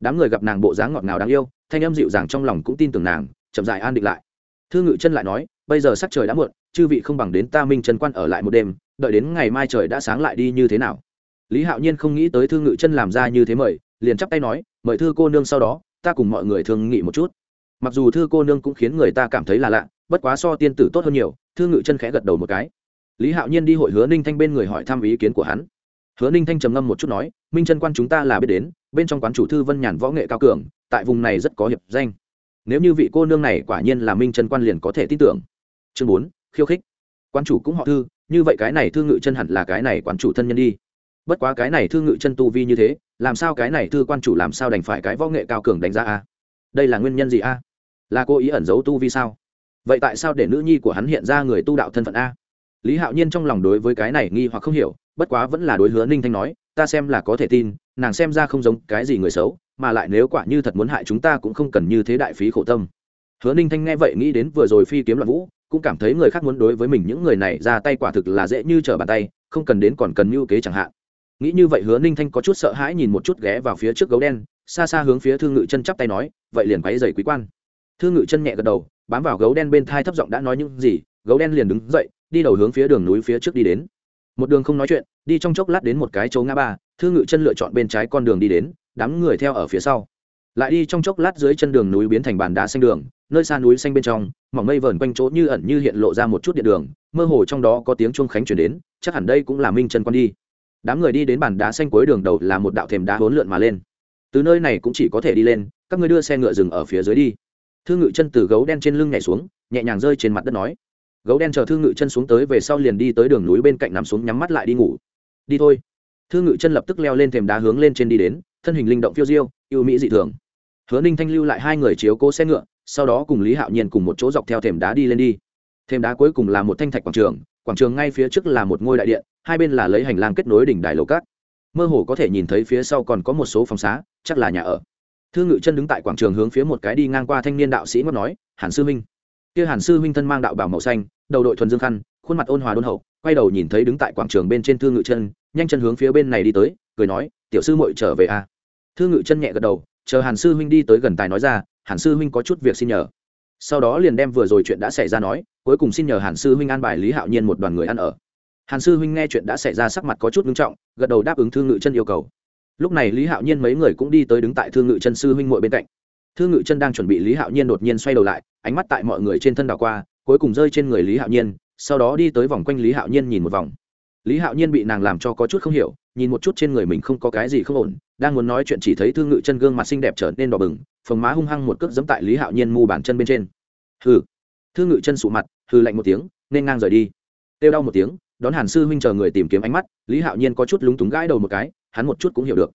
đám người gặp nàng bộ dáng ngọt ngào đáng yêu, thanh âm dịu dàng trong lòng cũng tin tưởng nàng, chậm dại an định lại. Thư ngự chân lại nói, bây giờ sắc trời đã muộn, chư vị không bằng đến ta minh trần quan ở lại một đêm, đợi đến ngày mai trời đã sáng lại đi như thế nào? Lý hạo nhiên không nghĩ tới thư ngự chân làm ra như thế mời, liền chắp tay nói, mời thư cô nương sau đó, ta cùng mọi người thương nghị một chút. Mặc dù thư cô nương cũng khiến người ta cảm thấy là lạ, bất quá so tiên tử tốt hơn nhiều, thư ngự chân khẽ gật đầu một cái. Lý hạo nhiên đi hội hứa ninh thanh bên người hỏi thăm ý kiến của hắn hứa ninh thanh trầm ngâm một chút nói, minh chân quan chúng ta là biết đến, bên trong quán chủ thư vân nhàn võ nghệ cao cường, tại vùng này rất có hiệp danh. Nếu như vị cô nương này quả nhiên là minh chân quan liền có thể tin tưởng. Chương bốn, khiêu khích. Quan chủ cũng họ thư, như vậy cái này thư ngự chân hẳn là cái này quán chủ thân nhân đi. Bất quá cái này thư ngự chân tu vi như thế, làm sao cái này thư quan chủ làm sao đành phải cái võ nghệ cao cường đánh giá a? Đây là nguyên nhân gì a? Là cô ý ẩn giấu tu vi sao? Vậy tại sao để nữ nhi của hắn hiện ra người tu đạo thân phận a? Lý hạo nhiên trong lòng đối với cái này nghi hoặc không hiểu, bất quá vẫn là đối hứa ninh thanh nói, ta xem là có thể tin, nàng xem ra không giống cái gì người xấu, mà lại nếu quả như thật muốn hại chúng ta cũng không cần như thế đại phí khổ tâm. Hứa ninh thanh nghe vậy nghĩ đến vừa rồi phi kiếm loạn vũ, cũng cảm thấy người khác muốn đối với mình những người này ra tay quả thực là dễ như trở bàn tay, không cần đến còn cần mưu kế chẳng hạn. Nghĩ như vậy hứa ninh thanh có chút sợ hãi nhìn một chút ghé vào phía trước gấu đen, xa xa hướng phía thương ngự chân chắp tay nói, vậy liền quáy dày quý quan. Thương ngự chân nhẹ gật đầu, bám vào gấu đen bên thai thấp giọng đã nói những gì, gấu đen liền đứng dậy đi đầu hướng phía đường núi phía trước đi đến. Một đường không nói chuyện, đi trong chốc lát đến một cái chỗ ngã ba thương ngự chân lựa chọn bên trái con đường đi đến, đám người theo ở phía sau. Lại đi trong chốc lát dưới chân đường núi biến thành bàn đá xanh đường, nơi xa núi xanh bên trong, mỏng mây vờn quanh chỗ như ẩn như hiện lộ ra một chút điện đường, mơ hồ trong đó có tiếng chuông khánh chuyển đến, chắc hẳn đây cũng là minh chân con đi. Đám người đi đến bàn đá xanh cuối đường đầu là một đạo thềm đá hỗn lượn mà lên. Từ nơi này cũng chỉ có thể đi lên, các người đưa xe ngựa dừng ở phía dưới đi. Thương ngự chân từ gấu đen trên lưng nhảy xuống, nhẹ nhàng rơi trên mặt đất nói gấu đen chờ thương ngự chân xuống tới về sau liền đi tới đường núi bên cạnh nằm xuống nhắm mắt lại đi ngủ. Đi thôi. Thương ngự chân lập tức leo lên thềm đá hướng lên trên đi đến, thân hình linh động phiêu diêu, yêu mỹ dị thường. Hứa ninh thanh lưu lại hai người chiếu cố xe ngựa, sau đó cùng lý hạo nhiên cùng một chỗ dọc theo thềm đá đi lên đi. Thềm đá cuối cùng là một thanh thạch quảng trường quảng trường ngay phía trước là một ngôi đại điện, hai bên là lấy hành lang kết nối đỉnh đài lầu cát mơ hồ có thể nhìn thấy phía sau còn có một số phòng xá, chắc là nhà ở. Thương ngự chân đứng tại quảng trường hướng phía một cái đi ngang qua thanh niên đạo sĩ ngót nói, hàn sư minh kia hàn sư huynh thân mang đạo bảo màu xanh, đầu đội thuần dương khăn, khuôn mặt ôn hòa đôn hậu, quay đầu nhìn thấy đứng tại quảng trường bên trên thương ngự chân, nhanh chân hướng phía bên này đi tới, cười nói, tiểu sư muội trở về a à? thương ngự chân nhẹ gật đầu, chờ hàn sư huynh đi tới gần tài nói ra, hàn sư huynh có chút việc xin nhờ. Sau đó liền đem vừa rồi chuyện đã xảy ra nói, cuối cùng xin nhờ hàn sư huynh an bài lý hạo nhiên một đoàn người ăn ở. Hàn sư huynh nghe chuyện đã xảy ra sắc mặt có chút nghiêm trọng, gật đầu đáp ứng thương ngự chân yêu cầu. Lúc này lý hạo nhiên mấy người cũng đi tới đứng tại thương ngự chân sư huynh muội bên cạnh thương ngự chân đang chuẩn bị lý hạo nhiên đột nhiên xoay đầu lại, ánh mắt tại mọi người trên thân đảo qua, cuối cùng rơi trên người lý hạo nhiên, sau đó đi tới vòng quanh lý hạo nhiên nhìn một vòng. Lý hạo nhiên bị nàng làm cho có chút không hiểu, nhìn một chút trên người mình không có cái gì không ổn, đang muốn nói chuyện chỉ thấy thương ngự chân gương mặt xinh đẹp trở nên đỏ bừng, phồng má hung hăng một cước giẫm tại lý hạo nhiên mu bàn chân bên trên. Hừ. Thương ngự chân sụ mặt, hừ lạnh một tiếng, nên ngang rời đi. Têu đau một tiếng, đón hàn sư huynh chờ người tìm kiếm ánh mắt, lý hạo nhiên có chút lúng túng gãi đầu một cái, hắn một chút cũng hiểu được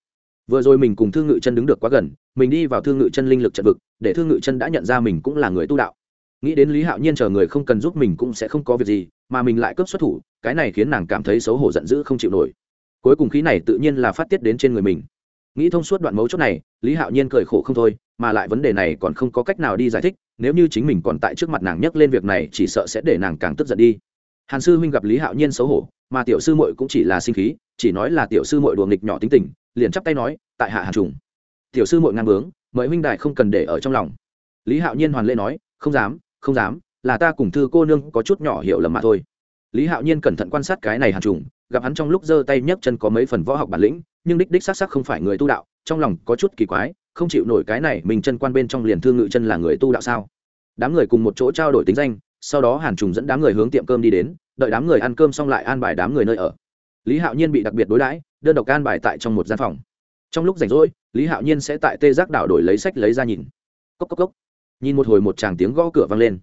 vừa rồi mình cùng thương ngự chân đứng được quá gần, mình đi vào thương ngự chân linh lực trận vực, để thương ngự chân đã nhận ra mình cũng là người tu đạo. Nghĩ đến lý hạo nhiên chờ người không cần giúp mình cũng sẽ không có việc gì, mà mình lại cướp xuất thủ, cái này khiến nàng cảm thấy xấu hổ giận dữ không chịu nổi. Cuối cùng khí này tự nhiên là phát tiết đến trên người mình. Nghĩ thông suốt đoạn mấu chốt này, lý hạo nhiên cười khổ không thôi, mà lại vấn đề này còn không có cách nào đi giải thích, nếu như chính mình còn tại trước mặt nàng nhắc lên việc này chỉ sợ sẽ để nàng càng tức giận đi hàn sư huynh gặp lý hạo nhiên xấu hổ, mà tiểu sư muội cũng chỉ là sinh khí, chỉ nói là tiểu sư muội đùa nghịch nhỏ tính tình, liền chắp tay nói, tại hạ hàn trùng. Tiểu sư muội ngang bướng, mời huynh đại không cần để ở trong lòng. Lý hạo nhiên hoàn lễ nói, không dám không dám, là ta cùng thư cô nương có chút nhỏ hiểu lầm mà thôi. Lý hạo nhiên cẩn thận quan sát cái này hàn trùng, gặp hắn trong lúc giơ tay nhấc chân có mấy phần võ học bản lĩnh, nhưng đích đích xác xác không phải người tu đạo, trong lòng có chút kỳ quái, không chịu nổi cái này mình chân quan bên trong liền thương ngự chân là người tu đạo sao? Đám người cùng một chỗ trao đổi tính danh sau đó hàn trùng dẫn đám người hướng tiệm cơm đi đến, đợi đám người ăn cơm xong lại an bài đám người nơi ở. Lý hạo nhiên bị đặc biệt đối đãi, đơn độc an bài tại trong một gian phòng. Trong lúc rảnh rỗi, lý hạo nhiên sẽ tại tê giác đảo đổi lấy sách lấy ra nhìn. Cốc cốc cốc. Nhìn một hồi một chàng tiếng gõ cửa vang lên.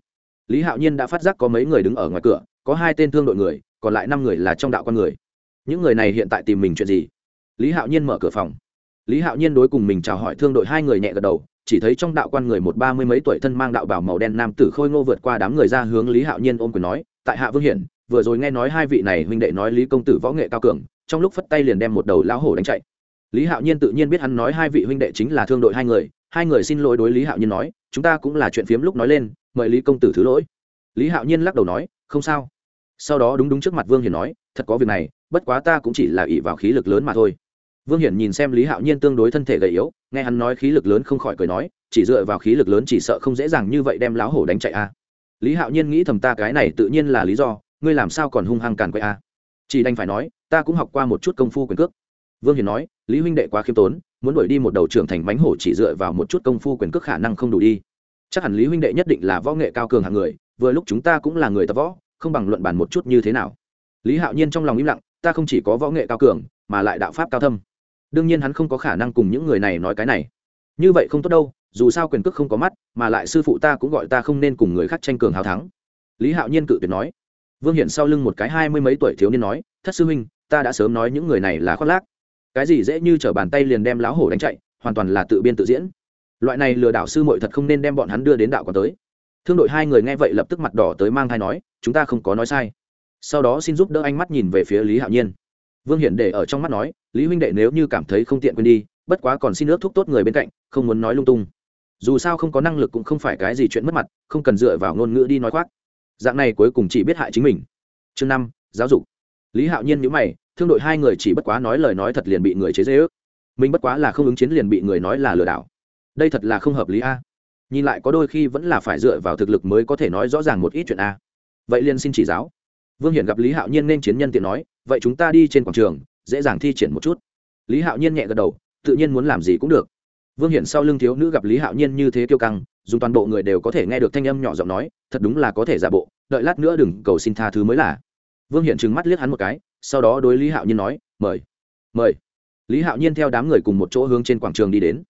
Lý hạo nhiên đã phát giác có mấy người đứng ở ngoài cửa, có hai tên thương đội người, còn lại năm người là trong đạo con người. Những người này hiện tại tìm mình chuyện gì? Lý hạo nhiên mở cửa phòng. Lý hạo nhiên đối cùng mình chào hỏi thương đội hai người nhẹ gật đầu chỉ thấy trong đạo quan người một ba mươi mấy tuổi thân mang đạo bảo màu đen nam tử khôi ngô vượt qua đám người ra hướng lý hạo nhiên ôm quyền nói, tại hạ vương hiển, vừa rồi nghe nói hai vị này huynh đệ nói lý công tử võ nghệ cao cường, trong lúc phất tay liền đem một đầu lão hổ đánh chạy. Lý hạo nhiên tự nhiên biết hắn nói hai vị huynh đệ chính là thương đội hai người hai người xin lỗi đối lý hạo nhiên nói, chúng ta cũng là chuyện phiếm lúc nói lên, mời lý công tử thứ lỗi. Lý hạo nhiên lắc đầu nói, không sao. Sau đó đúng đúng trước mặt vương hiền nói, thật có việc này, bất quá ta cũng chỉ là ỷ vào khí lực lớn mà thôi vương hiển nhìn xem lý hạo nhiên tương đối thân thể gầy yếu, nghe hắn nói khí lực lớn không khỏi cười nói, chỉ dựa vào khí lực lớn chỉ sợ không dễ dàng như vậy đem lão hổ đánh chạy a. Lý hạo nhiên nghĩ thầm ta cái này tự nhiên là lý do, ngươi làm sao còn hung hăng càn quay a? Chỉ đành phải nói, ta cũng học qua một chút công phu quyền cước. Vương hiền nói, lý huynh đệ quá khiêm tốn, muốn đuổi đi một đầu trưởng thành bánh hổ chỉ dựa vào một chút công phu quyền cước khả năng không đủ đi. Chắc hẳn lý huynh đệ nhất định là võ nghệ cao cường hạng người, vừa lúc chúng ta cũng là người tập võ, không bằng luận bàn một chút như thế nào. Lý hạo nhiên trong lòng im lặng, ta không chỉ có võ nghệ cao cường, mà lại đạo pháp cao thâm đương nhiên hắn không có khả năng cùng những người này nói cái này. Như vậy không tốt đâu, dù sao quyền cước không có mắt, mà lại sư phụ ta cũng gọi ta không nên cùng người khác tranh cường hào thắng. Lý hạo nhiên cự tuyệt nói. Vương hiển sau lưng một cái hai mươi mấy tuổi thiếu niên nói, thất sư huynh, ta đã sớm nói những người này là khoác lác. Cái gì dễ như t r ở bàn tay liền đem lão hổ đánh chạy, hoàn toàn là tự biên tự diễn. Loại này lừa đảo sư mội thật không nên đem bọn hắn đưa đến đạo còn tới. Thương đội hai người nghe vậy lập tức mặt đỏ tới mang thai nói, chúng ta không có nói sai. Sau đó xin giúp đỡ anh mắt nhìn về phía lý hạo nhiên vương hiển để ở trong mắt nói, lý huynh đệ nếu như cảm thấy không tiện quên đi, bất quá còn xin ước thúc tốt người bên cạnh, không muốn nói lung tung. Dù sao không có năng lực cũng không phải cái gì chuyện mất mặt, không cần dựa vào ngôn ngữ đi nói khoác. Dạng này cuối cùng chỉ biết hại chính mình. Chương năm, giáo dục. Lý hạo nhiên nhữ mày, thương đội hai người chỉ bất quá nói lời nói thật liền bị người chế dễ ước mình bất quá là không ứng chiến liền bị người nói là lừa đảo. Đây thật là không hợp lý a. Nhìn lại có đôi khi vẫn là phải dựa vào thực lực mới có thể nói rõ ràng một ít chuyện a. Vậy liền xin chỉ giáo vương hiển gặp lý hạo nhiên nên chiến nhân tiện nói, vậy chúng ta đi trên quảng trường, dễ dàng thi triển một chút. Lý hạo nhiên nhẹ gật đầu, tự nhiên muốn làm gì cũng được. Vương hiển sau lưng thiếu nữ gặp lý hạo nhiên như thế kiêu căng, dùng toàn bộ người đều có thể nghe được thanh âm nhỏ giọng nói, thật đúng là có thể giả bộ, đợi lát nữa đừng cầu xin tha thứ mới là. Vương hiển trừng mắt liếc hắn một cái, sau đó đối lý hạo nhiên nói, mời mời. Lý hạo nhiên theo đám người cùng một chỗ hướng trên quảng trường đi đến.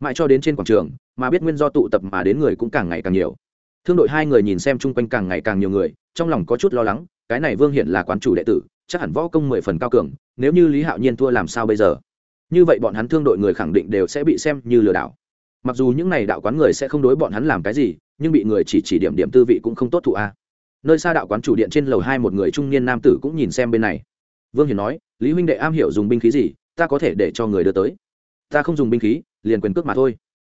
Mãi cho đến trên quảng trường, mà biết nguyên do tụ tập mà đến người cũng càng ngày càng nhiều. Thương đội hai người nhìn xem chung quanh càng ngày càng nhiều người, trong lòng có chút lo lắng cái này vương hiển là quán chủ đệ tử, chắc hẳn võ công mười phần cao cường, nếu như lý hạo nhiên thua làm sao bây giờ? Như vậy bọn hắn thương đội người khẳng định đều sẽ bị xem như lừa đảo. Mặc dù những n à y đạo quán người sẽ không đối bọn hắn làm cái gì, nhưng bị người chỉ chỉ điểm điểm tư vị cũng không tốt thụ a. Nơi xa đạo quán chủ điện trên lầu hai một người trung niên nam tử cũng nhìn xem bên này. Vương hiền nói, lý huynh đệ am hiểu dùng binh khí gì, ta có thể để cho người đưa tới. Ta không dùng binh khí, liền quyền cước mà thôi.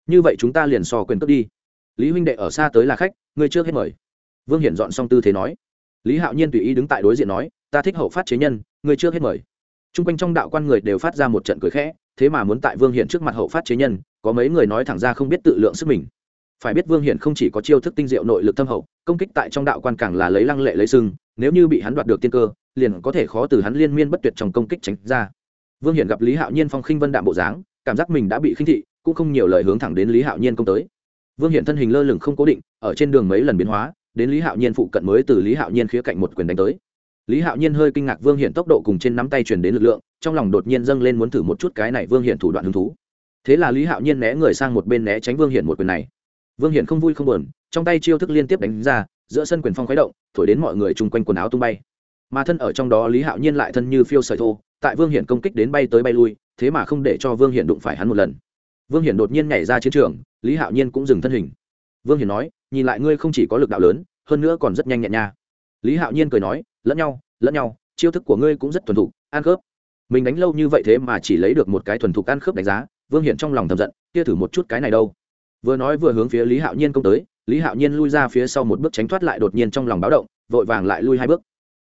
Như vậy chúng ta liền so quyền cước đi. Lý huynh đệ ở xa tới là khách, ngươi trước hết mời. Vương hiển dọn xong tư thế nói lý hạo nhiên tùy ý đứng tại đối diện nói, ta thích hậu phát chế nhân, ngươi trước hết mời. T r u n g quanh trong đạo quan người đều phát ra một trận cười khẽ, thế mà muốn tại vương hiển trước mặt hậu phát chế nhân, có mấy người nói thẳng ra không biết tự lượng sức mình. Phải biết vương hiển không chỉ có chiêu thức tinh diệu nội lực thâm hậu, công kích tại trong đạo quan càng là lấy lăng lệ lấy sưng nếu như bị hắn đoạt được tiên cơ, liền có thể khó từ hắn liên miên bất tuyệt trong công kích tránh ra. Vương hiển gặp lý hạo nhiên phong khinh vân đạm bộ dáng, cảm giác mình đã bị khinh thị, cũng không nhiều lời hướng thẳng đến lý hạo nhiên công tới. Vương hiển thân hình lơ lửng không cố định, ở trên đường mấy lần biến hóa đến lý hạo nhiên phụ cận mới từ lý hạo nhiên khía cạnh một quyền đánh tới. Lý hạo nhiên hơi kinh ngạc vương hiển tốc độ cùng trên nắm tay truyền đến lực lượng, trong lòng đột nhiên dâng lên muốn thử một chút cái này vương hiển thủ đoạn hứng thú. Thế là lý hạo nhiên né người sang một bên né tránh vương hiển một quyền này. Vương hiển không vui không buồn, trong tay chiêu thức liên tiếp đánh ra, giữa sân quyền phong khuấy động, thổi đến mọi người chung quanh quần áo tung bay. Mà thân ở trong đó lý hạo nhiên lại thân như phiêu sợi thô, tại vương hiển công kích đến bay tới bay lui, thế mà không để cho vương hiển đụng phải hắn một lần. Vương hiển đột nhiên nhảy ra chiến trường, lý hạo nhiên cũng dừng thân hình. Vương hiển nói nhìn lại ngươi không chỉ có lực đạo lớn, hơn nữa còn rất nhanh nhẹn nha. Lý hạo nhiên cười nói, lẫn nhau lẫn nhau, chiêu thức của ngươi cũng rất thuần thục, ăn khớp. Mình đánh lâu như vậy thế mà chỉ lấy được một cái thuần thục ăn khớp đánh giá, vương hiển trong lòng thầm giận, kia thử một chút cái này đâu. Vừa nói vừa hướng phía lý hạo nhiên công tới, lý hạo nhiên lui ra phía sau một bước tránh thoát lại đột nhiên trong lòng báo động, vội vàng lại lui hai bước.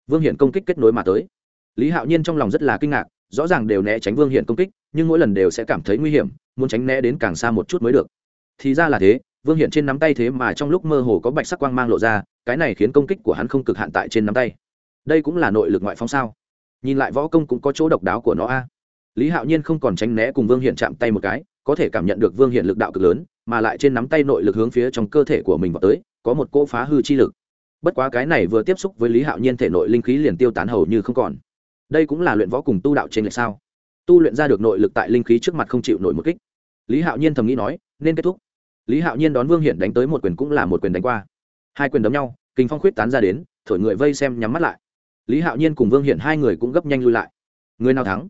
Vương hiển công kích kết nối mà tới. Lý hạo nhiên trong lòng rất là kinh ngạc, rõ ràng đều né tránh vương hiển công kích, nhưng mỗi lần đều sẽ cảm thấy nguy hiểm, muốn tránh né đến càng xa một chút mới được. Thì ra là thế vương hiển trên nắm tay thế mà trong lúc mơ hồ có bạch sắc quang mang lộ ra, cái này khiến công kích của hắn không cực hạn tại trên nắm tay. Đây cũng là nội lực ngoại phong sao? Nhìn lại võ công cũng có chỗ độc đáo của nó a. Lý hạo nhiên không còn tránh né cùng vương hiển chạm tay một cái, có thể cảm nhận được vương hiển lực đạo cực lớn, mà lại trên nắm tay nội lực hướng phía trong cơ thể của mình vào tới, có một cỗ phá hư chi lực. Bất quá cái này vừa tiếp xúc với lý hạo nhiên thể nội linh khí liền tiêu tán hầu như không còn. Đây cũng là luyện võ cùng tu đạo trên lệch sao? Tu luyện ra được nội lực tại linh khí trước mặt không chịu nổi một kích. Lý hạo nhiên thầm nghĩ nói, nên kết thúc lý hạo nhiên đón vương hiển đánh tới một quyền cũng là một quyền đánh qua. Hai quyền đấm nhau, kinh phong khuyết tán ra đến, thổi người vây xem nhắm mắt lại. Lý hạo nhiên cùng vương hiển hai người cũng gấp nhanh lui lại. Người nào thắng?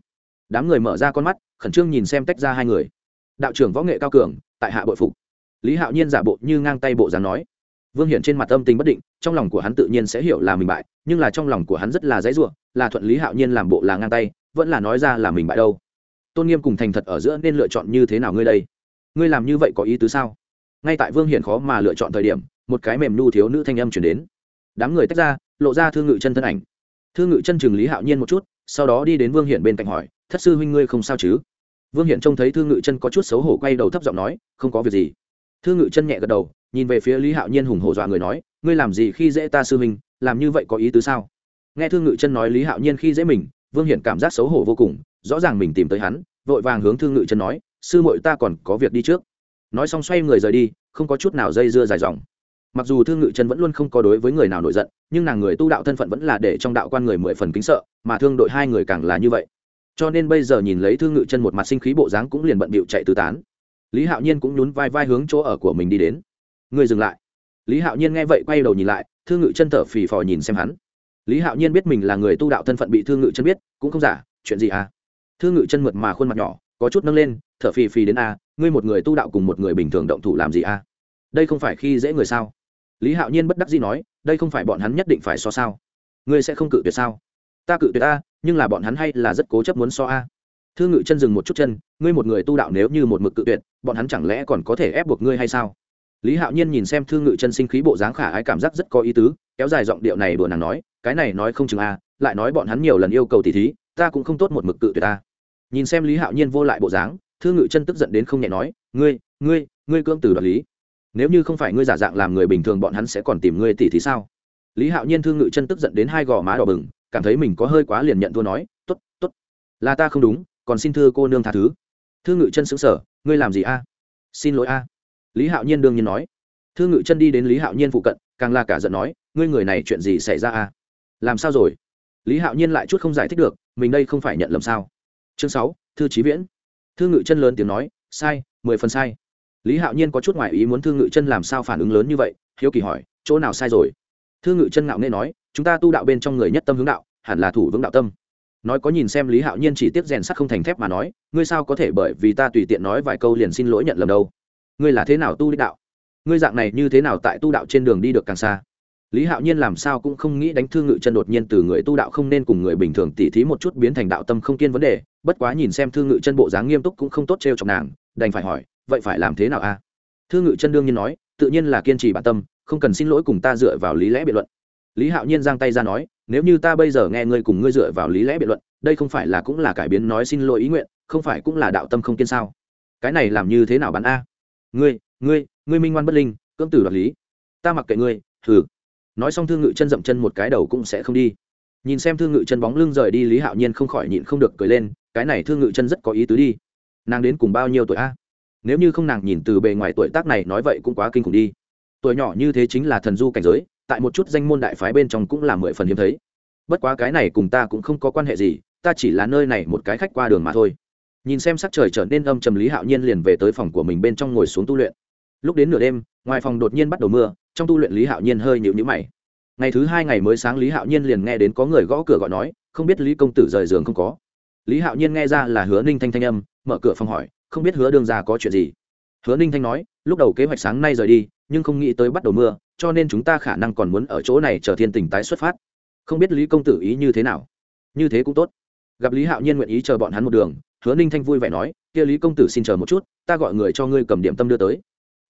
Đám người mở ra con mắt, khẩn trương nhìn xem tách ra hai người. Đạo trưởng võ nghệ cao cường, tại hạ bội phục. Lý hạo nhiên giả bộ như ngang tay bộ dáng nói. Vương hiển trên mặt âm tình bất định, trong lòng của hắn tự nhiên sẽ hiểu là mình bại, nhưng là trong lòng của hắn rất là dãy ruộng, là thuận lý hạo nhiên làm bộ là ngang tay, vẫn là nói ra là mình bại đâu. Tôn nghiêm cùng thành thật ở giữa nên lựa chọn như thế nào ngươi đây? Ngươi làm như vậy có ý tứ sao? Ngay tại vương hiển khó mà lựa chọn thời điểm, một cái mềm nhu thiếu nữ thanh âm chuyển đến. Đám người tách ra, lộ ra thương ngự chân thân ảnh. Thương ngự chân chừng lý hạo nhiên một chút, sau đó đi đến vương hiển bên cạnh hỏi, thất sư huynh ngươi không sao chứ? Vương hiển trông thấy thương ngự chân có chút xấu hổ quay đầu thấp giọng nói, không có việc gì. Thương ngự chân nhẹ gật đầu, nhìn về phía lý hạo nhiên hùng hổ dọa người nói, ngươi làm gì khi dễ ta sư huynh, làm như vậy có ý tứ sao? Nghe thương ngự chân nói lý hạo nhiên khi dễ mình, vương hiển cảm giác xấu hổ vô cùng, rõ ràng mình tìm tới hắn, vội vàng hướng thương ngự chân nói, sư muội ta còn có việc đi trước nói xong xoay người rời đi, không có chút nào dây dưa dài dòng. Mặc dù thương ngự chân vẫn luôn không có đối với người nào nổi giận, nhưng nàng người tu đạo thân phận vẫn là để trong đạo quan người mười phần kính sợ, mà thương đội hai người càng là như vậy. Cho nên bây giờ nhìn lấy thương ngự chân một mặt sinh khí bộ dáng cũng liền bận bịu chạy tứ tán. Lý hạo nhiên cũng nhún vai vai hướng chỗ ở của mình đi đến. Người dừng lại. Lý hạo nhiên nghe vậy quay đầu nhìn lại thương ngự chân thở phì phò nhìn xem hắn. Lý hạo nhiên biết mình là người tu đạo thân phận bị thương ngự chân biết, cũng không giả, chuyện gì à? Thương ngự chân mượt mà khuôn mặt nhỏ, có chút nâng lên thở phì phì đến a, ngươi một người tu đạo cùng một người bình thường động thủ làm gì a? Đây không phải khi dễ người sao? Lý hạo nhiên bất đắc dĩ nói, đây không phải bọn hắn nhất định phải so sao? Ngươi sẽ không cự tuyệt sao? Ta cự tuyệt a, nhưng là bọn hắn hay là rất cố chấp muốn so a. Thương ngự chân dừng một chút chân, ngươi một người tu đạo nếu như một mực cự tuyệt, bọn hắn chẳng lẽ còn có thể ép buộc ngươi hay sao? Lý hạo nhiên nhìn xem thương ngự chân sinh khí bộ dáng khả ái cảm giác rất có ý tứ, kéo dài giọng điệu này đùa nàng nói, cái này nói không chừng a, lại nói bọn hắn nhiều lần yêu cầu tỉ thí, ta cũng không tốt một mực cự tuyệt ta nhìn xem lý hạo nhiên vô lại bộ dáng thương ngự chân tức giận đến không nhẹ nói, ngươi ngươi ngươi cưỡng từ đoạt lý. Nếu như không phải ngươi giả dạng làm người bình thường, bọn hắn sẽ còn tìm ngươi tỉ thì sao? Lý hạo nhiên thương ngự chân tức giận đến hai gò má đỏ bừng, cảm thấy mình có hơi quá liền nhận thua nói t ố t t ố t là ta không đúng, còn xin thưa cô nương tha thứ. Thương ngự chân xứng sở ngươi làm gì a? Xin lỗi a. Lý hạo nhiên đương nhiên nói. Thương ngự chân đi đến lý hạo nhiên phụ cận, càng là cả giận nói, ngươi người này chuyện gì xảy ra a? Làm sao rồi? Lý hạo nhiên lại chút không giải thích được, mình đây không phải nhận lầm sao? Chương sáu, thư trí viễn thư ngự chân lớn tiếng nói, sai, mười phần sai. Lý hạo nhiên có chút ngoại ý muốn thư ngự chân làm sao phản ứng lớn như vậy, hiếu kỳ hỏi, chỗ nào sai rồi? Thư ngự chân ngạo nghe nói, chúng ta tu đạo bên trong người nhất tâm hướng đạo, hẳn là thủ vững đạo tâm. Nói có nhìn xem lý hạo nhiên chỉ tiếp rèn sắt không thành thép mà nói, ngươi sao có thể bởi vì ta tùy tiện nói vài câu liền xin lỗi nhận lầm đâu? Ngươi là thế nào tu đích đạo? Ngươi dạng này như thế nào tại tu đạo trên đường đi được càng xa? Lý hạo nhiên làm sao cũng không nghĩ đánh thương ngự chân đột nhiên từ người tu đạo không nên cùng người bình thường tỉ thí một chút biến thành đạo tâm không kiên vấn đề, bất quá nhìn xem thương ngự chân bộ dáng nghiêm túc cũng không tốt t r e o chọc nàng, đành phải hỏi, vậy phải làm thế nào a? À? thương ngự chân đương nhiên nói, tự nhiên là kiên trì bản tâm, không cần xin lỗi cùng ta dựa vào lý lẽ biện luận. Lý hạo nhiên giang tay ra nói, nếu như ta bây giờ nghe ngươi cùng ngươi dựa vào lý lẽ biện luận, đây không phải là cũng là cải biến nói xin lỗi ý nguyện, không phải cũng là đạo tâm không kiên sao? Cái này làm như thế nào bán a? Ngươi ngươi ngươi minh ngoan bất linh, cưỡng tử đoạt lý. Ta mặc kệ ngươi thử nói xong thương ngự chân dậm chân một cái đầu cũng sẽ không đi. Nhìn xem thương ngự chân bóng lưng rời đi lý hạo nhiên không khỏi nhịn không được cười lên, cái này thương ngự chân rất có ý tứ đi. Nàng đến cùng bao nhiêu tuổi a? Nếu như không nàng nhìn từ bề ngoài tuổi tác này nói vậy cũng quá kinh khủng đi. Tuổi nhỏ như thế chính là thần du cảnh giới, tại một chút danh môn đại phái bên trong cũng là mười phần hiếm thấy. Bất quá cái này cùng ta cũng không có quan hệ gì, ta chỉ là nơi này một cái khách qua đường mà thôi. Nhìn xem sắc trời trở nên âm trầm lý hạo nhiên liền về tới phòng của mình bên trong ngồi xuống tu luyện lúc đến nửa đêm, ngoài phòng đột nhiên bắt đầu mưa, trong tu luyện lý hạo nhiên hơi nhịu nhữ mày. Ngày thứ hai ngày mới sáng, lý hạo nhiên liền nghe đến có người gõ cửa gọi nói, không biết lý công tử rời giường không có. Lý hạo nhiên nghe ra là hứa ninh thanh thanh âm, mở cửa phòng hỏi, không biết hứa đương ra có chuyện gì? Hứa ninh thanh nói, lúc đầu kế hoạch sáng nay rời đi, nhưng không nghĩ tới bắt đầu mưa, cho nên chúng ta khả năng còn muốn ở chỗ này chờ thiên tình tái xuất phát. Không biết lý công tử ý như thế nào? Như thế cũng tốt. Gặp lý hạo nhiên nguyện ý chờ bọn hắn một đường, hứa ninh thanh vui vẻ nói, kia lý công tử xin chờ một chút, ta gọi người cho ngươi cầm điểm tâm đưa tới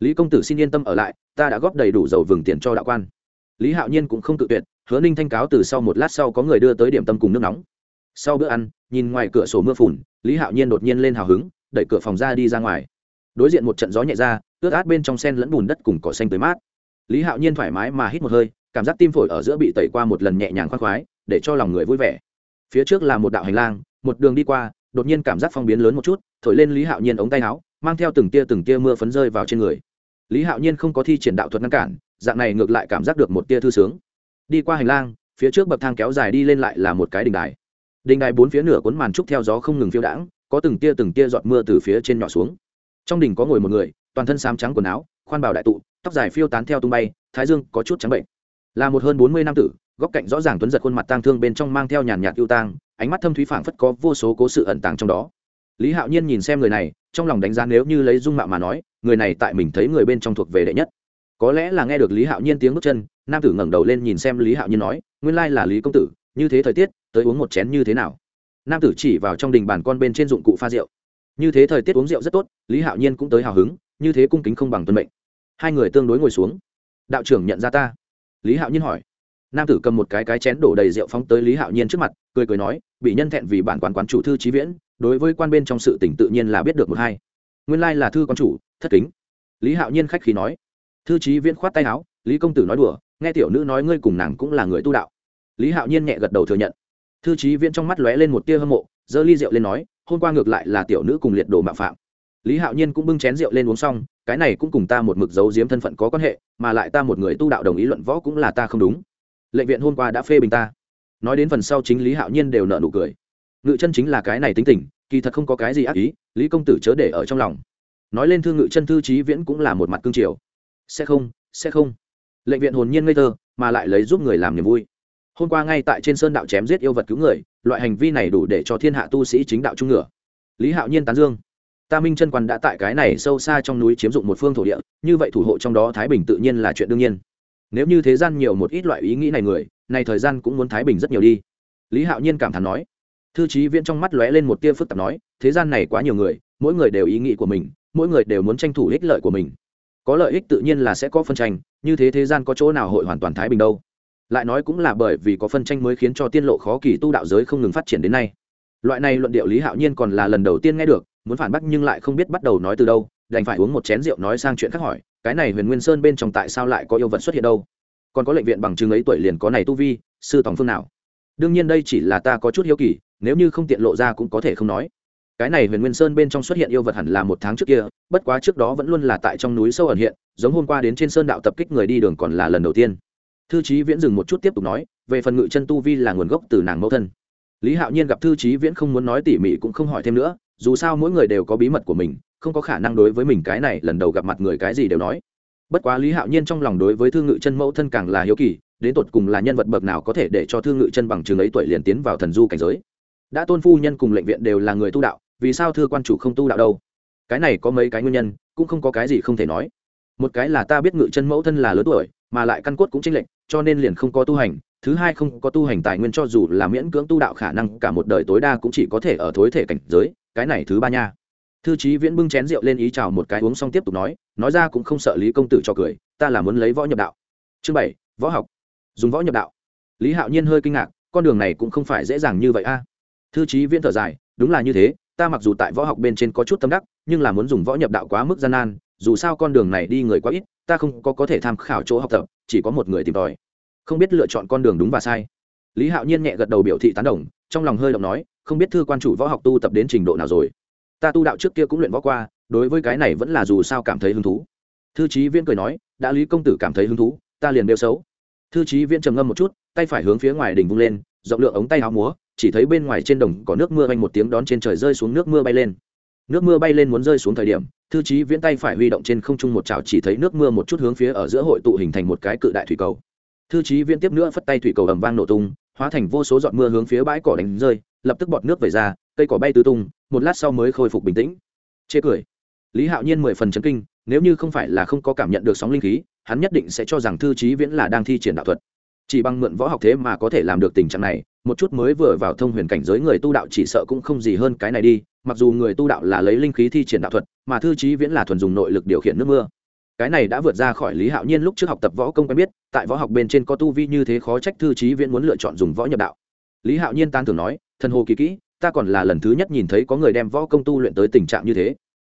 lý công tử xin yên tâm ở lại, ta đã góp đầy đủ dầu vừng tiền cho đạo quan. Lý hạo nhiên cũng không tự tuyệt, hứa ninh thanh cáo từ sau một lát sau có người đưa tới điểm tâm cùng nước nóng. Sau bữa ăn, nhìn ngoài cửa sổ mưa phùn, lý hạo nhiên đột nhiên lên hào hứng, đẩy cửa phòng ra đi ra ngoài. Đối diện một trận gió nhẹ ra, ướt át bên trong sen lẫn bùn đất cùng cỏ xanh tới mát. Lý hạo nhiên thoải mái mà hít một hơi, cảm giác tim phổi ở giữa bị tẩy qua một lần nhẹ nhàng khoác khoái, để cho lòng người vui vẻ. Phía trước là một đạo hành lang, một đường đi qua, đột nhiên cảm giác phong biến lớn một chút, thổi lên lý hạo nhiên ống tay áo, mang theo từng tia từng tia mưa phấn rơi vào trên người lý hạo nhiên không có thi triển đạo thuật ngăn cản, dạng này ngược lại cảm giác được một tia thư sướng. Đi qua hành lang, phía trước bậc thang kéo dài đi lên lại là một cái đình đài. Đình đài bốn phía nửa cuốn màn trúc theo gió không ngừng phiêu đãng, có từng tia từng tia giọt mưa từ phía trên nhỏ xuống. Trong đình có ngồi một người, toàn thân xám trắng quần áo, khoan bào đại tụ, tóc dài phiêu tán theo tung bay, thái dương có chút trắng bệnh. Là một hơn bốn mươi năm tử, góc cạnh rõ ràng tuấn giật khuôn mặt tang thương bên trong mang theo nhàn nhạt ưu tang, ánh mắt thâm thúy phảng phất có vô số cố sự ẩn tàng trong đó. Lý hạo nhiên nhìn xem người này trong lòng đánh giá nếu như lấy dung mạo mà nói, người này tại mình thấy người bên trong thuộc về đệ nhất. Có lẽ là nghe được lý hạo nhiên tiếng bước chân, nam tử ngẩng đầu lên nhìn xem lý hạo nhiên nói, nguyên lai là lý công tử, như thế thời tiết, tới uống một chén như thế nào? Nam tử chỉ vào trong đình bàn con bên trên dụng cụ pha rượu. Như thế thời tiết uống rượu rất tốt. Lý hạo nhiên cũng tới hào hứng, như thế cung kính không bằng tuân mệnh. Hai người tương đối ngồi xuống. Đạo trưởng nhận ra ta. Lý hạo nhiên hỏi nam tử cầm một cái cái chén đổ đầy rượu phóng tới lý hạo nhiên trước mặt, cười cười nói, bị nhân thẹn vì bản quán quán chủ thư trí viễn, đối với quan bên trong sự tỉnh tự nhiên là biết được một hai. Nguyên lai là thư quán chủ, thất kính. Lý hạo nhiên khách khí nói. Thư trí viễn khoát tay áo, lý công tử nói đùa, nghe tiểu nữ nói ngươi cùng nàng cũng là người tu đạo. Lý hạo nhiên nhẹ gật đầu thừa nhận. Thư trí viễn trong mắt lóe lên một tia hâm mộ, giơ ly rượu lên nói, hôm qua ngược lại là tiểu nữ cùng liệt đồ mạo phạm. Lý hạo nhiên cũng bưng chén rượu lên uống xong, cái này cũng cùng ta một mực giấu giếm thân phận có quan hệ, mà lại ta một người tu đạo đồng ý luận võ cũng là ta không đúng lệnh viện hôm qua đã phê bình ta. Nói đến phần sau chính lý hạo nhiên đều nợ nụ cười. Ngự chân chính là cái này tính tình, kỳ thật không có cái gì ác ý, lý công tử chớ để ở trong lòng. Nói lên thư ngự chân thư trí viễn cũng là một mặt cương triều. Sẽ không sẽ không. Lệnh viện hồn nhiên ngây thơ, mà lại lấy giúp người làm niềm vui. Hôm qua ngay tại trên sơn đạo chém giết yêu vật cứu người, loại hành vi này đủ để cho thiên hạ tu sĩ chính đạo trung ngựa lý hạo nhiên tán dương. Ta minh chân quan đã tại cái này sâu xa trong núi chiếm dụng một phương thổ địa, như vậy thủ hộ trong đó thái bình tự nhiên là chuyện đương nhiên nếu như thế gian nhiều một ít loại ý nghĩ này người, này thời gian cũng muốn thái bình rất nhiều đi. Lý hạo nhiên cảm thán nói. Thư trí viễn trong mắt lóe lên một tia phức tạp nói, thế gian này quá nhiều người, mỗi người đều ý nghĩ của mình, mỗi người đều muốn tranh thủ ích lợi của mình. Có lợi ích tự nhiên là sẽ có phân tranh, như thế thế gian có chỗ nào hội hoàn toàn thái bình đâu. Lại nói cũng là bởi vì có phân tranh mới khiến cho tiên lộ khó kỳ tu đạo giới không ngừng phát triển đến nay. Loại này luận điệu lý hạo nhiên còn là lần đầu tiên nghe được, muốn phản bác nhưng lại không biết bắt đầu nói từ đâu đành phải uống một chén rượu nói sang chuyện khác hỏi, cái này huyền nguyên sơn bên trong tại sao lại có yêu vật xuất hiện đâu? Còn có lệnh viện bằng chứng ấy tuổi liền có này tu vi, sư tòng phương nào? Đương nhiên đây chỉ là ta có chút hiếu kỳ, nếu như không tiện lộ ra cũng có thể không nói. Cái này huyền nguyên sơn bên trong xuất hiện yêu vật hẳn là một tháng trước kia, bất quá trước đó vẫn luôn là tại trong núi sâu ẩn hiện, giống hôm qua đến trên sơn đạo tập kích người đi đường còn là lần đầu tiên. Thư trí viễn dừng một chút tiếp tục nói, về phần ngự chân tu vi là nguồn gốc từ nàng mẫu thân. Lý hạo nhiên gặp thư trí viễn không muốn nói tỉ mỉ cũng không hỏi thêm nữa, dù sao mỗi người đều có bí mật của mình không có khả năng đối với mình cái này lần đầu gặp mặt người cái gì đều nói. Bất quá lý hạo nhiên trong lòng đối với Thương ngự chân mẫu thân càng là hiếu kỳ, đến tột cùng là nhân vật bậc nào có thể để cho Thương ngự chân bằng chừng ấy tuổi liền tiến vào thần du cảnh giới. Đã tôn phu nhân cùng lệnh viện đều là người tu đạo, vì sao thưa quan chủ không tu đạo đâu? Cái này có mấy cái nguyên nhân, cũng không có cái gì không thể nói. Một cái là ta biết ngự chân mẫu thân là lớn tuổi, mà lại căn cốt cũng chênh lệch, cho nên liền không có tu hành. Thứ hai không có tu hành tài nguyên cho dù là miễn cưỡng tu đạo khả năng, cả một đời tối đa cũng chỉ có thể ở thối thể cảnh giới, cái này thứ ba nha thư trí viễn bưng chén rượu lên ý chào một cái uống xong tiếp tục nói nói ra cũng không sợ lý công tử cho cười, ta là muốn lấy võ nhập đạo. Chương bảy, võ học. Dùng võ nhập đạo. Lý hạo nhiên hơi kinh ngạc, con đường này cũng không phải dễ dàng như vậy a. Thư trí viễn thở dài, đúng là như thế, ta mặc dù tại võ học bên trên có chút tâm đắc, nhưng là muốn dùng võ nhập đạo quá mức gian nan, dù sao con đường này đi người quá ít, ta không có có thể tham khảo chỗ học tập, chỉ có một người tìm tòi. Không biết lựa chọn con đường đúng và sai. Lý hạo nhiên nhẹ gật đầu biểu thị tán đồng, trong lòng hơi động nói, không biết thư quan chủ võ học tu tập đến trình độ nào rồi ta tu đạo trước kia cũng luyện võ qua, đối với cái này vẫn là dù sao cảm thấy hứng thú. Thư trí viễn cười nói, đã lý công tử cảm thấy hứng thú, ta liền đeo xấu. Thư trí viễn trầm ngâm một chút, tay phải hướng phía ngoài đỉnh vung lên, rộng lượng ống tay áo múa, chỉ thấy bên ngoài trên đồng có nước mưa vanh một tiếng đón trên trời rơi xuống nước mưa bay lên. Nước mưa bay lên muốn rơi xuống thời điểm, thư trí viễn tay phải huy động trên không trung một chảo chỉ thấy nước mưa một chút hướng phía ở giữa hội tụ hình thành một cái cự đại thủy cầu. Thư trí viễn tiếp nữa phất tay thủy cầu ầm vang nổ tung, hóa thành vô số giọt mưa hướng phía bãi cỏ đánh rơi, lập tức bọt nước về ra, cây cỏ bay tứ tung một lát sau mới khôi phục bình tĩnh. Chê cười. Lý hạo nhiên mười phần chấn kinh, nếu như không phải là không có cảm nhận được sóng linh khí, hắn nhất định sẽ cho rằng thư trí viễn là đang thi triển đạo thuật. Chỉ bằng mượn võ học thế mà có thể làm được tình trạng này, một chút mới vừa vào thông huyền cảnh giới người tu đạo chỉ sợ cũng không gì hơn cái này đi, mặc dù người tu đạo là lấy linh khí thi triển đạo thuật, mà thư trí viễn là thuần dùng nội lực điều khiển nước mưa. Cái này đã vượt ra khỏi lý hạo nhiên lúc trước học tập võ công quen biết, tại võ học bên trên có tu vi như thế khó trách thư trí viễn muốn lựa chọn dùng võ nhập đạo. Lý hạo nhiên tan thường nói, thần hồ kỳ kỹ ta còn là lần thứ nhất nhìn thấy có người đem võ công tu luyện tới tình trạng như thế.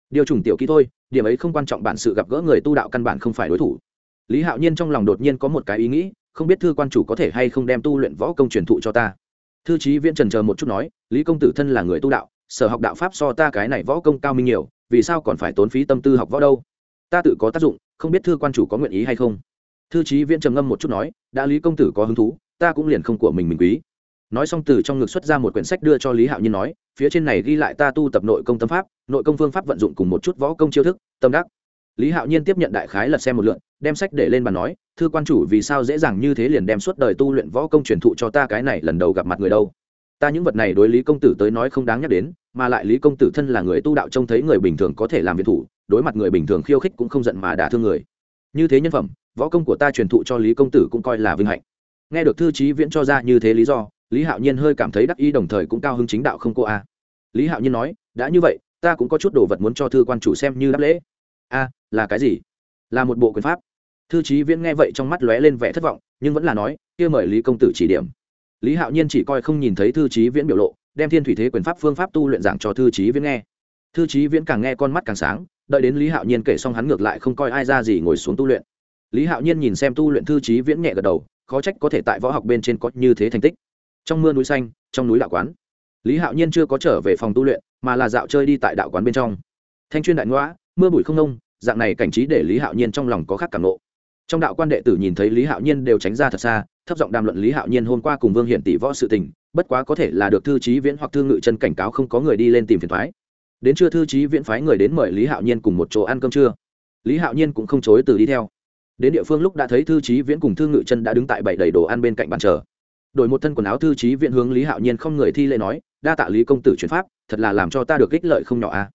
Điều trùng tiểu kỹ thôi, điểm ấy không quan trọng bản sự gặp gỡ người tu đạo căn bản không phải đối thủ. Lý hạo nhiên trong lòng đột nhiên có một cái ý nghĩ, không biết thư quan chủ có thể hay không đem tu luyện võ công truyền thụ cho ta. Thư trí viễn trần chờ một chút nói, lý công tử thân là người tu đạo, sở học đạo pháp so ta cái này võ công cao minh nhiều, vì sao còn phải tốn phí tâm tư học võ đâu? Ta tự có tác dụng, không biết thư quan chủ có nguyện ý hay không. Thư trí viễn trầm ngâm một chút nói, đã lý công tử có hứng thú, ta cũng liền không của mình mình quý nói xong từ trong ngực xuất ra một quyển sách đưa cho lý hạo nhiên nói, phía trên này ghi lại ta tu tập nội công tâm pháp, nội công phương pháp vận dụng cùng một chút võ công chiêu thức, tâm đắc. Lý hạo nhiên tiếp nhận đại khái lật xem một lượn đem sách để lên bàn nói, thư quan chủ, vì sao dễ dàng như thế liền đem suốt đời tu luyện võ công truyền thụ cho ta cái này lần đầu gặp mặt người đâu? Ta những vật này đối lý công tử tới nói không đáng nhắc đến, mà lại lý công tử thân là người tu đạo trông thấy người bình thường có thể làm việc thủ, đối mặt người bình thường khiêu khích cũng không giận mà đả thương người. Như thế nhân phẩm, võ công của ta truyền thụ cho lý công tử cũng coi là vinh hạnh. Nghe được thư trí viễn cho ra như thế lý do lý hạo nhiên hơi cảm thấy đắc ý, đồng thời cũng cao hứng chính đạo không cô a. Lý hạo nhiên nói, đã như vậy, ta cũng có chút đồ vật muốn cho thư quan chủ xem như đáp lễ. A, là cái gì? Là một bộ quyền pháp. Thư trí viễn nghe vậy trong mắt lóe lên vẻ thất vọng, nhưng vẫn là nói, kia mời lý công tử chỉ điểm. Lý hạo nhiên chỉ coi không nhìn thấy thư trí viễn biểu lộ, đem thiên thủy thế quyền pháp phương pháp tu luyện giảng cho thư trí viễn nghe. Thư trí viễn càng nghe con mắt càng sáng, đợi đến lý hạo nhiên kể xong hắn ngược lại không coi ai ra gì ngồi xuống tu luyện. Lý hạo nhiên nhìn xem tu luyện thư trí viễn nhẹ gật đầu, khó trách có thể tại võ học bên trên có như thế thành tích trong mưa núi xanh, trong núi đạo quán. Lý hạo nhiên chưa có trở về phòng tu luyện, mà là dạo chơi đi tại đạo quán bên trong. Thanh chuyên đại ngõa mưa bụi không nông dạng này cảnh trí để lý hạo nhiên trong lòng có khác cảm nộ trong đạo quan đệ tử nhìn thấy lý hạo nhiên đều tránh ra thật xa, thấp giọng đàm luận lý hạo nhiên hôm qua cùng vương hiển tỷ võ sự tình, bất quá có thể là được thư trí viễn hoặc thư ngự chân cảnh cáo không có người đi lên tìm phiền thoái. Đến trưa thư trí viễn phái người đến mời lý hạo nhiên cùng một chỗ ăn cơm trưa. Lý hạo nhiên cũng không chối từ đi theo. Đến địa phương lúc đã thấy thư trí viễn cùng thư ngự chân đã đứng tại bảy đầy đồ ăn bên cạnh bàn chờ đổi một thân quần áo thư trí viện hướng lý hạo nhiên không người thi lễ nói, đa tạ lý công tử chuyển pháp, thật là làm cho ta được ích lợi không nhỏ a. À.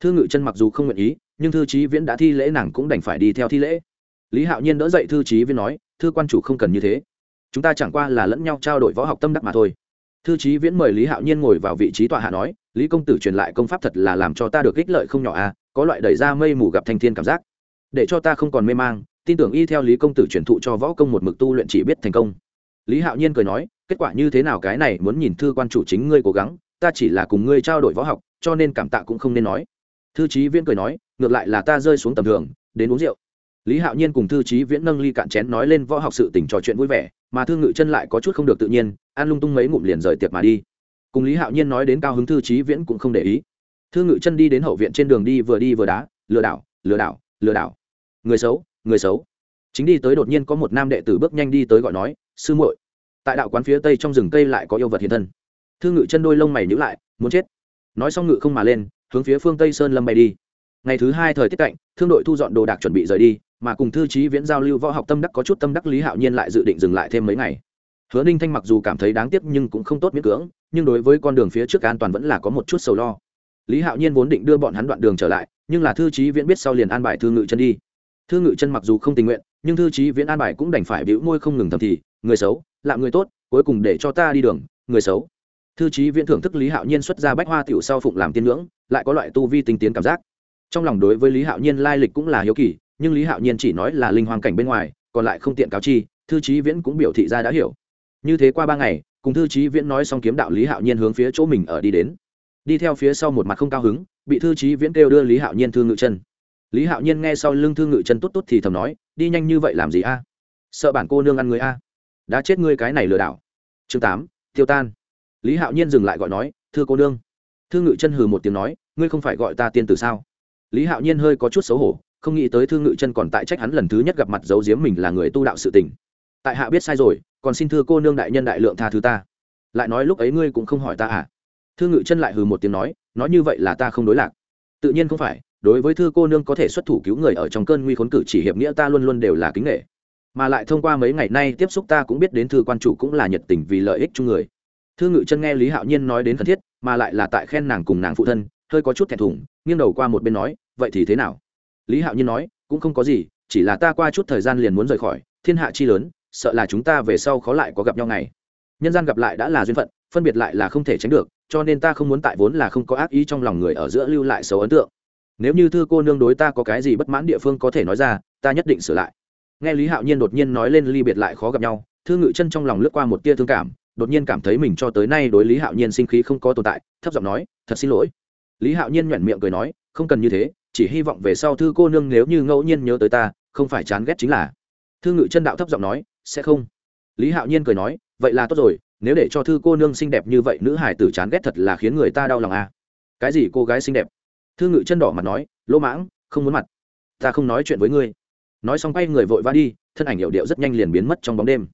thư ngự chân mặc dù không nguyện ý, nhưng thư trí viễn đã thi lễ nàng cũng đành phải đi theo thi lễ. Lý hạo nhiên đỡ dậy thư trí viễn nói, thư quan chủ không cần như thế. Chúng ta chẳng qua là lẫn nhau trao đổi võ học tâm đắc mà thôi. Thư trí viễn mời lý hạo nhiên ngồi vào vị trí tọa hạ nói, lý công tử truyền lại công pháp thật là làm cho ta được ích lợi không nhỏ à có loại đẩy ra mây mù gặp thanh thiên cảm giác. Để cho ta không còn mê mang, tin tưởng y theo lý công tử truyền thụ cho võ công một mực tu luyện chỉ biết thành công lý hạo nhiên cười nói, kết quả như thế nào cái này muốn nhìn thư quan chủ chính ngươi cố gắng, ta chỉ là cùng ngươi trao đổi võ học, cho nên cảm tạ cũng không nên nói. Thư trí viễn cười nói, ngược lại là ta rơi xuống tầm thường, đến uống rượu. Lý hạo nhiên cùng thư trí viễn nâng ly cạn chén nói lên võ học sự tỉnh trò chuyện vui vẻ, mà thư ngự chân lại có chút không được tự nhiên, ăn lung tung mấy ngụm liền rời tiệc mà đi. Cùng lý hạo nhiên nói đến cao hứng thư trí viễn cũng không để ý. Thư ngự chân đi đến hậu viện trên đường đi vừa đi vừa đá, lừa đảo lừa đảo lừa đảo. Người xấu người xấu. Chính đi tới đột nhiên có một nam đệ tử bước nhanh đi tới gọi nói sư muội, tại đạo quán phía tây trong rừng cây lại có yêu vật hiện thân. Thư ngự chân đôi lông mày nhữ lại, muốn chết. Nói xong ngự không mà lên, hướng phía phương tây sơn lâm bay đi. Ngày thứ hai thời tiết cạnh, thương đội thu dọn đồ đạc chuẩn bị rời đi, mà cùng thư trí viễn giao lưu võ học tâm đắc có chút tâm đắc lý hạo nhiên lại dự định dừng lại thêm mấy ngày. Hứa ninh thanh mặc dù cảm thấy đáng tiếc nhưng cũng không tốt miễn cưỡng, nhưng đối với con đường phía trước an toàn vẫn là có một chút sầu lo. Lý hạo nhiên vốn định đưa bọn hắn đoạn đường trở lại, nhưng là thư trí viễn biết sau liền an bài thư ngự chân đi. Thư ngự chân mặc dù không tình nguyện, nhưng thư trí viễn an bài cũng đành phải bĩu môi không ngừng thầm thì người xấu, lạ người tốt, cuối cùng để cho ta đi đường, người xấu. Thư trí viễn thưởng thức lý hạo nhiên xuất ra bách hoa tiểu sau phụng làm tiên ngưỡng, lại có loại tu vi tinh tiến cảm giác. Trong lòng đối với lý hạo nhiên lai lịch cũng là hiếu kỳ, nhưng lý hạo nhiên chỉ nói là linh hoàng cảnh bên ngoài, còn lại không tiện cáo chi, thư trí viễn cũng biểu thị ra đã hiểu. Như thế qua ba ngày, cùng thư trí viễn nói xong kiếm đạo lý hạo nhiên hướng phía chỗ mình ở đi đến. Đi theo phía sau một mặt không cao hứng, bị thư trí viễn kêu đưa lý hạo nhiên thư ngự chân. Lý hạo nhiên nghe sau lưng thư ngự chân tốt tốt thì thầm nói, đi nhanh như vậy làm gì a? Sợ bản cô nương ăn người a đã chết ngươi cái này lừa đảo. Chương tám, tiêu tan. Lý hạo nhiên dừng lại gọi nói, thưa cô nương. Thương ngự chân hừ một tiếng nói, ngươi không phải gọi ta tiên tử sao? Lý hạo nhiên hơi có chút xấu hổ, không nghĩ tới thương ngự chân còn tại trách hắn lần thứ nhất gặp mặt giấu giếm mình là người tu đạo sự tình. Tại hạ biết sai rồi, còn xin thưa cô nương đại nhân đại lượng tha thứ ta. Lại nói lúc ấy ngươi cũng không hỏi ta à? Thương ngự chân lại hừ một tiếng nói nói như vậy là ta không đối lạc. Tự nhiên không phải, đối với thư cô nương có thể xuất thủ cứu người ở trong cơn nguy khốn cử chỉ hiệp nghĩa ta luôn luôn đều là kính nghệ mà lại thông qua mấy ngày nay tiếp xúc ta cũng biết đến thư quan chủ cũng là nhiệt tình vì lợi ích chung người. Thư ngự chân nghe lý hạo nhiên nói đến cần thiết, mà lại là tại khen nàng cùng nàng phụ thân, hơi có chút thẹn thùng, nghiêng đầu qua một bên nói, vậy thì thế nào? Lý hạo nhiên nói, cũng không có gì, chỉ là ta qua chút thời gian liền muốn rời khỏi, thiên hạ chi lớn, sợ là chúng ta về sau khó lại có gặp nhau ngày. Nhân gian gặp lại đã là duyên phận, phân biệt lại là không thể tránh được, cho nên ta không muốn tại vốn là không có ác ý trong lòng người ở giữa lưu lại xấu ấn tượng. Nếu như thư cô nương đối ta có cái gì bất mãn địa phương có thể nói ra, ta nhất định sửa lại nghe lý hạo nhiên đột nhiên nói lên ly biệt lại khó gặp nhau, thư ngự chân trong lòng lướt qua một tia thương cảm, đột nhiên cảm thấy mình cho tới nay đối lý hạo nhiên sinh khí không có tồn tại, thấp giọng nói, thật xin lỗi. Lý hạo nhiên nhoẻn miệng cười nói, không cần như thế, chỉ hy vọng về sau thư cô nương nếu như ngẫu nhiên nhớ tới ta, không phải chán ghét chính là. Thư ngự chân đạo thấp giọng nói, sẽ không. Lý hạo nhiên cười nói, vậy là tốt rồi, nếu để cho thư cô nương xinh đẹp như vậy nữ hải tử chán ghét thật là khiến người ta đau lòng à. cái gì cô gái xinh đẹp? Thư ngự chân đỏ mặt nói, lỗ mãng, không muốn mặt, ta không nói chuyện với ngươi nói xong quay người vội vã đi, thân ảnh hiệu điệu rất nhanh liền biến mất trong bóng đêm.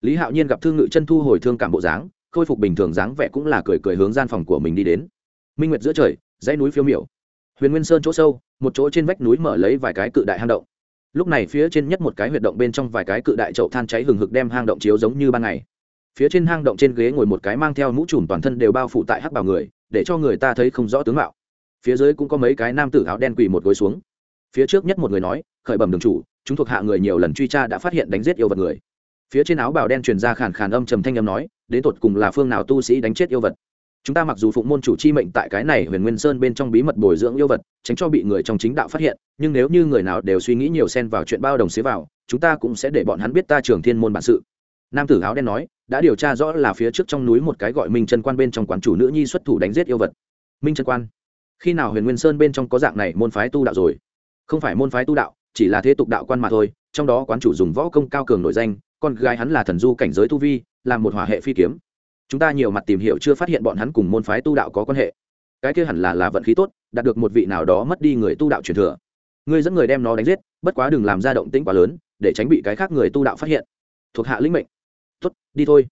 Lý hạo nhiên gặp thương ngự chân thu hồi thương cảm bộ dáng, khôi phục bình thường dáng vẻ cũng là cười cười hướng gian phòng của mình đi đến. Minh nguyệt giữa trời, dãy núi phiêu miểu. Huyền nguyên sơn chỗ sâu, một chỗ trên vách núi mở lấy vài cái cự đại hang động. Lúc này phía trên nhất một cái huyệt động bên trong vài cái cự đại chậu than cháy hừng hực đem hang động chiếu giống như ban ngày. Phía trên hang động trên ghế ngồi một cái mang theo mũ trùm toàn thân đều bao phủ tại hắc bào người, để cho người ta thấy không rõ tướng mạo. Phía dưới cũng có mấy cái nam tử áo đen quỳ một gối xuống. Phía trước nhất một người nói, khởi bẩm đường chủ chúng thuộc hạ người nhiều lần truy tra đã phát hiện đánh giết yêu vật người. Phía trên áo bào đen truyền ra khàn khàn âm trầm thanh âm nói, đến tột cùng là phương nào tu sĩ đánh chết yêu vật. Chúng ta mặc dù phụng môn chủ chi mệnh tại cái này huyền nguyên sơn bên trong bí mật bồi dưỡng yêu vật, tránh cho bị người trong chính đạo phát hiện, nhưng nếu như người nào đều suy nghĩ nhiều xen vào chuyện bao đồng xế vào, chúng ta cũng sẽ để bọn hắn biết ta trường thiên môn bản sự. Nam tử áo đen nói, đã điều tra rõ là phía trước trong núi một cái gọi minh chân quan bên trong quán chủ nữ nhi xuất thủ đánh giết yêu vật. Minh chân quan, khi nào huyền nguyên sơn bên trong có dạng này môn phái tu đạo rồi? Không phải môn phái tu đạo chỉ là thế tục đạo quan mà thôi, trong đó quán chủ dùng võ công cao cường nổi danh, con gái hắn là thần du cảnh giới tu vi, là một hỏa hệ phi kiếm. Chúng ta nhiều mặt tìm hiểu chưa phát hiện bọn hắn cùng môn phái tu đạo có quan hệ. Cái kia hẳn là là vận khí tốt, đạt được một vị nào đó mất đi người tu đạo truyền thừa. Ngươi dẫn người đem nó đánh giết, bất quá đừng làm ra động tĩnh quá lớn, để tránh bị cái khác người tu đạo phát hiện. Thuộc hạ lĩnh mệnh. Tốt, đi thôi.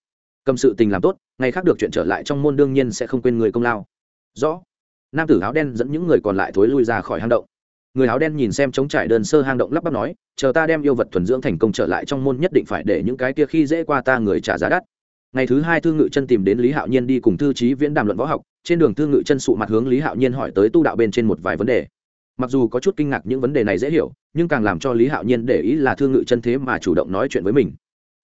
Cầm sự tình làm tốt, ngày khác được chuyện trở lại trong môn đương nhiên sẽ không quên người công lao. Rõ. Nam tử áo đen dẫn những người còn lại thối lui ra khỏi hang động người áo đen nhìn xem chống trải đơn sơ hang động lắp bắp nói, chờ ta đem yêu vật thuần dưỡng thành công trở lại trong môn nhất định phải để những cái kia khi dễ qua ta người trả giá đắt. Ngày thứ hai thương ngự chân tìm đến lý hạo nhiên đi cùng thư trí viễn đàm luận võ học, trên đường thương ngự chân sụ mặt hướng lý hạo nhiên hỏi tới tu đạo bên trên một vài vấn đề. Mặc dù có chút kinh ngạc những vấn đề này dễ hiểu, nhưng càng làm cho lý hạo nhiên để ý là thương ngự chân thế mà chủ động nói chuyện với mình.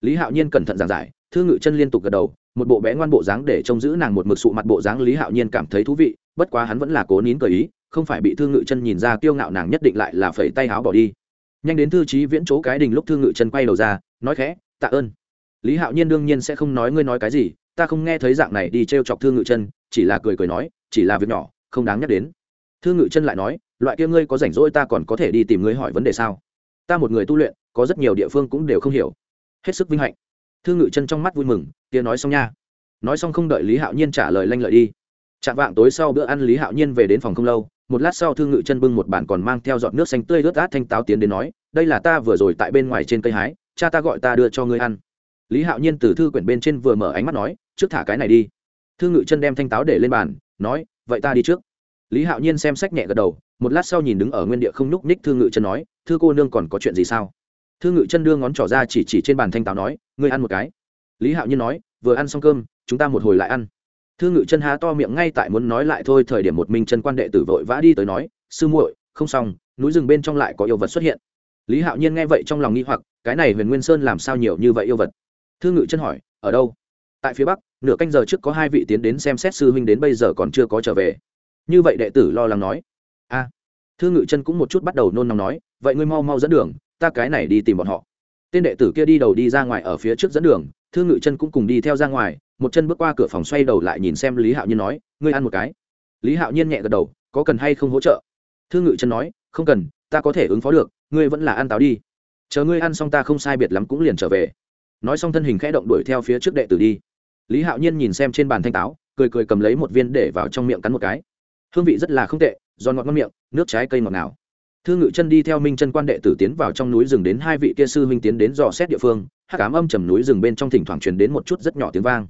Lý hạo nhiên cẩn thận giảng giải thương ngự chân liên tục gật đầu, một bộ bé ngoan bộ dáng để trông giữ nàng một mực sụ mặt bộ dáng lý hạo nhiên cảm thấy thú vị, bất quá hắn vẫn là cố nín cờ ý không phải bị thương ngự chân nhìn ra kiêu ngạo nàng nhất định lại là phẩy tay háo bỏ đi. Nhanh đến thư trí viễn chỗ cái đình lúc thương ngự chân quay đầu ra, nói khẽ, tạ ơn. Lý hạo nhiên đương nhiên sẽ không nói ngươi nói cái gì, ta không nghe thấy dạng này đi t r e o chọc thương ngự chân, chỉ là cười cười nói, chỉ là việc nhỏ, không đáng nhắc đến. Thương ngự chân lại nói, loại kia ngươi có rảnh rỗi ta còn có thể đi tìm ngươi hỏi vấn đề sao? Ta một người tu luyện, có rất nhiều địa phương cũng đều không hiểu. Hết sức vinh hạnh. Thương ngự chân trong mắt vui mừng, kia nói xong nha. Nói xong không đợi lý hạo nhiên trả lời lanh lợi đi. Chạm vạng tối sau bữa ăn lý hạo nhiên về đến phòng không lâu một lát sau thương ngự chân bưng một bản còn mang theo giọt nước xanh tươi ướt át thanh táo tiến đến nói, đây là ta vừa rồi tại bên ngoài trên cây hái, cha ta gọi ta đưa cho ngươi ăn. Lý hạo nhiên từ thư quyển bên trên vừa mở ánh mắt nói, trước thả cái này đi. Thương ngự chân đem thanh táo để lên bàn, nói, vậy ta đi trước. Lý hạo nhiên xem sách nhẹ gật đầu, một lát sau nhìn đứng ở nguyên địa không nhúc ních thương ngự chân nói, thư cô nương còn có chuyện gì sao? Thương ngự chân đưa ngón trỏ ra chỉ chỉ trên bàn thanh táo nói, ngươi ăn một cái. Lý hạo nhiên nói, vừa ăn xong cơm, chúng ta một hồi lại ăn thư ngự chân há to miệng ngay tại muốn nói lại thôi, thời điểm một minh chân quan đệ tử vội vã đi tới nói, sư muội, không xong, núi rừng bên trong lại có yêu vật xuất hiện. Lý hạo nhiên nghe vậy trong lòng nghi hoặc, cái này huyền nguyên sơn làm sao nhiều như vậy yêu vật? Thư ngự chân hỏi, ở đâu? Tại phía bắc, nửa canh giờ trước có hai vị tiến đến xem xét sư huynh đến bây giờ còn chưa có trở về. Như vậy đệ tử lo lắng nói. A. Thư ngự chân cũng một chút bắt đầu nôn nóng nói, vậy ngươi mau mau dẫn đường, ta cái này đi tìm bọn họ. Tên đệ tử kia đi đầu đi ra ngoài ở phía trước dẫn đường, thư ngự chân cũng cùng đi theo ra ngoài một chân bước qua cửa phòng xoay đầu lại nhìn xem lý hạo nhiên nói, ngươi ăn một cái. Lý hạo nhiên nhẹ gật đầu, có cần hay không hỗ trợ? Thư ngự chân nói, không cần, ta có thể ứng phó được, ngươi vẫn là ăn táo đi. Chờ ngươi ăn xong ta không sai biệt lắm cũng liền trở về. Nói xong thân hình khẽ động đuổi theo phía trước đệ tử đi. Lý hạo nhiên nhìn xem trên bàn thanh táo, cười cười cầm lấy một viên để vào trong miệng cắn một cái. Hương vị rất là không tệ, giòn ngọt ngon miệng, nước trái cây ngọt ngào. Thương ngự chân đi theo minh chân quan đệ tử tiến vào trong núi rừng đến hai vị kia sư huynh tiến đến dò xét địa phương hát cám âm trầm núi rừng bên trong thỉnh thoảng truyền đến một chút rất nhỏ tiếng vang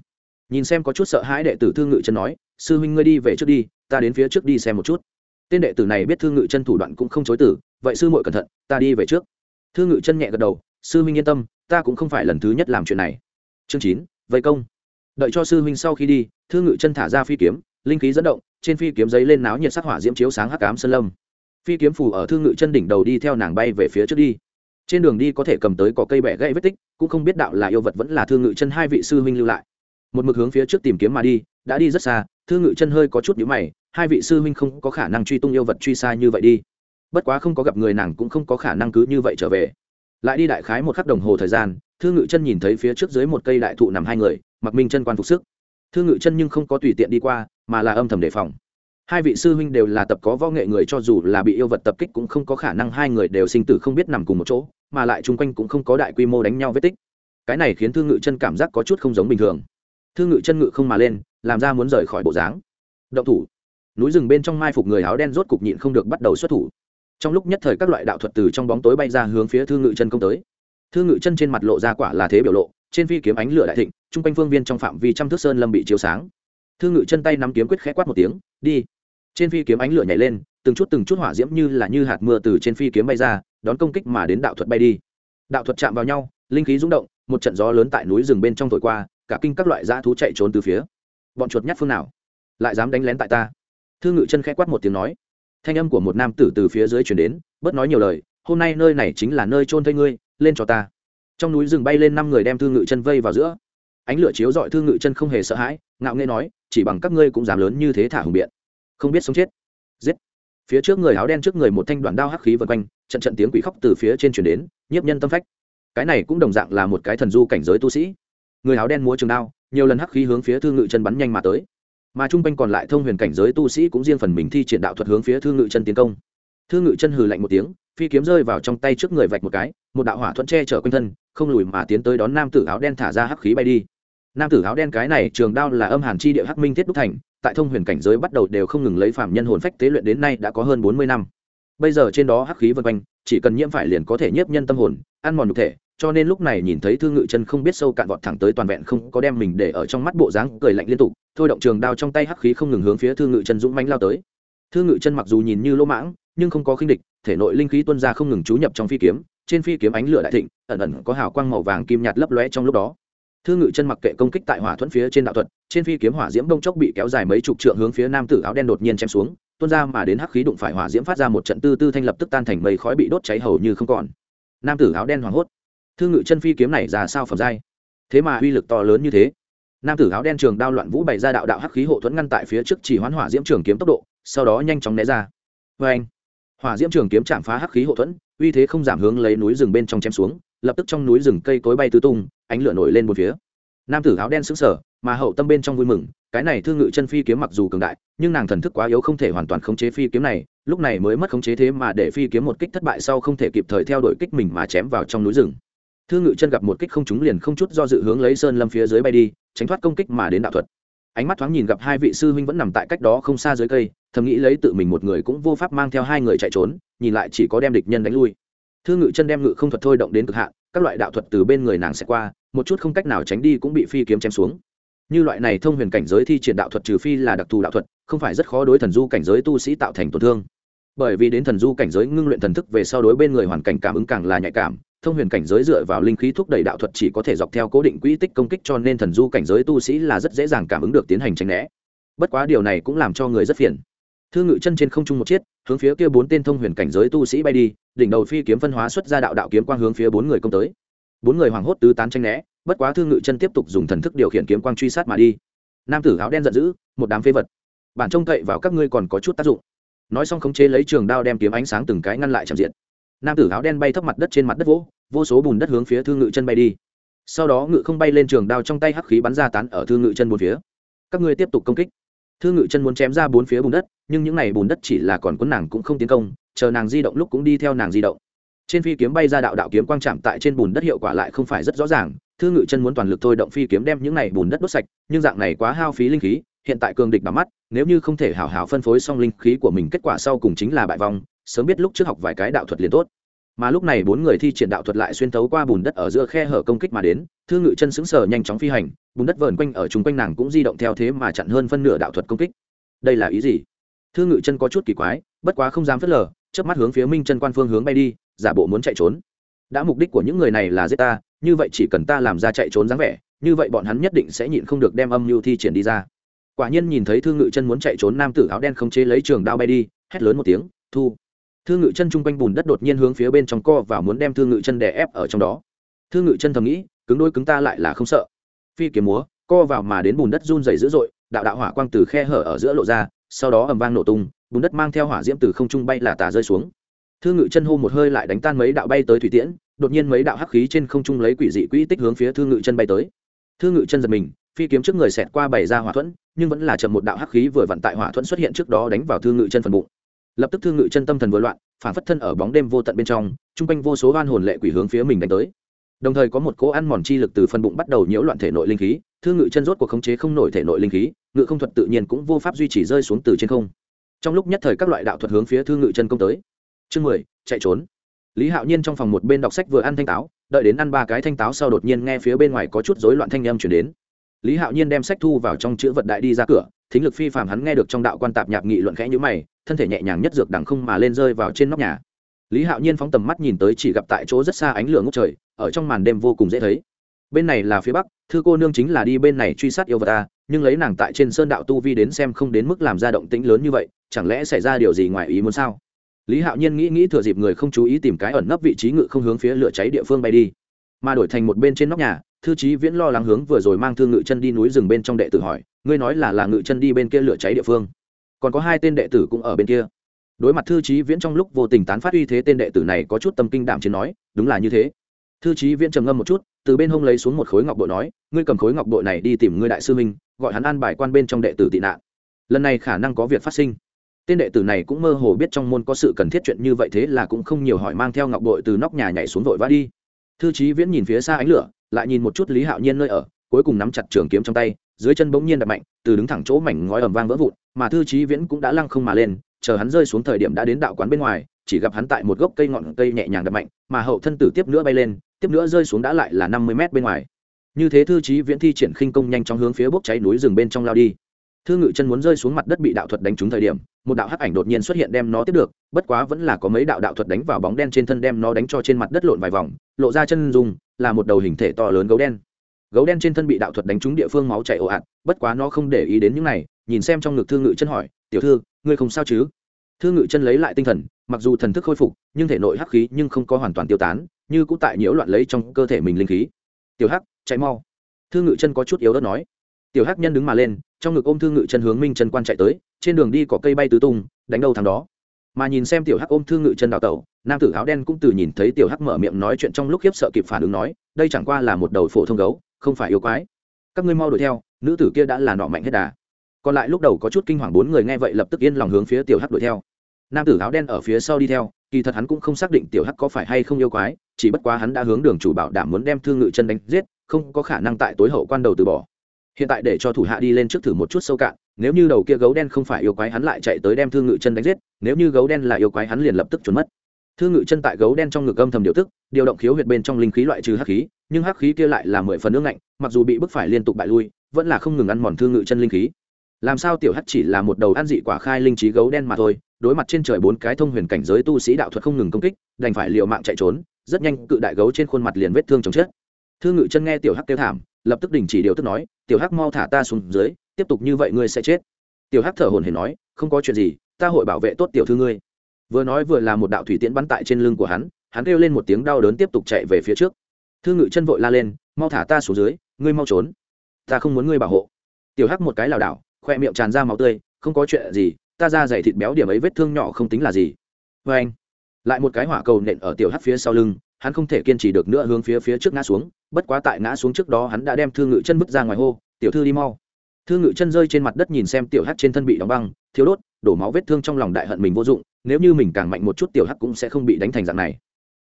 nhìn xem có chút sợ hãi đệ tử thương ngự chân nói, sư huynh ngươi đi về trước đi, ta đến phía trước đi xem một chút. Tên đệ tử này biết thương ngự chân thủ đoạn cũng không chối tử vậy sư muội cẩn thận, ta đi về trước. Thương ngự chân nhẹ gật đầu, sư huynh yên tâm, ta cũng không phải lần thứ nhất làm chuyện này. Chương chín, vây công. Đợi cho sư huynh sau khi đi thương ngự chân thả ra phi kiếm, linh khí dẫn động, trên phi kiếm giấy lên náo nhiệt sắc hỏa diễm chiếu sáng hắc ám sơn lâm. Phi kiếm phủ ở thương ngự chân đỉnh đầu đi theo nàng bay về phía trước đi. Trên đường đi có thể cầm tới cỏ cây bẻ gãy vết tích, cũng không biết đạo là yêu vật vẫn là thương ngự chân hai vị sư huynh lưu lại một mực hướng phía trước tìm kiếm mà đi, đã đi rất xa thương ngự chân hơi có chút nhữ mày, hai vị sư huynh không có khả năng truy tung yêu vật truy xa như vậy đi. Bất quá không có gặp người nàng cũng không có khả năng cứ như vậy trở về. Lại đi đại khái một khắc đồng hồ thời gian thương ngự chân nhìn thấy phía trước dưới một cây đại thụ nằm hai người, mặc minh chân quan phục sức. Thương ngự chân nhưng không có tùy tiện đi qua, mà là âm thầm đề phòng. Hai vị sư huynh đều là tập có võ nghệ người cho dù là bị yêu vật tập kích cũng không có khả năng hai người đều sinh tử không biết nằm cùng một chỗ, mà lại chung quanh cũng không có đại quy mô đánh nhau vết tích. Cái này khiến thương ngự chân cảm giác có chút không giống bình thường thương ngự chân ngự không mà lên, làm ra muốn rời khỏi bộ dáng. Động thủ. Núi rừng bên trong mai phục người áo đen rốt cục nhịn không được bắt đầu xuất thủ. Trong lúc nhất thời các loại đạo thuật từ trong bóng tối bay ra hướng phía thương ngự chân công tới. Thương ngự chân trên mặt lộ ra quả là thế biểu lộ, trên phi kiếm ánh lửa đại thịnh chung quanh phương viên trong phạm vi trăm thước sơn lâm bị chiếu sáng. Thương ngự chân tay nắm kiếm quyết khẽ quát một tiếng, đi. Trên phi kiếm ánh lửa nhảy lên, từng chút từng chút hỏa diễm như là như hạt mưa từ trên phi kiếm bay ra, đón công kích mà đến đạo thuật bay đi. Đạo thuật chạm vào nhau, linh khí rung động, một trận gió lớn tại núi rừng bên trong thổi qua cả kinh các loại dã thú chạy trốn từ phía. Bọn chuột nhát phương nào? Lại dám đánh lén tại ta? Thương ngự chân khẽ quát một tiếng nói. Thanh âm của một nam tử từ phía dưới chuyển đến, bớt nói nhiều lời, hôm nay nơi này chính là nơi trôn thây ngươi, lên cho ta. Trong núi rừng bay lên năm người đem thương ngự chân vây vào giữa. Ánh lửa chiếu dọi thương ngự chân không hề sợ hãi, ngạo nghê nói, chỉ bằng các ngươi cũng dám lớn như thế thả hùng biện. Không biết sống chết. Giết. Phía trước người áo đen trước người một thanh đoạn đao hắc khí vần quanh, trận trận tiếng quỷ khóc từ phía trên chuyển đến, nhiếp nhân tâm phách. Cái này cũng đồng dạng là một cái thần du cảnh giới tu sĩ người áo đen múa trường đao, nhiều lần hắc khí hướng phía thương ngự chân bắn nhanh mà tới. Mà trung quanh còn lại thông huyền cảnh giới tu sĩ cũng riêng phần mình thi triển đạo thuật hướng phía thương ngự chân tiến công. Thương ngự chân hừ lạnh một tiếng, phi kiếm rơi vào trong tay trước người vạch một cái, một đạo hỏa thuận che chở quanh thân, không lùi mà tiến tới đón nam tử áo đen thả ra hắc khí bay đi. Nam tử áo đen cái này trường đao là âm hàn chi địa hắc minh thiết đúc thành, tại thông huyền cảnh giới bắt đầu đều không ngừng lấy phạm nhân hồn phách tế luyện đến nay đã có hơn bốn mươi năm. Bây giờ trên đó hắc khí vân quanh, chỉ cần nhiễm phải liền có thể nhiếp nhân tâm hồn, ăn mòn nhục thể cho nên lúc này nhìn thấy thương ngự chân không biết sâu cạn vọt thẳng tới toàn vẹn không có đem mình để ở trong mắt bộ dáng cười lạnh liên tục, thôi động trường đao trong tay hắc khí không ngừng hướng phía thương ngự chân dũng mánh lao tới. Thương ngự chân mặc dù nhìn như lỗ mãng, nhưng không có khinh địch, thể nội linh khí tuân ra không ngừng trú nhập trong phi kiếm, trên phi kiếm ánh lửa đại thịnh, ẩn ẩn có hào quang màu vàng kim nhạt lấp lóe trong lúc đó. Thương ngự chân mặc kệ công kích tại hỏa thuẫn phía trên đạo thuật, trên phi kiếm hỏa diễm đông chốc bị kéo dài mấy chục trượng hướng phía nam tử áo đen đột nhiên chém xuống, tuôn ra mà đến hắc khí đụng phải hỏa diễm phát ra một trận tư tư thanh lập tức tan thành mây khói bị đốt cháy hầu như không còn. Nam tử áo đen hoảng hốt thương ngự chân phi kiếm này ra sao phẩm giai? Thế mà uy lực to lớn như thế. Nam tử áo đen trường đao loạn vũ bày ra đạo đạo hắc khí hộ thuẫn ngăn tại phía trước chỉ hoán hỏa diễm trường kiếm tốc độ, sau đó nhanh chóng né ra. Vê anh hỏa diễm trường kiếm chạm phá hắc khí hộ thuẫn, uy thế không giảm hướng lấy núi rừng bên trong chém xuống, lập tức trong núi rừng cây cối bay tứ tung, ánh lửa nổi lên một phía. Nam tử áo đen sững sờ, mà hậu tâm bên trong vui mừng, cái này thương ngự chân phi kiếm mặc dù cường đại, nhưng nàng thần thức quá yếu không thể hoàn toàn khống chế phi kiếm này, lúc này mới mất khống chế thế mà để phi kiếm một kích thất bại sau không thể kịp thời theo đuổi kích mình mà chém vào trong núi rừng thương ngự chân gặp một kích không trúng liền không chút do dự hướng lấy sơn lâm phía dưới bay đi, tránh thoát công kích mà đến đạo thuật. Ánh mắt thoáng nhìn gặp hai vị sư huynh vẫn nằm tại cách đó không xa dưới cây, thầm nghĩ lấy tự mình một người cũng vô pháp mang theo hai người chạy trốn, nhìn lại chỉ có đem địch nhân đánh lui. Thương ngự chân đem ngự không thuật thôi động đến cực hạn, các loại đạo thuật từ bên người nàng sẽ qua, một chút không cách nào tránh đi cũng bị phi kiếm chém xuống. Như loại này thông huyền cảnh giới thi triển đạo thuật trừ phi là đặc thù đạo thuật, không phải rất khó đối thần du cảnh giới tu sĩ tạo thành tổn thương. Bởi vì đến thần du cảnh giới ngưng luyện thần thức về sau đối bên người hoàn cảnh cảm ứng càng là nhạy cảm thông huyền cảnh giới dựa vào linh khí thúc đẩy đạo thuật chỉ có thể dọc theo cố định quỹ tích công kích cho nên thần du cảnh giới tu sĩ là rất dễ dàng cảm ứng được tiến hành tranh né. Bất quá điều này cũng làm cho người rất phiền. Thương ngự chân trên không trung một chiếc, hướng phía kia bốn tên thông huyền cảnh giới tu sĩ bay đi đỉnh đầu phi kiếm phân hóa xuất ra đạo đạo kiếm quang hướng phía bốn người công tới. Bốn người hoảng hốt tứ tán tranh né bất quá thương ngự chân tiếp tục dùng thần thức điều khiển kiếm quang truy sát mà đi. Nam tử áo đen giận dữ một đám phế vật. Bản trông cậy vào các ngươi còn có chút tác dụng. Nói xong khống chế lấy trường đao đem kiếm ánh sáng từng cái ngăn lại chạm diện nam tử áo đen bay thấp mặt đất trên mặt đất vỗ, vô số bùn đất hướng phía thương ngự chân bay đi. Sau đó ngự không bay lên trường đao trong tay hắc khí bắn ra tán ở thương ngự chân bốn phía. Các ngươi tiếp tục công kích. Thương ngự chân muốn chém ra bốn phía bùn đất, nhưng những n à y bùn đất chỉ là còn cuốn nàng cũng không tiến công, chờ nàng di động lúc cũng đi theo nàng di động. Trên phi kiếm bay ra đạo đạo kiếm quang chạm tại trên bùn đất hiệu quả lại không phải rất rõ ràng, thư ngự chân muốn toàn lực thôi động phi kiếm đem những này bùn đất đốt sạch, nhưng dạng này quá hao phí linh khí, hiện tại cường địch bằng mắt, nếu như không thể hào hào phân phối xong linh khí của mình kết quả sau cùng chính là bại vong sớm biết lúc trước học vài cái đạo thuật liền tốt. Mà lúc này bốn người thi triển đạo thuật lại xuyên thấu qua bùn đất ở giữa khe hở công kích mà đến, thư ngự chân sững sờ nhanh chóng phi hành, bùn đất vờn quanh ở chung quanh nàng cũng di động theo thế mà chặn hơn phân nửa đạo thuật công kích. Đây là ý gì? Thư ngự chân có chút kỳ quái, bất quá không dám phớt lờ, chớp mắt hướng phía minh chân quan phương hướng bay đi, giả bộ muốn chạy trốn. Đã mục đích của những người này là giết ta, như vậy chỉ cần ta làm ra chạy trốn dáng vẻ, như vậy bọn hắn nhất định sẽ nhịn không được đem âm mưu thi triển đi ra. Quả nhiên nhìn thấy thương ngự chân muốn chạy trốn nam tử áo đen không chế lấy trường đao bay đi, hét lớn một tiếng, thu! Thương ngự chân chung quanh bùn đất đột nhiên hướng phía bên trong co và muốn đem thương ngự chân đè ép ở trong đó. Thương ngự chân thầm nghĩ, cứng đôi cứng ta lại là không sợ. Phi kiếm múa, co vào mà đến bùn đất run dày dữ dội, đạo đạo hỏa quang từ khe hở ở giữa lộ ra, sau đó ầm vang nổ tung, bùn đất mang theo hỏa diễm từ không trung bay là tà rơi xuống. Thương ngự chân hô một hơi lại đánh tan mấy đạo bay tới thủy tiễn, đột nhiên mấy đạo hắc khí trên không trung lấy quỷ dị quỹ tích hướng phía thương ngự chân bay tới. Thương ngự chân giật mình, phi kiếm trước người xẹt qua bảy ra hỏa thuẫn, nhưng vẫn là chậm một đạo hắc khí vừa vặn tại hỏa thuẫn xuất hiện trước đó đánh vào thương ngự chân phần bụng lập tức thương ngự chân tâm thần vừa loạn, phản phất thân ở bóng đêm vô tận bên trong, chung quanh vô số oan hồn lệ quỷ hướng phía mình đánh tới. Đồng thời có một cỗ ăn mòn chi lực từ phần bụng bắt đầu nhiễu loạn thể nội linh khí, thương ngự chân rốt cuộc khống chế không nổi thể nội linh khí, ngự không thuật tự nhiên cũng vô pháp duy trì rơi xuống từ trên không. Trong lúc nhất thời các loại đạo thuật hướng phía thương ngự chân công tới. Chương mười, chạy trốn. Lý hạo nhiên trong phòng một bên đọc sách vừa ăn thanh táo, đợi đến ăn ba cái thanh táo sau đột nhiên nghe phía bên ngoài có chút rối loạn thanh â m chuyển đến. Lý hạo nhiên đem sách thu vào trong chữ vật đại đi ra cửa thính lực phi phàm hắn nghe được trong đạo quan tạp nhạc nghị luận khẽ nhữ mày, thân thể nhẹ nhàng nhất dược đằng không mà lên rơi vào trên nóc nhà. Lý hạo nhiên phóng tầm mắt nhìn tới chỉ gặp tại chỗ rất xa ánh lửa ngốc trời, ở trong màn đêm vô cùng dễ thấy. Bên này là phía bắc, thư cô nương chính là đi bên này truy sát yêu vật ta, nhưng lấy nàng tại trên sơn đạo tu vi đến xem không đến mức làm ra động tĩnh lớn như vậy, chẳng lẽ xảy ra điều gì ngoài ý muốn sao? Lý hạo nhiên nghĩ nghĩ thừa dịp người không chú ý tìm cái ẩn nấp vị trí ngự không hướng phía lửa cháy địa phương bay đi. Mà đổi thành một bên trên nóc nhà, thư trí viễn lo lắng hướng vừa rồi mang thương ngự chân đi núi rừng bên trong đệ tử hỏi ngươi nói là là ngự chân đi bên kia lửa cháy địa phương. Còn có hai tên đệ tử cũng ở bên kia. Đối mặt thư trí viễn trong lúc vô tình tán phát uy thế tên đệ tử này có chút tâm kinh đảm chiến nói, đúng là như thế. Thư trí viễn trầm ngâm một chút, từ bên hông lấy xuống một khối ngọc bội nói, ngươi cầm khối ngọc bội này đi tìm ngươi đại sư minh gọi hắn an bài quan bên trong đệ tử tị nạn. Lần này khả năng có việc phát sinh. Tên đệ tử này cũng mơ hồ biết trong môn có sự cần thiết chuyện như vậy thế là cũng không nhiều hỏi mang theo ngọc bội từ nóc nhà nhảy xuống vội vã đi. Thư trí viễn nhìn phía xa ánh lửa, lại nhìn một chút lý hạo nhiên nơi ở cuối cùng nắm chặt trường kiếm trong tay, dưới chân bỗng nhiên đập mạnh, từ đứng thẳng chỗ mảnh ngói ầm vang vỡ vụn, mà thư trí viễn cũng đã lăng không mà lên, chờ hắn rơi xuống thời điểm đã đến đạo quán bên ngoài, chỉ gặp hắn tại một gốc cây ngọn cây nhẹ nhàng đập mạnh, mà hậu thân tử tiếp nữa bay lên, tiếp nữa rơi xuống đã lại là năm mươi mét bên ngoài. Như thế thư trí viễn thi triển khinh công nhanh trong hướng phía bốc cháy núi rừng bên trong lao đi. Thư ngự chân muốn rơi xuống mặt đất bị đạo thuật đánh trúng thời điểm, một đạo hắc ảnh đột nhiên xuất hiện đem nó tiếp được, bất quá vẫn là có mấy đạo đạo thuật đánh vào bóng đen trên thân đem nó đánh cho trên mặt đất lộn vài vòng, lộ ra chân dùng là một đầu hình thể to lớn gấu đen gấu đen trên thân bị đạo thuật đánh trúng địa phương máu chảy ồ ạt, bất quá nó không để ý đến những này, nhìn xem trong ngực thương ngự chân hỏi, tiểu thư, ngươi không sao chứ? Thương ngự chân lấy lại tinh thần, mặc dù thần thức khôi phục, nhưng thể nội hắc khí nhưng không có hoàn toàn tiêu tán, như cũng tại nhiễu loạn lấy trong cơ thể mình linh khí. Tiểu hắc, chạy mau. Thương ngự chân có chút yếu đất nói. Tiểu hắc nhân đứng mà lên, trong ngực ôm thương ngự chân hướng minh chân quan chạy tới, trên đường đi có cây bay tứ tung, đánh đâu thằng đó. Mà nhìn xem tiểu hắc ôm thương ngự chân đào tẩu, nam tử áo đen cũng từ nhìn thấy tiểu hắc mở miệng nói chuyện trong lúc khiếp sợ kịp phản ứng nói, đây chẳng qua là một đầu phổ thông gấu không phải yêu quái. Các ngươi mau đuổi theo, nữ tử kia đã là nọ mạnh hết đà. Còn lại lúc đầu có chút kinh hoàng bốn người nghe vậy lập tức yên lòng hướng phía tiểu hắc đuổi theo. Nam tử áo đen ở phía sau đi theo, kỳ thật hắn cũng không xác định tiểu hắc có phải hay không yêu quái, chỉ bất quá hắn đã hướng đường chủ bảo đảm muốn đem thương ngự chân đánh giết, không có khả năng tại tối hậu quan đầu từ bỏ. Hiện tại để cho thủ hạ đi lên trước thử một chút sâu cạn, nếu như đầu kia gấu đen không phải yêu quái hắn lại chạy tới đem thương ngự chân đánh giết, nếu như gấu đen là yêu quái hắn liền lập tức trốn mất. Thương ngự chân tại gấu đen trong ngực âm thầm điều tức, điều động khiếu huyệt bên trong linh khí loại trừ hắc khí nhưng hắc khí kia lại là mười phần nước lạnh mặc dù bị bức phải liên tục bại lui, vẫn là không ngừng ăn mòn thương ngự chân linh khí. Làm sao tiểu hắc chỉ là một đầu ăn dị quả khai linh trí gấu đen mà thôi, đối mặt trên trời bốn cái thông huyền cảnh giới tu sĩ đạo thuật không ngừng công kích, đành phải liều mạng chạy trốn, rất nhanh cự đại gấu trên khuôn mặt liền vết thương chồng chết. Thương ngự chân nghe tiểu hắc kêu thảm, lập tức đình chỉ điều tức nói, tiểu hắc mau thả ta xuống dưới, tiếp tục như vậy ngươi sẽ chết. Tiểu hắc thở hồn hển nói, không có chuyện gì, ta hội bảo vệ tốt tiểu thư ngươi. Vừa nói vừa là một đạo thủy tiễn bắn tại trên lưng của hắn hắn kêu lên một tiếng đau đớn tiếp tục chạy về phía trước thư ngự chân vội la lên, mau thả ta xuống dưới, ngươi mau trốn. Ta không muốn ngươi bảo hộ. Tiểu hắc một cái lảo đảo, khoe miệng tràn ra máu tươi, không có chuyện gì, ta ra dày thịt béo điểm ấy vết thương nhỏ không tính là gì. Vê anh, lại một cái hỏa cầu nện ở tiểu hắc phía sau lưng, hắn không thể kiên trì được nữa hướng phía phía trước ngã xuống, bất quá tại ngã xuống trước đó hắn đã đem thương ngự chân bước ra ngoài hô, tiểu thư đi mau. Thương ngự chân rơi trên mặt đất nhìn xem tiểu hắc trên thân bị đóng băng, thiếu đốt, đổ máu vết thương trong lòng đại hận mình vô dụng, nếu như mình càng mạnh một chút tiểu hắc cũng sẽ không bị đánh thành dạng này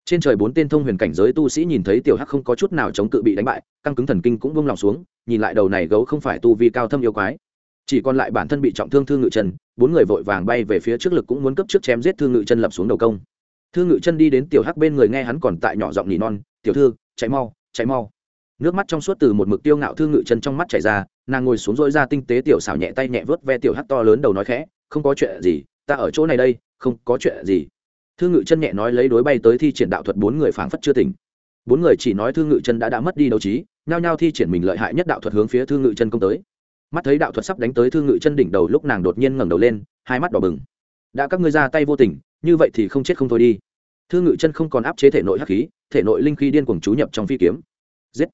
trên trời bốn tên thông huyền cảnh giới tu sĩ nhìn thấy tiểu hắc không có chút nào chống cự bị đánh bại, căng cứng thần kinh cũng vung lòng xuống, nhìn lại đầu này gấu không phải tu vi cao thâm yêu quái. Chỉ còn lại bản thân bị trọng thương thương ngự chân, bốn người vội vàng bay về phía trước lực cũng muốn cấp trước chém giết thương ngự chân lập xuống đầu công. Thương ngự chân đi đến tiểu hắc bên người nghe hắn còn tại nhỏ giọng nỉ non, tiểu thư, chạy mau chạy mau. Nước mắt trong suốt từ một mực tiêu ngạo thương ngự chân trong mắt chảy ra, nàng ngồi xuống dỗi ra tinh tế tiểu xảo nhẹ tay nhẹ vớt ve tiểu hắc to lớn đầu nói khẽ, không có chuyện gì, ta ở chỗ này đây, không có chuyện gì thương ngự chân nhẹ nói lấy đối bay tới thi triển đạo thuật bốn người phảng phất chưa tỉnh. Bốn người chỉ nói thương ngự chân đã đã mất đi đấu trí, nhao nhao thi triển mình lợi hại nhất đạo thuật hướng phía thương ngự chân công tới. Mắt thấy đạo thuật sắp đánh tới thương ngự chân đỉnh đầu lúc nàng đột nhiên ngẩng đầu lên, hai mắt đỏ bừng. Đã các ngươi ra tay vô tình, như vậy thì không chết không thôi đi. Thương ngự chân không còn áp chế thể nội hắc khí, thể nội linh khí điên cuồng chú nhập trong phi kiếm. Giết!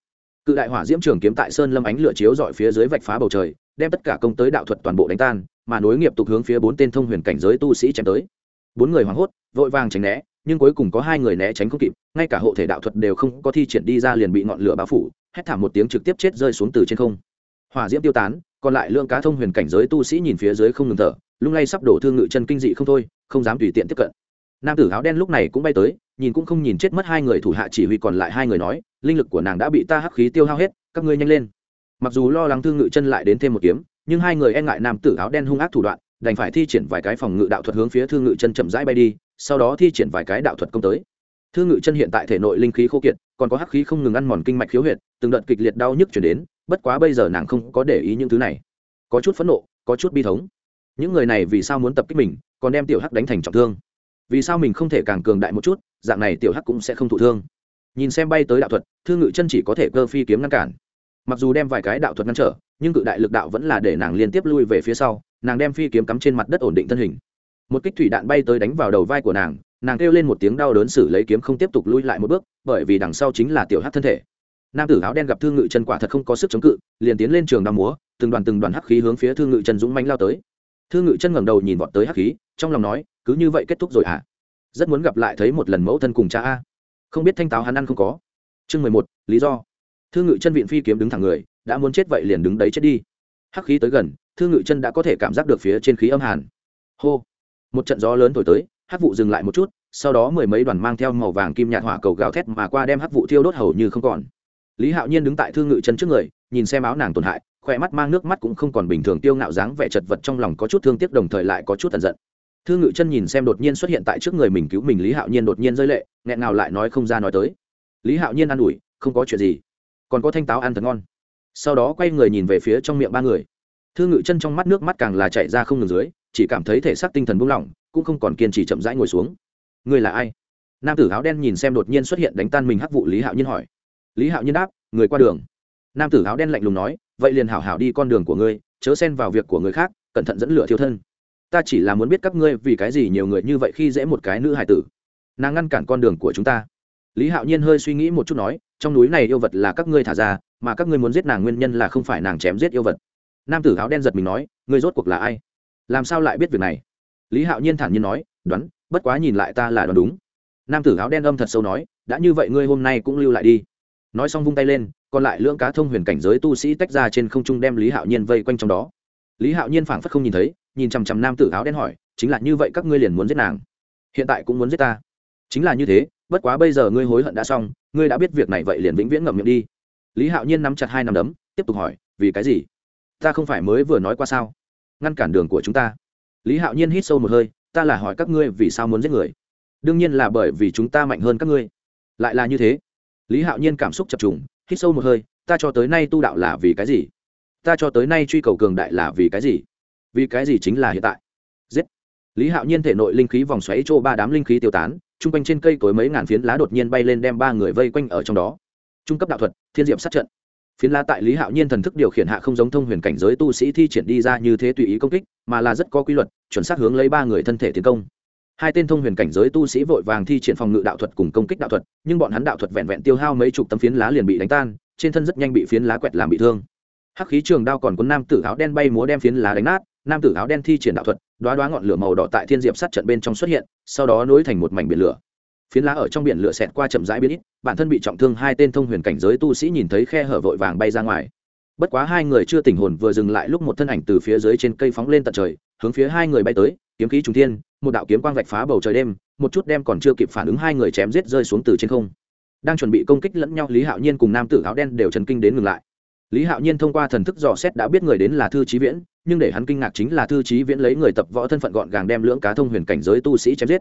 Cự đại hỏa diễm trường kiếm tại sơn lâm ánh lửa chiếu dọi phía dưới vạch phá bầu trời, đem tất cả công tới đạo thuật toàn bộ đánh tan, mà nối nghiệp tục hướng phía bốn tên thông huyền cảnh giới tu sĩ chém tới bốn người hoảng hốt, vội vàng tránh né, nhưng cuối cùng có hai người né tránh không kịp, ngay cả hộ thể đạo thuật đều không có thi triển đi ra liền bị ngọn lửa bao phủ, hét thảm một tiếng trực tiếp chết rơi xuống từ trên không. Hỏa diễm tiêu tán, còn lại lượng cá thông huyền cảnh giới tu sĩ nhìn phía dưới không ngừng thở, lung lay sắp đổ thương ngự chân kinh dị không thôi, không dám tùy tiện tiếp cận. Nam tử áo đen lúc này cũng bay tới, nhìn cũng không nhìn chết mất hai người thủ hạ chỉ huy còn lại hai người nói, linh lực của nàng đã bị ta hắc khí tiêu hao hết, các ngươi nhanh lên. Mặc dù lo lắng thương ngự chân lại đến thêm một kiếm, nhưng hai người e ngại nam tử áo đen hung ác thủ đoạn đành phải thi triển vài cái phòng ngự đạo thuật hướng phía thương ngự chân chậm rãi bay đi, sau đó thi triển vài cái đạo thuật công tới. Thương ngự chân hiện tại thể nội linh khí khô kiệt, còn có hắc khí không ngừng ăn mòn kinh mạch khiếu huyệt, từng đợt kịch liệt đau nhức chuyển đến, bất quá bây giờ nàng không có để ý những thứ này. Có chút phẫn nộ, có chút bi thống. Những người này vì sao muốn tập kích mình, còn đem tiểu hắc đánh thành trọng thương? Vì sao mình không thể càng cường đại một chút, dạng này tiểu hắc cũng sẽ không thụ thương? Nhìn xem bay tới đạo thuật thương ngự chân chỉ có thể cơ phi kiếm ngăn cản. Mặc dù đem vài cái đạo thuật ngăn trở, nhưng cự đại lực đạo vẫn là để nàng liên tiếp lui về phía sau nàng đem phi kiếm cắm trên mặt đất ổn định thân hình. Một kích thủy đạn bay tới đánh vào đầu vai của nàng nàng kêu lên một tiếng đau đớn xử lấy kiếm không tiếp tục lui lại một bước, bởi vì đằng sau chính là tiểu hắc thân thể. Nam tử áo đen gặp thương ngự chân quả thật không có sức chống cự, liền tiến lên trường đao múa, từng đoàn từng đoàn hắc khí hướng phía thương ngự chân dũng mánh lao tới. Thương ngự chân ngẩng đầu nhìn vọt tới hắc khí, trong lòng nói, cứ như vậy kết thúc rồi hả? À? rất muốn gặp lại thấy một lần mẫu thân cùng cha a. Không biết thanh táo hắn ăn không có. Chương mười một, lý do. Thương ngự chân viện phi kiếm đứng thẳng người, đã muốn chết vậy liền đứng đấy chết đi. Hắc khí tới gần thương ngự chân đã có thể cảm giác được phía trên khí âm hàn. Hô! Một trận gió lớn thổi tới hắc vụ dừng lại một chút, sau đó mười mấy đoàn mang theo màu vàng kim nhạt hỏa cầu gào thét mà qua đem hắc vụ thiêu đốt hầu như không còn. Lý hạo nhiên đứng tại thương ngự chân trước người, nhìn xem áo nàng tổn hại, khỏe mắt mang nước mắt cũng không còn bình thường tiêu ngạo dáng vẻ chật vật trong lòng có chút thương tiếc đồng thời lại có chút tần giận. Thương ngự chân nhìn xem đột nhiên xuất hiện tại trước người mình cứu mình lý hạo nhiên đột nhiên rơi lệ, nghẹn nào lại nói không ra nói tới. Lý hạo nhiên ă n ủi, không có chuyện gì. Còn có thanh táo ăn thật ngon. Sau đó quay người nhìn về phía trong miệng ba người thương ngự chân trong mắt nước mắt càng là chạy ra không ngừng dưới, chỉ cảm thấy thể xác tinh thần buông lỏng, cũng không còn kiên trì chậm rãi ngồi xuống. Người là ai? Nam tử áo đen nhìn xem đột nhiên xuất hiện đánh tan mình hắc vụ lý hạo nhiên hỏi. Lý hạo nhiên đáp, người qua đường. Nam tử áo đen lạnh lùng nói, vậy liền hảo hảo đi con đường của ngươi, chớ xen vào việc của người khác, cẩn thận dẫn lửa thiêu thân. Ta chỉ là muốn biết các ngươi vì cái gì nhiều người như vậy khi dễ một cái nữ hải tử. Nàng ngăn cản con đường của chúng ta. Lý hạo nhiên hơi suy nghĩ một chút nói, trong núi này yêu vật là các ngươi thả ra, mà các ngươi muốn giết nàng nguyên nhân là không phải nàng chém giết yêu vật nam tử áo đen giật mình nói, ngươi rốt cuộc là ai? Làm sao lại biết việc này? Lý hạo nhiên thản nhiên nói, đoán, bất quá nhìn lại ta là đoán đúng. Nam tử áo đen âm thật sâu nói, đã như vậy ngươi hôm nay cũng lưu lại đi. Nói xong vung tay lên, còn lại lưỡng cá thông huyền cảnh giới tu sĩ tách ra trên không trung đem lý hạo nhiên vây quanh trong đó. Lý hạo nhiên phảng phất không nhìn thấy, nhìn chằm chằm nam tử áo đen hỏi, chính là như vậy các ngươi liền muốn giết nàng? Hiện tại cũng muốn giết ta? Chính là như thế, bất quá bây giờ ngươi hối hận đã xong, ngươi đã biết việc này vậy liền vĩnh viễn ngậm miệng đi. Lý hạo nhiên nắm chặt hai nắm đấm, tiếp tục hỏi, vì cái gì? Ta không phải mới vừa nói qua sao? Ngăn cản đường của chúng ta. Lý hạo nhiên hít sâu một hơi, ta là hỏi các ngươi vì sao muốn giết người. Đương nhiên là bởi vì chúng ta mạnh hơn các ngươi. Lại là như thế. Lý hạo nhiên cảm xúc chập trùng, hít sâu một hơi, ta cho tới nay tu đạo là vì cái gì? Ta cho tới nay truy cầu cường đại là vì cái gì? Vì cái gì chính là hiện tại? Giết. Lý hạo nhiên thể nội linh khí vòng xoáy chỗ ba đám linh khí tiêu tán t r u n g quanh trên cây cối mấy ngàn phiến lá đột nhiên bay lên đem ba người vây quanh ở trong đó. Trung cấp đạo thuật, thiên diệm sát trận phiến lá tại lý hạo nhiên thần thức điều khiển hạ không giống thông huyền cảnh giới tu sĩ thi triển đi ra như thế tùy ý công kích, mà là rất có quy luật, chuẩn xác hướng lấy ba người thân thể tiến công. Hai tên thông huyền cảnh giới tu sĩ vội vàng thi triển phòng ngự đạo thuật cùng công kích đạo thuật, nhưng bọn hắn đạo thuật vẹn vẹn tiêu hao mấy chục tấm phiến lá liền bị đánh tan, trên thân rất nhanh bị phiến lá quẹt làm bị thương. Hắc khí trường đao còn có nam tử áo đen bay múa đem phiến lá đánh nát, nam tử áo đen thi triển đạo thuật đoá đoá ngọn lửa màu đỏ tại thiên diệp sát trận bên trong xuất hiện, sau đó nối thành một mảnh biển lửa phiến lá ở trong biển lửa xẹt qua chậm rãi biến ít, bản thân bị trọng thương hai tên thông huyền cảnh giới tu sĩ nhìn thấy khe hở vội vàng bay ra ngoài. Bất quá hai người chưa tỉnh hồn vừa dừng lại lúc một thân ảnh từ phía dưới trên cây phóng lên tận trời, hướng phía hai người bay tới, kiếm khí trùng thiên, một đạo kiếm quang vạch phá bầu trời đêm, một chút đem còn chưa kịp phản ứng hai người chém giết rơi xuống từ trên không. Đang chuẩn bị công kích lẫn nhau, lý hạo nhiên cùng nam tử áo đen đều chấn kinh đến ngừng lại. Lý hạo nhiên thông qua thần thức dò xét đã biết người đến là thư trí viễn, nhưng để hắn kinh ngạc chính là thư trí viễn lấy người tập võ thân phận gọn gàng đem lưỡng cá thông huyền cảnh giới tu sĩ chém giết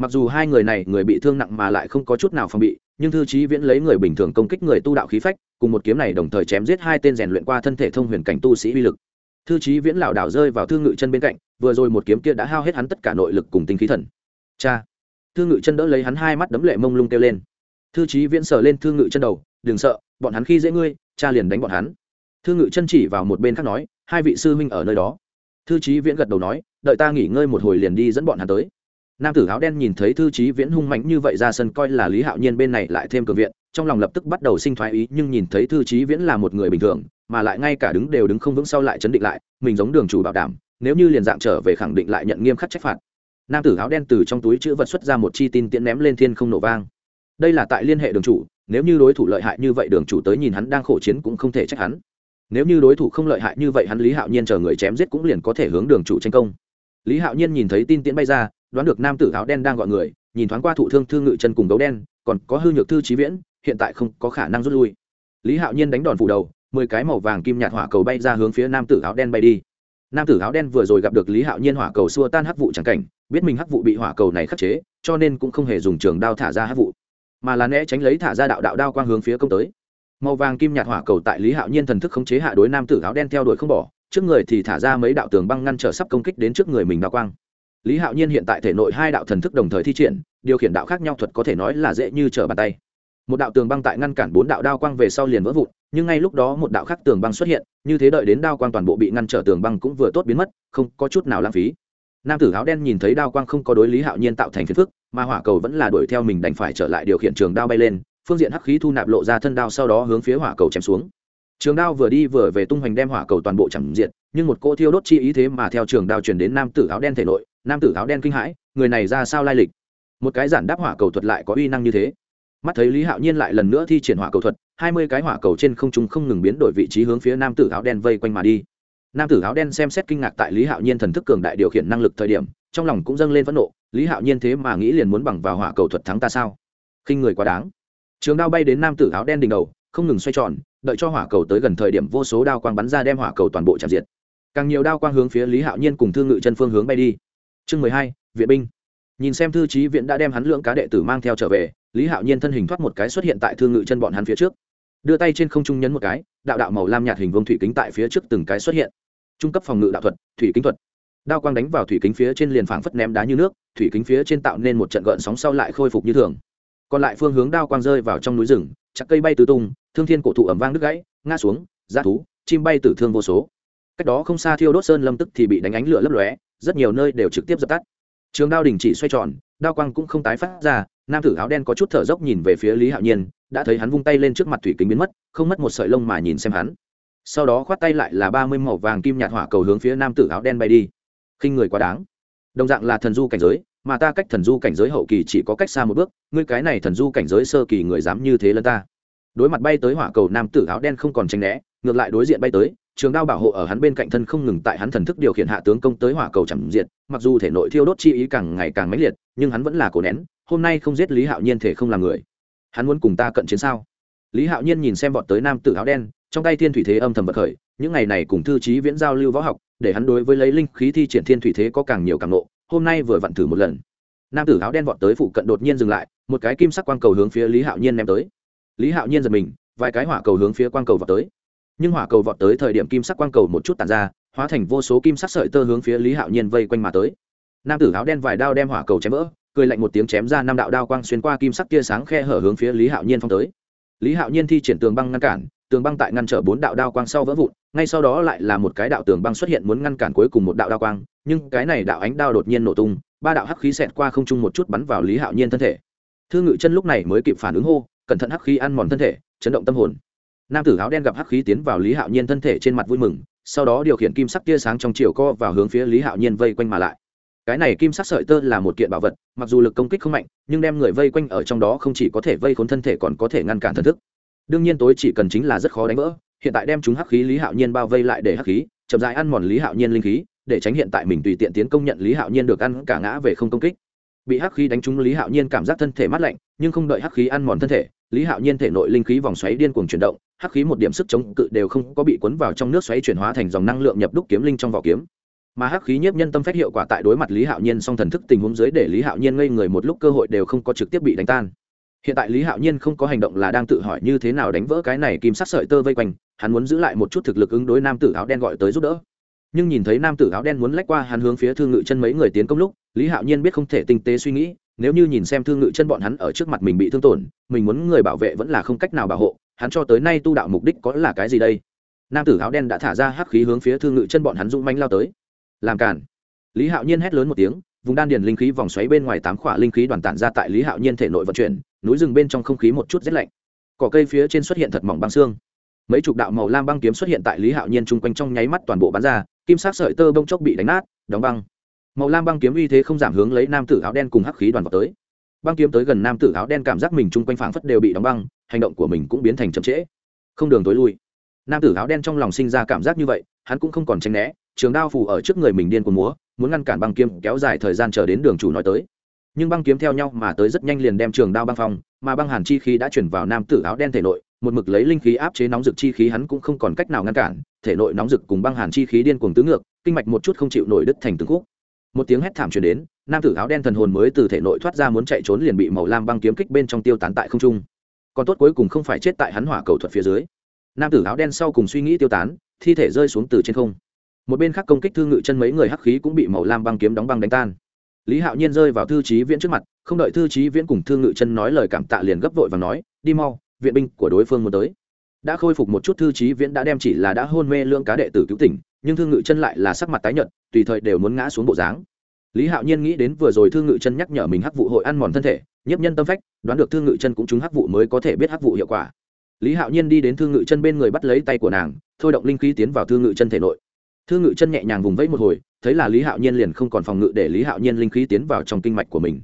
mặc dù hai người này người bị thương nặng mà lại không có chút nào phòng bị, nhưng thư trí viễn lấy người bình thường công kích người tu đạo khí phách, cùng một kiếm này đồng thời chém giết hai tên rèn luyện qua thân thể thông huyền cảnh tu sĩ uy lực. Thư trí viễn lảo đảo rơi vào thương ngự chân bên cạnh, vừa rồi một kiếm kia đã hao hết hắn tất cả nội lực cùng tinh khí thần. Cha! Thương ngự chân đỡ lấy hắn hai mắt đấm lệ mông lung kêu lên. Thư trí viễn sờ lên thương ngự chân đầu, đừng sợ, bọn hắn khi dễ ngươi, cha liền đánh bọn hắn. Thương ngự chân chỉ vào một bên khác nói, hai vị sư huynh ở nơi đó. Thư trí viễn gật đầu nói, đợi ta nghỉ ngơi một hồi liền đi dẫn bọn hắn tới nam tử áo đen nhìn thấy thư trí viễn hung mạnh như vậy ra sân coi là lý hạo nhiên bên này lại thêm cường viện, trong lòng lập tức bắt đầu sinh thoái ý, nhưng nhìn thấy thư trí viễn là một người bình thường, mà lại ngay cả đứng đều đứng không vững sau lại chấn định lại, mình giống đường chủ bảo đảm, nếu như liền dạng trở về khẳng định lại nhận nghiêm khắc trách phạt. Nam tử áo đen từ trong túi chữ vật xuất ra một chi tin tiễn ném lên thiên không nổ vang. Đây là tại liên hệ đường chủ, nếu như đối thủ lợi hại như vậy đường chủ tới nhìn hắn đang khổ chiến cũng không thể trách hắn. Nếu như đối thủ không lợi hại như vậy hắn lý hạo nhiên chờ người chém giết cũng liền có thể hướng đường chủ tranh công. Lý hạo nhiên nhìn thấy tin tiễn bay ra đoán được nam tử áo đen đang gọi người, nhìn thoáng qua thụ thương thương ngự chân cùng gấu đen, còn có hư nhược thư trí viễn, hiện tại không có khả năng rút lui. Lý hạo nhiên đánh đòn phủ đầu, mười cái màu vàng kim nhạt hỏa cầu bay ra hướng phía nam tử áo đen bay đi. Nam tử áo đen vừa rồi gặp được lý hạo nhiên hỏa cầu xua tan hắc vụ c cảnh, biết mình hắc vụ bị hỏa cầu này khắc chế, cho nên cũng không hề dùng trường đao thả ra hắc vụ, mà là né tránh lấy thả ra đạo đạo đao quang hướng phía công tới. Màu vàng kim nhạt hỏa cầu tại lý hạo nhiên thần thức khống chế hạ đối nam tử áo đen theo đuổi không bỏ, trước người thì thả ra mấy đạo tường băng ngăn trở sắp công kích đến trước người mình đao quang lý hạo nhiên hiện tại thể nội hai đạo thần thức đồng thời thi triển, điều khiển đạo khác nhau thuật có thể nói là dễ như trở bàn tay. Một đạo tường băng tại ngăn cản bốn đạo đao quang về sau liền vỡ vụn, nhưng ngay lúc đó một đạo khác tường băng xuất hiện, như thế đợi đến đao quang toàn bộ bị ngăn trở tường băng cũng vừa tốt biến mất, không có chút nào lãng phí. Nam tử áo đen nhìn thấy đao quang không có đối lý hạo nhiên tạo thành phiền phức, mà hỏa cầu vẫn là đuổi theo mình đành phải trở lại điều khiển trường đao bay lên, phương diện hắc khí thu nạp lộ ra thân đao sau đó hướng phía hỏa cầu chém xuống. Trường đao vừa đi vừa về tung hoành đem hỏa cầu toàn bộ chẳng diện nhưng một cô thiêu đốt chi ý thế mà theo trường đao chuyển đến nam tử áo đen thể nội, nam tử áo đen kinh hãi, người này ra sao lai lịch? Một cái giản đáp hỏa cầu thuật lại có uy năng như thế. Mắt thấy lý hạo nhiên lại lần nữa thi triển hỏa cầu thuật, hai mươi cái hỏa cầu trên không trung không ngừng biến đổi vị trí hướng phía nam tử áo đen vây quanh mà đi. Nam tử áo đen xem xét kinh ngạc tại lý hạo nhiên thần thức cường đại điều khiển năng lực thời điểm, trong lòng cũng dâng lên phẫn nộ, lý hạo nhiên thế mà nghĩ liền muốn bằng vào hỏa cầu thuật thắng ta sao? Khinh người quá đáng. Trường đao bay đến nam tử áo đen đỉnh đầu, không ngừng xoay tròn, đợi cho hỏa cầu tới gần thời điểm vô số đao quang bắn ra đem hỏa cầu toàn bộ chạm diệt càng nhiều đao quang hướng phía lý hạo nhiên cùng thương ngự chân phương hướng bay đi. Chương mười hai, viện binh. Nhìn xem thư trí viện đã đem hắn lượng cá đệ tử mang theo trở về, lý hạo nhiên thân hình thoát một cái xuất hiện tại thương ngự chân bọn hắn phía trước. Đưa tay trên không trung nhấn một cái, đạo đạo màu lam nhạt hình vông thủy kính tại phía trước từng cái xuất hiện. Trung cấp phòng ngự đạo thuật, thủy kính thuật. Đao quang đánh vào thủy kính phía trên liền phảng phất ném đá như nước, thủy kính phía trên tạo nên một trận gợn sóng sau lại khôi phục như thường. Còn lại phương hướng đao quang rơi vào trong núi rừng, chặt cây bay tứ tung, thương thiên cổ thụ ẩm vang đứt gãy, ngã xuống, giá thú, chim bay tử thương vô số cách đó không xa thiêu đốt sơn lâm tức thì bị đánh ánh lửa lấp lóe, rất nhiều nơi đều trực tiếp dập tắt. Trường đao đình chỉ xoay tròn, đao quang cũng không tái phát ra, nam tử áo đen có chút thở dốc nhìn về phía lý hạo nhiên, đã thấy hắn vung tay lên trước mặt thủy kính biến mất, không mất một sợi lông mà nhìn xem hắn. Sau đó khoát tay lại là ba mươi màu vàng kim nhạt hỏa cầu hướng phía nam tử áo đen bay đi. Khinh người quá đáng. Đồng dạng là thần du cảnh giới, mà ta cách thần du cảnh giới hậu kỳ chỉ có cách xa một bước, ngươi cái này thần du cảnh giới sơ kỳ người dám như thế lân ta. Đối mặt bay tới hỏa cầu nam tử áo đen không còn tranh né, ngược lại đối diện bay tới trường đao bảo hộ ở hắn bên cạnh thân không ngừng tại hắn thần thức điều khiển hạ tướng công tới hỏa cầu chẳng diệt, mặc dù thể nội thiêu đốt chi ý càng ngày càng mãnh liệt, nhưng hắn vẫn là cổ nén, hôm nay không giết lý hạo nhiên thể không làm người. Hắn muốn cùng ta cận chiến sao? Lý hạo nhiên nhìn xem vọt tới nam tử áo đen, trong tay thiên thủy thế âm thầm bật khởi, những ngày này cùng thư trí viễn giao lưu võ học, để hắn đối với lấy linh khí thi triển thiên thủy thế có càng nhiều càng nộ hôm nay vừa vặn thử một lần. Nam tử áo đen vọt tới phụ cận đột nhiên dừng lại, một cái kim sắc quang cầu hướng phía lý hạo nhiên ném tới. Lý hạo nhiên giật mình, vài cái hỏa cầu hướng phía quang cầu vọt tới nhưng hỏa cầu vọt tới thời điểm kim sắc quang cầu một chút tàn ra, hóa thành vô số kim sắc sợi tơ hướng phía lý hạo nhiên vây quanh mà tới. Nam tử áo đen vài đao đem hỏa cầu chém vỡ, cười lạnh một tiếng chém ra năm đạo đao quang xuyên qua kim sắc tia sáng khe hở hướng phía lý hạo nhiên phong tới. Lý hạo nhiên thi triển tường băng ngăn cản, tường băng tại ngăn trở bốn đạo đao quang sau vỡ vụn, ngay sau đó lại là một cái đạo tường băng xuất hiện muốn ngăn cản cuối cùng một đạo đao quang, nhưng cái này đạo ánh đao đột nhiên nổ tung, ba đạo hắc khí xẹt qua không trung một chút bắn vào lý hạo nhiên thân thể. Thư ngự chân lúc này mới kịp phản ứng hô, cẩn thận hắc khí ăn mòn thân thể, chấn động tâm hồn nam tử áo đen gặp hắc khí tiến vào lý hạo nhiên thân thể trên mặt vui mừng sau đó điều khiển kim sắc tia sáng trong chiều co vào hướng phía lý hạo nhiên vây quanh mà lại cái này kim sắc sợi tơ là một kiện bảo vật mặc dù lực công kích không mạnh nhưng đem người vây quanh ở trong đó không chỉ có thể vây khốn thân thể còn có thể ngăn cản thần thức đương nhiên tối chỉ cần chính là rất khó đánh vỡ hiện tại đem chúng hắc khí lý hạo nhiên bao vây lại để hắc khí chậm dài ăn mòn lý hạo nhiên linh khí để tránh hiện tại mình tùy tiện tiến công nhận lý hạo nhiên được ăn cả ngã về không công kích bị hắc khí đánh trúng lý hạo nhiên cảm giác thân thể mát lạnh nhưng không đợi hắc khí ăn mòn thân thể lý hạo nhiên thể nội linh khí vòng xoáy điên cuồng chuyển động hắc khí một điểm sức chống cự đều không có bị cuốn vào trong nước xoáy chuyển hóa thành dòng năng lượng nhập đúc kiếm linh trong vỏ kiếm. Mà hắc khí nhiếp nhân tâm phách hiệu quả tại đối mặt lý hạo nhiên song thần thức tình huống dưới để lý hạo nhiên ngây người một lúc cơ hội đều không có trực tiếp bị đánh tan. Hiện tại lý hạo nhiên không có hành động là đang tự hỏi như thế nào đánh vỡ cái này kim sắc sợi tơ vây quanh, hắn muốn giữ lại một chút thực lực ứng đối nam tử áo đen gọi tới giúp đỡ. Nhưng nhìn thấy nam tử áo đen muốn lách qua hắn hướng phía thương ngự chân mấy người tiến công lúc, lý hạo nhiên biết không thể tinh tế suy nghĩ, nếu như nhìn xem thương ngự chân bọn hắn ở trước mặt mình bị thương tổn, mình muốn người bảo vệ vẫn là không cách nào bảo hộ hắn cho tới nay tu đạo mục đích có là cái gì đây? Nam tử áo đen đã thả ra hắc khí hướng phía thương ngự chân bọn hắn dũng manh lao tới. Làm cản lý hạo nhiên hét lớn một tiếng, vùng đan điền linh khí vòng xoáy bên ngoài tám khỏa linh khí đoàn tản ra tại lý hạo nhiên thể nội vận chuyển, núi rừng bên trong không khí một chút rét lạnh. Cỏ cây phía trên xuất hiện thật mỏng băng xương. Mấy chục đạo màu lam băng kiếm xuất hiện tại lý hạo nhiên chung quanh trong nháy mắt toàn bộ bắn ra, kim sắc sợi tơ bông chốc bị đánh nát, đóng băng. Màu lam băng kiếm uy thế không giảm hướng lấy nam tử áo đen cùng hắc khí đoàn vào tới băng kiếm tới gần nam tử áo đen cảm giác mình chung quanh phảng phất đều bị đóng băng, hành động của mình cũng biến thành chậm trễ. Không đường tối lui. Nam tử áo đen trong lòng sinh ra cảm giác như vậy, hắn cũng không còn tranh né, trường đao phủ ở trước người mình điên cuồng múa, muốn ngăn cản băng kiếm kéo dài thời gian chờ đến đường chủ nói tới. Nhưng băng kiếm theo nhau mà tới rất nhanh liền đem trường đao băng phong, mà băng hàn chi khí đã chuyển vào nam tử áo đen thể nội, một mực lấy linh khí áp chế nóng rực chi khí hắn cũng không còn cách nào ngăn cản, thể nội nóng rực cùng băng hàn chi khí điên cuồng tứ ngược, kinh mạch một chút không chịu nổi đứt thành từng khúc một tiếng hét thảm truyền đến, nam tử áo đen thần hồn mới từ thể nội thoát ra muốn chạy trốn liền bị màu lam băng kiếm kích bên trong tiêu tán tại không trung. Còn tốt cuối cùng không phải chết tại hắn hỏa cầu thuật phía dưới. Nam tử áo đen sau cùng suy nghĩ tiêu tán, thi thể rơi xuống từ trên không. Một bên khác công kích thư ngự chân mấy người hắc khí cũng bị màu lam băng kiếm đóng băng đánh tan. Lý hạo nhiên rơi vào thư trí viễn trước mặt, không đợi thư trí viễn cùng thư ngự chân nói lời cảm tạ liền gấp vội và nói, đi mau, viện binh của đối phương muốn tới đã khôi phục một chút thư trí viễn đã đem chỉ là đã hôn mê lương cá đệ tử cứu tỉnh, nhưng thương ngự chân lại là sắc mặt tái nhợt, tùy thời đều muốn ngã xuống bộ dáng. Lý hạo nhiên nghĩ đến vừa rồi thương ngự chân nhắc nhở mình hắc vụ hội ăn mòn thân thể, nhiếp nhân tâm phách, đoán được thương ngự chân cũng trúng hắc vụ mới có thể biết hắc vụ hiệu quả. Lý hạo nhiên đi đến thương ngự chân bên người bắt lấy tay của nàng, thôi động linh khí tiến vào thương ngự chân thể nội. Thương ngự chân nhẹ nhàng vùng vẫy một hồi, thấy là lý hạo nhiên liền không còn phòng ngự để lý hạo nhiên linh khí tiến vào trong kinh mạch của mình.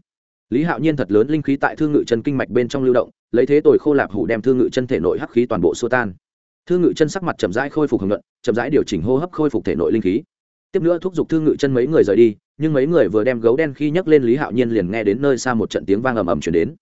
Lý hạo nhiên thật lớn linh khí tại thương ngự chân kinh mạch bên trong lưu động lấy thế tồi khô lạp hủ đem thương ngự chân thể nội hắc khí toàn bộ xua tan. Thương ngự chân sắc mặt chậm rãi khôi phục hồng luận chậm rãi điều chỉnh hô hấp khôi phục thể nội linh khí. Tiếp nữa thúc giục thương ngự chân mấy người rời đi, nhưng mấy người vừa đem gấu đen khi nhấc lên lý hạo nhiên liền nghe đến nơi xa một trận tiếng vang ầm ầm chuyển đến.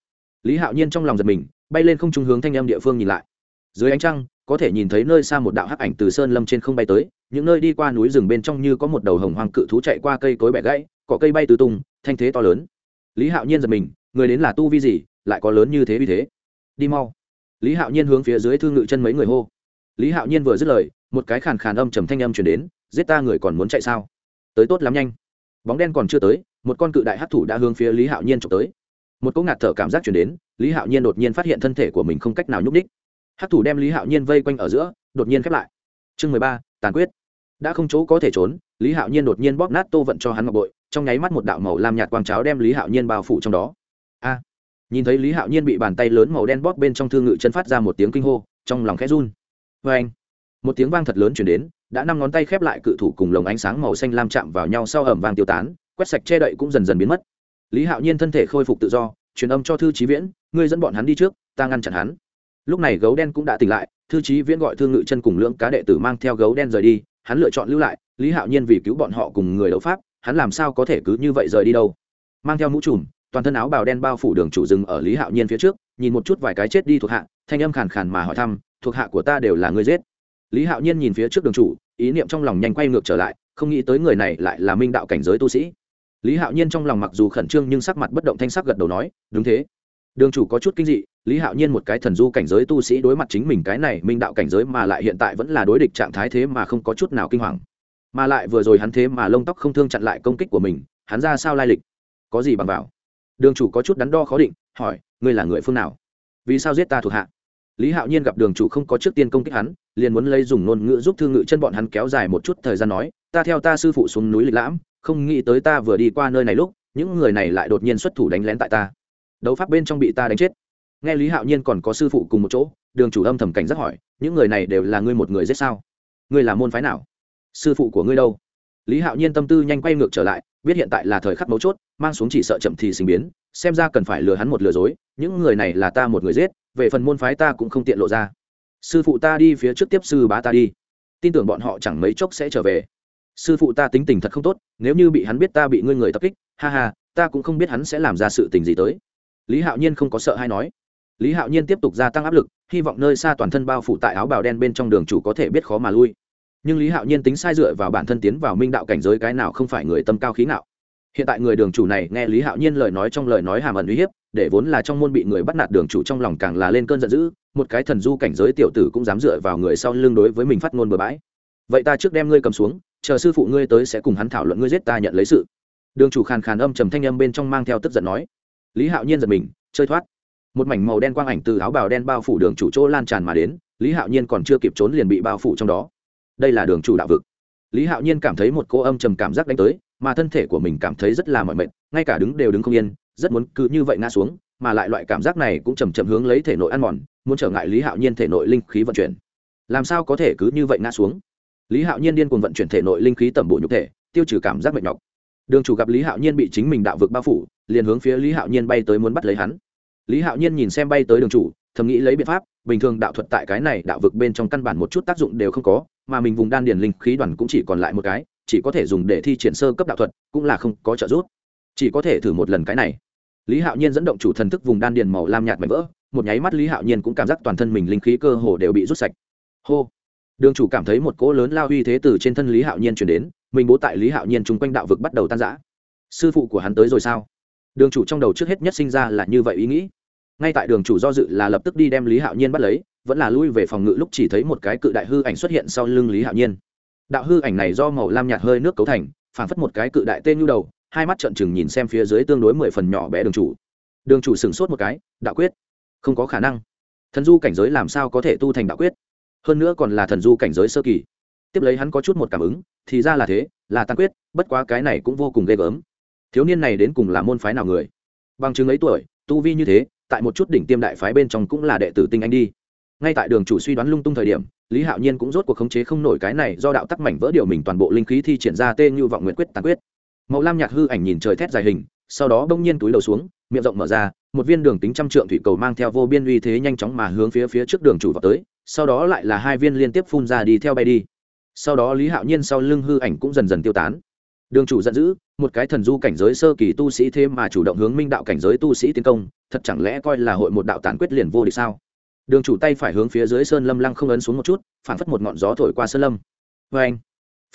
Lý hạo nhiên trong lòng giật mình, bay lên không trung hướng thanh âm địa phương nhìn lại. Dưới ánh trăng, có thể nhìn thấy nơi xa một đạo hắc ảnh từ sơn lâm trên không bay tới, những nơi đi qua núi rừng bên trong như có một đầu hồng hoàng cự thú chạy qua cây cối bẻ gãy, cỏ cây bay tứ tung, thanh thế to lớn. Lý hạo nhiên giật mình người đến là tu vi gì, lại có lớn như thế vì thế? Đi mau. Lý hạo nhiên hướng phía dưới thương ngự chân mấy người hô. Lý hạo nhiên vừa dứt lời, một cái khàn khàn âm trầm thanh âm chuyển đến, giết ta người còn muốn chạy sao? Tới tốt lắm nhanh. Bóng đen còn chưa tới, một con cự đại hát thủ đã hướng phía lý hạo nhiên trộm tới. Một cỗ ngạt thở cảm giác chuyển đến, lý hạo nhiên đột nhiên phát hiện thân thể của mình không cách nào nhúc ních hát thủ đem lý hạo nhiên vây quanh ở giữa, đột nhiên khép lại. Chương mười ba, tàn quyết. Đã không chỗ có thể trốn, lý hạo nhiên đột nhiên bóp nát tô vận cho hắn ngọc bội, trong nháy mắt một đạo màu lam nhạt quang cháo đem lý hạo nhiên bao phủ trong đó a. Nhìn thấy lý hạo nhiên bị bàn tay lớn màu đen bóp bên trong thương ngự chân phát ra một tiếng kinh hô, trong lòng khẽ run. Vê anh, một tiếng vang thật lớn chuyển đến, đã năm ngón tay khép lại cự thủ cùng lồng ánh sáng màu xanh lam chạm vào nhau sau ẩm vang tiêu tán, quét sạch che đậy cũng dần dần biến mất. Lý hạo nhiên thân thể khôi phục tự do, truyền âm cho thư trí viễn, ngươi dẫn bọn hắn đi trước, ta ngăn chặn hắn. Lúc này gấu đen cũng đã tỉnh lại, thư trí viễn gọi thương ngự chân cùng lưỡng cá đệ tử mang theo gấu đen rời đi, hắn lựa chọn lưu lại, lý hạo nhiên vì cứu bọn họ cùng người đấu pháp, hắn làm sao có thể cứ như vậy rời đi đâu? Mang theo mũ trùm toàn thân áo bào đen bao phủ đường chủ rừng ở lý hạo nhiên phía trước, nhìn một chút vài cái chết đi thuộc hạ, thanh âm khàn khàn mà hỏi thăm, thuộc hạ của ta đều là người giết. Lý hạo nhiên nhìn phía trước đường chủ, ý niệm trong lòng nhanh quay ngược trở lại, không nghĩ tới người này lại là minh đạo cảnh giới tu sĩ. Lý hạo nhiên trong lòng mặc dù khẩn trương nhưng sắc mặt bất động thanh sắc gật đầu nói, đúng thế. Đường chủ có chút kinh dị, lý hạo nhiên một cái thần du cảnh giới tu sĩ đối mặt chính mình cái này minh đạo cảnh giới mà lại hiện tại vẫn là đối địch trạng thái thế mà không có chút nào kinh hoàng. Mà lại vừa rồi hắn thế mà lông tóc không thương chặn lại công kích của mình, hắn ra sao lai lịch? Có gì bằng vào? Đường chủ có chút đắn đo khó định, hỏi, ngươi là người phương nào? Vì sao giết ta thuộc hạ? Lý hạo nhiên gặp đường chủ không có trước tiên công kích hắn, liền muốn lấy dùng ngôn ngữ giúp thương ngự chân bọn hắn kéo dài một chút thời gian nói, ta theo ta sư phụ xuống núi lịch lãm, không nghĩ tới ta vừa đi qua nơi này lúc, những người này lại đột nhiên xuất thủ đánh lén tại ta. Đấu pháp bên trong bị ta đánh chết. Nghe lý hạo nhiên còn có sư phụ cùng một chỗ, đường chủ âm thầm cảnh giác hỏi, những người này đều là ngươi một người giết sao? Ngươi là môn phái nào? Sư phụ của ngươi đâu? Lý hạo nhiên tâm tư nhanh quay ngược trở lại, biết hiện tại là thời khắc mấu chốt, mang xuống chỉ sợ chậm thì sinh biến, xem ra cần phải lừa hắn một lừa dối, những người này là ta một người giết, về phần môn phái ta cũng không tiện lộ ra. Sư phụ ta đi phía trước tiếp sư bá ta đi. Tin tưởng bọn họ chẳng mấy chốc sẽ trở về. Sư phụ ta tính tình thật không tốt, nếu như bị hắn biết ta bị ngươi người tập kích, ha ha, ta cũng không biết hắn sẽ làm ra sự tình gì tới. Lý hạo nhiên không có sợ hay nói. Lý hạo nhiên tiếp tục gia tăng áp lực, hy vọng nơi xa toàn thân bao phủ tại áo bào đen bên trong đường chủ có thể biết khó mà lui nhưng lý hạo nhiên tính sai dựa vào bản thân tiến vào minh đạo cảnh giới cái nào không phải người tâm cao khí nào hiện tại người đường chủ này nghe lý hạo nhiên lời nói trong lời nói hàm ẩn uy hiếp, để vốn là trong môn bị người bắt nạt đường chủ trong lòng càng là lên cơn giận dữ, một cái thần du cảnh giới tiểu tử cũng dám dựa vào người sau lưng đối với mình phát ngôn bừa bãi. vậy ta trước đem ngươi cầm xuống, chờ sư phụ ngươi tới sẽ cùng hắn thảo luận ngươi giết ta nhận lấy sự. đường chủ khàn khàn âm trầm thanh âm bên trong mang theo tức giận nói. lý hạo nhiên giật mình, chơi thoát. một mảnh màu đen quang ảnh từ áo bào đen bao phủ đường chủ chỗ lan tràn mà đến, lý hạo nhiên còn chưa kịp trốn liền bị bao phủ trong đó đây là đường chủ đạo vực. Lý hạo nhiên cảm thấy một cô âm trầm cảm giác đánh tới, mà thân thể của mình cảm thấy rất là mỏi mệt, ngay cả đứng đều đứng không yên, rất muốn cứ như vậy ngã xuống, mà lại loại cảm giác này cũng chầm chậm hướng lấy thể nội ăn mòn, muốn trở ngại lý hạo nhiên thể nội linh khí vận chuyển. Làm sao có thể cứ như vậy ngã xuống? Lý hạo nhiên điên cuồng vận chuyển thể nội linh khí tẩm bổ nhục thể, tiêu trừ cảm giác mệt nhọc. Đường chủ gặp lý hạo nhiên bị chính mình đạo vực bao phủ, liền hướng phía lý hạo nhiên bay tới muốn bắt lấy hắn. Lý hạo nhiên nhìn xem bay tới đường chủ, thầm nghĩ lấy biện pháp, bình thường đạo thuật tại cái này đạo vực bên trong căn bản một chút tác dụng đều không có mà mình vùng đan điền linh khí đoàn cũng chỉ còn lại một cái, chỉ có thể dùng để thi triển sơ cấp đạo thuật, cũng là không có trợ giúp. Chỉ có thể thử một lần cái này. Lý hạo nhiên dẫn động chủ thần thức vùng đan điền màu lam nhạt mảnh vỡ, một nháy mắt lý hạo nhiên cũng cảm giác toàn thân mình linh khí cơ hồ đều bị rút sạch. Hô! Đường chủ cảm thấy một cỗ lớn lao uy thế từ trên thân lý hạo nhiên chuyển đến, mình bố tại lý hạo nhiên chung quanh đạo vực bắt đầu tan giã sư phụ của hắn tới rồi sao? Đường chủ trong đầu trước hết nhất sinh ra là như vậy ý nghĩ. Ngay tại đường chủ do dự là lập tức đi đem lý hạo nhiên bắt lấy vẫn là lui về phòng ngự lúc chỉ thấy một cái cự đại hư ảnh xuất hiện sau lưng lý hạo nhiên. Đạo hư ảnh này do màu lam nhạt hơi nước cấu thành, phảng phất một cái cự đại tên nhu đầu, hai mắt trợn trừng nhìn xem phía dưới tương đối mười phần nhỏ bé đường chủ. Đường chủ sửng sốt một cái, đạo quyết, không có khả năng. Thần du cảnh giới làm sao có thể tu thành đạo quyết? Hơn nữa còn là thần du cảnh giới sơ kỳ. Tiếp lấy hắn có chút một cảm ứng, thì ra là thế, là tăng quyết, bất quá cái này cũng vô cùng ghê gớm. Thiếu niên này đến cùng là môn phái nào người? Bằng chứng ấy tuổi, tu vi như thế, tại một chút đỉnh tiêm đại phái bên trong cũng là đệ tử tinh anh đi ngay tại đường chủ suy đoán lung tung thời điểm, lý hạo nhiên cũng rốt cuộc khống chế không nổi cái này do đạo tắc mảnh vỡ điều mình toàn bộ linh khí thi triển ra tê như vọng nguyện quyết tàn quyết. Màu lam nhạt hư ảnh nhìn trời thét dài hình, sau đó bỗng nhiên túi đầu xuống, miệng rộng mở ra, một viên đường tính trăm trượng thủy cầu mang theo vô biên uy thế nhanh chóng mà hướng phía phía trước đường chủ vào tới, sau đó lại là hai viên liên tiếp phun ra đi theo bay đi. Sau đó lý hạo nhiên sau lưng hư ảnh cũng dần dần tiêu tán. Đường chủ giận dữ, một cái thần du cảnh giới sơ kỳ tu sĩ thế mà chủ động hướng minh đạo cảnh giới tu sĩ tiến công, thật chẳng lẽ coi là hội một đạo tán quyết liền vô địch sao? Đường chủ tay phải hướng phía dưới sơn lâm lăng không ấn xuống một chút phản phất một ngọn gió thổi qua sơn lâm. Vê anh,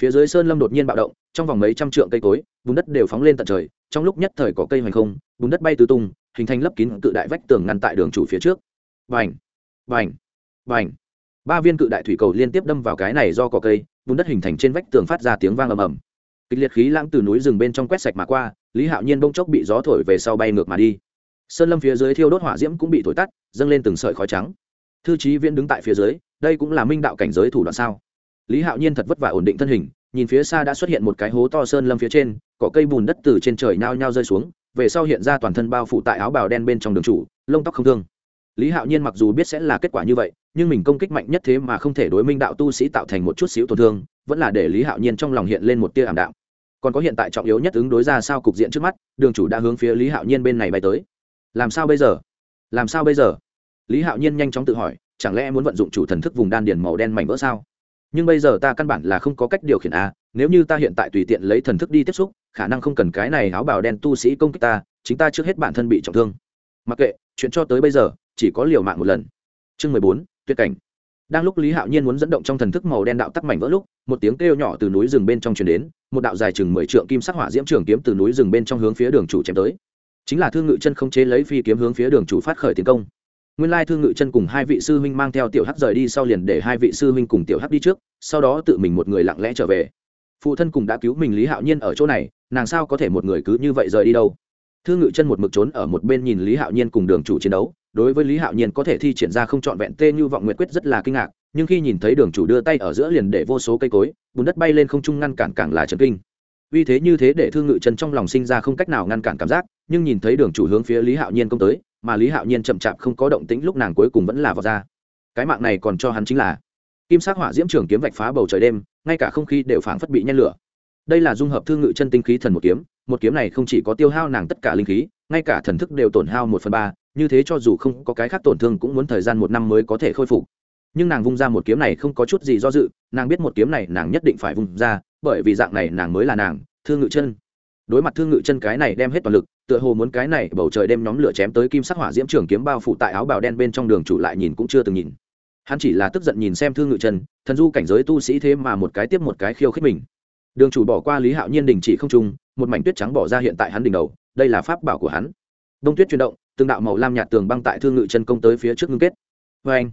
phía dưới sơn lâm đột nhiên bạo động, trong vòng mấy trăm trượng cây cối, bùn đất đều phóng lên tận trời, trong lúc nhất thời có cây hoành không, bùn đất bay tứ tung, hình thành lấp kín cự đại vách tường ngăn tại đường chủ phía trước. Vành vành vành ba viên cự đại thủy cầu liên tiếp đâm vào cái này do cỏ cây, bùn đất hình thành trên vách tường phát ra tiếng vang ầm ầm. Kịch liệt khí lãng từ núi rừng bên trong quét sạch mà qua, lý hạo nhiên bông chốc bị gió thổi về sau bay ngược mà đi sơn lâm phía dưới thiêu đốt hỏa diễm cũng bị thổi tắt, dâng lên từng sợi khói trắng. Thư trí viễn đứng tại phía dưới, đây cũng là minh đạo cảnh giới thủ đoạn sao? Lý hạo nhiên thật vất vả ổn định thân hình, nhìn phía xa đã xuất hiện một cái hố to sơn lâm phía trên, cỏ cây bùn đất từ trên trời nhao nhao rơi xuống, về sau hiện ra toàn thân bao phủ tại áo bào đen bên trong đường chủ, lông tóc không thương. Lý hạo nhiên mặc dù biết sẽ là kết quả như vậy, nhưng mình công kích mạnh nhất thế mà không thể đối minh đạo tu sĩ tạo thành một chút xíu tổn thương, vẫn là để lý hạo nhiên trong lòng hiện lên một tia ảm đạm. Còn có hiện tại trọng yếu nhất ứng đối ra sao cục diện trước mắt, đường chủ đã hướng phía lý hạo nhiên bên này bay tới làm sao bây giờ? Làm sao bây giờ? Lý hạo nhiên nhanh chóng tự hỏi, chẳng lẽ muốn vận dụng chủ thần thức vùng đan điền màu đen mảnh vỡ sao? Nhưng bây giờ ta căn bản là không có cách điều khiển a, nếu như ta hiện tại tùy tiện lấy thần thức đi tiếp xúc, khả năng không cần cái này áo bào đen tu sĩ công kích ta, chính ta trước hết bản thân bị trọng thương. Mặc kệ, chuyện cho tới bây giờ, chỉ có liều mạng một lần. Chương mười bốn, tuyệt cảnh. Đang lúc lý hạo nhiên muốn dẫn động trong thần thức màu đen đạo tắc mảnh vỡ lúc, một tiếng kêu nhỏ từ núi rừng bên trong truyền đến, một đạo dài chừng mười trượng kim sắc hỏa diễm trường kiếm từ núi rừng bên trong hướng phía đường chủ chém tới chính là thương ngự chân không chế lấy phi kiếm hướng phía đường chủ phát khởi tiến công. Nguyên lai thương ngự chân cùng hai vị sư huynh mang theo tiểu hắc rời đi sau liền để hai vị sư huynh cùng tiểu hắc đi trước, sau đó tự mình một người lặng lẽ trở về. Phụ thân cùng đã cứu mình lý hạo nhiên ở chỗ này, nàng sao có thể một người cứ như vậy rời đi đâu? Thương ngự chân một mực trốn ở một bên nhìn lý hạo nhiên cùng đường chủ chiến đấu, đối với lý hạo nhiên có thể thi triển ra không trọn vẹn tê như vọng nguyệt quyết rất là kinh ngạc, nhưng khi nhìn thấy đường chủ đưa tay ở giữa liền để vô số cây cối, bùn đất bay lên không trung ngăn cản càng là trần kinh. Vì thế như thế để thương ngự chân trong lòng sinh ra không cách nào ngăn cản cảm giác nhưng nhìn thấy đường chủ hướng phía lý hạo nhiên công tới, mà lý hạo nhiên chậm chạp không có động tĩnh lúc nàng cuối cùng vẫn là vào ra. Cái mạng này còn cho hắn chính là kim sắc hỏa diễm trường kiếm vạch phá bầu trời đêm, ngay cả không khí đều phảng phất bị nhen lửa. Đây là dung hợp thương ngự chân tinh khí thần một kiếm một kiếm này không chỉ có tiêu hao nàng tất cả linh khí, ngay cả thần thức đều tổn hao một phần ba, như thế cho dù không có cái khác tổn thương cũng muốn thời gian một năm mới có thể khôi phục. Nhưng nàng vung ra một kiếm này không có chút gì do dự, nàng biết một kiếm này nàng nhất định phải vung ra, bởi vì dạng này nàng mới là nàng thương ngự chân. Đối mặt thương ngự chân cái này đem hết toàn lực tựa hồ muốn cái này bầu trời đem nhóm lửa chém tới kim sắc hỏa diễm trường kiếm bao phủ tại áo bào đen bên trong đường chủ lại nhìn cũng chưa từng nhìn. Hắn chỉ là tức giận nhìn xem thương ngự chân thần du cảnh giới tu sĩ thế mà một cái tiếp một cái khiêu khích mình. Đường chủ bỏ qua lý hạo nhiên đình chỉ không trung, một mảnh tuyết trắng bỏ ra hiện tại hắn đỉnh đầu, đây là pháp bảo của hắn. Đông tuyết chuyển động, từng đạo màu lam nhạt tường băng tại thương ngự chân công tới phía trước ngưng kết. Vê anh,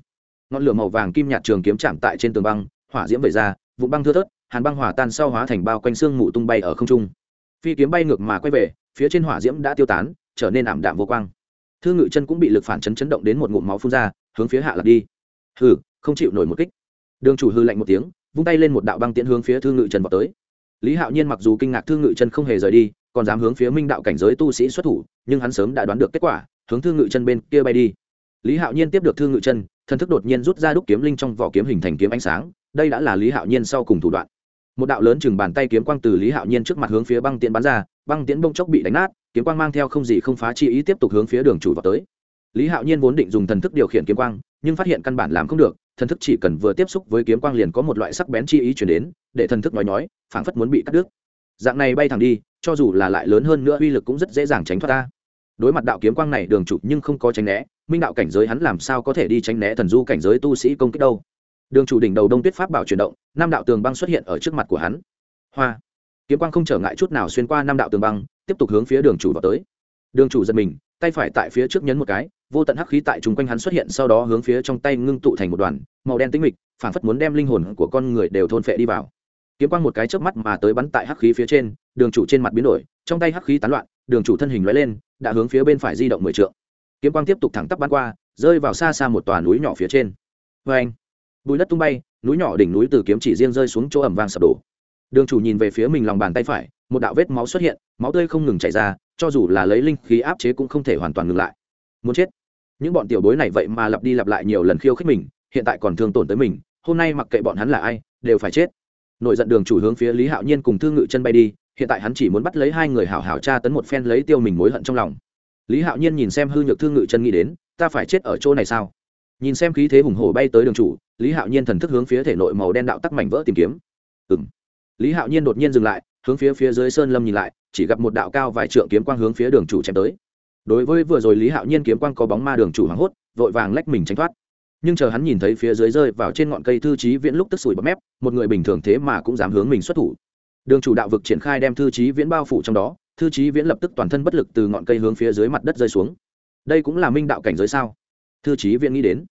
ngọn lửa màu vàng kim nhạt trường kiếm chạm tại trên tường băng, hỏa diễm vẩy ra vụ băng thưa thớt, hàn băng hỏa tan sau hóa thành bao quanh xương mù tung bay ở không trung. Phi kiếm bay ngược mà quay về phía trên hỏa diễm đã tiêu tán, trở nên ảm đạm vô quang. Thương ngự chân cũng bị lực phản chấn chấn động đến một ngụm máu phun ra, hướng phía hạ lạc đi. Hừ, không chịu nổi một kích. Đường chủ hư lạnh một tiếng, vung tay lên một đạo băng tiễn hướng phía thương ngự chân vào tới. Lý hạo nhiên mặc dù kinh ngạc thương ngự chân không hề rời đi, còn dám hướng phía minh đạo cảnh giới tu sĩ xuất thủ, nhưng hắn sớm đã đoán được kết quả, hướng thương ngự chân bên kia bay đi. Lý hạo nhiên tiếp được thương ngự chân, thần thức đột nhiên rút ra đúc kiếm linh trong vỏ kiếm hình thành kiếm ánh sáng, đây đã là lý hạo nhiên sau cùng thủ đoạn. Một đạo lớn chừng bàn tay kiếm quang từ lý hạo nhiên trước mặt hướng phía băng tiện bắn ra băng tiễn bông chốc bị đánh nát, kiếm quang mang theo không gì không phá chi ý tiếp tục hướng phía đường chủ vào tới. Lý hạo nhiên vốn định dùng thần thức điều khiển kiếm quang, nhưng phát hiện căn bản làm không được, thần thức chỉ cần vừa tiếp xúc với kiếm quang liền có một loại sắc bén chi ý chuyển đến, để thần thức nói nói, phảng phất muốn bị cắt đứt. Dạng này bay thẳng đi, cho dù là lại lớn hơn nữa uy lực cũng rất dễ dàng tránh thoát ta. Đối mặt đạo kiếm quang này, đường chủ nhưng không có tránh né, minh đạo cảnh giới hắn làm sao có thể đi tránh né thần du cảnh giới tu sĩ công kích đâu. Đường chủ đỉnh đầu đông tuyết pháp bảo chuyển động, năm đạo tường băng xuất hiện ở trước mặt của hắn. Hoa! Kiếm quang không trở ngại chút nào xuyên qua năm đạo tường băng, tiếp tục hướng phía đường chủ vào tới. Đường chủ giật mình, tay phải tại phía trước nhấn một cái, vô tận hắc khí tại chung quanh hắn xuất hiện, sau đó hướng phía trong tay ngưng tụ thành một đoàn, màu đen tĩnh mịch, phảng phất muốn đem linh hồn của con người đều thôn phệ đi vào. Kiếm quang một cái chớp mắt mà tới bắn tại hắc khí phía trên, đường chủ trên mặt biến đổi, trong tay hắc khí tán loạn, đường chủ thân hình lóe lên, đã hướng phía bên phải di động mười trượng. Kiếm quang tiếp tục thẳng tắp bắn qua, rơi vào xa xa một tòa núi nhỏ phía trên. Vê anh bùi đất tung bay, núi nhỏ đỉnh núi từ kiếm chỉ riêng rơi xuống chỗ ẩm vang sập đổ đường chủ nhìn về phía mình lòng bàn tay phải, một đạo vết máu xuất hiện, máu tươi không ngừng chảy ra, cho dù là lấy linh khí áp chế cũng không thể hoàn toàn ngừng lại. Muốn chết. Những bọn tiểu bối này vậy mà lặp đi lặp lại nhiều lần khiêu khích mình, hiện tại còn thương tổn tới mình, hôm nay mặc kệ bọn hắn là ai, đều phải chết. Nội giận đường chủ hướng phía lý hạo nhiên cùng thương ngự chân bay đi, hiện tại hắn chỉ muốn bắt lấy hai người hảo hảo tra tấn một phen lấy tiêu mình mối hận trong lòng. Lý hạo nhiên nhìn xem hư nhược thương ngự chân nghĩ đến, ta phải chết ở chỗ này sao? Nhìn xem khí thế hùng hổ bay tới đường chủ, lý hạo nhiên thần thức hướng phía thể nội màu đen đạo tắc mảnh vỡ tìm kiếm. Ừ m lý hạo nhiên đột nhiên dừng lại, hướng phía phía dưới sơn lâm nhìn lại, chỉ gặp một đạo cao vài trượng kiếm quang hướng phía đường chủ chém tới. Đối với vừa rồi lý hạo nhiên kiếm quang có bóng ma đường chủ hoảng hốt, vội vàng lách mình tránh thoát. Nhưng chờ hắn nhìn thấy phía dưới rơi vào trên ngọn cây thư trí viễn lúc tức sủi bọt mép, một người bình thường thế mà cũng dám hướng mình xuất thủ. Đường chủ đạo vực triển khai đem thư trí viễn bao phủ trong đó, thư trí viễn lập tức toàn thân bất lực từ ngọn cây hướng phía dưới mặt đất rơi xuống. Đây cũng là minh đạo cảnh giới sao? Thư trí viễn nghĩ đến.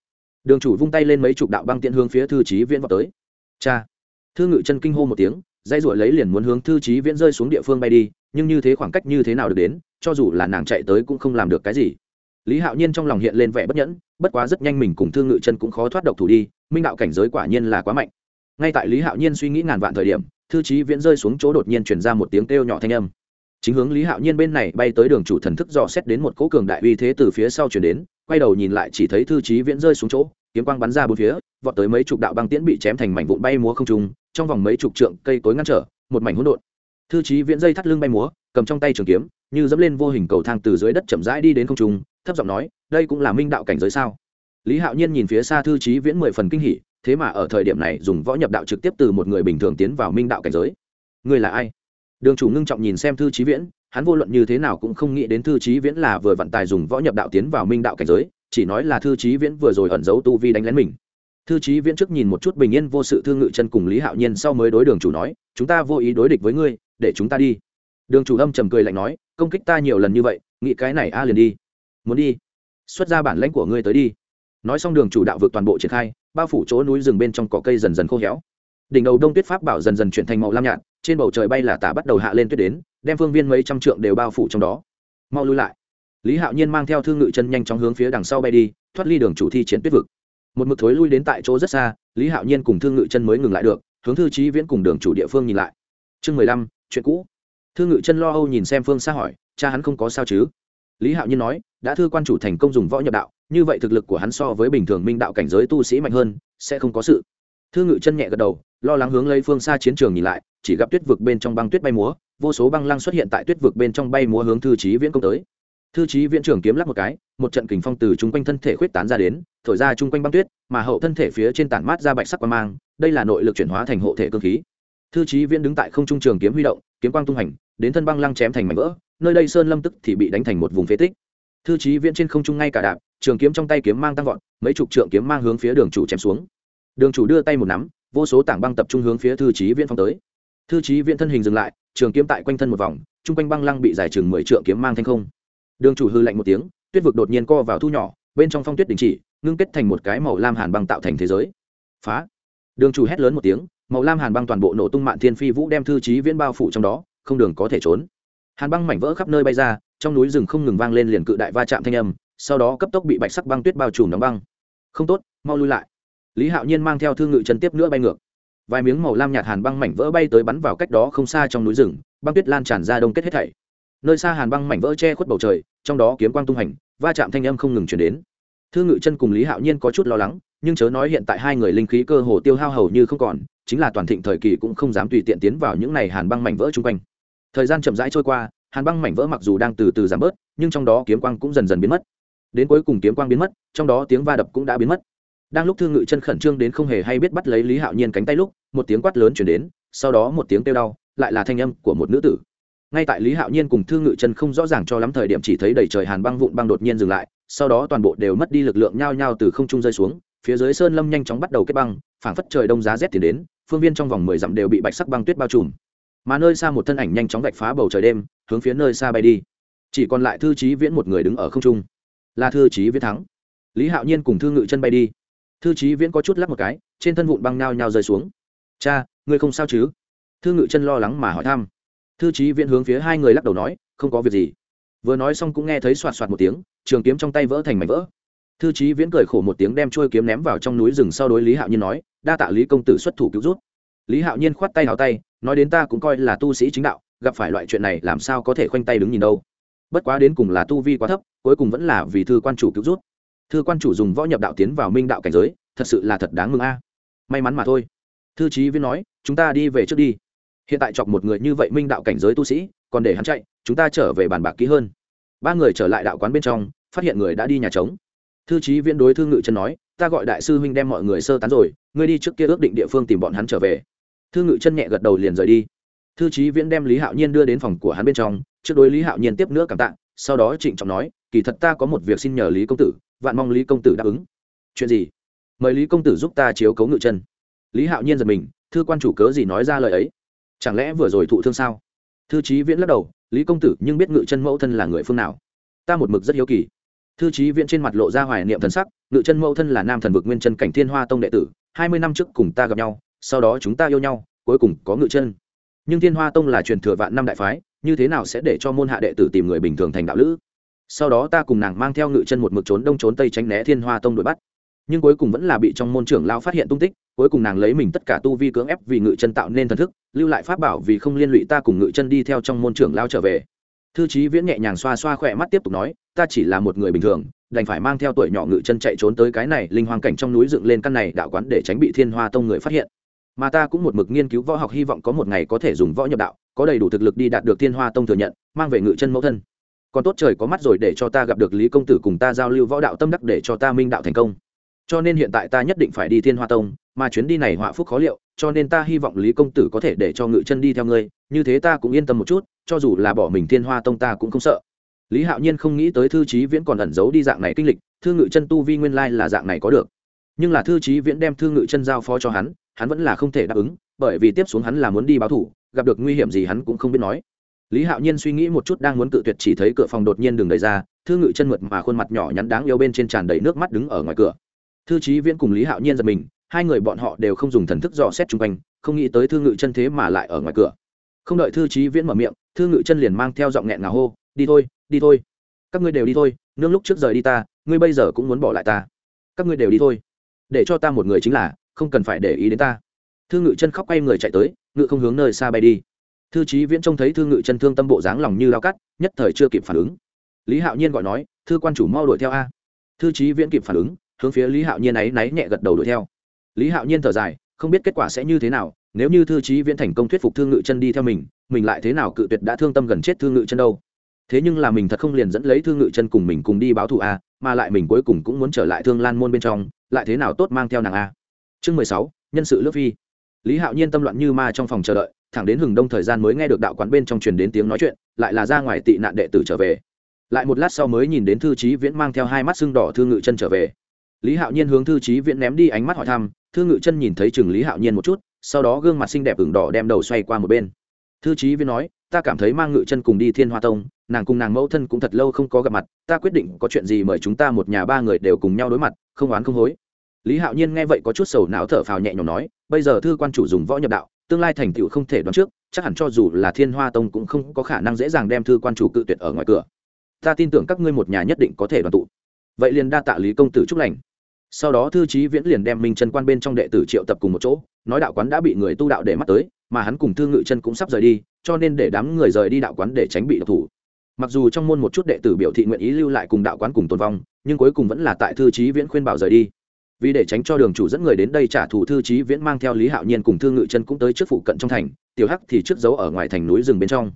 Đường chủ vung tay lên mấy chục đạo băng tiện hướng phía thư trí viễn vào tới. Cha! Thư ngự chân kinh hô một tiếng dây ruổi lấy liền muốn hướng thư trí viễn rơi xuống địa phương bay đi, nhưng như thế khoảng cách như thế nào được đến, cho dù là nàng chạy tới cũng không làm được cái gì. Lý hạo nhiên trong lòng hiện lên vẻ bất nhẫn, bất quá rất nhanh mình cùng thương ngự chân cũng khó thoát độc thủ đi, minh đạo cảnh giới quả nhiên là quá mạnh. Ngay tại lý hạo nhiên suy nghĩ ngàn vạn thời điểm, thư trí viễn rơi xuống chỗ đột nhiên chuyển ra một tiếng kêu nhỏ thanh âm. Chính hướng lý hạo nhiên bên này bay tới đường chủ thần thức dò xét đến một cỗ cường đại uy thế từ phía sau chuyển đến, quay đầu nhìn lại chỉ thấy thư trí viễn rơi xuống chỗ, kiếm quang bắn ra bốn phía, vọt tới mấy chục đạo băng tiễn bị chém thành mảnh vụn bay múa không trung trong vòng mấy chục trượng cây cối ngăn trở, một mảnh hỗn độn. Thư trí viễn dây thắt lưng bay múa, cầm trong tay trường kiếm, như dẫm lên vô hình cầu thang từ dưới đất chậm rãi đi đến không trung, thấp giọng nói, đây cũng là minh đạo cảnh giới sao? Lý hạo nhiên nhìn phía xa thư trí viễn mười phần kinh hỉ, thế mà ở thời điểm này dùng võ nhập đạo trực tiếp từ một người bình thường tiến vào minh đạo cảnh giới. Người là ai? Đường chủ ngưng trọng nhìn xem thư trí viễn, hắn vô luận như thế nào cũng không nghĩ đến thư trí viễn là vừa vận tài dùng võ nhập đạo tiến vào minh đạo cảnh giới, chỉ nói là thư trí viễn vừa rồi ẩn giấu tu vi đánh lén mình thư trí viễn trước nhìn một chút bình yên vô sự thương ngự chân cùng lý hạo nhiên sau mới đối đường chủ nói, chúng ta vô ý đối địch với ngươi, để chúng ta đi. Đường chủ âm trầm cười lạnh nói, công kích ta nhiều lần như vậy, nghĩ cái này a liền đi. Muốn đi? Xuất ra bản lãnh của ngươi tới đi. Nói xong đường chủ đạo vượt toàn bộ triển khai, bao phủ chỗ núi rừng bên trong cỏ cây dần dần khô héo. Đỉnh đầu đông tuyết pháp bảo dần dần chuyển thành màu lam nhạt, trên bầu trời bay là tả bắt đầu hạ lên tuyết đến, đem phương viên mấy trăm trượng đều bao phủ trong đó. Mau lui lại. Lý hạo nhiên mang theo thương ngự chân nhanh chóng hướng phía đằng sau bay đi, thoát ly đường chủ thi triển tuyết vực một mực thối lui đến tại chỗ rất xa, lý hạo nhiên cùng thương ngự chân mới ngừng lại được, hướng thư trí viễn cùng đường chủ địa phương nhìn lại. Chương mười lăm, chuyện cũ. Thương ngự chân lo âu nhìn xem phương xa hỏi, cha hắn không có sao chứ? Lý hạo nhiên nói, đã thư quan chủ thành công dùng võ nhập đạo, như vậy thực lực của hắn so với bình thường minh đạo cảnh giới tu sĩ mạnh hơn, sẽ không có sự. Thương ngự chân nhẹ gật đầu, lo lắng hướng lấy phương xa chiến trường nhìn lại, chỉ gặp tuyết vực bên trong băng tuyết bay múa, vô số băng lăng xuất hiện tại tuyết vực bên trong bay múa hướng thư trí viễn công tới thư trí viện trưởng kiếm lắc một cái, một trận kình phong từ chung quanh thân thể khuyết tán ra đến, thổi ra chung quanh băng tuyết, mà hậu thân thể phía trên tản mát ra bạch sắc quang mang, đây là nội lực chuyển hóa thành hộ thể cơ khí. Thư trí viễn đứng tại không trung trường kiếm huy động, kiếm quang tung hành, đến thân băng lăng chém thành mảnh vỡ, nơi đây sơn lâm tức thì bị đánh thành một vùng phế tích. Thư trí viễn trên không trung ngay cả đạp, trường kiếm trong tay kiếm mang tăng vọt, mấy chục trượng kiếm mang hướng phía đường chủ chém xuống. Đường chủ đưa tay một nắm, vô số tảng băng tập trung hướng phía thư trí viễn phong tới. Thư trí viễn thân hình dừng lại, trường kiếm tại quanh thân một vòng, chung quanh băng lăng bị giải chừng mười trượng kiếm mang thanh không đường chủ hư lạnh một tiếng, tuyết vực đột nhiên co vào thu nhỏ, bên trong phong tuyết đình chỉ, ngưng kết thành một cái màu lam hàn băng tạo thành thế giới. Phá. Đường chủ hét lớn một tiếng, màu lam hàn băng toàn bộ nổ tung mạng thiên phi vũ đem thư trí viễn bao phủ trong đó, không đường có thể trốn. Hàn băng mảnh vỡ khắp nơi bay ra, trong núi rừng không ngừng vang lên liền cự đại va chạm thanh âm, sau đó cấp tốc bị bạch sắc băng tuyết bao trùm đóng băng. Không tốt, mau lui lại. Lý hạo nhiên mang theo thương ngự chân tiếp nữa bay ngược. Vài miếng màu lam nhạt hàn băng mảnh vỡ bay tới bắn vào cách đó không xa trong núi rừng, băng tuyết lan tràn ra đông kết hết thảy nơi xa hàn băng mảnh vỡ che khuất bầu trời, trong đó kiếm quang tung hành, va chạm thanh âm không ngừng chuyển đến. Thương ngự chân cùng lý hạo nhiên có chút lo lắng, nhưng chớ nói hiện tại hai người linh khí cơ hồ tiêu hao hầu như không còn, chính là toàn thịnh thời kỳ cũng không dám tùy tiện tiến vào những này hàn băng mảnh vỡ chung quanh. Thời gian chậm rãi trôi qua, hàn băng mảnh vỡ mặc dù đang từ từ giảm bớt, nhưng trong đó kiếm quang cũng dần dần biến mất. Đến cuối cùng kiếm quang biến mất, trong đó tiếng va đập cũng đã biến mất. Đang lúc thương ngự chân khẩn trương đến không hề hay biết bắt lấy lý hạo nhiên cánh tay lúc, một tiếng quát lớn chuyển đến, sau đó một tiếng kêu đau, lại là thanh âm của một nữ tử ngay tại lý hạo nhiên cùng thương ngự chân không rõ ràng cho lắm thời điểm chỉ thấy đầy trời hàn băng vụn băng đột nhiên dừng lại, sau đó toàn bộ đều mất đi lực lượng nhao nhao từ không trung rơi xuống, phía dưới sơn lâm nhanh chóng bắt đầu kết băng, phảng phất trời đông giá rét thì đến, phương viên trong vòng mười dặm đều bị bạch sắc băng tuyết bao trùm. Mà nơi xa một thân ảnh nhanh chóng vạch phá bầu trời đêm, hướng phía nơi xa bay đi. Chỉ còn lại thư trí viễn một người đứng ở không trung. Là thư trí viễn thắng. Lý hạo nhiên cùng thư ngự chân bay đi. Thư trí viễn có chút lắp một cái, trên thân vụn băng nhao nhao rơi xuống. Cha, ngươi không sao chứ? Thư ngự chân lo lắng mà hỏi thăm thư trí viễn hướng phía hai người lắc đầu nói, không có việc gì. Vừa nói xong cũng nghe thấy soạt soạt một tiếng, trường kiếm trong tay vỡ thành mảnh vỡ. Thư trí viễn cười khổ một tiếng đem trôi kiếm ném vào trong núi rừng sau đối lý hạo nhiên nói, đa tạ lý công tử xuất thủ cứu rút lý hạo nhiên khoát tay hào tay, nói đến ta cũng coi là tu sĩ chính đạo, gặp phải loại chuyện này làm sao có thể khoanh tay đứng nhìn đâu. Bất quá đến cùng là tu vi quá thấp, cuối cùng vẫn là vì thư quan chủ cứu rút thư quan chủ dùng võ nhập đạo tiến vào minh đạo cảnh giới, thật sự là thật đáng mừng a. May mắn mà thôi. Thư trí viễn nói, chúng ta đi về trước đi hiện tại chọc một người như vậy minh đạo cảnh giới tu sĩ, còn để hắn chạy, chúng ta trở về bàn bạc kỹ hơn. Ba người trở lại đạo quán bên trong, phát hiện người đã đi nhà trống. Thư trí viễn đối thư ngự chân nói, ta gọi đại sư huynh đem mọi người sơ tán rồi, ngươi đi trước kia ước định địa phương tìm bọn hắn trở về. Thư ngự chân nhẹ gật đầu liền rời đi. Thư trí viễn đem lý hạo nhiên đưa đến phòng của hắn bên trong, trước đối lý hạo nhiên tiếp nữa cảm tạ, sau đó trịnh trọng nói, kỳ thật ta có một việc xin nhờ lý công tử, vạn mong lý công tử đáp ứng. Chuyện gì? Mời lý công tử giúp ta chiếu cấu ngự chân. Lý hạo nhiên giật mình, thư quan chủ cớ gì nói ra lời ấy? Chẳng lẽ vừa rồi thụ thương sao? Thư trí viễn lắc đầu, lý công tử, nhưng biết ngự chân mẫu thân là người phương nào? Ta một mực rất hiếu kỳ. Thư trí viễn trên mặt lộ ra hoài niệm thần sắc, ngự chân mẫu thân là nam thần vực nguyên chân cảnh thiên hoa tông đệ tử, hai mươi năm trước cùng ta gặp nhau, sau đó chúng ta yêu nhau, cuối cùng có ngự chân. Nhưng thiên hoa tông là truyền thừa vạn năm đại phái, như thế nào sẽ để cho môn hạ đệ tử tìm người bình thường thành đạo lữ? Sau đó ta cùng nàng mang theo ngự chân một mực trốn đông trốn tây tránh né thiên hoa tông đuổi bắt nhưng cuối cùng vẫn là bị trong môn trưởng lao phát hiện tung tích, cuối cùng nàng lấy mình tất cả tu vi cưỡng ép vì ngự chân tạo nên thần thức, lưu lại pháp bảo vì không liên lụy ta cùng ngự chân đi theo trong môn trưởng lao trở về. Thư trí viễn nhẹ nhàng xoa xoa khỏe mắt tiếp tục nói, ta chỉ là một người bình thường, đành phải mang theo tuổi nhỏ ngự chân chạy trốn tới cái này linh hoang cảnh trong núi dựng lên căn này đạo quán để tránh bị thiên hoa tông người phát hiện. Mà ta cũng một mực nghiên cứu võ học hy vọng có một ngày có thể dùng võ nhập đạo, có đầy đủ thực lực đi đạt được thiên hoa tông thừa nhận, mang về ngự chân mẫu thân. Còn tốt trời có mắt rồi để cho ta gặp được lý công tử cùng ta giao lưu võ đạo tâm đắc để cho ta minh đạo thành công cho nên hiện tại ta nhất định phải đi thiên hoa tông, mà chuyến đi này họa phúc khó liệu, cho nên ta hy vọng lý công tử có thể để cho ngự chân đi theo ngươi, như thế ta cũng yên tâm một chút, cho dù là bỏ mình thiên hoa tông ta cũng không sợ. Lý hạo nhiên không nghĩ tới thư trí viễn còn ẩn giấu đi dạng này kinh lịch, thư ngự chân tu vi nguyên lai là dạng này có được. Nhưng là thư trí viễn đem thư ngự chân giao phó cho hắn hắn vẫn là không thể đáp ứng, bởi vì tiếp xuống hắn là muốn đi báo thủ, gặp được nguy hiểm gì hắn cũng không biết nói. Lý hạo nhiên suy nghĩ một chút đang muốn cự tuyệt chỉ thấy cửa phòng đột nhiên đường đầy ra, thư ngự chân mượt mà khuôn mặt nhỏ nhắn đáng yêu bên trên tràn đầy nước mắt đứng ở ngoài cửa thư trí viễn cùng lý hạo nhiên giật mình, hai người bọn họ đều không dùng thần thức dò xét chung quanh, không nghĩ tới thư ngự chân thế mà lại ở ngoài cửa. Không đợi thư trí viễn mở miệng, thư ngự chân liền mang theo giọng nghẹn ngào hô, đi thôi đi thôi. Các ngươi đều đi thôi, nương lúc trước rời đi ta, ngươi bây giờ cũng muốn bỏ lại ta. Các ngươi đều đi thôi. Để cho ta một người chính là, không cần phải để ý đến ta. Thư ngự chân khóc quay người chạy tới, ngự không hướng nơi xa bay đi. Thư trí viễn trông thấy thư ngự chân thương tâm bộ dáng lòng như lao cắt, nhất thời chưa kịp phản ứng. Lý hạo nhiên gọi nói, thư quan chủ mau đuổi theo a. Thư trí viễn kịp phản ứng hướng phía lý hạo nhiên ấy náy nhẹ gật đầu đuổi theo. Lý hạo nhiên thở dài, không biết kết quả sẽ như thế nào, nếu như thư trí viễn thành công thuyết phục thương ngự chân đi theo mình mình lại thế nào cự tuyệt đã thương tâm gần chết thương ngự chân đâu? Thế nhưng là mình thật không liền dẫn lấy thương ngự chân cùng mình cùng đi báo thù a, mà lại mình cuối cùng cũng muốn trở lại thương lan môn bên trong, lại thế nào tốt mang theo nàng a? Chương mười sáu, nhân sự lướt phi. Lý hạo nhiên tâm loạn như ma trong phòng chờ đợi, thẳng đến hừng đông thời gian mới nghe được đạo quán bên trong truyền đến tiếng nói chuyện, lại là ra ngoài tị nạn đệ tử trở về. Lại một lát sau mới nhìn đến thư trí viễn mang theo hai mắt sưng đỏ thương ngự chân trở về lý hạo nhiên hướng thư trí viễn ném đi ánh mắt hỏi thăm, thư ngự chân nhìn thấy chừng lý hạo nhiên một chút, sau đó gương mặt xinh đẹp ửng đỏ đem đầu xoay qua một bên. Thư trí viễn nói, ta cảm thấy mang ngự chân cùng đi thiên hoa tông, nàng cùng nàng mẫu thân cũng thật lâu không có gặp mặt, ta quyết định có chuyện gì mời chúng ta một nhà ba người đều cùng nhau đối mặt, không oán không hối. Lý hạo nhiên nghe vậy có chút sầu não thở phào nhẹ nhõm nói, bây giờ thư quan chủ dùng võ nhập đạo, tương lai thành tựu không thể đoán trước, chắc hẳn cho dù là thiên hoa tông cũng không có khả năng dễ dàng đem thư quan chủ cự tuyệt ở ngoài cửa. Ta tin tưởng các ngươi một nhà nhất định có thể đoàn tụ. Vậy liền đa tạ lý công tử chúc lành sau đó thư trí viễn liền đem minh chân quan bên trong đệ tử triệu tập cùng một chỗ, nói đạo quán đã bị người tu đạo để mắt tới, mà hắn cùng thương ngự chân cũng sắp rời đi, cho nên để đám người rời đi đạo quán để tránh bị độc thủ. Mặc dù trong môn một chút đệ tử biểu thị nguyện ý lưu lại cùng đạo quán cùng tồn vong, nhưng cuối cùng vẫn là tại thư trí viễn khuyên bảo rời đi. Vì để tránh cho đường chủ dẫn người đến đây trả thù, thư trí viễn mang theo lý hạo nhiên cùng thương ngự chân cũng tới trước phụ cận trong thành, tiểu hắc thì trước giấu ở ngoài thành núi rừng bên trong.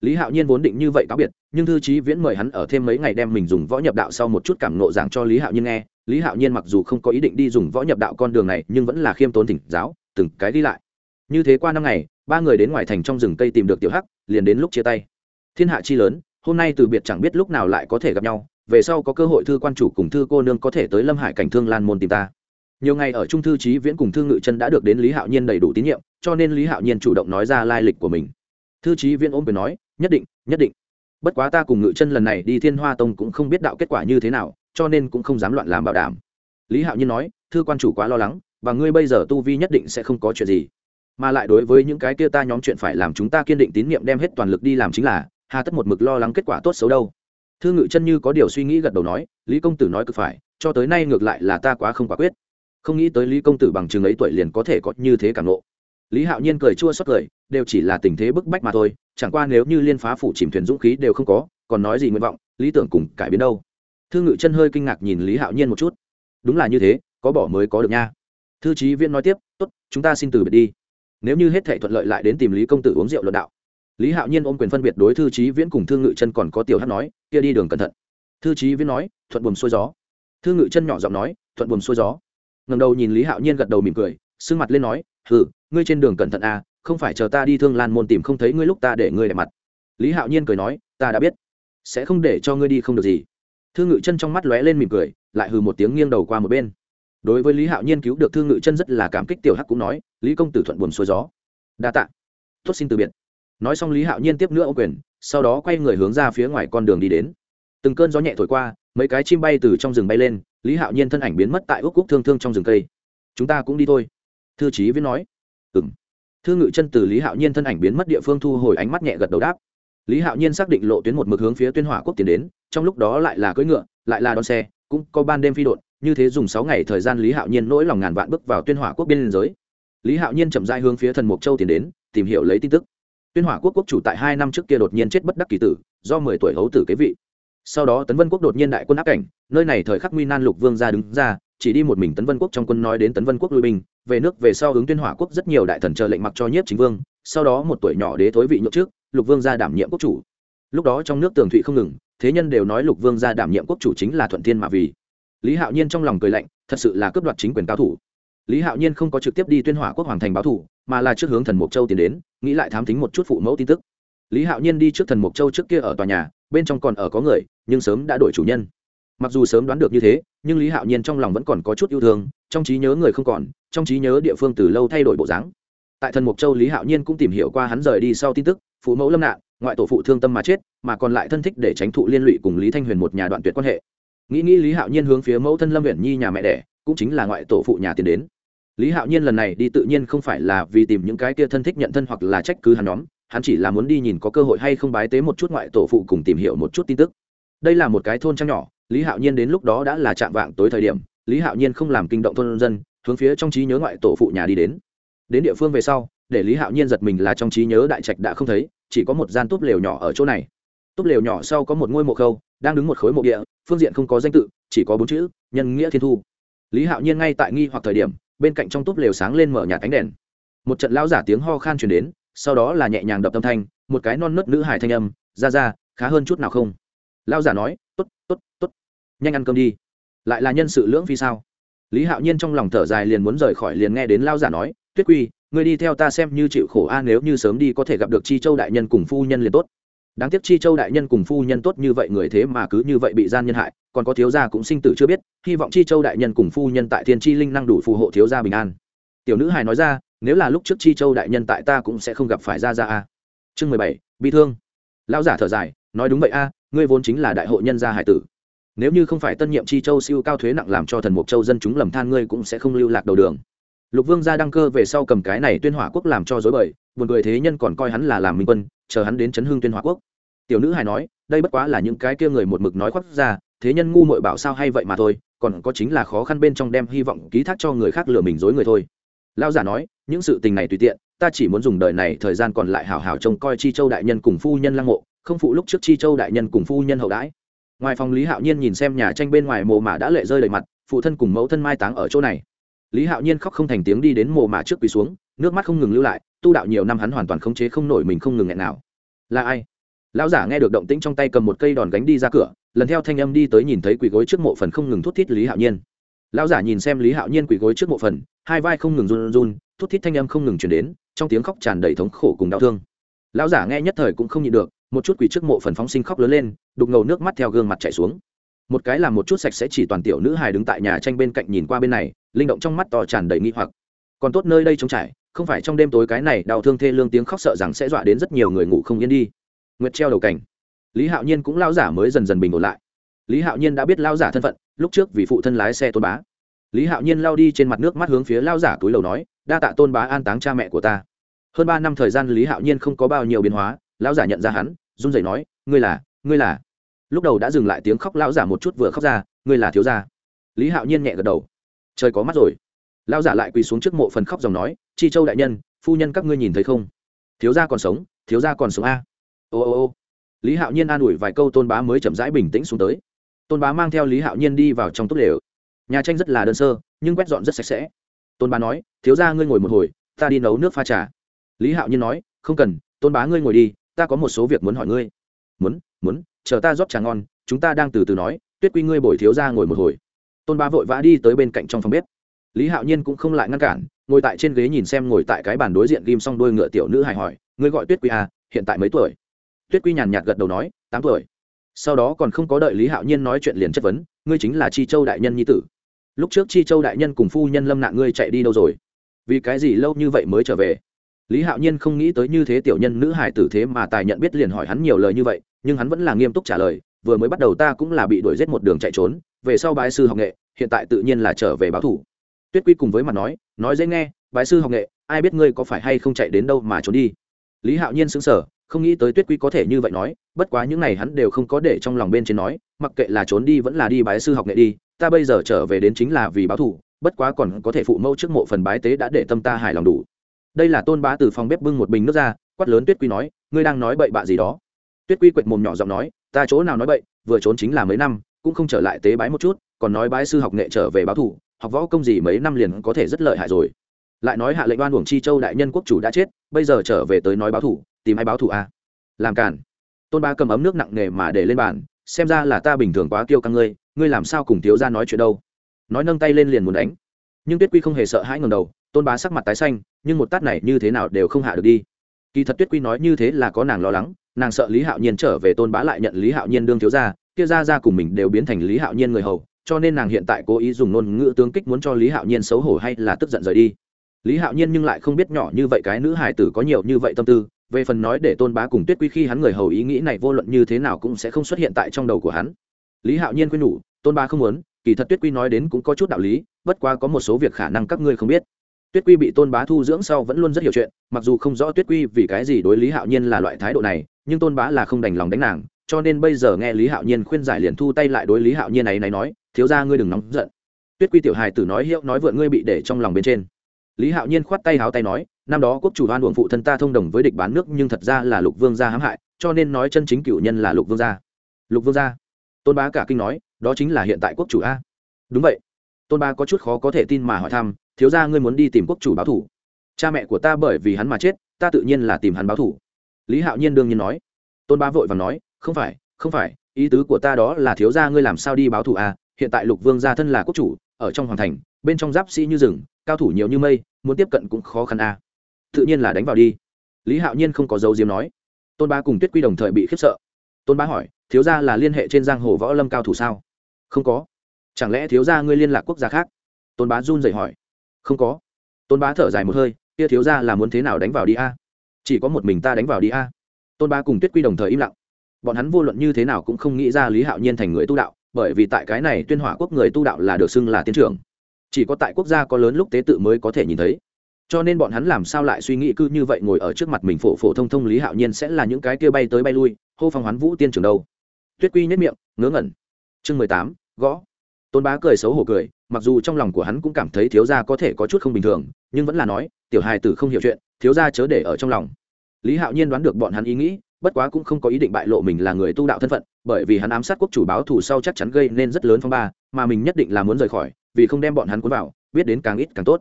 Lý hạo nhiên vốn định như vậy cáo biệt, nhưng thư trí viễn mời hắn ở thêm mấy ngày đem mình dùng võ nhập đạo sau một chút cảm nộ giảng cho lý hạo nhiên nghe lý hạo nhiên mặc dù không có ý định đi dùng võ nhập đạo con đường này, nhưng vẫn là khiêm tốn thỉnh giáo, từng cái đi lại. Như thế qua năm ngày, ba người đến ngoài thành trong rừng cây tìm được tiểu hắc, liền đến lúc chia tay. Thiên hạ chi lớn, hôm nay từ biệt chẳng biết lúc nào lại có thể gặp nhau, về sau có cơ hội thư quan chủ cùng thư cô nương có thể tới lâm hải cảnh thương lan môn tìm ta. Nhiều ngày ở trung thư trí viễn cùng thư ngự chân đã được đến lý hạo nhiên đầy đủ tín nhiệm, cho nên lý hạo nhiên chủ động nói ra lai lịch của mình. Thư trí viễn ôm quyền nói, nhất định nhất định. Bất quá ta cùng ngự chân lần này đi thiên hoa tông cũng không biết đạo kết quả như thế nào cho nên cũng không dám loạn làm bảo đảm. Lý hạo nhiên nói, thư quan chủ quá lo lắng, và ngươi bây giờ tu vi nhất định sẽ không có chuyện gì. Mà lại đối với những cái kia ta nhóm chuyện phải làm chúng ta kiên định tín nhiệm đem hết toàn lực đi làm chính là, hà tất một mực lo lắng kết quả tốt xấu đâu. Thư ngự chân như có điều suy nghĩ gật đầu nói, lý công tử nói cực phải, cho tới nay ngược lại là ta quá không quả quyết. Không nghĩ tới lý công tử bằng chừng ấy tuổi liền có thể có như thế cảm lộ lý hạo nhiên cười chua xót cười, đều chỉ là tình thế bức bách mà thôi, chẳng qua nếu như liên phá phủ chìm thuyền dũng khí đều không có, còn nói gì nguyện vọng, lý tưởng cùng cải biến đâu thư ngự chân hơi kinh ngạc nhìn lý hạo nhiên một chút đúng là như thế có bỏ mới có được nha thư trí viễn nói tiếp tốt, chúng ta xin từ biệt đi nếu như hết thể thuận lợi lại đến tìm lý công tử uống rượu luận đạo lý hạo nhiên ôm quyền phân biệt đối thư trí viễn cùng thương ngự chân còn có tiểu hát nói kia đi đường cẩn thận thư trí viễn nói thuận buồm xuôi gió thương ngự chân nhỏ giọng nói thuận buồm xuôi gió ngầm đầu nhìn lý hạo nhiên gật đầu mỉm cười sưng mặt lên nói hừ, ngươi trên đường cẩn thận à không phải chờ ta đi thương lan môn tìm không thấy ngươi lúc ta để ngươi đẹp mặt lý hạo nhiên cười nói ta đã biết sẽ không để cho ngươi đi không được gì thương ngự chân trong mắt lóe lên mỉm cười, lại hừ một tiếng nghiêng đầu qua một bên. Đối với lý hạo nhiên cứu được thương ngự chân rất là cảm kích, tiểu hắc cũng nói, lý công tử thuận buồn xuôi gió. Đa tạ. Tốt, xin từ biệt. Nói xong lý hạo nhiên tiếp nữa ô quyền, sau đó quay người hướng ra phía ngoài con đường đi đến. Từng cơn gió nhẹ thổi qua, mấy cái chim bay từ trong rừng bay lên, lý hạo nhiên thân ảnh biến mất tại úc cúc thương thương trong rừng cây. Chúng ta cũng đi thôi. Thư trí viết nói. Ừng thư ngự chân từ lý hạo nhiên thân ảnh biến mất địa phương thu hồi ánh mắt nhẹ gật đầu đáp lý hạo nhiên xác định lộ tuyến một mực hướng phía tuyên hỏa quốc tiến đến, trong lúc đó lại là cưỡi ngựa, lại là đón xe, cũng có ban đêm phi đột như thế dùng sáu ngày thời gian lý hạo nhiên nỗi lòng ngàn vạn bước vào tuyên hỏa quốc biên giới. Lý hạo nhiên chậm dai hướng phía thần mục châu tiến đến, tìm hiểu lấy tin tức. Tuyên hỏa quốc quốc chủ tại hai năm trước kia đột nhiên chết bất đắc kỳ tử, do mười tuổi hấu tử kế vị. Sau đó tấn vân quốc đột nhiên đại quân áp cảnh, nơi này thời khắc nguy nan lục vương ra đứng ra, chỉ đi một mình tấn vân quốc trong quân nói đến tấn vân quốc lui binh, về nước về sau hướng tuyên hỏa quốc rất nhiều đại thần chờ lệnh mặc cho nhiếp chính vương, sau đó một tuổi nhỏ đế thối vị nhượng trước lục vương gia đảm nhiệm quốc chủ. Lúc đó trong nước tường thụy không ngừng, thế nhân đều nói lục vương gia đảm nhiệm quốc chủ chính là thuận thiên mà vì. Lý hạo nhiên trong lòng cười lạnh, thật sự là cướp đoạt chính quyền cao thủ. Lý hạo nhiên không có trực tiếp đi tuyên hỏa quốc hoàng thành báo thủ, mà là trước hướng thần mộc châu tiến đến, nghĩ lại thám tính một chút phụ mẫu tin tức. Lý hạo nhiên đi trước thần mộc châu trước kia ở tòa nhà, bên trong còn ở có người, nhưng sớm đã đổi chủ nhân. Mặc dù sớm đoán được như thế, nhưng lý hạo nhiên trong lòng vẫn còn có chút yêu thương, trong trí nhớ người không còn, trong trí nhớ địa phương từ lâu thay đổi bộ dáng. Tại thần mộc châu lý hạo nhiên cũng tìm hiểu qua hắn rời đi sau tin tức phụ mẫu lâm nạn, ngoại tổ phụ thương tâm mà chết, mà còn lại thân thích để tránh thụ liên lụy cùng lý thanh huyền một nhà đoạn tuyệt quan hệ. Nghĩ nghĩ lý hạo nhiên hướng phía mẫu thân lâm Huyền nhi nhà mẹ đẻ, cũng chính là ngoại tổ phụ nhà tiến đến. Lý hạo nhiên lần này đi tự nhiên không phải là vì tìm những cái kia thân thích nhận thân hoặc là trách cứ hắn nhóm, hắn chỉ là muốn đi nhìn có cơ hội hay không bái tế một chút ngoại tổ phụ cùng tìm hiểu một chút tin tức. Đây là một cái thôn trang nhỏ, lý hạo nhiên đến lúc đó đã là chạm vạng tối thời điểm, lý hạo nhiên không làm kinh động thôn dân, hướng phía trong trí nhớ ngoại tổ phụ nhà đi đến. Đến địa phương về sau để lý hạo nhiên giật mình là trong trí nhớ đại trạch đã không thấy, chỉ có một gian túp lều nhỏ ở chỗ này. Túp lều nhỏ sau có một ngôi mộ khâu, đang đứng một khối mộ địa, phương diện không có danh tự, chỉ có bốn chữ, nhân nghĩa thiên thu. Lý hạo nhiên ngay tại nghi hoặc thời điểm, bên cạnh trong túp lều sáng lên mở nhạt ánh đèn. Một trận lao giả tiếng ho khan truyền đến, sau đó là nhẹ nhàng đập tâm thanh, một cái non nớt nữ hải thanh âm, ra ra, khá hơn chút nào không? Lao giả nói t ố t t ố t t ố t nhanh ăn cơm đi. Lại là nhân sự lưỡng phi sao? Lý hạo nhiên trong lòng thở dài liền muốn rời khỏi liền nghe đến lao giả nói, tuyết quy ngươi đi theo ta xem như chịu khổ a, nếu như sớm đi có thể gặp được chi châu đại nhân cùng phu nhân liền tốt. Đáng tiếc chi châu đại nhân cùng phu nhân tốt như vậy người thế mà cứ như vậy bị gian nhân hại, còn có thiếu gia cũng sinh tử chưa biết, hy vọng chi châu đại nhân cùng phu nhân tại thiên chi linh năng đủ phù hộ thiếu gia bình an. Tiểu nữ hài nói ra, nếu là lúc trước chi châu đại nhân tại ta cũng sẽ không gặp phải ra ra a. Chương mười bảy bị thương. Lão giả thở dài, nói đúng vậy a, ngươi vốn chính là đại hội nhân gia hải tử. Nếu như không phải tân nhiệm chi châu siêu cao thuế nặng làm cho thần mục châu dân chúng lầm than, ngươi cũng sẽ không lưu lạc đầu đường lục vương gia đăng cơ về sau cầm cái này tuyên hỏa quốc làm cho dối bời, buồn cười thế nhân còn coi hắn là làm minh quân, chờ hắn đến chấn hương tuyên hỏa quốc. Tiểu nữ hài nói, đây bất quá là những cái kia người một mực nói khoác ra, thế nhân ngu muội bảo sao hay vậy mà thôi, còn có chính là khó khăn bên trong đem hy vọng ký thác cho người khác lừa mình dối người thôi. Lao giả nói, những sự tình này tùy tiện, ta chỉ muốn dùng đời này thời gian còn lại hào hào trông coi chi châu đại nhân cùng phu nhân lăng mộ, không phụ lúc trước chi châu đại nhân cùng phu nhân hậu đãi. Ngoài phòng lý hạo nhiên nhìn xem nhà tranh bên ngoài mồ mả đã lệ rơi đầy mặt, phụ thân cùng mẫu thân mai táng ở chỗ này lý hạo nhiên khóc không thành tiếng đi đến mồ mả trước quỳ xuống, nước mắt không ngừng lưu lại, tu đạo nhiều năm hắn hoàn toàn khống chế không nổi mình không ngừng nghẹn nào. Là ai? Lão giả nghe được động tĩnh trong tay cầm một cây đòn gánh đi ra cửa, lần theo thanh âm đi tới nhìn thấy quỳ gối trước mộ phần không ngừng thút thít lý hạo nhiên. Lão giả nhìn xem lý hạo nhiên quỳ gối trước mộ phần, hai vai không ngừng run run, thút thít thanh âm không ngừng chuyển đến, trong tiếng khóc tràn đầy thống khổ cùng đau thương. Lão giả nghe nhất thời cũng không nhịn được, một chút quỳ trước mộ phần phóng sinh khóc lớn lên, đục ngầu nước mắt theo gương mặt chảy xuống. Một cái là một chút sạch sẽ chỉ toàn tiểu nữ hài đứng tại nhà tranh bên cạnh nhìn qua bên này linh động trong mắt to tràn đầy nghi hoặc. Còn tốt nơi đây trống trải, không phải trong đêm tối cái này đau thương thê lương tiếng khóc sợ rằng sẽ dọa đến rất nhiều người ngủ không yên đi. Nguyệt treo đầu cảnh. Lý hạo nhiên cũng lao giả mới dần dần bình ổn lại. Lý hạo nhiên đã biết lao giả thân phận, lúc trước vì phụ thân lái xe tôn bá. Lý hạo nhiên lao đi trên mặt nước mắt hướng phía lao giả túi lầu nói, đa tạ tôn bá an táng cha mẹ của ta. Hơn ba năm thời gian lý hạo nhiên không có bao nhiêu biến hóa lao giả nhận ra hắn, run rẩy nói, ngươi là ngươi là. Lúc đầu đã dừng lại tiếng khóc lao giả một chút vừa khóc ra, ngươi là thiếu gia. Lý hạo nhiên nhẹ gật đầu trời có mắt rồi. Lao giả lại quỳ xuống trước mộ phần khóc dòng nói, chi châu đại nhân, phu nhân các ngươi nhìn thấy không? Thiếu gia còn sống, thiếu gia còn sống a. Ô ô ô. Lý hạo nhiên an ủi vài câu tôn bá mới chậm rãi bình tĩnh xuống tới. Tôn bá mang theo lý hạo nhiên đi vào trong túp lều. Nhà tranh rất là đơn sơ, nhưng quét dọn rất sạch sẽ. Tôn bá nói, thiếu ra ngươi ngồi một hồi, ta đi nấu nước pha trà. Lý hạo nhiên nói, không cần, tôn bá ngươi ngồi đi, ta có một số việc muốn hỏi ngươi. Muốn muốn, chờ ta rót trà ngon, chúng ta đang từ từ nói, tuyết quy ngươi bồi thiếu ra ngồi một hồi tôn Ba vội vã đi tới bên cạnh trong phòng bếp. Lý hạo nhiên cũng không lại ngăn cản, ngồi tại trên ghế nhìn xem ngồi tại cái bàn đối diện ghim xong đôi ngựa tiểu nữ hài hỏi, ngươi gọi tuyết quy à hiện tại mấy tuổi? Tuyết quy nhàn nhạt gật đầu nói, tám tuổi. Sau đó còn không có đợi lý hạo nhiên nói chuyện liền chất vấn, ngươi chính là chi châu đại nhân nhi tử. Lúc trước chi châu đại nhân cùng phu nhân lâm nạn ngươi chạy đi đâu rồi? Vì cái gì lâu như vậy mới trở về? Lý hạo nhiên không nghĩ tới như thế tiểu nhân nữ hải tử thế mà tài nhận biết liền hỏi hắn nhiều lời như vậy, nhưng hắn vẫn là nghiêm túc trả lời, vừa mới bắt đầu ta cũng là bị đuổi giết một đường chạy trốn về sau bái sư học nghệ, hiện tại tự nhiên là trở về báo thủ. Tuyết quy cùng với mặt nói nói dễ nghe, bái sư học nghệ, ai biết ngươi có phải hay không chạy đến đâu mà trốn đi. Lý hạo nhiên xứng sở không nghĩ tới tuyết quy có thể như vậy nói, bất quá những này hắn đều không có để trong lòng bên trên nói, mặc kệ là trốn đi vẫn là đi bái sư học nghệ đi, ta bây giờ trở về đến chính là vì báo thủ, bất quá còn có thể phụ mẫu trước mộ phần bái tế đã để tâm ta hài lòng đủ. Đây là tôn bá từ phòng bếp bưng một bình nước ra, quát lớn tuyết quy nói, ngươi đang nói bậy bạ gì đó. Tuyết quy quệt mồm nhỏ giọng nói, ta chỗ nào nói bậy, vừa trốn chính là mấy năm cũng không trở lại tế bái một chút, còn nói bái sư học nghệ trở về báo thủ, học võ công gì mấy năm liền có thể rất lợi hại rồi. Lại nói hạ lệnh oan uổng chi châu đại nhân quốc chủ đã chết, bây giờ trở về tới nói báo thủ, tìm ai báo thủ à? làm cản tôn bá cầm ấm nước nặng nề mà để lên bàn, xem ra là ta bình thường quá kiêu căng ngươi ngươi làm sao cùng thiếu ra nói chuyện đâu? Nói nâng tay lên liền muốn đánh. Nhưng tuyết quy không hề sợ hãi ngầm đầu, tôn bá sắc mặt tái xanh, nhưng một tát này như thế nào đều không hạ được đi. Kỳ thật tuyết quy nói như thế là có nàng lo lắng, nàng sợ lý hạo nhiên trở về, tôn bá lại nhận lý hạo nhiên đương thiếu ra kia ra ra cùng mình đều biến thành lý hạo nhiên người hầu, cho nên nàng hiện tại cố ý dùng ngôn ngữ tướng kích muốn cho lý hạo nhiên xấu hổ hay là tức giận rời đi. Lý hạo nhiên nhưng lại không biết nhỏ như vậy cái nữ hải tử có nhiều như vậy tâm tư, về phần nói để tôn bá cùng tuyết quy khi hắn người hầu ý nghĩ này vô luận như thế nào cũng sẽ không xuất hiện tại trong đầu của hắn. Lý hạo nhiên khuyên nhủ, tôn bá không muốn, kỳ thật tuyết quy nói đến cũng có chút đạo lý, bất quá có một số việc khả năng các ngươi không biết. Tuyết quy bị tôn bá thu dưỡng sau vẫn luôn rất hiểu chuyện, mặc dù không rõ tuyết quy vì cái gì đối lý hạo nhiên là loại thái độ này, nhưng tôn bá là không đành lòng đánh nàng cho nên bây giờ nghe lý hạo nhiên khuyên giải liền thu tay lại đối lý hạo nhiên này này nói, thiếu ra ngươi đừng nóng giận. Tuyết quy tiểu hài tử nói hiệu nói vượn ngươi bị để trong lòng bên trên. Lý hạo nhiên khoát tay háo tay nói, năm đó quốc chủ hoan uổng phụ thân ta thông đồng với địch bán nước nhưng thật ra là lục vương gia hãm hại, cho nên nói chân chính cựu nhân là lục vương gia. Lục vương gia? Tôn bá cả kinh nói, đó chính là hiện tại quốc chủ a. Đúng vậy. Tôn bá có chút khó có thể tin mà hỏi thăm, thiếu ra ngươi muốn đi tìm quốc chủ báo thủ. Cha mẹ của ta bởi vì hắn mà chết, ta tự nhiên là tìm hắn báo thủ. Lý hạo nhiên đương nhiên nói. Tôn bá vội và nói không phải không phải, ý tứ của ta đó là thiếu gia ngươi làm sao đi báo thù à? hiện tại lục vương gia thân là quốc chủ, ở trong hoàng thành, bên trong giáp sĩ như rừng, cao thủ nhiều như mây, muốn tiếp cận cũng khó khăn à? tự nhiên là đánh vào đi. Lý hạo nhiên không có dấu diếm nói. Tôn bá cùng tuyết quy đồng thời bị khiếp sợ. Tôn bá hỏi, thiếu gia là liên hệ trên giang hồ võ lâm cao thủ sao? Không có. Chẳng lẽ thiếu gia ngươi liên lạc quốc gia khác? Tôn bá run rẩy hỏi. Không có. Tôn bá thở dài một hơi, kia thiếu gia là muốn thế nào đánh vào đi a? Chỉ có một mình ta đánh vào đi a. Tôn bá cùng tuyết quy đồng thời im lặng bọn hắn vô luận như thế nào cũng không nghĩ ra lý hạo nhiên thành người tu đạo, bởi vì tại cái này tuyên hỏa quốc người tu đạo là được xưng là tiến trưởng. Chỉ có tại quốc gia có lớn lúc tế tự mới có thể nhìn thấy. Cho nên bọn hắn làm sao lại suy nghĩ cứ như vậy ngồi ở trước mặt mình phổ phổ thông thông lý hạo nhiên sẽ là những cái kia bay tới bay lui, hô phong hoán vũ tiên trường đâu? Tuyết quy nhất miệng, ngớ ngẩn. Chương mười tám, gõ. Tôn bá cười xấu hổ cười, mặc dù trong lòng của hắn cũng cảm thấy thiếu gia có thể có chút không bình thường, nhưng vẫn là nói, tiểu hài tử không hiểu chuyện, thiếu gia chớ để ở trong lòng. Lý hạo nhiên đoán được bọn hắn ý nghĩ bất quá cũng không có ý định bại lộ mình là người tu đạo thân phận, bởi vì hắn ám sát quốc chủ báo thù sau chắc chắn gây nên rất lớn phong ba, mà mình nhất định là muốn rời khỏi, vì không đem bọn hắn cuốn vào, biết đến càng ít càng tốt.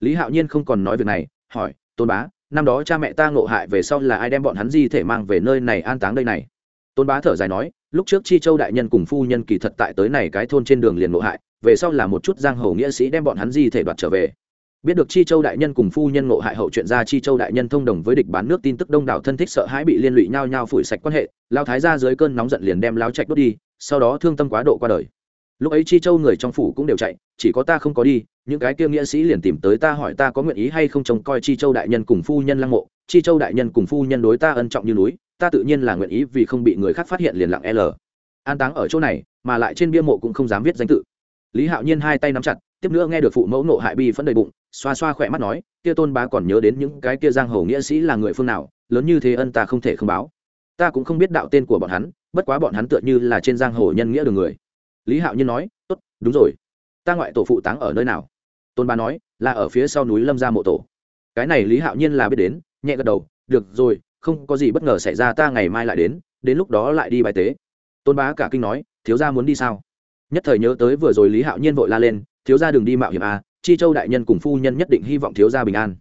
Lý hạo nhiên không còn nói việc này, hỏi, tôn bá, năm đó cha mẹ ta ngộ hại về sau là ai đem bọn hắn di thể mang về nơi này an táng đây này? Tôn bá thở dài nói, lúc trước chi châu đại nhân cùng phu nhân kỳ thật tại tới này cái thôn trên đường liền ngộ hại, về sau là một chút giang hồ nghĩa sĩ đem bọn hắn di thể đoạt trở về biết được chi châu đại nhân cùng phu nhân ngộ hại hậu chuyện ra, chi châu đại nhân thông đồng với địch bán nước tin tức đông đảo thân thích sợ hãi bị liên lụy nhau nhau phủi sạch quan hệ, lao thái ra dưới cơn nóng giận liền đem lao trạch đốt đi, sau đó thương tâm quá độ qua đời. Lúc ấy chi châu người trong phủ cũng đều chạy, chỉ có ta không có đi, những cái kia nghĩa sĩ liền tìm tới ta hỏi ta có nguyện ý hay không trông coi chi châu đại nhân cùng phu nhân lăng mộ. Chi châu đại nhân cùng phu nhân đối ta ân trọng như núi, ta tự nhiên là nguyện ý vì không bị người khác phát hiện liền lặng l. An táng ở chỗ này, mà lại trên bia mộ cũng không dám viết danh tự. Lý hạo nhiên hai tay nắm chặt, tiếp nữa nghe được phụ mẫu nộ hại bi phẫn đầy bụng xoa xoa khỏe mắt nói, kia tôn bá còn nhớ đến những cái kia giang hồ nghĩa sĩ là người phương nào, lớn như thế ân ta không thể không báo. Ta cũng không biết đạo tên của bọn hắn, bất quá bọn hắn tựa như là trên giang hồ nhân nghĩa đường người. Lý hạo nhiên nói, tốt, đúng rồi. Ta ngoại tổ phụ táng ở nơi nào? Tôn bá nói, là ở phía sau núi lâm gia mộ tổ. Cái này lý hạo nhiên là biết đến, nhẹ gật đầu, được rồi, không có gì bất ngờ xảy ra ta ngày mai lại đến đến lúc đó lại đi bài tế. Tôn bá cả kinh nói, thiếu gia muốn đi sao? Nhất thời nhớ tới vừa rồi lý hạo nhiên vội la lên, thiếu gia đừng đi mạo hiểm à chi châu đại nhân cùng phu nhân nhất định hy vọng thiếu gia bình an.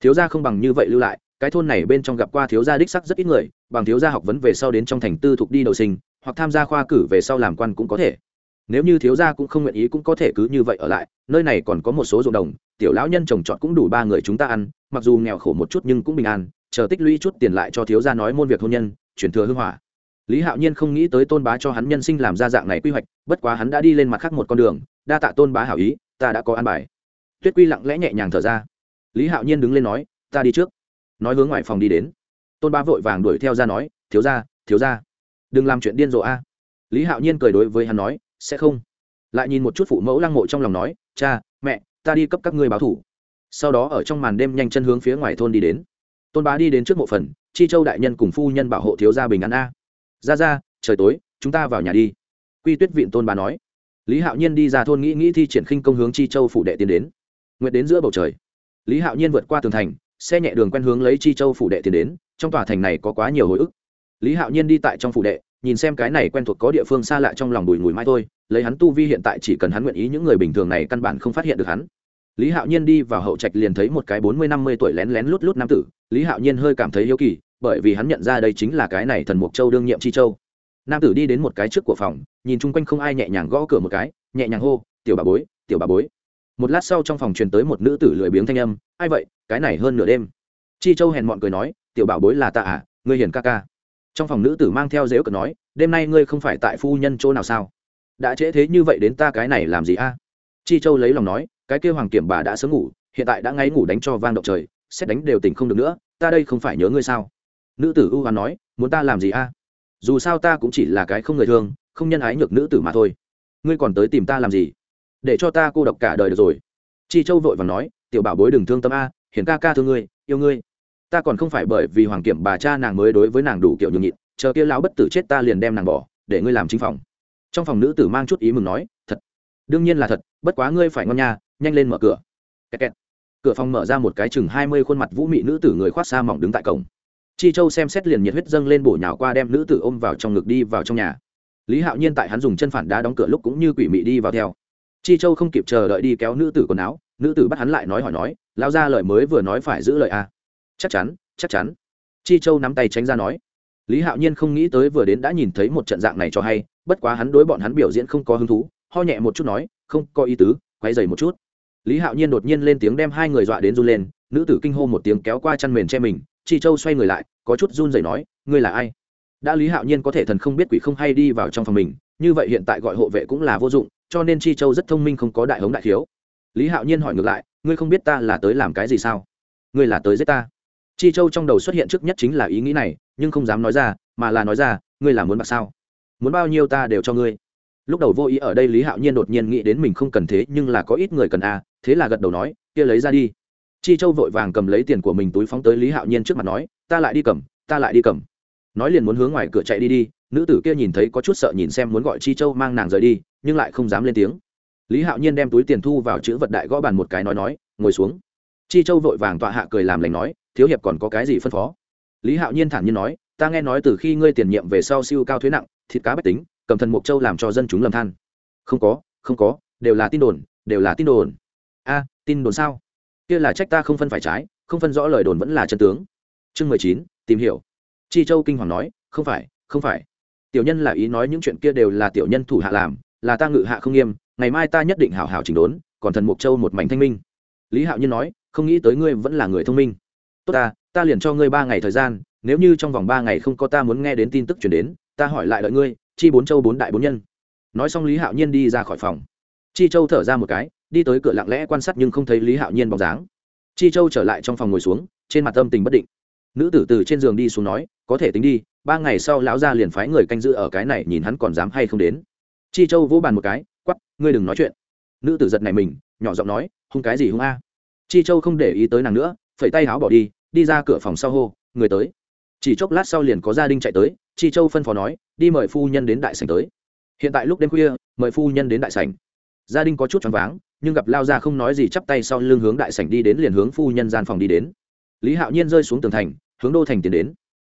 Thiếu gia không bằng như vậy lưu lại, cái thôn này bên trong gặp qua thiếu gia đích sắc rất ít người, bằng thiếu gia học vấn về sau đến trong thành tư thục đi đầu sinh, hoặc tham gia khoa cử về sau làm quan cũng có thể. Nếu như thiếu gia cũng không nguyện ý cũng có thể cứ như vậy ở lại, nơi này còn có một số ruộng đồng, tiểu lão nhân trồng trọt cũng đủ ba người chúng ta ăn, mặc dù nghèo khổ một chút nhưng cũng bình an, chờ tích lũy chút tiền lại cho thiếu gia nói môn việc hôn nhân, chuyển thừa hưng hỏa. Lý hạo nhiên không nghĩ tới tôn bá cho hắn nhân sinh làm ra dạng này quy hoạch, bất quá hắn đã đi lên mặt khác một con đường, đa tạ tôn bá hảo ý, ta đã có an bài tuyết quy lặng lẽ nhẹ nhàng thở ra. Lý hạo nhiên đứng lên nói, ta đi trước. Nói hướng ngoài phòng đi đến. Tôn bá vội vàng đuổi theo ra nói, thiếu ra thiếu ra đừng làm chuyện điên rồ a. Lý hạo nhiên cười đối với hắn nói, sẽ không. Lại nhìn một chút phụ mẫu lăng mộ trong lòng nói, cha, mẹ, ta đi cấp các ngươi báo thủ. Sau đó ở trong màn đêm nhanh chân hướng phía ngoài thôn đi đến. Tôn bá đi đến trước mộ phần, chi châu đại nhân cùng phu nhân bảo hộ thiếu gia bình an a. Ra ra, trời tối, chúng ta vào nhà đi. Quy tuyết viện tôn bá nói. Lý hạo nhiên đi ra thôn nghĩ nghĩ thi triển khinh công hướng chi châu phủ đệ tiến đến nguyện đến giữa bầu trời. Lý hạo nhiên vượt qua tường thành, xe nhẹ đường quen hướng lấy chi châu phủ đệ tiến đến, trong tòa thành này có quá nhiều hồi ức. Lý hạo nhiên đi tại trong phủ đệ, nhìn xem cái này quen thuộc có địa phương xa lạ trong lòng bùi ngùi mai thôi, lấy hắn tu vi hiện tại chỉ cần hắn nguyện ý những người bình thường này căn bản không phát hiện được hắn. Lý hạo nhiên đi vào hậu trạch liền thấy một cái bốn mươi năm mươi tuổi lén lén lút lút nam tử, lý hạo nhiên hơi cảm thấy hiếu kỳ, bởi vì hắn nhận ra đây chính là cái này thần mục châu đương nhiệm chi châu. Nam tử đi đến một cái trước của phòng, nhìn chung quanh không ai nhẹ nhàng gõ cửa một cái, nhẹ nhàng hô, tiểu bà bối, tiểu bà bối một lát sau trong phòng truyền tới một nữ tử lười biếng thanh âm, ai vậy? Cái này hơn nửa đêm. Chi châu hèn mọn cười nói, tiểu bảo bối là ta à? Ngươi hiền ca ca. Trong phòng nữ tử mang theo dếu cờ nói, đêm nay ngươi không phải tại phu nhân chỗ nào sao? Đã trễ thế như vậy đến ta cái này làm gì a? Chi châu lấy lòng nói, cái kêu hoàng kiểm bà đã sớm ngủ, hiện tại đã ngáy ngủ đánh cho vang động trời, xét đánh đều tỉnh không được nữa, ta đây không phải nhớ ngươi sao? Nữ tử ưu hoán nói, muốn ta làm gì a? Dù sao ta cũng chỉ là cái không người thương không nhân ái nhược nữ tử mà thôi. Ngươi còn tới tìm ta làm gì? Để cho ta cô độc cả đời được rồi. Chi châu vội và nói, tiểu bảo bối đừng thương tâm a, hiển ca ca thương ngươi, yêu ngươi. Ta còn không phải bởi vì hoàng kiểm bà cha nàng mới đối với nàng đủ kiểu nhường nhịn, chờ kia lão bất tử chết ta liền đem nàng bỏ, để ngươi làm chính phòng. Trong phòng nữ tử mang chút ý mừng nói, thật, đương nhiên là thật, bất quá ngươi phải ngon nha, nhanh lên mở cửa. Kẹt kẹt. cửa phòng mở ra một cái chừng hai mươi khuôn mặt vũ mị nữ tử người khoác xa mỏng đứng tại cổng. Chi châu xem xét liền nhiệt huyết dâng lên bổ nhào qua đem nữ tử ôm vào trong ngực đi vào trong nhà. Lý hạo nhiên tại hắn dùng chân phản đá đóng cửa lúc cũng như quỷ mị đi vào theo chi châu không kịp chờ đợi đi kéo nữ tử quần áo, nữ tử bắt hắn lại nói hỏi nói lao ra lời mới vừa nói phải giữ lời a à? chắc chắn chắc chắn. Chi châu nắm tay tránh ra nói. Lý hạo nhiên không nghĩ tới vừa đến đã nhìn thấy một trận dạng này cho hay, bất quá hắn đối bọn hắn biểu diễn không có hứng thú, ho nhẹ một chút nói, không, có ý tứ quay dày một chút. Lý hạo nhiên đột nhiên lên tiếng đem hai người dọa đến run lên, nữ tử kinh hô một tiếng kéo qua chăn mền che mình, chi châu xoay người lại, có chút run rẩy nói, ngươi là ai? Đã lý hạo nhiên có thể thần không biết quỷ không hay đi vào trong phòng mình, như vậy hiện tại gọi hộ vệ cũng là vô dụng cho nên chi châu rất thông minh không có đại hống đại thiếu lý hạo nhiên hỏi ngược lại, ngươi không biết ta là tới làm cái gì sao? Ngươi là tới giết ta? Chi châu trong đầu xuất hiện trước nhất chính là ý nghĩ này, nhưng không dám nói ra, mà là nói ra, ngươi là muốn bạc sao? Muốn bao nhiêu ta đều cho ngươi. Lúc đầu vô ý ở đây lý hạo nhiên đột nhiên nghĩ đến mình không cần thế, nhưng là có ít người cần a thế là gật đầu nói, kia lấy ra đi. Chi châu vội vàng cầm lấy tiền của mình túi phóng tới lý hạo nhiên trước mặt nói, ta lại đi cầm, ta lại đi cầm. Nói liền muốn hướng ngoài cửa chạy đi đi nữ tử kia nhìn thấy có chút sợ nhìn xem muốn gọi chi châu mang nàng rời đi, nhưng lại không dám lên tiếng. Lý hạo nhiên đem túi tiền thu vào chữ vật đại gõ bàn một cái nói nói, ngồi xuống. Chi châu vội vàng tọa hạ cười làm lành nói, thiếu hiệp còn có cái gì phân phó? Lý hạo nhiên thản nhiên nói, ta nghe nói từ khi ngươi tiền nhiệm về sau siêu cao thuế nặng, thịt cá bách tính, cầm thần mộc châu làm cho dân chúng lầm than. Không có không có, đều là tin đồn, đều là tin đồn. A, tin đồn sao? Kia là trách ta không phân phải trái, không phân rõ lời đồn vẫn là chân tướng. Chương mười chín, tìm hiểu. Chi châu kinh hoàng nói, không phải không phải tiểu nhân là ý nói những chuyện kia đều là tiểu nhân thủ hạ làm, là ta ngự hạ không nghiêm, ngày mai ta nhất định hảo hảo chỉnh đốn, còn thần mục châu một mảnh thanh minh. Lý hạo nhiên nói, không nghĩ tới ngươi vẫn là người thông minh. Tốt ta ta liền cho ngươi ba ngày thời gian, nếu như trong vòng ba ngày không có ta muốn nghe đến tin tức chuyển đến, ta hỏi lại đợi ngươi, chi bốn châu bốn đại bốn nhân. Nói xong lý hạo nhiên đi ra khỏi phòng. Chi châu thở ra một cái, đi tới cửa lặng lẽ quan sát nhưng không thấy lý hạo nhiên bóng dáng. Chi châu trở lại trong phòng ngồi xuống, trên mặt âm tình bất định. Nữ tử từ trên giường đi xuống nói, có thể tính đi ba ngày sau lão gia liền phái người canh giữ ở cái này, nhìn hắn còn dám hay không đến. Chi châu vỗ bàn một cái quắp ngươi đừng nói chuyện. Nữ tử giật này mình, nhỏ giọng nói, hung cái gì hung a? Chi châu không để ý tới nàng nữa, phẩy tay áo bỏ đi đi ra cửa phòng sau hô, người tới. Chỉ chốc lát sau liền có gia đình chạy tới, chi châu phân phó nói, đi mời phu nhân đến đại sảnh tới. Hiện tại lúc đêm khuya, mời phu nhân đến đại sảnh. Gia đình có chút choáng váng, nhưng gặp lao ra không nói gì chắp tay sau lưng hướng đại sảnh đi đến liền hướng phu nhân gian phòng đi đến. Lý hạo nhiên rơi xuống tường thành, hướng đô thành tiến đến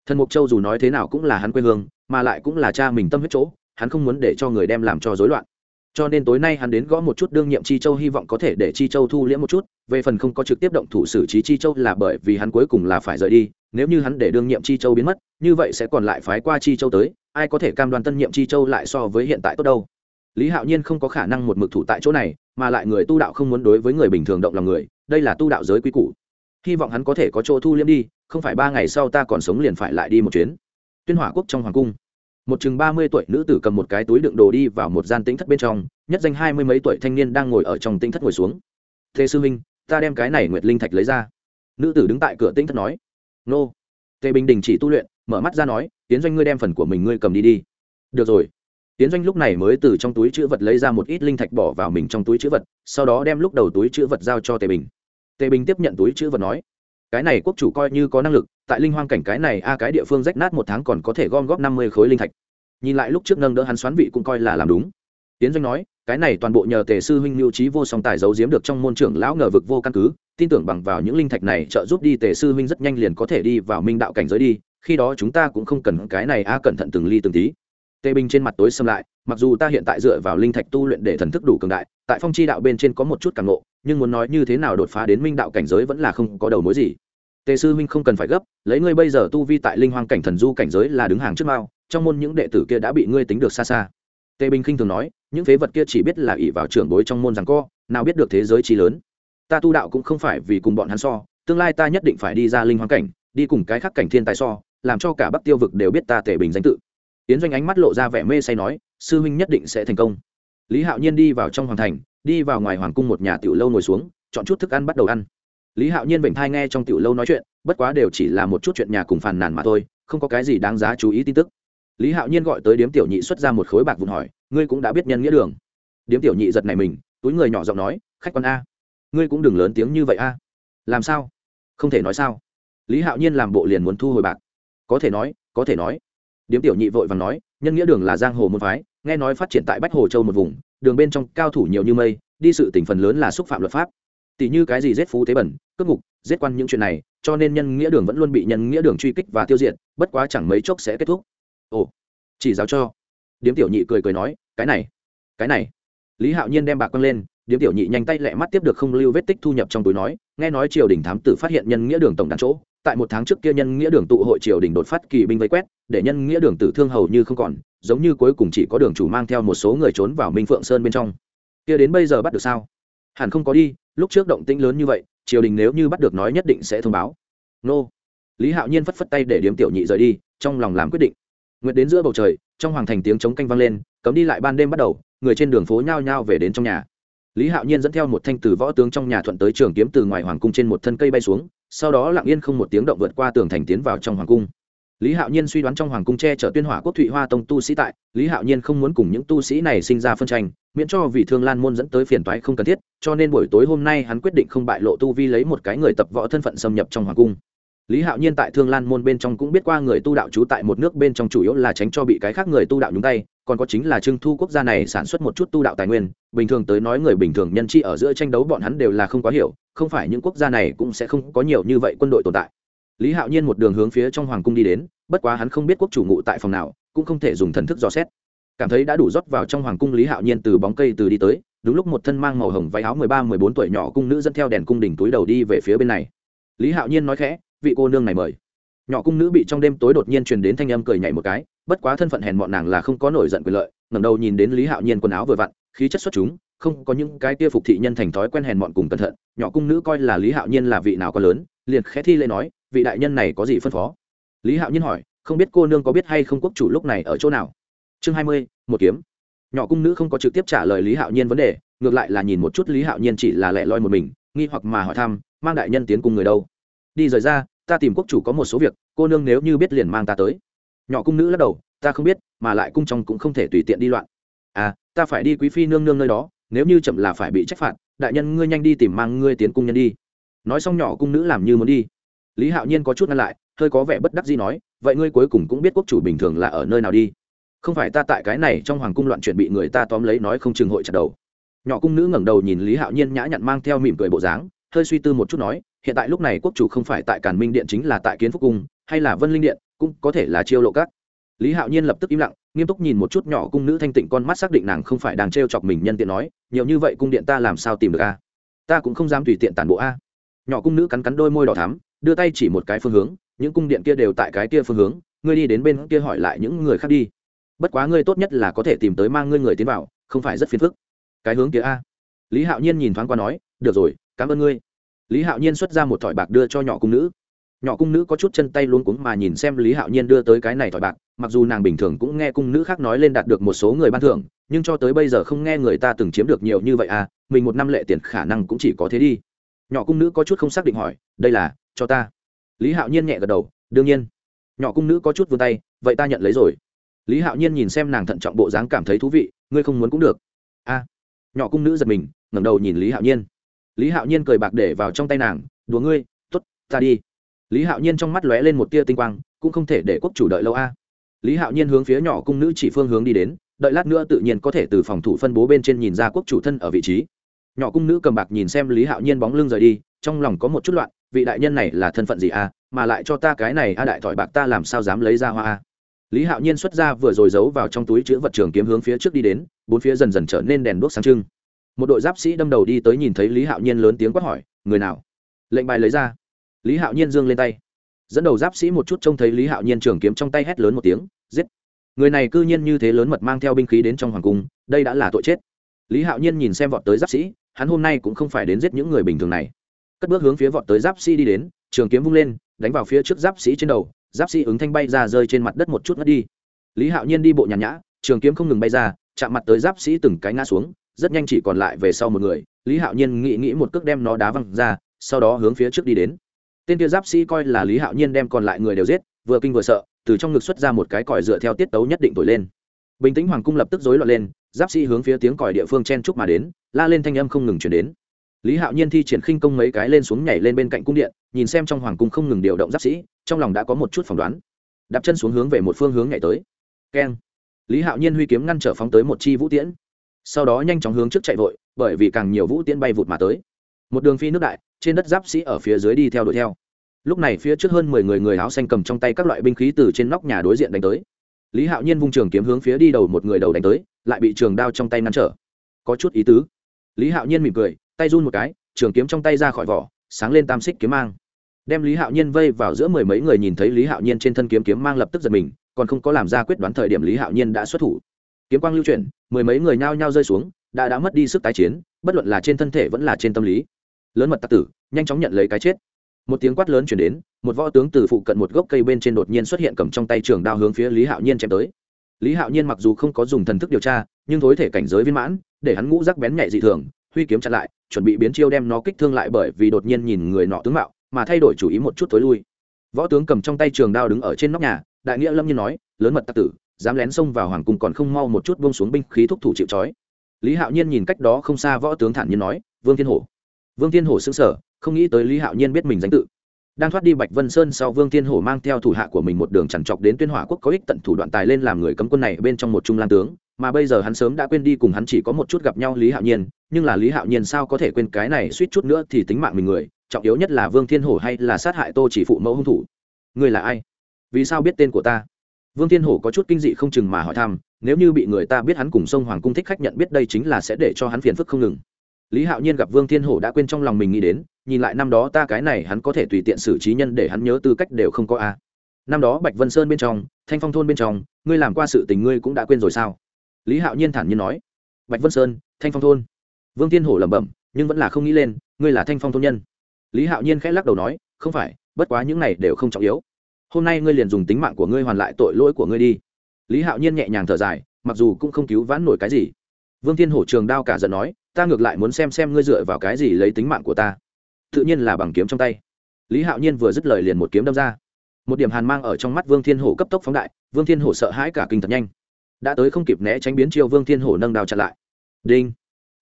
thần mục châu dù nói thế nào cũng là hắn quê hương, mà lại cũng là cha mình tâm huyết chỗ, hắn không muốn để cho người đem làm cho rối loạn. Cho nên tối nay hắn đến gõ một chút đương nhiệm chi châu hy vọng có thể để chi châu thu liễm một chút, về phần không có trực tiếp động thủ xử trí chi châu là bởi vì hắn cuối cùng là phải rời đi, nếu như hắn để đương nhiệm chi châu biến mất, như vậy sẽ còn lại phái qua chi châu tới, ai có thể cam đoan tân nhiệm chi châu lại so với hiện tại tốt đâu? Lý hạo nhiên không có khả năng một mực thủ tại chỗ này, mà lại người tu đạo không muốn đối với người bình thường động lòng người, đây là tu đạo giới quy củ hy vọng hắn có thể có chỗ thu liêm đi, không phải ba ngày sau ta còn sống liền phải lại đi một chuyến. Tuyên hỏa quốc trong hoàng cung, một chừng ba mươi tuổi nữ tử cầm một cái túi đựng đồ đi vào một gian tĩnh thất bên trong, nhất danh hai mươi mấy tuổi thanh niên đang ngồi ở trong tĩnh thất ngồi xuống. Thế sư minh ta đem cái này nguyệt linh thạch lấy ra. Nữ tử đứng tại cửa tĩnh thất nói. Nô. Tề bình đình chỉ tu luyện, mở mắt ra nói tiến doanh ngươi đem phần của mình ngươi cầm đi đi. Được rồi. Tiến doanh lúc này mới từ trong túi chữ vật lấy ra một ít linh thạch bỏ vào mình trong túi chữ vật, sau đó đem lúc đầu túi chữ vật giao cho tề bình tề bình tiếp nhận túi chữ vật nói, cái này quốc chủ coi như có năng lực, tại linh hoang cảnh cái này, a, cái địa phương rách nát một tháng còn có thể gom góp năm mươi khối linh thạch. Nhìn lại lúc trước nâng đỡ hắn xoán vị cũng coi là làm đúng. Tiến doanh nói, cái này toàn bộ nhờ tề sư huynh mưu trí vô song tài giấu giếm được trong môn trưởng lão ngờ vực vô căn cứ, tin tưởng bằng vào những linh thạch này trợ giúp đi tề sư huynh rất nhanh liền có thể đi vào minh đạo cảnh giới đi, khi đó chúng ta cũng không cần cái này, a, cẩn thận từng ly từng tí. Tề bình trên mặt tối xâm lại, mặc dù ta hiện tại dựa vào linh thạch tu luyện để thần thức đủ cường đại, tại phong chi đạo bên trên có một chút càng ngộ nhưng muốn nói như thế nào đột phá đến minh đạo cảnh giới vẫn là không có đầu mối gì. Tề sư minh không cần phải gấp, lấy ngươi bây giờ tu vi tại linh hoang cảnh thần du cảnh giới là đứng hàng trước mao, trong môn những đệ tử kia đã bị ngươi tính được xa xa. Tề bình khinh thường nói, những phế vật kia chỉ biết là ỷ vào trưởng bối trong môn rằng co, nào biết được thế giới trí lớn. Ta tu đạo cũng không phải vì cùng bọn hắn so, tương lai ta nhất định phải đi ra linh hoang cảnh, đi cùng cái khắc cảnh thiên tài so, làm cho cả bắc tiêu vực đều biết ta tề bình danh tự. Tiến doanh ánh mắt lộ ra vẻ mê say nói, sư huynh nhất định sẽ thành công. Lý hạo nhiên đi vào trong hoàng thành đi vào ngoài hoàng cung một nhà tiểu lâu ngồi xuống, chọn chút thức ăn bắt đầu ăn. Lý hạo nhiên vểnh thai nghe trong tiểu lâu nói chuyện, bất quá đều chỉ là một chút chuyện nhà cùng phàn nàn mà thôi, không có cái gì đáng giá chú ý tin tức. Lý hạo nhiên gọi tới điếm tiểu nhị xuất ra một khối bạc vụn hỏi, ngươi cũng đã biết nhân nghĩa đường? Điếm tiểu nhị giật này mình, túi người nhỏ giọng nói, khách quan a. Ngươi cũng đừng lớn tiếng như vậy a. Làm sao? Không thể nói sao. Lý hạo nhiên làm bộ liền muốn thu hồi bạc. Có thể nói, có thể nói. Điếm tiểu nhị vội vàng nói, nhân nghĩa đường là giang hồ môn phái, nghe nói phát triển tại bách hồ châu một vùng đường bên trong cao thủ nhiều như mây, đi sự tỉnh phần lớn là xúc phạm luật pháp. Tỷ như cái gì giết phú tế bẩn, cướp ngục, giết quan những chuyện này, cho nên nhân nghĩa đường vẫn luôn bị nhân nghĩa đường truy kích và tiêu diệt, bất quá chẳng mấy chốc sẽ kết thúc. Ồ, chỉ giáo cho. Điếm tiểu nhị cười cười nói, cái này cái này. Lý hạo nhiên đem bạc quăng lên, điếm tiểu nhị nhanh tay lẹ mắt tiếp được không lưu vết tích thu nhập trong túi nói, nghe nói triều đình thám tử phát hiện nhân nghĩa đường tổng đàn chỗ tại một tháng trước kia nhân nghĩa đường tụ hội triều đình đột phát kỳ binh vây quét, để nhân nghĩa đường tử thương hầu như không còn, giống như cuối cùng chỉ có đường chủ mang theo một số người trốn vào minh phượng sơn bên trong. Kia đến bây giờ bắt được sao? Hẳn không có đi, lúc trước động tĩnh lớn như vậy, triều đình nếu như bắt được nói nhất định sẽ thông báo. Nô. Lý hạo nhiên phất phất tay để điếm tiểu nhị rời đi, trong lòng làm quyết định. Nguyệt đến giữa bầu trời, trong hoàng thành tiếng chống canh vang lên, cấm đi lại ban đêm bắt đầu, người trên đường phố nhao nhao về đến trong nhà lý hạo nhiên dẫn theo một thanh từ võ tướng trong nhà thuận tới trường kiếm từ ngoài hoàng cung trên một thân cây bay xuống, sau đó lặng yên không một tiếng động vượt qua tường thành tiến vào trong hoàng cung. Lý hạo nhiên suy đoán trong hoàng cung che chở tuyên hỏa quốc thụy hoa tông tu sĩ tại, lý hạo nhiên không muốn cùng những tu sĩ này sinh ra phân tranh, miễn cho vì thương lan môn dẫn tới phiền toái không cần thiết, cho nên buổi tối hôm nay hắn quyết định không bại lộ tu vi lấy một cái người tập võ thân phận xâm nhập trong hoàng cung. Lý hạo nhiên tại thương lan môn bên trong cũng biết qua người tu đạo trú tại một nước bên trong chủ yếu là tránh cho bị cái khác người tu đạo nhúng tay còn có chính là trưng thu quốc gia này sản xuất một chút tu đạo tài nguyên, bình thường tới nói người bình thường nhân chi ở giữa tranh đấu bọn hắn đều là không quá hiểu, không phải những quốc gia này cũng sẽ không có nhiều như vậy quân đội tồn tại. Lý hạo nhiên một đường hướng phía trong hoàng cung đi đến, bất quá hắn không biết quốc chủ ngụ tại phòng nào, cũng không thể dùng thần thức dò xét. Cảm thấy đã đủ rót vào trong hoàng cung, lý hạo nhiên từ bóng cây từ đi tới, đúng lúc một thân mang màu hồng váy áo mười ba, mười bốn tuổi nhỏ cung nữ dẫn theo đèn cung đỉnh túi đầu đi về phía bên này. Lý hạo nhiên nói khẽ, vị cô nương này mời. Nhỏ cung nữ bị trong đêm tối đột nhiên truyền đến thanh âm cười nhảy một cái bất quá thân phận hèn bọn nàng là không có nổi giận quyền lợi, ngẩng đầu nhìn đến lý hạo nhiên quần áo vừa vặn, khí chất xuất chúng, không có những cái tia phục thị nhân thành thói quen hèn bọn cùng cẩn thận, nhỏ cung nữ coi là lý hạo nhiên là vị nào có lớn, liền khẽ thi lễ nói, vị đại nhân này có gì phân phó? Lý hạo nhiên hỏi, không biết cô nương có biết hay không quốc chủ lúc này ở chỗ nào? Chương hai mươi, một kiếm. Nhỏ cung nữ không có trực tiếp trả lời lý hạo nhiên vấn đề, ngược lại là nhìn một chút lý hạo nhiên chỉ là lẻ loi một mình, nghi hoặc mà hỏi thăm, mang đại nhân tiến cùng người đâu? Đi rời ra, ta tìm quốc chủ có một số việc, cô nương nếu như biết liền mang ta tới nhỏ cung nữ lắc đầu, ta không biết, mà lại cung trong cũng không thể tùy tiện đi loạn. À ta phải đi quý phi nương nương nơi đó, nếu như chậm là phải bị trách phạt, đại nhân ngươi nhanh đi tìm mang ngươi tiến cung nhân đi. Nói xong nhỏ cung nữ làm như muốn đi. Lý hạo nhiên có chút ngăn lại, hơi có vẻ bất đắc gì nói, vậy ngươi cuối cùng cũng biết quốc chủ bình thường là ở nơi nào đi. Không phải ta tại cái này trong hoàng cung loạn chuyện bị người ta tóm lấy nói không chừng hội chặt đầu. Nhỏ cung nữ ngẩng đầu nhìn lý hạo nhiên nhã nhặn mang theo mỉm cười bộ dáng, hơi suy tư một chút nói, hiện tại lúc này quốc chủ không phải tại càn minh điện chính là tại kiến phúc cung, hay là vân linh điện cũng có thể là chiêu lộ các. Lý hạo nhiên lập tức im lặng, nghiêm túc nhìn một chút nhỏ cung nữ thanh tịnh con mắt xác định nàng không phải đang t r e o chọc mình nhân tiện nói, nhiều như vậy cung điện ta làm sao tìm được a? Ta cũng không dám tùy tiện tản bộ a. Nhỏ cung nữ cắn cắn đôi môi đỏ thắm, đưa tay chỉ một cái phương hướng, những cung điện kia đều tại cái kia phương hướng, ngươi đi đến bên kia hỏi lại những người khác đi. Bất quá ngươi tốt nhất là có thể tìm tới mang ngươi người tiến vào, không phải rất phiền phức. Cái hướng kia a? Lý hạo nhiên nhìn thoáng qua nói, được rồi, cảm ơn ngươi. Lý hạo nhiên xuất ra một thỏi bạc đưa cho nhỏ cung nữ nhỏ cung nữ có chút chân tay luôn cuống mà nhìn xem lý hạo nhiên đưa tới cái này thỏi bạc mặc dù nàng bình thường cũng nghe cung nữ khác nói lên đạt được một số người ban thưởng nhưng cho tới bây giờ không nghe người ta từng chiếm được nhiều như vậy à mình một năm lệ tiền khả năng cũng chỉ có thế đi nhỏ cung nữ có chút không xác định hỏi đây là cho ta lý hạo nhiên nhẹ gật đầu đương nhiên nhỏ cung nữ có chút vươn tay vậy ta nhận lấy rồi lý hạo nhiên nhìn xem nàng thận trọng bộ dáng cảm thấy thú vị ngươi không muốn cũng được a à, nhỏ cung nữ giật mình ngẩng đầu nhìn lý hạo nhiên lý hạo nhiên cười bạc để vào trong tay nàng đùa ngươi t ố t ta đi lý hạo nhiên trong mắt lóe lên một tia tinh quang, cũng không thể để quốc chủ đợi lâu a. Lý hạo nhiên hướng phía nhỏ cung nữ chỉ phương hướng đi đến, đợi lát nữa tự nhiên có thể từ phòng thủ phân bố bên trên nhìn ra quốc chủ thân ở vị trí. Nhỏ cung nữ cầm bạc nhìn xem lý hạo nhiên bóng lưng rời đi, trong lòng có một chút loạn, vị đại nhân này là thân phận gì a, mà lại cho ta cái này a đại thỏi bạc ta làm sao dám lấy ra hoa a. Lý hạo nhiên xuất ra vừa rồi giấu vào trong túi chữ vật trường kiếm hướng phía trước đi đến, bốn phía dần dần trở nên đèn đuốc sáng trưng. Một đội giáp sĩ đâm đầu đi tới nhìn thấy lý hạo nhiên lớn tiếng quát hỏi, người nào? Lệnh bài lấy ra lý hạo nhiên dương lên tay. Dẫn đầu giáp sĩ một chút trông thấy lý hạo nhiên trường kiếm trong tay hét lớn một tiếng, giết. Người này cư nhiên như thế lớn mật mang theo binh khí đến trong hoàng cung, đây đã là tội chết. Lý hạo nhiên nhìn xem vọt tới giáp sĩ, hắn hôm nay cũng không phải đến giết những người bình thường này. Cất bước hướng phía vọt tới giáp sĩ đi đến, trường kiếm vung lên, đánh vào phía trước giáp sĩ trên đầu, giáp sĩ ứng thanh bay ra rơi trên mặt đất một chút ngất đi. Lý hạo nhiên đi bộ nhàn nhã, trường kiếm không ngừng bay ra, chạm mặt tới giáp sĩ từng cái ngã xuống, rất nhanh chỉ còn lại về sau một người. Lý hạo nhiên nghĩ nghĩ một cước đem nó đá văng ra, sau đó hướng phía trước đi đến tên kia giáp sĩ coi là lý hạo nhiên đem còn lại người đều giết, vừa kinh vừa sợ, từ trong ngực xuất ra một cái còi dựa theo tiết tấu nhất định thổi lên. Bình tĩnh hoàng cung lập tức rối loạn lên, giáp sĩ hướng phía tiếng còi địa phương chen trúc mà đến, la lên thanh âm không ngừng chuyển đến. Lý hạo nhiên thi triển khinh công mấy cái lên xuống nhảy lên bên cạnh cung điện, nhìn xem trong hoàng cung không ngừng điều động giáp sĩ, trong lòng đã có một chút phỏng đoán. Đạp chân xuống hướng về một phương hướng nhảy tới. Keng. Lý hạo nhiên huy kiếm ngăn trở phóng tới một chi vũ tiễn. Sau đó nhanh chóng hướng trước chạy vội, bởi vì càng nhiều vũ tiễn bay vụt mà tới một đường phi nước đại, trên đất giáp sĩ ở phía dưới đi theo đuổi theo. Lúc này phía trước hơn mười người người áo xanh cầm trong tay các loại binh khí từ trên nóc nhà đối diện đánh tới. Lý hạo nhiên vung trường kiếm hướng phía đi đầu một người đầu đánh tới, lại bị trường đao trong tay ngăn trở. Có chút ý tứ. Lý hạo nhiên mỉm cười, tay run một cái, trường kiếm trong tay ra khỏi vỏ, sáng lên tam xích kiếm mang. Đem lý hạo nhiên vây vào giữa mười mấy người nhìn thấy lý hạo nhiên trên thân kiếm kiếm mang lập tức giật mình, còn không có làm ra quyết đoán thời điểm lý hạo nhiên đã xuất thủ. Kiếm quang lưu chuyển, mười mấy người nhao nhao rơi xuống, đã đã mất đi sức tái chiến, bất luận là trên thân thể vẫn là trên tâm lý lớn mật tặc tử, nhanh chóng nhận lấy cái chết. Một tiếng quát lớn chuyển đến, một võ tướng từ phụ cận một gốc cây bên trên đột nhiên xuất hiện cầm trong tay trường đao hướng phía lý hạo nhiên chém tới. Lý hạo nhiên mặc dù không có dùng thần thức điều tra, nhưng thối thể cảnh giới viên mãn, để hắn ngũ rắc bén nhạy dị thường, huy kiếm chặn lại, chuẩn bị biến chiêu đem nó kích thương lại bởi vì đột nhiên nhìn người nọ tướng mạo, mà thay đổi chủ ý một chút tối lui. Võ tướng cầm trong tay trường đao đứng ở trên nóc nhà, đại nghĩa lâm nhiên nói, lớn mật tặc tử, dám lén xông vào hoàng cung còn không mau một chút bông xuống binh khí thúc thủ chịu trói. Lý hạo nhiên nhìn cách đó không xa võ tướng thản nhiên nói, vương thiên hổ vương thiên hổ xứng sở không nghĩ tới lý hạo nhiên biết mình danh tự. Đang thoát đi bạch vân sơn sau, vương thiên hổ mang theo thủ hạ của mình một đường chằn trọc đến tuyên hỏa quốc có ích tận thủ đoạn tài lên làm người cấm quân này bên trong một trung lan tướng. Mà bây giờ hắn sớm đã quên đi cùng hắn chỉ có một chút gặp nhau lý hạo nhiên, nhưng là lý hạo nhiên sao có thể quên cái này suýt chút nữa thì tính mạng mình người, trọng yếu nhất là vương thiên hổ hay là sát hại tô chỉ phụ mẫu hung thủ. Người là ai? Vì sao biết tên của ta? Vương thiên hổ có chút kinh dị không chừng mà hỏi thăm, nếu như bị người ta biết hắn cùng sông hoàng cung thích khách nhận biết đây chính là sẽ để cho hắn phiền phức không ngừng lý hạo nhiên gặp vương thiên hổ đã quên trong lòng mình nghĩ đến, nhìn lại năm đó ta cái này hắn có thể tùy tiện xử trí nhân để hắn nhớ tư cách đều không có a năm đó bạch vân sơn bên trong, thanh phong thôn bên trong, ngươi làm qua sự tình ngươi cũng đã quên rồi sao? Lý hạo nhiên thản nhiên nói. Bạch vân sơn, thanh phong thôn. Vương thiên hổ lẩm bẩm, nhưng vẫn là không nghĩ lên, ngươi là thanh phong thôn nhân. Lý hạo nhiên khẽ lắc đầu nói, không phải, bất quá những này đều không trọng yếu. Hôm nay ngươi liền dùng tính mạng của ngươi hoàn lại tội lỗi của ngươi đi. Lý hạo nhiên nhẹ nhàng thở dài, mặc dù cũng không cứu vãn nổi cái gì vương thiên hổ trường đao cả giận nói, ta ngược lại muốn xem xem ngươi dựa vào cái gì lấy tính mạng của ta. Tự nhiên là bằng kiếm trong tay. Lý hạo nhiên vừa dứt lời liền một kiếm đâm ra. Một điểm hàn mang ở trong mắt vương thiên hổ cấp tốc phóng đại, vương thiên hổ sợ hãi cả kinh thật nhanh. Đã tới không kịp né tránh biến chiêu, vương thiên hổ nâng đao chặn lại. Đinh.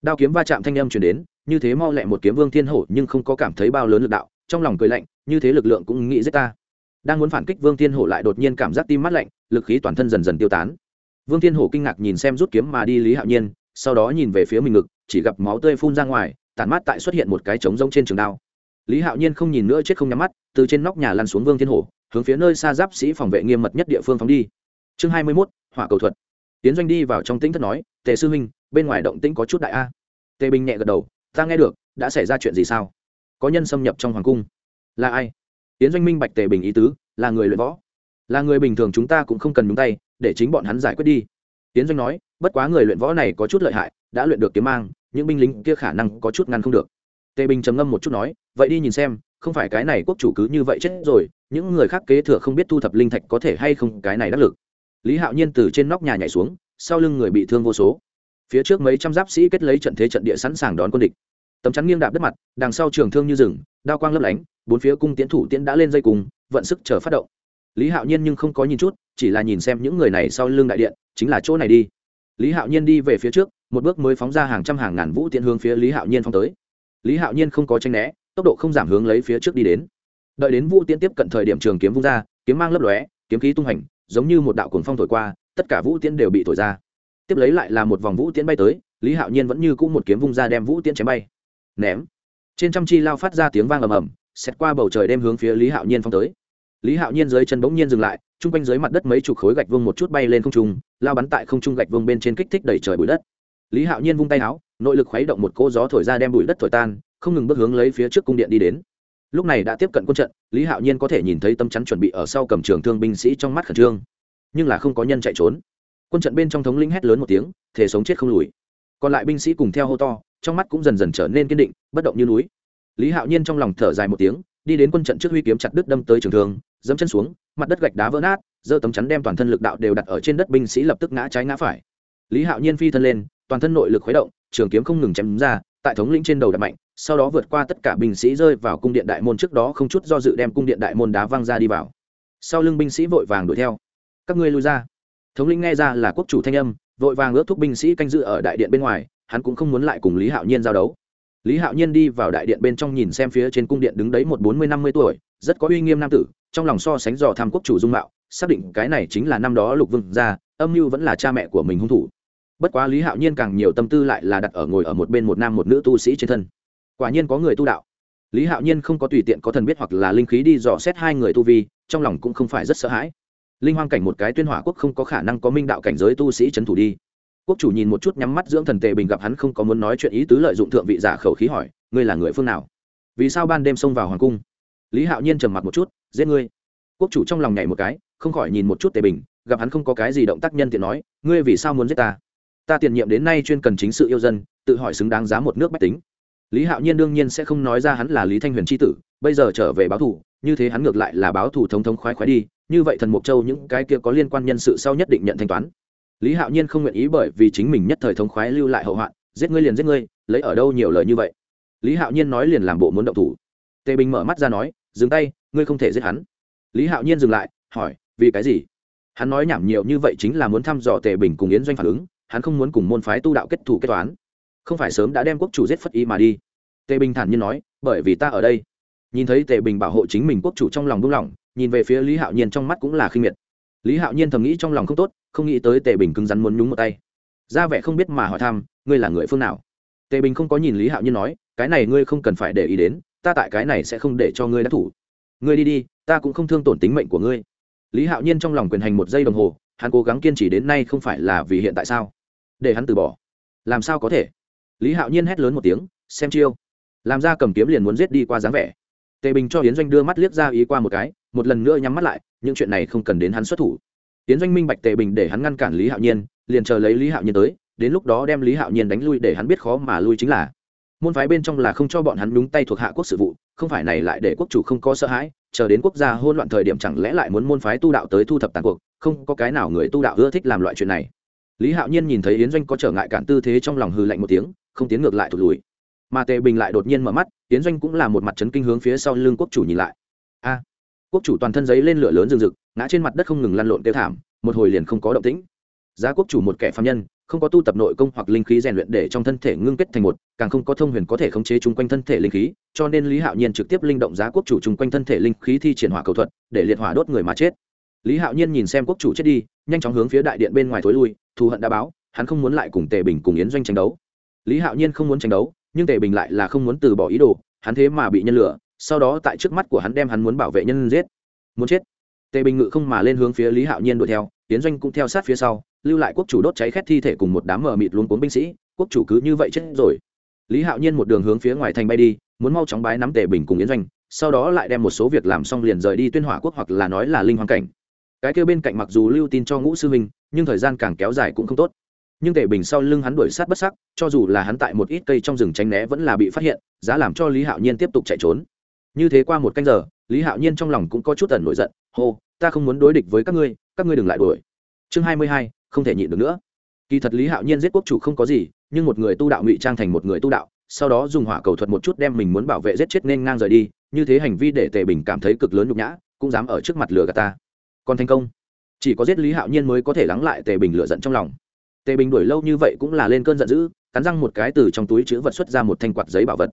Đao kiếm va chạm thanh âm chuyển đến, như thế mau lẹ một kiếm vương thiên hổ nhưng không có cảm thấy bao lớn lực đạo, trong lòng cười lạnh, như thế lực lượng cũng nghĩ giết ta. Đang muốn phản kích vương thiên hổ lại đột nhiên cảm giác tim mát lạnh, lực khí toàn thân dần dần tiêu tán. Vương thiên hổ kinh ngạc nhìn xem rút kiếm mà đi lý hạo nhiên sau đó nhìn về phía mình ngực, chỉ gặp máu tươi phun ra ngoài, tản mát tại xuất hiện một cái trống rông trên trường đao. Lý hạo nhiên không nhìn nữa chết không nhắm mắt, từ trên nóc nhà lăn xuống vương thiên hổ, hướng phía nơi xa giáp sĩ phòng vệ nghiêm mật nhất địa phương phóng đi. Chương hai mươi mốt, hỏa cầu thuật. Tiến doanh đi vào trong tĩnh thất nói, tề sư huynh, bên ngoài động tĩnh có chút đại a. Tề bình nhẹ gật đầu, ta nghe được, đã xảy ra chuyện gì sao? Có nhân xâm nhập trong hoàng cung. Là ai? Tiến doanh minh bạch tề bình ý tứ, là người luyện võ. Là người bình thường chúng ta cũng không cần nhúng tay, để chính bọn hắn giải quyết đi. Tiến doanh nói bất quá người luyện võ này có chút lợi hại, đã luyện được kiếm mang, những binh lính kia khả năng có chút ngăn không được. Tề bình trầm ngâm một chút nói, vậy đi nhìn xem, không phải cái này quốc chủ cứ như vậy chết rồi, những người khác kế thừa không biết thu thập linh thạch có thể hay không cái này đắc lực. Lý hạo nhiên từ trên nóc nhà nhảy xuống, sau lưng người bị thương vô số. Phía trước mấy trăm giáp sĩ kết lấy trận thế trận địa sẵn sàng đón quân địch. Tấm chắn nghiêng đạp đất mặt, đằng sau trường thương như rừng, đao quang lấp lánh, bốn phía cung tiến thủ tiễn đã lên dây cùng, vận sức chờ phát động. Lý hạo nhiên nhưng không có nhìn chút, chỉ là nhìn xem những người này sau lưng đại điện, chính là chỗ này đi lý hạo nhiên đi về phía trước, một bước mới phóng ra hàng trăm hàng ngàn vũ tiễn hướng phía lý hạo nhiên phóng tới. Lý hạo nhiên không có tranh né, tốc độ không giảm hướng lấy phía trước đi đến. Đợi đến vũ tiễn tiếp cận thời điểm trường kiếm vung ra, kiếm mang lấp lóe, kiếm khí tung hành, giống như một đạo cuồng phong thổi qua, tất cả vũ tiễn đều bị thổi ra. Tiếp lấy lại là một vòng vũ tiễn bay tới, lý hạo nhiên vẫn như cũ một kiếm vung ra đem vũ tiễn chém bay. Ném. Trên trăm chi lao phát ra tiếng vang ầm ầm xét qua bầu trời đem hướng phía lý hạo nhiên phong tới. Lý hạo nhiên dưới chân bỗng nhiên dừng lại chung quanh dưới mặt đất mấy chục khối gạch vương một chút bay lên không trung, lao bắn tại không trung gạch vương bên trên kích thích đẩy trời bụi đất. Lý hạo nhiên vung tay áo, nội lực khuấy động một cỗ gió thổi ra đem bụi đất thổi tan, không ngừng bước hướng lấy phía trước cung điện đi đến. Lúc này đã tiếp cận quân trận, lý hạo nhiên có thể nhìn thấy tâm chắn chuẩn bị ở sau cầm trường thương binh sĩ trong mắt khẩn trương. Nhưng là không có nhân chạy trốn. Quân trận bên trong thống lĩnh hét lớn một tiếng thể sống chết không lùi. Còn lại binh sĩ cùng theo hô to, trong mắt cũng dần dần trở nên kiên định, bất động như núi. Lý hạo nhiên trong lòng thở dài một tiếng, đi đến quân trận trước huy kiếm chặt đứt đâm tới trường thương dẫm chân xuống, mặt đất gạch đá vỡ nát, giơ tấm chắn đem toàn thân lực đạo đều đặt ở trên đất binh sĩ lập tức ngã trái ngã phải. Lý hạo nhiên phi thân lên, toàn thân nội lực khuấy động, trường kiếm không ngừng chém ra, tại thống lĩnh trên đầu đập mạnh, sau đó vượt qua tất cả binh sĩ rơi vào cung điện đại môn trước đó không chút do dự đem cung điện đại môn đá văng ra đi vào. Sau lưng binh sĩ vội vàng đuổi theo. Các ngươi lui ra. Thống lĩnh nghe ra là quốc chủ thanh âm, vội vàng ước thúc binh sĩ canh giữ ở đại điện bên ngoài, hắn cũng không muốn lại cùng lý hạo nhiên giao đấu lý hạo nhiên đi vào đại điện bên trong nhìn xem phía trên cung điện đứng đấy một bốn mươi, năm mươi tuổi, rất có uy nghiêm nam tử, trong lòng so sánh dò tham quốc chủ dung mạo, xác định cái này chính là năm đó lục vương gia, âm mưu vẫn là cha mẹ của mình hung thủ. Bất quá lý hạo nhiên càng nhiều tâm tư lại là đặt ở ngồi ở một bên một nam một nữ tu sĩ trên thân. Quả nhiên có người tu đạo. Lý hạo nhiên không có tùy tiện có thần biết hoặc là linh khí đi dò xét hai người tu vi, trong lòng cũng không phải rất sợ hãi. Linh hoang cảnh một cái tuyên hỏa quốc không có khả năng có minh đạo cảnh giới tu sĩ trấn thủ đi quốc chủ nhìn một chút nhắm mắt dưỡng thần tề bình gặp hắn không có muốn nói chuyện ý tứ lợi dụng thượng vị giả khẩu khí hỏi, ngươi là người phương nào? Vì sao ban đêm xông vào hoàng cung? Lý hạo nhiên trầm mặt một chút, giết ngươi. Quốc chủ trong lòng nhảy một cái, không khỏi nhìn một chút tề bình, gặp hắn không có cái gì động tác nhân tiện nói, ngươi vì sao muốn giết ta? Ta tiền nhiệm đến nay chuyên cần chính sự yêu dân, tự hỏi xứng đáng giá một nước bách tính. Lý hạo nhiên đương nhiên sẽ không nói ra hắn là lý thanh huyền tri tử, bây giờ trở về báo thù, như thế hắn ngược lại là báo thù thống thống khoái khoái đi, như vậy thần mục châu những cái kia có liên quan nhân sự sau nhất định nhận thanh toán lý hạo nhiên không nguyện ý bởi vì chính mình nhất thời thống khoái lưu lại hậu hoạn giết ngươi liền giết ngươi lấy ở đâu nhiều lời như vậy? Lý hạo nhiên nói liền làm bộ muốn động thủ. Tề bình mở mắt ra nói dừng tay ngươi không thể giết hắn. Lý hạo nhiên dừng lại hỏi vì cái gì? Hắn nói nhảm nhiều như vậy chính là muốn thăm dò tề bình cùng yến doanh phản ứng hắn không muốn cùng môn phái tu đạo kết thủ kết toán. Không phải sớm đã đem quốc chủ giết phất ý mà đi. Tề bình thản nhiên nói bởi vì ta ở đây. Nhìn thấy tề bình bảo hộ chính mình quốc chủ trong lòng buông lòng, nhìn về phía lý hạo nhiên trong mắt cũng là khinh miệt lý hạo nhiên thầm nghĩ trong lòng không tốt, không nghĩ tới tề bình cứng rắn muốn nhúng một tay. Ra vẻ không biết mà hỏi thăm, ngươi là người phương nào? Tề bình không có nhìn lý hạo nhiên nói, cái này ngươi không cần phải để ý đến, ta tại cái này sẽ không để cho ngươi đắc thủ. Ngươi đi đi, ta cũng không thương tổn tính mệnh của ngươi. Lý hạo nhiên trong lòng quyền hành một giây đồng hồ, hắn cố gắng kiên trì đến nay không phải là vì hiện tại sao? Để hắn từ bỏ. Làm sao có thể? Lý hạo nhiên hét lớn một tiếng, xem chiêu. Làm ra cầm kiếm liền muốn giết đi qua dáng vẻ. Tề bình cho yến doanh đưa mắt liếc ra ý qua một cái một lần nữa nhắm mắt lại, những chuyện này không cần đến hắn xuất thủ. Tiến doanh minh bạch tề bình để hắn ngăn cản lý hạo nhiên, liền chờ lấy lý hạo nhiên tới, đến lúc đó đem lý hạo nhiên đánh lui để hắn biết khó mà lui chính là. Môn phái bên trong là không cho bọn hắn đúng tay thuộc hạ quốc sự vụ, không phải này lại để quốc chủ không có sợ hãi, chờ đến quốc gia hôn loạn thời điểm chẳng lẽ lại muốn môn phái tu đạo tới thu thập tàn cuộc, không có cái nào người tu đạo ưa thích làm loại chuyện này. Lý hạo nhiên nhìn thấy yến doanh có trở ngại cản tư thế trong lòng hư lạnh một tiếng, không tiến ngược lại thụt lùi. Mà tề bình lại đột nhiên mở mắt, yến doanh cũng là một mặt trấn kinh hướng phía sau lưng quốc chủ nhìn lại. A quốc chủ toàn thân giấy lên lửa lớn rừng rực, ngã trên mặt đất không ngừng lăn lộn kêu thảm, một hồi liền không có động tĩnh. Giá quốc chủ một kẻ phạm nhân, không có tu tập nội công hoặc linh khí rèn luyện để trong thân thể ngưng kết thành một, càng không có thông huyền có thể khống chế chung quanh thân thể linh khí, cho nên lý hạo nhiên trực tiếp linh động giá quốc chủ chung quanh thân thể linh khí thi triển hỏa cầu thuật, để liệt hỏa đốt người mà chết. Lý hạo nhiên nhìn xem quốc chủ chết đi, nhanh chóng hướng phía đại điện bên ngoài thối lui, thù hận đã báo, hắn không muốn lại cùng tề bình cùng yến doanh tranh đấu. Lý hạo nhiên không muốn tranh đấu, nhưng tề bình lại là không muốn từ bỏ ý đồ, hắn thế mà bị nhân lửa sau đó tại trước mắt của hắn đem hắn muốn bảo vệ nhân giết. Muốn chết. Tề bình ngự không mà lên hướng phía lý hạo nhiên đuổi theo tiến doanh cũng theo sát phía sau, lưu lại quốc chủ đốt cháy khét thi thể cùng một đám mờ mịt luôn cuốn binh sĩ, quốc chủ cứ như vậy chết rồi. Lý hạo nhiên một đường hướng phía ngoài thành bay đi, muốn mau chóng bái nắm tề bình cùng yến doanh, sau đó lại đem một số việc làm xong liền rời đi tuyên hỏa quốc hoặc là nói là linh hoàng cảnh. Cái kêu bên cạnh mặc dù lưu tin cho ngũ sư huynh nhưng thời gian càng kéo dài cũng không tốt. Nhưng tề bình sau lưng hắn đuổi sát bất sắc, cho dù là hắn tại một ít cây trong rừng tránh né vẫn là bị phát hiện, giá làm cho lý hạo nhiên tiếp tục chạy trốn như thế qua một canh giờ, lý hạo nhiên trong lòng cũng có chút tần nổi giận, hô, ta không muốn đối địch với các ngươi các ngươi đừng lại đuổi. Chương hai mươi hai, không thể nhịn được nữa. Kỳ thật lý hạo nhiên giết quốc chủ không có gì, nhưng một người tu đạo ngụy trang thành một người tu đạo, sau đó dùng hỏa cầu thuật một chút đem mình muốn bảo vệ giết chết nên ngang rời đi, như thế hành vi để tề bình cảm thấy cực lớn nhục nhã, cũng dám ở trước mặt lừa gạt ta. Còn thành công. Chỉ có giết lý hạo nhiên mới có thể lắng lại tề bình lựa giận trong lòng. Tề bình đuổi lâu như vậy cũng là lên cơn giận dữ, cắn răng một cái từ trong túi chữ vật xuất ra một thanh quạt giấy bảo vật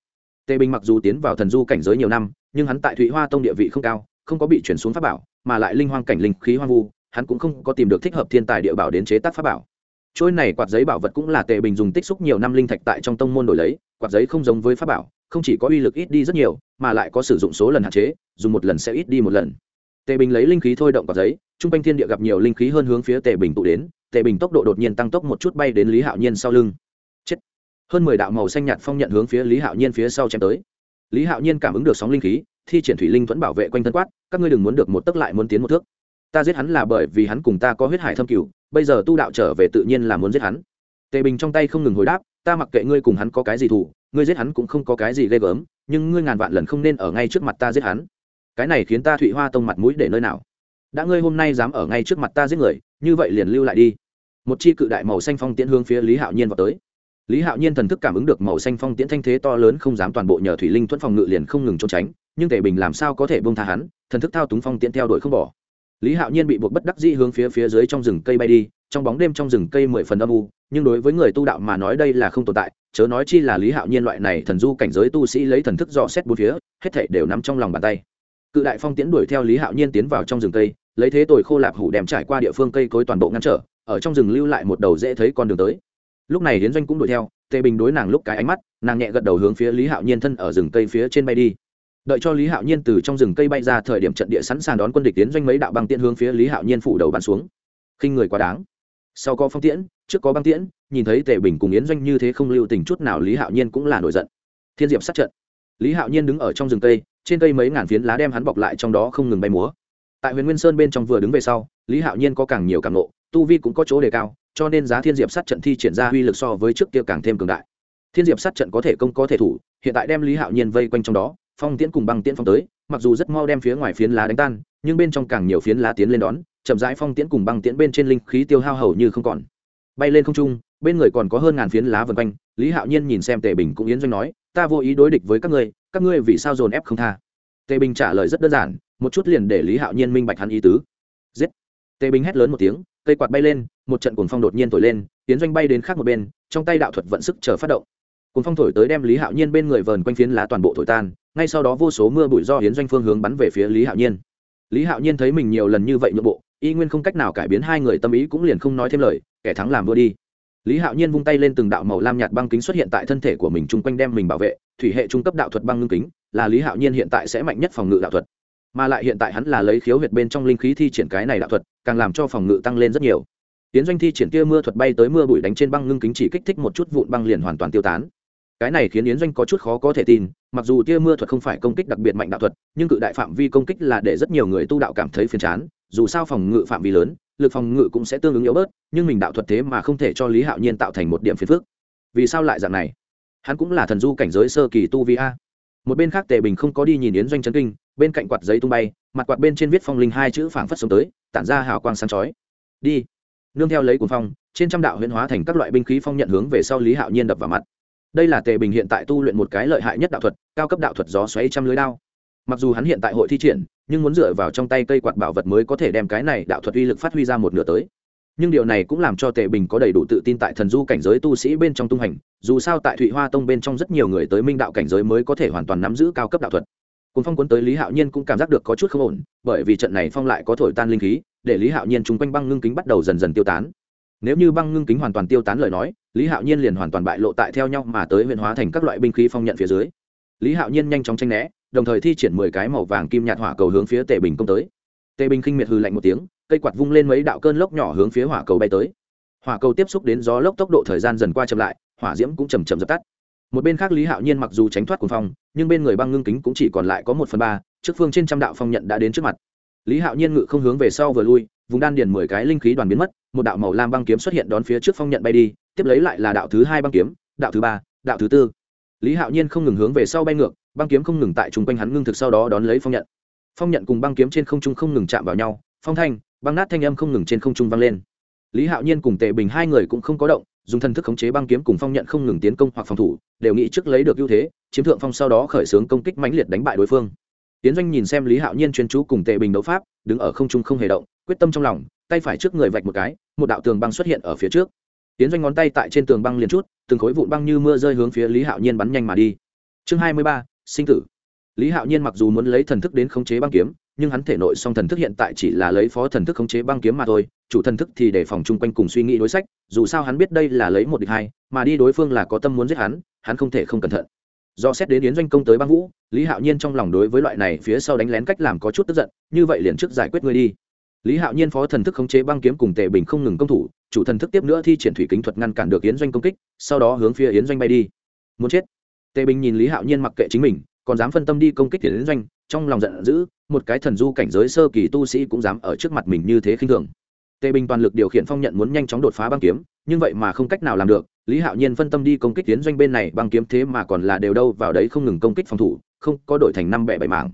tề bình mặc dù tiến vào thần du cảnh giới nhiều năm, nhưng hắn tại thụy hoa tông địa vị không cao, không có bị chuyển xuống pháp bảo, mà lại linh hoang cảnh linh khí hoang vu, hắn cũng không có tìm được thích hợp thiên tài địa bảo đến chế tác pháp bảo. Trôi này quạt giấy bảo vật cũng là tề bình dùng tích xúc nhiều năm linh thạch tại trong tông môn đổi lấy, quạt giấy không giống với pháp bảo, không chỉ có uy lực ít đi rất nhiều, mà lại có sử dụng số lần hạn chế, dùng một lần sẽ ít đi một lần. Tề bình lấy linh khí thôi động quạt giấy t r u n g quanh thiên địa gặp nhiều linh khí hơn hướng phía tề bình tụ đến, tề bình tốc độ đột nhiên tăng tốc một chút bay đến lý hạo nhiên sau lưng hơn mười đạo màu xanh nhạt phong nhận hướng phía lý hạo nhiên phía sau chém tới. Lý hạo nhiên cảm ứng được sóng linh khí, thi triển thủy linh thuẫn bảo vệ quanh thân quát, các ngươi đừng muốn được một tấc lại muốn tiến một thước. Ta giết hắn là bởi vì hắn cùng ta có huyết hải thâm cửu, bây giờ tu đạo trở về tự nhiên là muốn giết hắn. Tề bình trong tay không ngừng hồi đáp, ta mặc kệ ngươi cùng hắn có cái gì thủ ngươi giết hắn cũng không có cái gì ghê gớm, nhưng ngươi ngàn vạn lần không nên ở ngay trước mặt ta giết hắn. Cái này khiến ta thụy hoa tông mặt mũi để nơi nào? Đã ngươi hôm nay dám ở ngay trước mặt ta giết người, như vậy liền lưu lại đi. Một chi cự đại màu xanh phong tiễn hướng phía lý hạo nhiên vào tới lý hạo nhiên thần thức cảm ứng được màu xanh phong tiễn thanh thế to lớn không dám toàn bộ nhờ thủy linh thuẫn phòng ngự liền không ngừng trốn tránh, nhưng tề bình làm sao có thể bông tha hắn, thần thức thao túng phong tiễn theo đuổi không bỏ. Lý hạo nhiên bị buộc bất đắc dĩ hướng phía phía dưới trong rừng cây bay đi, trong bóng đêm trong rừng cây mười phần âm u, nhưng đối với người tu đạo mà nói đây là không tồn tại, chớ nói chi là lý hạo nhiên loại này thần du cảnh giới tu sĩ lấy thần thức dò xét bốn phía, hết thảy đều nắm trong lòng bàn tay. Cự đại phong tiễn đuổi theo lý hạo nhiên tiến vào trong rừng cây, lấy thế tồi khô lạp hủ đem trải qua địa phương cây cối toàn bộ ngăn trở, ở trong rừng lưu lại một đầu dễ thấy con đường tới lúc này hiến doanh cũng đuổi theo, tề bình đối nàng lúc cái ánh mắt, nàng nhẹ gật đầu hướng phía lý hạo nhiên thân ở rừng cây phía trên bay đi. Đợi cho lý hạo nhiên từ trong rừng cây bay ra thời điểm trận địa sẵn sàng đón quân địch tiến doanh mấy đạo băng tiễn hướng phía lý hạo nhiên phủ đầu bắn xuống. Khinh người quá đáng. Sau có phong tiễn, trước có băng tiễn, nhìn thấy tề bình cùng yến doanh như thế không lưu tình chút nào lý hạo nhiên cũng là nổi giận. Thiên diệp sát trận. Lý hạo nhiên đứng ở trong rừng cây, trên cây mấy ngàn phiến lá đem hắn bọc lại trong đó không ngừng bay múa. Tại huyền nguyên sơn bên trong vừa đứng về sau, lý hạo nhiên có càng nhiều càng nộ tu vi cũng có chỗ đề cao cho nên giá thiên diệp sát trận thi triển ra uy lực so với trước kia càng thêm cường đại. Thiên diệp sát trận có thể công có thể thủ, hiện tại đem lý hạo nhiên vây quanh trong đó, phong tiễn cùng băng tiễn phong tới, mặc dù rất mau đem phía ngoài phiến lá đánh tan, nhưng bên trong càng nhiều phiến lá tiến lên đón, chậm rãi phong tiễn cùng băng tiễn bên trên linh khí tiêu hao hầu như không còn. Bay lên không trung, bên người còn có hơn ngàn phiến lá vần quanh, lý hạo nhiên nhìn xem tề bình cũng yến doanh nói, ta vô ý đối địch với các ngươi các ngươi vì sao dồn ép không tha? Tề bình trả lời rất đơn giản, một chút liền để lý hạo nhiên minh bạch hắn ý tứ. Giết! Tề bình hét lớn một tiếng cây quạt bay lên, một trận cuồng phong đột nhiên thổi lên, tiến doanh bay đến khác một bên, trong tay đạo thuật vận sức chờ phát động. Cuồng phong thổi tới đem lý hạo nhiên bên người vờn quanh phiến lá toàn bộ thổi tan, ngay sau đó vô số mưa bụi do hiến doanh phương hướng bắn về phía lý hạo nhiên. Lý hạo nhiên thấy mình nhiều lần như vậy nội bộ, y nguyên không cách nào cải biến hai người tâm ý cũng liền không nói thêm lời, kẻ thắng làm vua đi. Lý hạo nhiên vung tay lên từng đạo màu lam nhạt băng kính xuất hiện tại thân thể của mình chung quanh đem mình bảo vệ, thủy hệ trung cấp đạo thuật băng ngưng kính, là lý hạo nhiên hiện tại sẽ mạnh nhất phòng ngự đạo thuật mà lại hiện tại hắn là lấy khiếu huyệt bên trong linh khí thi triển cái này đạo thuật, càng làm cho phòng ngự tăng lên rất nhiều. Tiến doanh thi triển tia mưa thuật bay tới mưa bụi đánh trên băng ngưng kính chỉ kích thích một chút vụn băng liền hoàn toàn tiêu tán. Cái này khiến yến doanh có chút khó có thể tin, mặc dù tia mưa thuật không phải công kích đặc biệt mạnh đạo thuật, nhưng cự đại phạm vi công kích là để rất nhiều người tu đạo cảm thấy phiền chán, dù sao phòng ngự phạm vi lớn, lực phòng ngự cũng sẽ tương ứng yếu bớt, nhưng mình đạo thuật thế mà không thể cho lý hạo nhiên tạo thành một điểm phiền phức. Vì sao lại dạng này? Hắn cũng là thần du cảnh giới sơ kỳ tu vi a. Một bên khác tề bình không có đi nhìn yến doanh chấn kinh bên cạnh quạt giấy tung bay, mặt quạt bên trên viết phong linh hai chữ phảng phất sống tới, tản ra hào quang sáng chói. Đi. Nương theo lấy cuồng phong, trên trăm đạo huyễn hóa thành các loại binh khí phong nhận hướng về sau lý hạo nhiên đập vào mặt. Đây là tề bình hiện tại tu luyện một cái lợi hại nhất đạo thuật, cao cấp đạo thuật gió xoáy trăm lưới đao. Mặc dù hắn hiện tại hội thi triển, nhưng muốn dựa vào trong tay cây quạt bảo vật mới có thể đem cái này đạo thuật uy lực phát huy ra một nửa tới. Nhưng điều này cũng làm cho tề bình có đầy đủ tự tin tại thần du cảnh giới tu sĩ bên trong tung hành, dù sao tại thụy hoa tông bên trong rất nhiều người tới minh đạo cảnh giới mới có thể hoàn toàn nắm giữ cao cấp đạo thuật cùng phong cuốn tới lý hạo nhiên cũng cảm giác được có chút không ổn, bởi vì trận này phong lại có thổi tan linh khí, để lý hạo nhiên chung quanh băng ngưng kính bắt đầu dần dần tiêu tán. Nếu như băng ngưng kính hoàn toàn tiêu tán lời nói, lý hạo nhiên liền hoàn toàn bại lộ tại theo nhau mà tới huyện hóa thành các loại binh khí phong nhận phía dưới. Lý hạo nhiên nhanh chóng tranh né, đồng thời thi triển mười cái màu vàng kim nhạt hỏa cầu hướng phía tề bình công tới. Tề bình khinh miệt hư lạnh một tiếng, cây quạt vung lên mấy đạo cơn lốc nhỏ hướng phía hỏa cầu bay tới. Hỏa cầu tiếp xúc đến gió lốc tốc độ thời gian dần qua chậm lại, hỏa diễm cũng chầm chậm dập tắt một bên khác lý hạo nhiên mặc dù tránh thoát cuồng phong, nhưng bên người băng ngưng kính cũng chỉ còn lại có một phần ba, trước phương trên trăm đạo phong nhận đã đến trước mặt. Lý hạo nhiên ngự không hướng về sau vừa lui, vùng đan điền mười cái linh khí đoàn biến mất, một đạo màu lam băng kiếm xuất hiện đón phía trước phong nhận bay đi, tiếp lấy lại là đạo thứ hai băng kiếm, đạo thứ ba, đạo thứ tư. Lý hạo nhiên không ngừng hướng về sau bay ngược, băng kiếm không ngừng tại chung quanh hắn ngưng thực sau đó đón lấy phong nhận. Phong nhận cùng băng kiếm trên không trung không ngừng chạm vào nhau, phong thanh, băng nát thanh âm không ngừng trên không trung vang lên. Lý hạo nhiên cùng tề bình hai người cũng không có động dùng thần thức khống chế băng kiếm cùng phong nhận không ngừng tiến công hoặc phòng thủ, đều nghĩ trước lấy được ưu thế, chiếm thượng phong sau đó khởi xướng công kích mãnh liệt đánh bại đối phương. Tiến doanh nhìn xem lý hạo nhiên chuyên chú cùng tề bình đấu pháp, đứng ở không trung không hề động, quyết tâm trong lòng, tay phải trước người vạch một cái, một đạo tường băng xuất hiện ở phía trước. Tiến doanh ngón tay tại trên tường băng liền chút, từng khối vụn băng như mưa rơi hướng phía lý hạo nhiên bắn nhanh mà đi. Chương hai mươi ba, sinh tử. Lý hạo nhiên mặc dù muốn lấy thần thức đến khống chế băng kiếm, nhưng hắn thể nội song thần thức hiện tại chỉ là lấy phó thần thức khống chế băng kiếm mà thôi chủ thần thức thì để phòng chung quanh cùng suy nghĩ đối sách, dù sao hắn biết đây là lấy một địch hai, mà đi đối phương là có tâm muốn giết hắn hắn không thể không cẩn thận. Do xét đến yến doanh công tới băng vũ, lý hạo nhiên trong lòng đối với loại này phía sau đánh lén cách làm có chút tức giận, như vậy liền trước giải quyết ngươi đi. Lý hạo nhiên phó thần thức khống chế băng kiếm cùng tề bình không ngừng công thủ, chủ thần thức tiếp nữa thi triển thủy kính thuật ngăn cản được yến doanh công kích, sau đó hướng phía yến doanh bay đi. Muốn chết. Tề bình nhìn lý hạo nhiên mặc kệ chính mình, còn dám phân tâm đi công kích yến doanh, trong lòng giận dữ, một cái thần du cảnh giới sơ kỳ tu sĩ cũng dám ở trước mặt mình như thế khinh thường tề bình toàn lực điều khiển phong nhận muốn nhanh chóng đột phá băng kiếm, nhưng vậy mà không cách nào làm được, lý hạo nhiên phân tâm đi công kích tiến doanh bên này, băng kiếm thế mà còn là đều đâu vào đấy không ngừng công kích phòng thủ, không có đổi thành năm bẻ bảy mảng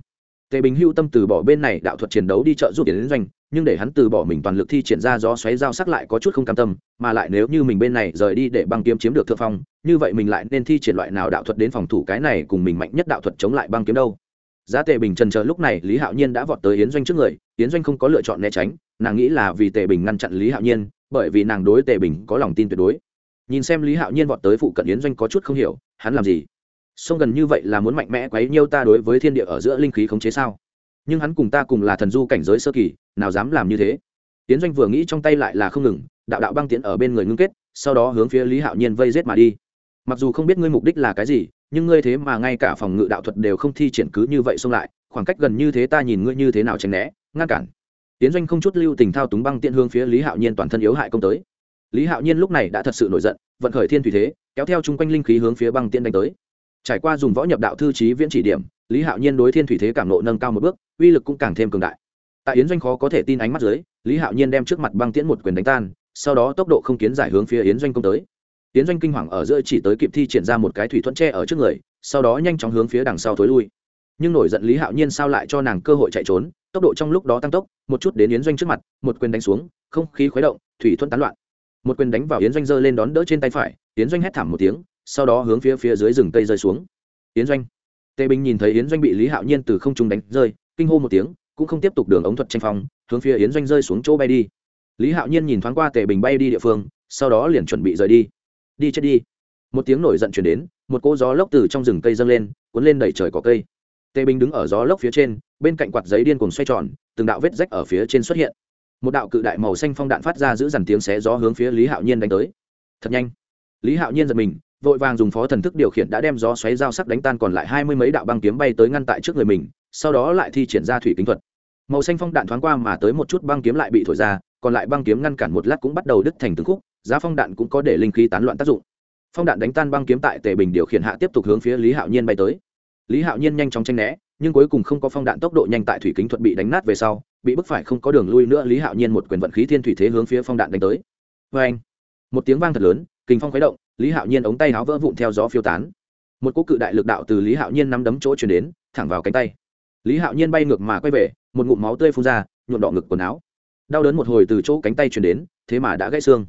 tề bình hưu tâm từ bỏ bên này đạo thuật chiến đấu đi trợ giúp tiến doanh, nhưng để hắn từ bỏ mình toàn lực thi triển ra gió xoáy dao sắc lại có chút không cam tâm, mà lại nếu như mình bên này rời đi để băng kiếm chiếm được thượng phong, như vậy mình lại nên thi triển loại nào đạo thuật đến phòng thủ cái này cùng mình mạnh nhất đạo thuật chống lại băng kiếm đâu? Giá tề bình trần chờ lúc này, lý hạo nhiên đã vọt tới yến doanh trước người, yến doanh không có lựa chọn né tránh, nàng nghĩ là vì tề bình ngăn chặn lý hạo nhiên, bởi vì nàng đối tề bình có lòng tin tuyệt đối. Nhìn xem lý hạo nhiên vọt tới phụ cận yến doanh có chút không hiểu, hắn làm gì? Sông gần như vậy là muốn mạnh mẽ quấy nhiêu ta đối với thiên địa ở giữa linh khí khống chế sao? Nhưng hắn cùng ta cùng là thần du cảnh giới sơ kỳ, nào dám làm như thế? Yến doanh vừa nghĩ trong tay lại là không ngừng, đạo đạo băng tiến ở bên người ngưng kết, sau đó hướng phía lý hạo nhiên vây rết mà đi. Mặc dù không biết ngươi mục đích là cái gì nhưng ngươi thế mà ngay cả phòng ngự đạo thuật đều không thi triển cứ như vậy xông lại, khoảng cách gần như thế ta nhìn ngươi như thế nào tránh né, ngăn cản. Tiến doanh không chút lưu tình thao túng băng tiện hướng phía lý hạo nhiên toàn thân yếu hại công tới. Lý hạo nhiên lúc này đã thật sự nổi giận, vận khởi thiên thủy thế, kéo theo chung quanh linh khí hướng phía băng tiện đánh tới. Trải qua dùng võ nhập đạo thư trí viễn chỉ điểm, lý hạo nhiên đối thiên thủy thế cảm nộ nâng cao một bước, uy lực cũng càng thêm cường đại. Tại yến doanh khó có thể tin ánh mắt dưới, lý hạo nhiên đem trước mặt băng tiễn một quyền đánh tan, sau đó tốc độ không kiến giải hướng phía yến doanh công tới yến doanh kinh hoàng ở giữa chỉ tới kịp thi triển ra một cái thủy thuẫn tre ở trước người, sau đó nhanh chóng hướng phía đằng sau thối lui. Nhưng nổi giận lý hạo nhiên sao lại cho nàng cơ hội chạy trốn, tốc độ trong lúc đó tăng tốc, một chút đến yến doanh trước mặt, một quyền đánh xuống, không khí khuấy động, thủy thuẫn tán loạn. Một quyền đánh vào yến doanh giơ lên đón đỡ trên tay phải, yến doanh hét thảm một tiếng, sau đó hướng phía phía dưới rừng cây rơi xuống. Yến doanh, tề bình nhìn thấy yến doanh bị lý hạo nhiên từ không trung đánh rơi, kinh hô một tiếng, cũng không tiếp tục đường ống thuật tranh phong, hướng phía yến doanh rơi xuống chỗ bay đi. Lý hạo nhiên nhìn thoáng qua tề bình bay đi địa phương, sau đó liền chuẩn bị rời đi đi chết đi. Một tiếng nổi giận chuyển đến, một cỗ gió lốc từ trong rừng cây dâng lên, cuốn lên đẩy trời cỏ cây. Tề bình đứng ở gió lốc phía trên, bên cạnh quạt giấy điên cuồng xoay tròn, từng đạo vết rách ở phía trên xuất hiện. Một đạo cự đại màu xanh phong đạn phát ra giữ dằn tiếng xé gió hướng phía lý hạo nhiên đánh tới. Thật nhanh. Lý hạo nhiên giật mình, vội vàng dùng phó thần thức điều khiển đã đem gió xoáy dao sắc đánh tan còn lại hai mươi mấy đạo băng kiếm bay tới ngăn tại trước người mình, sau đó lại thi triển ra thủy kính thuật. Màu xanh phong đạn thoáng qua mà tới một chút băng kiếm lại bị thổi ra, còn lại băng kiếm ngăn cản một lát cũng bắt đầu đứt thành từng khúc giá phong đạn cũng có để linh khí tán loạn tác dụng. Phong đạn đánh tan băng kiếm tại tề bình điều khiển hạ tiếp tục hướng phía lý hạo nhiên bay tới. Lý hạo nhiên nhanh chóng tranh né, nhưng cuối cùng không có phong đạn tốc độ nhanh tại thủy kính thuật bị đánh nát về sau, bị bức phải không có đường lui nữa, lý hạo nhiên một quyền vận khí thiên thủy thế hướng phía phong đạn đánh tới. Vê anh, một tiếng vang thật lớn, kình phong khuấy động, lý hạo nhiên ống tay háo vỡ vụn theo gió phiêu tán. Một cỗ cự đại lực đạo từ lý hạo nhiên nắm đấm chỗ chuyển đến, thẳng vào cánh tay. Lý hạo nhiên bay ngược mà quay về, một ngụm máu tươi phun ra, nhuộm đỏ ngực quần áo. Đau đớn một hồi từ chỗ cánh tay chuyển đến, thế mà đã gãy xương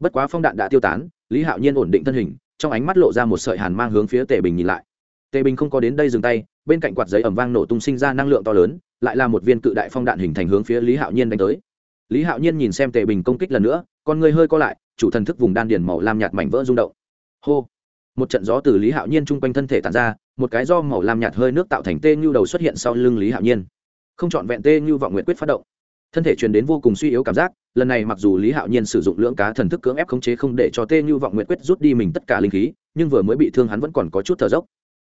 bất quá phong đạn đã tiêu tán, lý hạo nhiên ổn định thân hình, trong ánh mắt lộ ra một sợi hàn mang hướng phía tề bình nhìn lại. Tề bình không có đến đây dừng tay, bên cạnh quạt giấy ẩm vang nổ tung sinh ra năng lượng to lớn, lại là một viên cự đại phong đạn hình thành hướng phía lý hạo nhiên đánh tới. Lý hạo nhiên nhìn xem tề bình công kích lần nữa, con người hơi co lại, chủ thần thức vùng đan điền màu lam nhạt mảnh vỡ rung động. Hô! Một trận gió từ lý hạo nhiên chung quanh thân thể tàn ra, một cái do màu lam nhạt hơi nước tạo thành tê như đầu xuất hiện sau lưng lý hạo nhiên. Không c h ọ n vẹn tê như vọng nguyện quyết phát động. Thân thể truyền đến vô cùng suy yếu cảm giác lần này mặc dù lý hạo nhiên sử dụng lưỡng cá thần thức cưỡng ép khống chế không để cho tê như vọng nguyện quyết rút đi mình tất cả linh khí, nhưng vừa mới bị thương hắn vẫn còn có chút thở dốc.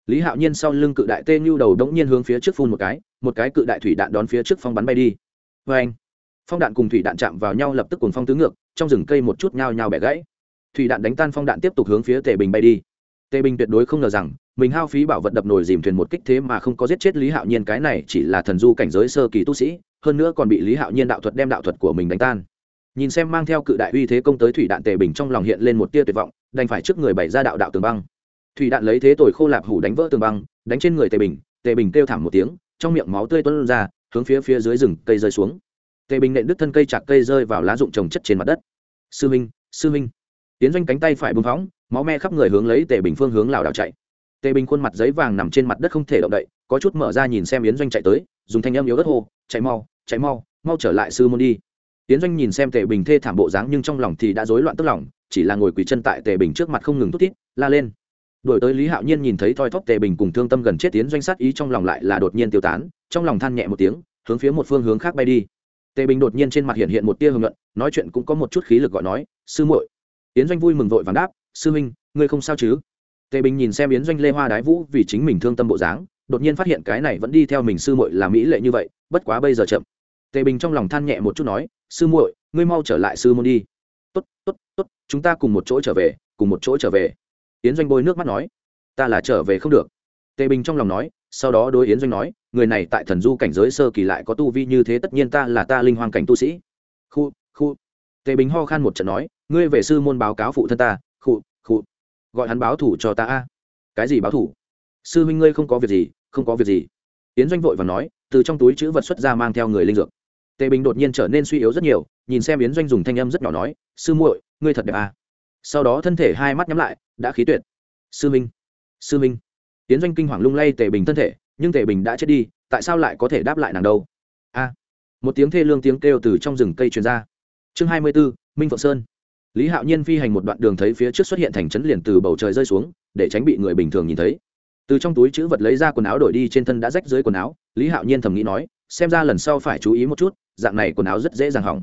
Lý hạo nhiên sau lưng cự đại tê như đầu đống nhiên hướng phía trước phun một cái một cái cự đại thủy đạn đón phía trước phong bắn bay đi. Vê anh phong đạn cùng thủy đạn chạm vào nhau lập tức cùng phong tứ ngược, trong rừng cây một chút nhao nhao bẻ gãy. Thủy đạn đánh tan phong đạn tiếp tục hướng phía tề bình bay đi. Tề bình tuyệt đối không ngờ rằng, mình hao phí bảo vật đập nồi dìm thuyền một kích thế mà không có giết chết lý hạo nhiên, cái này chỉ là thần du cảnh giới sơ kỳ tu sĩ, hơn nữa còn bị lý hạo nhiên đạo thuật đem đạo thuật của mình đánh tan nhìn xem mang theo cự đại uy thế công tới thủy đạn tề bình trong lòng hiện lên một tia tuyệt vọng, đành phải trước người bày ra đạo đạo tường băng. Thủy đạn lấy thế tồi khô lạp hủ đánh vỡ tường băng, đánh trên người tề bình tề bình kêu thảm một tiếng, trong miệng máu tươi tuôn ra, hướng phía phía dưới rừng cây rơi xuống. Tề bình nện đứt thân cây chạc cây rơi vào lá rụng trồng chất trên mặt đất. Sư minh sư minh tiến doanh cánh tay phải bưng phóng, máu me khắp người hướng lấy tề bình phương hướng lảo đảo chạy. Tề bình khuôn mặt giấy vàng nằm trên mặt đất không thể động đậy, có chút mở ra nhìn xem yến doanh chạy tới, dùng thanh âm yếu đất hô, chạy mau chạy mau mau trở lại sư môn đi. Tiến doanh nhìn xem tề bình thê thảm bộ dáng nhưng trong lòng thì đã rối loạn tức lòng, chỉ là ngồi quỳ chân tại tề bình trước mặt không ngừng thút thít, la lên. Đổi tới lý hạo nhiên nhìn thấy thoi thóp tề bình cùng thương tâm gần chết tiến doanh sát ý trong lòng lại là đột nhiên tiêu tán, trong lòng than nhẹ một tiếng, hướng phía một phương hướng khác bay đi. Tề bình đột nhiên trên mặt hiện hiện một tia hưởng luận, nói chuyện cũng có một chút khí lực gọi nói, sư muội. Tiến doanh vui mừng vội vàng đáp, sư huynh, ngươi không sao chứ? Tề bình nhìn xem yến doanh lê hoa đái vũ vì chính mình thương tâm bộ dáng, đột nhiên phát hiện cái này vẫn đi theo mình sư muội là mỹ lệ như vậy, bất quá bây giờ chậm. Tề bình trong lòng than nhẹ một chút nói sư muội, ngươi mau trở lại sư môn đi. Tốt tốt tốt, chúng ta cùng một chỗ trở về, cùng một chỗ trở về. Yến doanh bôi nước mắt nói. Ta là trở về không được. Tề bình trong lòng nói, sau đó đối yến doanh nói, người này tại thần du cảnh giới sơ kỳ lại có tu vi như thế tất nhiên ta là ta linh hoàng cảnh tu sĩ. Khu khu. Tề bình ho khan một trận nói, ngươi về sư môn báo cáo phụ thân ta, khu khu. Gọi hắn báo thủ cho ta a. Cái gì báo thủ? Sư huynh ngươi không có việc gì, không có việc gì. Yến doanh vội và nói, từ trong túi chữ vật xuất ra mang theo người linh dược tề bình đột nhiên trở nên suy yếu rất nhiều, nhìn xem yến doanh dùng thanh âm rất nhỏ nói, sư muội, ngươi thật đẹp à. sau đó thân thể hai mắt nhắm lại, đã khí tuyệt. Sư minh sư minh. Yến doanh kinh hoàng lung lay tề bình thân thể, nhưng tề bình đã chết đi, tại sao lại có thể đáp lại nàng đâu? A! Một tiếng thê lương tiếng kêu từ trong rừng cây truyền ra. Chương hai mươi b ố minh phượng sơn. Lý hạo nhiên phi hành một đoạn đường thấy phía trước xuất hiện thành trấn liền từ bầu trời rơi xuống, để tránh bị người bình thường nhìn thấy. Từ trong túi chữ vật lấy ra quần áo đổi đi trên thân đã rách dưới quần áo, lý hạo nhiên thầm nghĩ nói, xem ra lần sau phải chú ý một chút dạng này quần áo rất dễ dàng hỏng.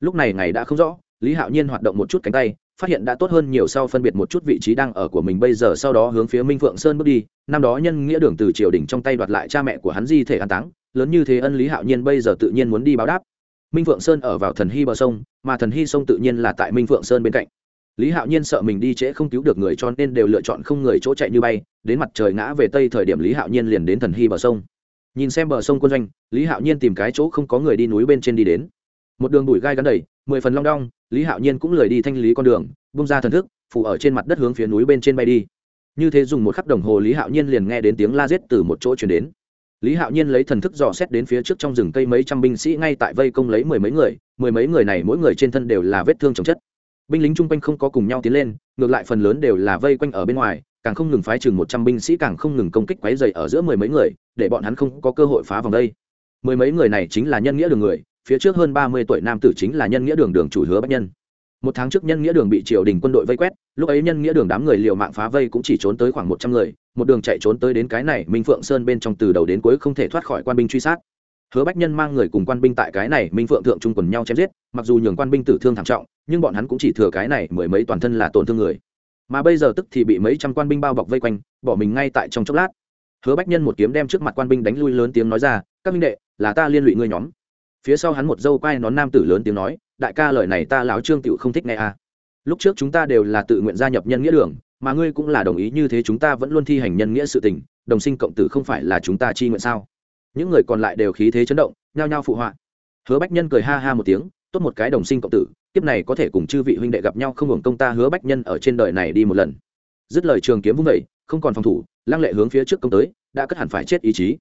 Lúc này ngày đã không rõ, lý hạo nhiên hoạt động một chút cánh tay, phát hiện đã tốt hơn nhiều sau phân biệt một chút vị trí đang ở của mình bây giờ sau đó hướng phía minh phượng sơn bước đi. Năm đó nhân nghĩa đường từ triều đình trong tay đoạt lại cha mẹ của hắn di thể an táng, lớn như thế ân lý hạo nhiên bây giờ tự nhiên muốn đi báo đáp. Minh phượng sơn ở vào thần hy bờ sông, mà thần hy sông tự nhiên là tại minh phượng sơn bên cạnh. Lý hạo nhiên sợ mình đi trễ không cứu được người cho nên đều lựa chọn không người chỗ chạy như bay, đến mặt trời ngã về tây thời điểm lý hạo nhiên liền đến thần hy bờ sông nhìn xem bờ sông quân doanh, lý hạo nhiên tìm cái chỗ không có người đi núi bên trên đi đến. Một đường bụi gai gắn đầy, mười phần long đong, lý hạo nhiên cũng lười đi thanh lý con đường, bung ra thần thức, phủ ở trên mặt đất hướng phía núi bên trên bay đi. Như thế dùng một khắc đồng hồ, lý hạo nhiên liền nghe đến tiếng la rết từ một chỗ chuyển đến. Lý hạo nhiên lấy thần thức dò xét đến phía trước trong rừng cây mấy trăm binh sĩ ngay tại vây công lấy mười mấy người, mười mấy người này mỗi người trên thân đều là vết thương chồng chất. Binh lính chung quanh không có cùng nhau tiến lên, ngược lại phần lớn đều là vây quanh ở bên ngoài càng không ngừng phái chừng một trăm binh sĩ càng không ngừng công kích quấy dày ở giữa mười mấy người, để bọn hắn không có cơ hội phá vòng đây. Mười mấy người này chính là nhân nghĩa đường người, phía trước hơn ba mươi tuổi nam tử chính là nhân nghĩa đường đường chủ hứa bách nhân. Một tháng trước nhân nghĩa đường bị triều đình quân đội vây quét, lúc ấy nhân nghĩa đường đám người liều mạng phá vây cũng chỉ trốn tới khoảng một trăm người, một đường chạy trốn tới đến cái này minh phượng sơn bên trong từ đầu đến cuối không thể thoát khỏi quan binh truy sát. Hứa bách nhân mang người cùng quan binh tại cái này minh phượng thượng trung quần nhau chém giết, mặc dù nhường quan binh tử thương thảm trọng, nhưng bọn hắn cũng chỉ thừa cái này mười mấy toàn thân là tổn thương người mà bây giờ tức thì bị mấy trăm quan binh bao bọc vây quanh, bỏ mình ngay tại trong chốc lát. Hứa bách nhân một kiếm đem trước mặt quan binh đánh lui lớn tiếng nói ra, các minh đệ, là ta liên lụy ngươi nhóm. Phía sau hắn một dâu quai nón nam tử lớn tiếng nói, đại ca lời này ta lão trương tựu không thích nghe à. lúc trước chúng ta đều là tự nguyện gia nhập nhân nghĩa đường, mà ngươi cũng là đồng ý như thế chúng ta vẫn luôn thi hành nhân nghĩa sự tình, đồng sinh cộng tử không phải là chúng ta chi nguyện sao? Những người còn lại đều khí thế chấn động, nhao nhao phụ họa. Hứa bách nhân cười ha ha một tiếng, tốt một cái đồng sinh cộng tử kiếp này có thể cùng chư vị huynh đệ gặp nhau không hưởng công ta hứa bách nhân ở trên đời này đi một lần. Dứt lời trường kiếm vung vẩy không còn phòng thủ, lăng lệ hướng phía trước công tới, đã cất hẳn phải chết ý chí.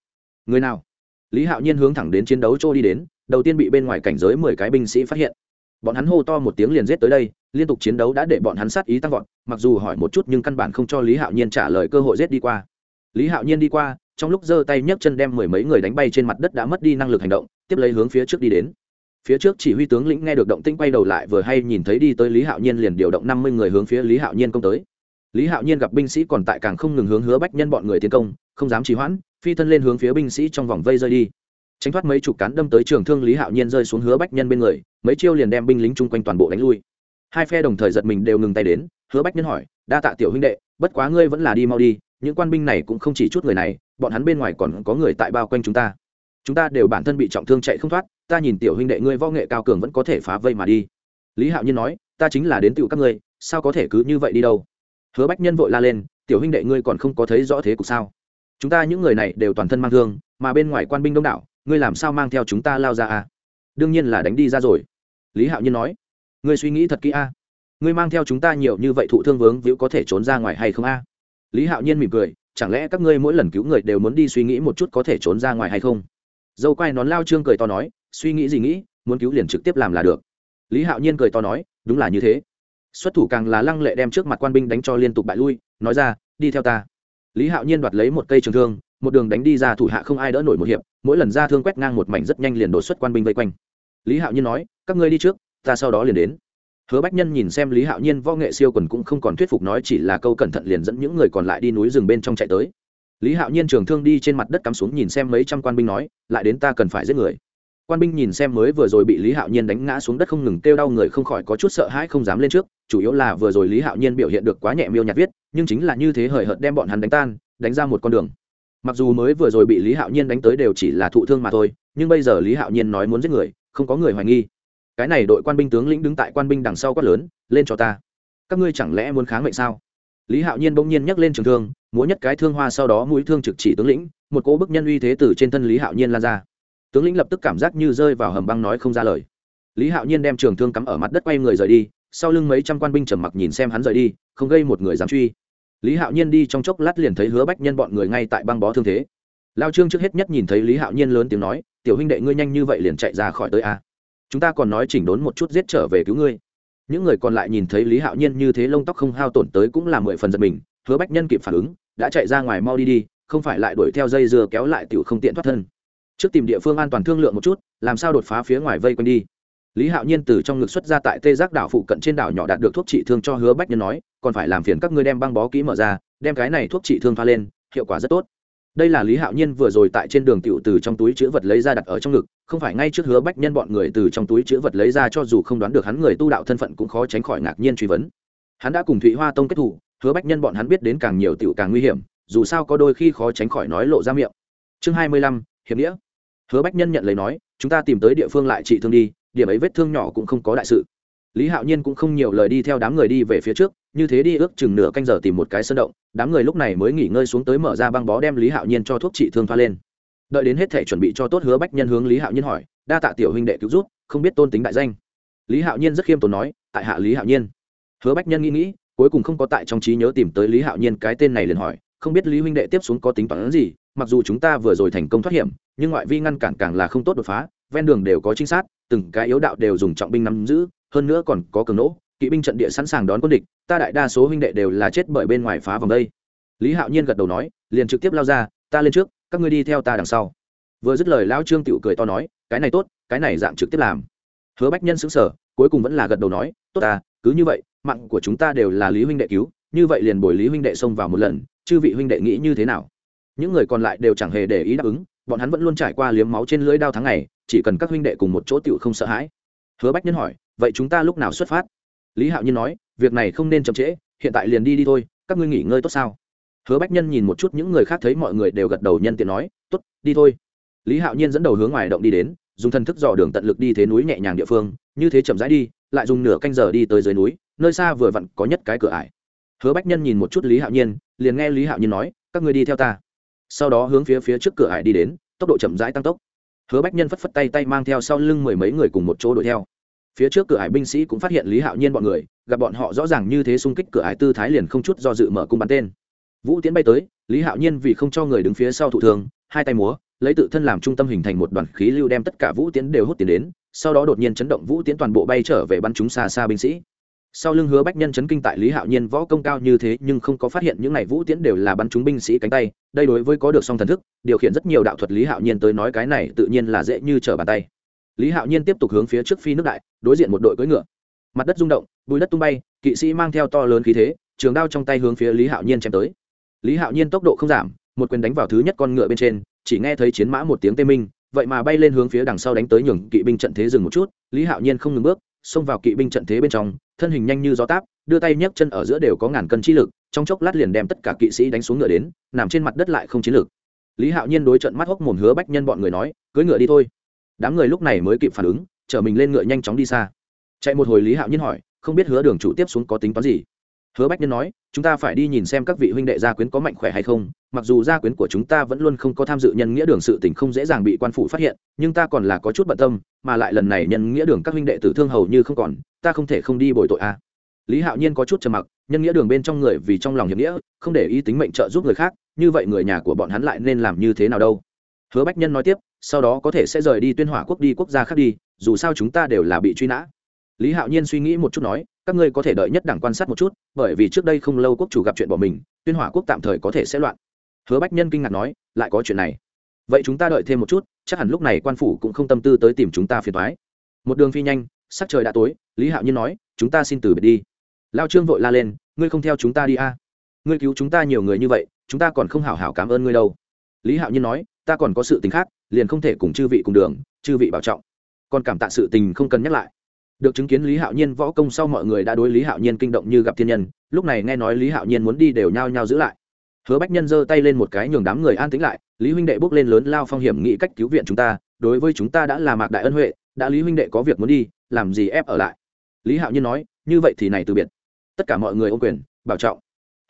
Người nào? Lý hạo nhiên hướng thẳng đến chiến đấu chỗ đi đến, đầu tiên bị bên ngoài cảnh giới mười cái binh sĩ phát hiện. Bọn hắn hô to một tiếng liền giết tới đây, liên tục chiến đấu đã để bọn hắn sát ý tăng vọt, mặc dù hỏi một chút nhưng căn bản không cho lý hạo nhiên trả lời cơ hội giết đi qua. Lý hạo nhiên đi qua, trong lúc giơ tay nhấc chân đem mười mấy người đánh bay trên mặt đất đã mất đi năng lực hành động, tiếp lấy hướng phía trước đi đến phía trước chỉ huy tướng lĩnh nghe được động tĩnh quay đầu lại vừa hay nhìn thấy đi tới lý hạo nhiên liền điều động năm mươi người hướng phía lý hạo nhiên công tới. Lý hạo nhiên gặp binh sĩ còn tại càng không ngừng hướng hứa bách nhân bọn người tiến công, không dám trì hoãn, phi thân lên hướng phía binh sĩ trong vòng vây rơi đi. Tránh thoát mấy chục cán đâm tới trường thương lý hạo nhiên rơi xuống hứa bách nhân bên người, mấy chiêu liền đem binh lính chung quanh toàn bộ đánh lui. Hai phe đồng thời giật mình đều ngừng tay đến, hứa bách nhân hỏi, đa tạ tiểu huynh đệ, bất quá ngươi vẫn là đi mau đi, những quan binh này cũng không chỉ chút người này, bọn hắn bên ngoài còn có người tại bao quanh chúng ta. Chúng ta đều bản thân bị trọng thương chạy không thoát ta nhìn tiểu huynh đệ ngươi võ nghệ cao cường vẫn có thể phá vây mà đi. Lý hạo nhiên nói, ta chính là đến tựu các ngươi, sao có thể cứ như vậy đi đâu? Hứa bách nhân vội la lên, tiểu huynh đệ ngươi còn không có thấy rõ thế cục sao? Chúng ta những người này đều toàn thân mang thương, mà bên ngoài quan binh đông đảo, ngươi làm sao mang theo chúng ta lao ra à? Đương nhiên là đánh đi ra rồi. Lý hạo nhiên nói, ngươi suy nghĩ thật kỹ a. Ngươi mang theo chúng ta nhiều như vậy thụ thương vướng víu có thể trốn ra ngoài hay không a? Lý hạo nhiên mỉm cười, chẳng lẽ các ngươi mỗi lần cứu người đều muốn đi suy nghĩ một chút có thể trốn ra ngoài hay không? Dâu quay nón lao trương cười to nói suy nghĩ gì nghĩ, muốn cứu liền trực tiếp làm là được. Lý hạo nhiên cười to nói, đúng là như thế. Xuất thủ càng là lăng lệ đem trước mặt quan binh đánh cho liên tục bại lui, nói ra, đi theo ta. Lý hạo nhiên đoạt lấy một cây trường thương, một đường đánh đi ra thủ hạ không ai đỡ nổi một hiệp, mỗi lần ra thương quét ngang một mảnh rất nhanh liền đột xuất quan binh vây quanh. Lý hạo nhiên nói, các ngươi đi trước, ta sau đó liền đến. Hứa bách nhân nhìn xem lý hạo nhiên võ nghệ siêu quần cũng không còn thuyết phục nói chỉ là câu cẩn thận liền dẫn những người còn lại đi núi rừng bên trong chạy tới. Lý hạo nhiên trường thương đi trên mặt đất cắm xuống nhìn xem mấy trăm quan binh nói, lại đến ta cần phải giết người quan binh nhìn xem mới vừa rồi bị lý hạo nhiên đánh ngã xuống đất không ngừng kêu đau người không khỏi có chút sợ hãi không dám lên trước, chủ yếu là vừa rồi lý hạo nhiên biểu hiện được quá nhẹ miêu nhạt viết, nhưng chính là như thế hời hợt đem bọn hắn đánh tan, đánh ra một con đường. Mặc dù mới vừa rồi bị lý hạo nhiên đánh tới đều chỉ là thụ thương mà thôi, nhưng bây giờ lý hạo nhiên nói muốn giết người, không có người hoài nghi. Cái này đội quan binh tướng lĩnh đứng tại quan binh đằng sau quát lớn, lên cho ta. Các ngươi chẳng lẽ muốn kháng mệnh sao? Lý hạo nhiên bỗng nhiên nhắc lên trường thương, múa nhất cái thương hoa sau đó mũi thương trực chỉ tướng lĩnh, một cỗ bức nhân uy thế từ trên thân lý hạo nhiên lan ra tướng lĩnh lập tức cảm giác như rơi vào hầm băng nói không ra lời. Lý hạo nhiên đem trường thương cắm ở mặt đất quay người rời đi, sau lưng mấy trăm quan binh trầm mặc nhìn xem hắn rời đi, không gây một người dám truy. Lý hạo nhiên đi trong chốc lát liền thấy hứa bách nhân bọn người ngay tại băng bó thương thế. Lao trương trước hết nhất nhìn thấy lý hạo nhiên lớn tiếng nói, tiểu huynh đệ ngươi nhanh như vậy liền chạy ra khỏi tới a? Chúng ta còn nói chỉnh đốn một chút giết trở về cứu ngươi. Những người còn lại nhìn thấy lý hạo nhiên như thế lông tóc không hao tổn tới cũng là mười phần giật mình, hứa bách nhân kịp phản ứng, đã chạy ra ngoài mau đi đi, không phải lại đuổi theo dây dưa kéo lại tiểu không tiện thoát thân trước tìm địa phương an toàn thương lượng một chút, làm sao đột phá phía ngoài vây quanh đi. Lý hạo nhiên từ trong ngực xuất ra tại tê giác đảo phụ cận trên đảo nhỏ đạt được thuốc trị thương cho hứa bách nhân nói, còn phải làm phiền các ngươi đem băng bó kỹ mở ra, đem cái này thuốc trị thương pha lên, hiệu quả rất tốt. Đây là lý hạo nhiên vừa rồi tại trên đường tiểu từ trong túi chữ vật lấy ra đặt ở trong ngực, không phải ngay trước hứa bách nhân bọn người từ trong túi chữ vật lấy ra cho dù không đoán được hắn người tu đạo thân phận cũng khó tránh khỏi ngạc nhiên truy vấn. Hắn đã cùng thụy hoa tông kết thủ, hứa bách nhân bọn hắn biết đến càng nhiều tiểu càng nguy hiểm, dù sao có đôi khi khó tránh khỏi nói lộ ra miệng. Chương hai mươi lăm, hiệp nghĩa hứa bách nhân nhận lấy nói, chúng ta tìm tới địa phương lại trị thương đi, điểm ấy vết thương nhỏ cũng không có đại sự. Lý hạo nhiên cũng không nhiều lời đi theo đám người đi về phía trước, như thế đi ước chừng nửa canh giờ tìm một cái sơn động, đám người lúc này mới nghỉ ngơi xuống tới mở ra băng bó đem lý hạo nhiên cho thuốc trị thương thoa lên. Đợi đến hết thể chuẩn bị cho tốt, hứa bách nhân hướng lý hạo nhiên hỏi, đa tạ tiểu huynh đệ cứu rút không biết tôn tính đại danh. Lý hạo nhiên rất khiêm tốn nói, tại hạ lý hạo nhiên. Hứa bách nhân nghĩ nghĩ, cuối cùng không có tại trong trí nhớ tìm tới lý hạo nhiên cái tên này liền hỏi, không biết lý huynh đệ tiếp xuống có tính toán gì mặc dù chúng ta vừa rồi thành công thoát hiểm, nhưng ngoại vi ngăn cản càng là không tốt đột phá, ven đường đều có trinh sát, từng cái yếu đạo đều dùng trọng binh nắm giữ, hơn nữa còn có cường nỗ, kỵ binh trận địa sẵn sàng đón quân địch, ta đại đa số huynh đệ đều là chết bởi bên ngoài phá vòng đây. Lý hạo nhiên gật đầu nói, liền trực tiếp lao ra, ta lên trước, các ngươi đi theo ta đằng sau. Vừa dứt lời, lão trương tựu cười to nói, cái này tốt, cái này dạng trực tiếp làm. Hứa bách nhân xứng sở cuối cùng vẫn là gật đầu nói, tốt ta, cứ như vậy, mạng của chúng ta đều là lý huynh đệ cứu, như vậy liền bồi lý huynh đệ xông vào một lần, chư vị huynh đệ nghĩ như thế nào? Những người còn lại đều chẳng hề để ý đáp ứng, bọn hắn vẫn luôn trải qua liếm máu trên lưỡi đao tháng ngày, chỉ cần các huynh đệ cùng một chỗ tựu không sợ hãi. Hứa bách nhân hỏi, vậy chúng ta lúc nào xuất phát? Lý hạo nhiên nói, việc này không nên chậm trễ, hiện tại liền đi đi thôi, các ngươi nghỉ ngơi tốt sao? Hứa bách nhân nhìn một chút những người khác thấy mọi người đều gật đầu nhân tiện nói t ố t đi thôi. Lý hạo nhiên dẫn đầu hướng ngoài động đi đến, dùng thân thức dò đường tận lực đi thế núi nhẹ nhàng địa phương, như thế chậm rãi đi, lại dùng nửa canh giờ đi tới dưới núi, nơi xa vừa vặn có nhất cái cửa ải. Hứa bách nhân nhìn một chút lý hạo nhiên, liền nghe lý hạo nhiên nói, các người đi theo ta sau đó hướng phía phía trước cửa hải đi đến, tốc độ chậm rãi tăng tốc. Hứa bách nhân phất phất tay tay mang theo sau lưng mười mấy người cùng một chỗ đuổi theo. Phía trước cửa hải binh sĩ cũng phát hiện lý hạo nhiên bọn người, gặp bọn họ rõ ràng như thế xung kích cửa hải tư thái liền không chút do dự mở cung bắn tên. Vũ tiến bay tới, lý hạo nhiên vì không cho người đứng phía sau thụ thường hai tay múa, lấy tự thân làm trung tâm hình thành một đoàn khí lưu đem tất cả vũ tiến đều hút tiến đến, sau đó đột nhiên chấn động vũ tiến toàn bộ bay trở về bắn chúng xa xa binh sĩ sau lưng hứa bách nhân chấn kinh tại lý hạo nhiên võ công cao như thế nhưng không có phát hiện những này vũ tiễn đều là bắn chúng binh sĩ cánh tay, đây đối với có được song thần thức, điều khiển rất nhiều đạo thuật lý hạo nhiên tới nói cái này tự nhiên là dễ như trở bàn tay. Lý hạo nhiên tiếp tục hướng phía trước phi nước đại, đối diện một đội cưỡi ngựa. Mặt đất rung động, bùi đất tung bay, kỵ sĩ mang theo to lớn khí thế, trường đao trong tay hướng phía lý hạo nhiên chém tới. Lý hạo nhiên tốc độ không giảm, một quyền đánh vào thứ nhất con ngựa bên trên, chỉ nghe thấy chiến mã một tiếng tê minh, vậy mà bay lên hướng phía đằng sau đánh tới nhường kỵ binh trận thế dừng một chút, lý hạo nhiên không ngừng bước, xông vào kỵ binh trận thế bên trong thân hình nhanh như gió táp, đưa tay nhấc chân ở giữa đều có ngàn cân chi lực, trong chốc lát liền đem tất cả kỵ sĩ đánh xuống ngựa đến, nằm trên mặt đất lại không chiến lực. Lý hạo nhiên đối trận mắt hốc mồm hứa bách nhân bọn người nói, cưỡi ngựa đi thôi. Đám người lúc này mới kịp phản ứng, chở mình lên ngựa nhanh chóng đi xa. Chạy một hồi lý hạo nhiên hỏi, không biết hứa đường chủ tiếp xuống có tính toán gì hứa bách nhân nói, chúng ta phải đi nhìn xem các vị huynh đệ gia quyến có mạnh khỏe hay không. Mặc dù gia quyến của chúng ta vẫn luôn không có tham dự nhân nghĩa đường sự tình không dễ dàng bị quan phủ phát hiện, nhưng ta còn là có chút bận tâm, mà lại lần này nhân nghĩa đường các huynh đệ tử thương hầu như không còn, ta không thể không đi bồi tội a. Lý hạo nhiên có chút trầm mặc, nhân nghĩa đường bên trong người vì trong lòng hiệp nghĩa, không để ý tính mệnh trợ giúp người khác, như vậy người nhà của bọn hắn lại nên làm như thế nào đâu? Hứa bách nhân nói tiếp, sau đó có thể sẽ rời đi tuyên hỏa quốc đi quốc gia khác đi, dù sao chúng ta đều là bị truy nã lý hạo nhiên suy nghĩ một chút nói, các ngươi có thể đợi nhất đẳng quan sát một chút, bởi vì trước đây không lâu quốc chủ gặp chuyện bỏ mình, tuyên hỏa quốc tạm thời có thể sẽ loạn. Hứa bách nhân kinh ngạc nói, lại có chuyện này. Vậy chúng ta đợi thêm một chút, chắc hẳn lúc này quan phủ cũng không tâm tư tới tìm chúng ta phiền thoái một đường phi nhanh, sắc trời đã tối, lý hạo nhiên nói, chúng ta xin từ biệt đi. Lao trương vội la lên, ngươi không theo chúng ta đi a. À? ngươi cứu chúng ta nhiều người như vậy, chúng ta còn không hảo hảo cảm ơn ngươi đâu. Lý hạo nhiên nói, ta còn có sự tình khác, liền không thể cùng chư vị cùng đường, chư vị bảo trọng. Còn cảm tạ sự tình không cần nhắc lại được chứng kiến lý hạo nhiên võ công sau mọi người đã đối lý hạo nhiên kinh động như gặp thiên nhân, lúc này nghe nói lý hạo nhiên muốn đi đều nhao nhao giữ lại. Hứa bách nhân giơ tay lên một cái nhường đám người an tĩnh lại, lý huynh đệ bước lên lớn lao phong hiểm nghĩ cách cứu viện chúng ta, đối với chúng ta đã là mạc đại ân huệ, đã lý huynh đệ có việc muốn đi, làm gì ép ở lại? Lý hạo nhiên nói, như vậy thì này từ biệt. Tất cả mọi người ô quyền, bảo trọng.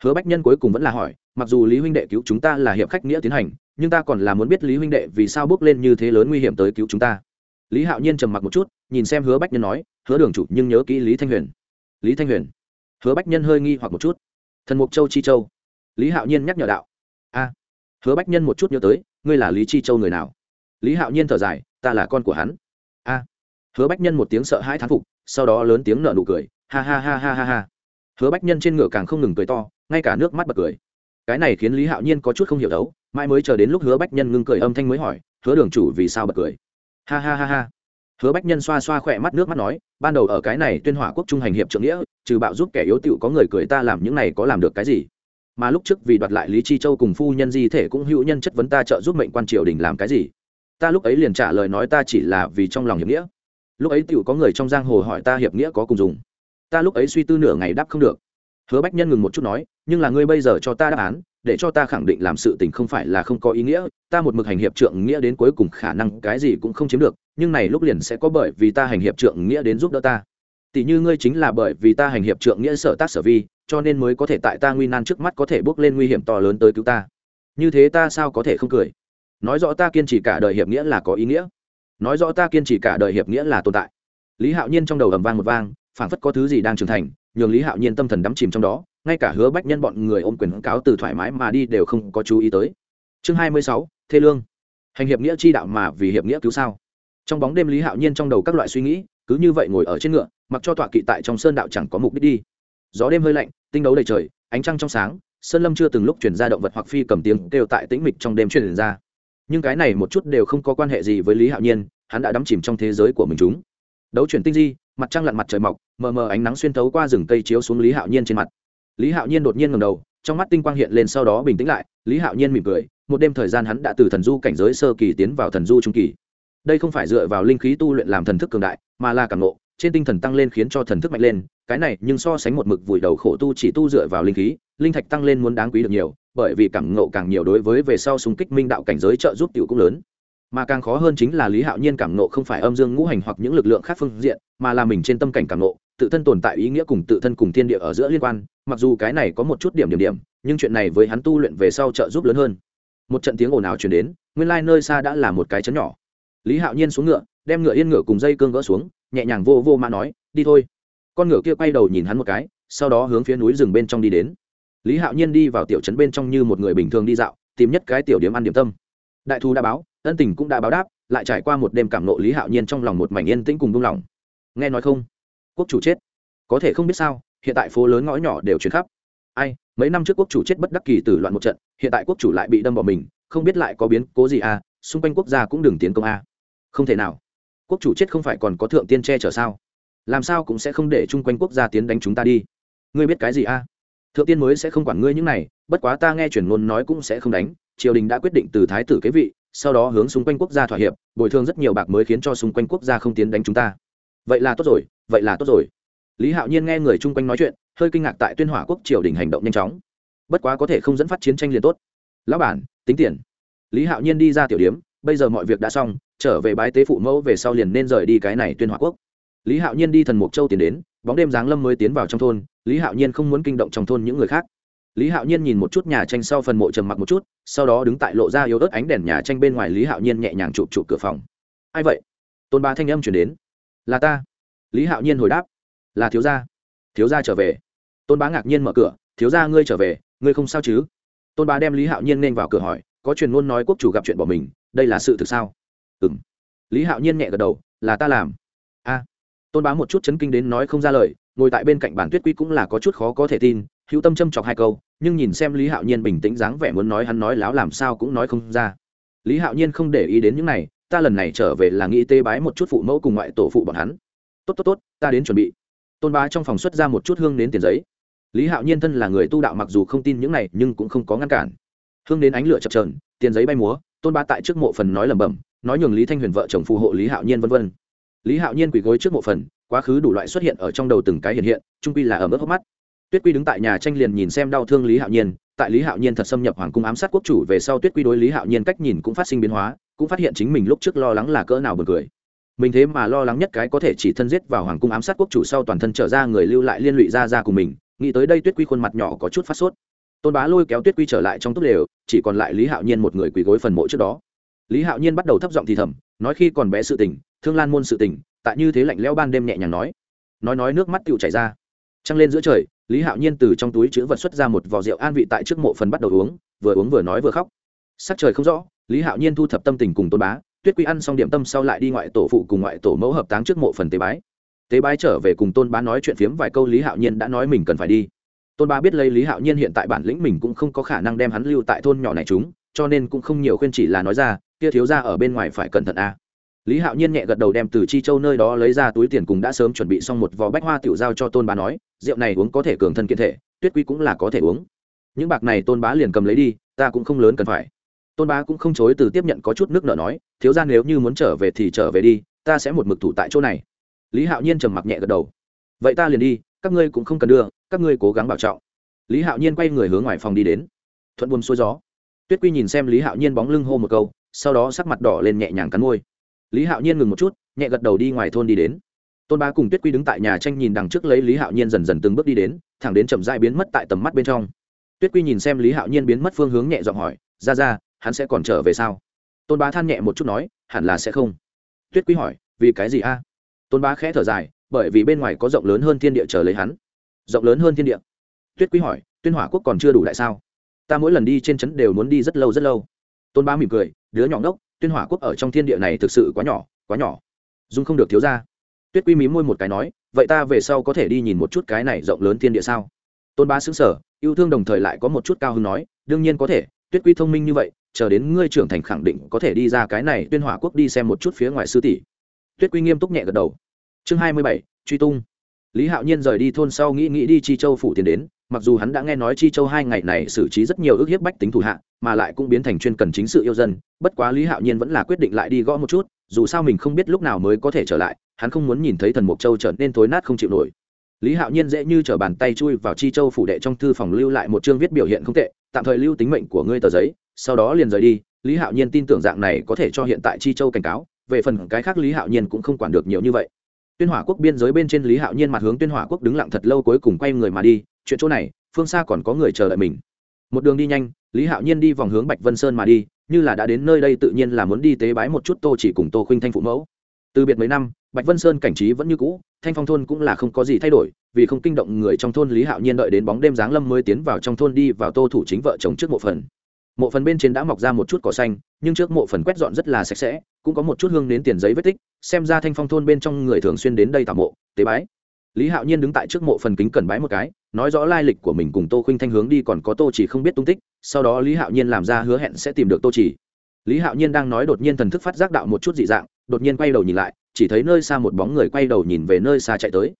Hứa bách nhân cuối cùng vẫn là hỏi, mặc dù lý huynh đệ cứu chúng ta là hiệp khách nghĩa tiến hành, nhưng ta còn là muốn biết lý huynh đệ vì sao bước lên như thế lớn nguy hiểm tới cứu chúng ta? Lý hạo nhiên trầm mặc một chút, nhìn xem hứa bách nhân nói hứa đường chủ nhưng nhớ kỹ lý thanh huyền. Lý thanh huyền. Hứa bách nhân hơi nghi hoặc một chút. Thần mục châu chi châu. Lý hạo nhiên nhắc nhở đạo. A. Hứa bách nhân một chút nhớ tới, ngươi là lý chi châu người nào? Lý hạo nhiên thở dài, ta là con của hắn. A. Hứa bách nhân một tiếng sợ hãi thán phục, sau đó lớn tiếng nợ nụ cười, ha ha ha ha ha ha. Hứa bách nhân trên ngựa càng không ngừng cười to, ngay cả nước mắt bật cười. Cái này khiến lý hạo nhiên có chút không hiểu đấu, mãi mới chờ đến lúc hứa bách nhân ngưng cười âm thanh mới hỏi, hứa đường chủ vì sao bật cười? Ha ha ha ha hứa bách nhân xoa xoa khỏe mắt nước mắt nói, ban đầu ở cái này tuyên hỏa quốc trung hành hiệp trượng nghĩa, trừ bạo giúp kẻ yếu tựu có người cười ta làm những này có làm được cái gì? Mà lúc trước vì đoạt lại lý chi châu cùng phu nhân di thể cũng hữu nhân chất vấn ta trợ giúp mệnh quan triều đình làm cái gì? Ta lúc ấy liền trả lời nói ta chỉ là vì trong lòng hiệp nghĩa. Lúc ấy tựu có người trong giang hồ hỏi ta hiệp nghĩa có cùng dùng. Ta lúc ấy suy tư nửa ngày đáp không được hứa bách nhân ngừng một chút nói, nhưng là ngươi bây giờ cho ta đáp án, để cho ta khẳng định làm sự tình không phải là không có ý nghĩa, ta một mực hành hiệp trượng nghĩa đến cuối cùng khả năng cái gì cũng không chiếm được, nhưng này lúc liền sẽ có bởi vì ta hành hiệp trượng nghĩa đến giúp đỡ ta. Tỷ như ngươi chính là bởi vì ta hành hiệp trượng nghĩa sở tác sở vi, cho nên mới có thể tại ta nguy nan trước mắt có thể bước lên nguy hiểm to lớn tới cứu ta. Như thế ta sao có thể không cười? Nói rõ ta kiên trì cả đời hiệp nghĩa là có ý nghĩa. Nói rõ ta kiên trì cả đời hiệp nghĩa là tồn tại. Lý hạo nhiên trong đầu ầm vang một vang, phảng phất có thứ gì đang trưởng thành nhường lý hạo nhiên tâm thần đắm chìm trong đó, ngay cả hứa bách nhân bọn người ôm quyền cáo từ thoải mái mà đi đều không có chú ý tới. Chương hai mươi sáu, thê lương. Hành hiệp nghĩa chi đạo mà vì hiệp nghĩa cứu sao? Trong bóng đêm lý hạo nhiên trong đầu các loại suy nghĩ, cứ như vậy ngồi ở trên ngựa, mặc cho tọa kỵ tại trong sơn đạo chẳng có mục đích đi. Gió đêm hơi lạnh, tinh đấu đầy trời, ánh trăng trong sáng, sơn lâm chưa từng lúc chuyển ra động vật hoặc phi cầm tiếng đều tại tĩnh mịch trong đêm truyền ra. Nhưng cái này một chút đều không có quan hệ gì với lý hạo nhiên, hắn đã đắm chìm trong thế giới của mình chúng đấu chuyển tinh di, mặt trăng lặn mặt trời mọc, mờ mờ ánh nắng xuyên thấu qua rừng cây chiếu xuống lý hạo nhiên trên mặt. Lý hạo nhiên đột nhiên ngầm đầu, trong mắt tinh quang hiện lên sau đó bình tĩnh lại, lý hạo nhiên mỉm cười, một đêm thời gian hắn đã từ thần du cảnh giới sơ kỳ tiến vào thần du trung kỳ. Đây không phải dựa vào linh khí tu luyện làm thần thức cường đại, mà là cảm nộ trên tinh thần tăng lên khiến cho thần thức mạnh lên, cái này nhưng so sánh một mực vùi đầu khổ tu chỉ tu dựa vào linh khí, linh thạch tăng lên muốn đáng quý được nhiều, bởi vì cảm ngộ càng nhiều đối với về sau xung kích minh đạo cảnh giới trợ giúp tiểu cũng lớn mà càng khó hơn chính là lý hạo nhiên cảm nộ không phải âm dương ngũ hành hoặc những lực lượng khác phương diện, mà là mình trên tâm cảnh cảm nộ, tự thân tồn tại ý nghĩa cùng tự thân cùng thiên địa ở giữa liên quan, mặc dù cái này có một chút điểm điểm điểm, nhưng chuyện này với hắn tu luyện về sau trợ giúp lớn hơn. Một trận tiếng ồn ào chuyển đến, nguyên lai nơi xa đã là một cái chấn nhỏ. Lý hạo nhiên xuống ngựa, đem ngựa yên ngựa cùng dây cương gỡ xuống, nhẹ nhàng vô vô mà nói, đi thôi. Con ngựa kia quay đầu nhìn hắn một cái, sau đó hướng phía núi rừng bên trong đi đến. Lý hạo nhiên đi vào tiểu trấn bên trong như một người bình thường đi dạo, tìm nhất cái tiểu điểm ăn điểm tâm. Đại thu đã báo ân tình cũng đã báo đáp, lại trải qua một đêm cảm nộ lý hạo nhiên trong lòng một mảnh yên tĩnh cùng đung lòng nghe nói không? Quốc chủ chết. Có thể không biết sao, hiện tại phố lớn ngõ nhỏ đều chuyển khắp. Ai, mấy năm trước quốc chủ chết bất đắc kỳ tử loạn một trận, hiện tại quốc chủ lại bị đâm bỏ mình, không biết lại có biến cố gì à xung quanh quốc gia cũng đừng tiến công a. À. không thể nào. Quốc chủ chết không phải còn có thượng tiên che chở sao? Làm sao cũng sẽ không để chung quanh quốc gia tiến đánh chúng ta đi. Ngươi biết cái gì a? À? thượng tiên mới sẽ không quản ngươi những này, bất quá ta nghe chuyển ngôn nói cũng sẽ không đánh, triều đình đã quyết định từ thái tử kế vị sau đó hướng xung quanh quốc gia thỏa hiệp, bồi thường rất nhiều bạc mới khiến cho xung quanh quốc gia không tiến đánh chúng ta. Vậy là tốt rồi, vậy là tốt rồi. Lý hạo nhiên nghe người chung quanh nói chuyện, hơi kinh ngạc tại tuyên hỏa quốc triều đình hành động nhanh chóng. Bất quá có thể không dẫn phát chiến tranh liền tốt. Lão bản, tính tiền. Lý hạo nhiên đi ra tiểu điếm, bây giờ mọi việc đã xong, trở về bái tế phụ mẫu về sau liền nên rời đi cái này tuyên hỏa quốc. Lý hạo nhiên đi thần mục châu tiến đến, bóng đêm giáng lâm mới tiến vào trong thôn, lý hạo nhiên không muốn kinh động trong thôn những người khác lý hạo nhiên nhìn một chút nhà tranh sau phần mộ trầm mặc một chút, sau đó đứng tại lộ ra yếu ớt ánh đèn nhà tranh bên ngoài lý hạo nhiên nhẹ nhàng chụp chụp cửa phòng. Ai vậy? Tôn ba thanh âm chuyển đến. Là ta. Lý hạo nhiên hồi đáp. Là thiếu gia. Thiếu gia trở về. Tôn bá ngạc nhiên mở cửa. Thiếu gia ngươi trở về, ngươi không sao chứ? Tôn bá đem lý hạo nhiên nên vào cửa hỏi. Có truyền ngôn nói quốc chủ gặp chuyện bỏ mình, đây là sự thực sao? Ừ m lý hạo nhiên nhẹ gật đầu. Là ta làm. A. Tôn bá một chút chấn kinh đến nói không ra lời, ngồi tại bên cạnh bản tuyết quy cũng là có chút khó có thể tin hữu tâm châm chọc hai câu, nhưng nhìn xem lý hạo nhiên bình tĩnh dáng vẻ muốn nói hắn nói láo làm sao cũng nói không ra. Lý hạo nhiên không để ý đến những này, ta lần này trở về là nghĩ tê bái một chút phụ mẫu cùng ngoại tổ phụ bọn hắn. Tốt tốt tốt, ta đến chuẩn bị. Tôn bá trong phòng xuất ra một chút hương đến tiền giấy. Lý hạo nhiên thân là người tu đạo mặc dù không tin những này, nhưng cũng không có ngăn cản. Hương đến ánh lửa chập trờn tiền giấy bay múa, tôn bá tại trước mộ phần nói lẩm bẩm, nói nhường lý thanh huyền vợ chồng phù hộ lý hạo nhiên v v lý hạo nhiên quỳ gối trước mộ phần, quá khứ đủ loại xuất hiện ở trong đầu từng cái hiện hiện, trung quy là ở mức hốc mắt tuyết quy đứng tại nhà tranh liền nhìn xem đau thương lý hạo nhiên, tại lý hạo nhiên thật xâm nhập hoàng cung ám sát quốc chủ về sau tuyết quy đối lý hạo nhiên cách nhìn cũng phát sinh biến hóa, cũng phát hiện chính mình lúc trước lo lắng là cỡ nào bật cười. Mình thế mà lo lắng nhất cái có thể chỉ thân giết vào hoàng cung ám sát quốc chủ sau toàn thân trở ra người lưu lại liên lụy ra ra cùng mình, nghĩ tới đây tuyết quy khuôn mặt nhỏ có chút phát sốt. Tôn bá lôi kéo tuyết quy trở lại trong túp lều, chỉ còn lại lý hạo nhiên một người quỳ gối phần mộ trước đó. Lý hạo nhiên bắt đầu thấp giọng thì thầm, nói khi còn bé sự tình, thương lan môn sự tình, tại như thế lạnh lẽo ban đêm nhẹ nhàng nói. Nói nói nước mắt tựu chảy ra. Trăng lên giữa trời lý hạo nhiên từ trong túi chữ vật xuất ra một vò rượu an vị tại trước mộ phần bắt đầu uống, vừa uống vừa nói vừa khóc. Sắc trời không rõ, lý hạo nhiên thu thập tâm tình cùng tôn bá, tuyết quy ăn xong điểm tâm sau lại đi ngoại tổ phụ cùng ngoại tổ mẫu hợp táng trước mộ phần tế bái. Tế bái trở về cùng tôn bá nói chuyện phiếm vài câu lý hạo nhiên đã nói mình cần phải đi. Tôn bá biết lấy lý hạo nhiên hiện tại bản lĩnh mình cũng không có khả năng đem hắn lưu tại thôn nhỏ này chúng, cho nên cũng không nhiều khuyên chỉ là nói ra, kia thiếu ra ở bên ngoài phải cẩn thận a lý hạo nhiên nhẹ gật đầu đem từ chi châu nơi đó lấy ra túi tiền cùng đã sớm chuẩn bị xong một vò bách hoa tiểu giao cho tôn bá nói, rượu này uống có thể cường thân kiện thể, tuyết quy cũng là có thể uống. Những bạc này tôn bá liền cầm lấy đi, ta cũng không lớn cần phải. Tôn bá cũng không chối từ tiếp nhận có chút nước nợ nói, thiếu ra nếu như muốn trở về thì trở về đi, ta sẽ một mực thủ tại chỗ này. Lý hạo nhiên trầm mặc nhẹ gật đầu. Vậy ta liền đi, các ngươi cũng không cần đưa, các ngươi cố gắng bảo trọng. Lý hạo nhiên quay người hướng ngoài phòng đi đến. Thuận buồm xuôi gió. Tuyết quy nhìn xem lý hạo nhiên bóng lưng hô một câu, sau đó sắc mặt đỏ lên nhẹ nhàng cắn môi lý hạo nhiên ngừng một chút, nhẹ gật đầu đi ngoài thôn đi đến. Tôn ba cùng tuyết quy đứng tại nhà tranh nhìn đằng trước lấy lý hạo nhiên dần dần từng bước đi đến, thẳng đến chậm dại biến mất tại tầm mắt bên trong. Tuyết quy nhìn xem lý hạo nhiên biến mất phương hướng nhẹ giọng hỏi, ra ra, hắn sẽ còn trở về sao? Tôn bá than nhẹ một chút nói, hẳn là sẽ không. Tuyết quy hỏi, vì cái gì a? Tôn bá khẽ thở dài, bởi vì bên ngoài có rộng lớn hơn thiên địa chờ lấy hắn. Rộng lớn hơn thiên địa? Tuyết quý hỏi, tuyên hỏa quốc còn chưa đủ đại sao? Ta mỗi lần đi trên trấn đều muốn đi rất lâu rất lâu. Tôn bá mỉm cười, đứa nhỏ ngốc tuyên hỏa quốc ở trong thiên địa này thực sự quá nhỏ quá nhỏ. Dung không được thiếu ra. Tuyết quy mí môi một cái nói, vậy ta về sau có thể đi nhìn một chút cái này rộng lớn thiên địa sao? Tôn ba xứng sở yêu thương đồng thời lại có một chút cao hứng nói, đương nhiên có thể, tuyết quy thông minh như vậy, chờ đến ngươi trưởng thành khẳng định có thể đi ra cái này tuyên hỏa quốc đi xem một chút phía ngoài sư tỷ. Tuyết quy nghiêm túc nhẹ gật đầu. Chương hai mươi bảy, truy tung lý hạo nhiên rời đi thôn sau nghĩ nghĩ đi chi châu phủ tiến đến, mặc dù hắn đã nghe nói chi châu hai ngày này xử trí rất nhiều ước hiếp bách tính thủ hạ, mà lại cũng biến thành chuyên cần chính sự yêu dân, bất quá lý hạo nhiên vẫn là quyết định lại đi gõ một chút, dù sao mình không biết lúc nào mới có thể trở lại, hắn không muốn nhìn thấy thần mộc châu trở nên thối nát không chịu nổi. Lý hạo nhiên dễ như t r ở bàn tay chui vào chi châu phủ đệ trong thư phòng lưu lại một chương viết biểu hiện không tệ, tạm thời lưu tính mệnh của ngươi tờ giấy, sau đó liền rời đi, lý hạo nhiên tin tưởng dạng này có thể cho hiện tại chi châu cảnh cáo, về phần cái khác lý hạo nhiên cũng không quản được nhiều như vậy tuyên hỏa quốc biên giới bên trên lý hạo nhiên mặt hướng tuyên hỏa quốc đứng lặng thật lâu cuối cùng quay người mà đi, chuyện chỗ này, phương xa còn có người chờ đợi mình. Một đường đi nhanh, lý hạo nhiên đi vòng hướng bạch vân sơn mà đi, như là đã đến nơi đây tự nhiên là muốn đi tế bái một chút tô chỉ cùng tô khuynh thanh phụ mẫu. Từ biệt mấy năm, bạch vân sơn cảnh trí vẫn như cũ, thanh phong thôn cũng là không có gì thay đổi, vì không kinh động người trong thôn lý hạo nhiên đợi đến bóng đêm giáng lâm mới tiến vào trong thôn đi vào tô thủ chính vợ chồng trước mộ phần mộ phần bên trên đã mọc ra một chút cỏ xanh, nhưng trước mộ phần quét dọn rất là sạch sẽ, cũng có một chút hương đến tiền giấy vết tích, xem ra thanh phong thôn bên trong người thường xuyên đến đây tảo mộ, tế bái. Lý hạo nhiên đứng tại trước mộ phần kính cần bái một cái, nói rõ lai lịch của mình cùng tô khinh thanh hướng đi còn có tô chỉ không biết tung tích, sau đó lý hạo nhiên làm ra hứa hẹn sẽ tìm được tô chỉ. Lý hạo nhiên đang nói đột nhiên thần thức phát giác đạo một chút dị dạng, đột nhiên quay đầu nhìn lại, chỉ thấy nơi xa một bóng người quay đầu nhìn về nơi xa chạy tới.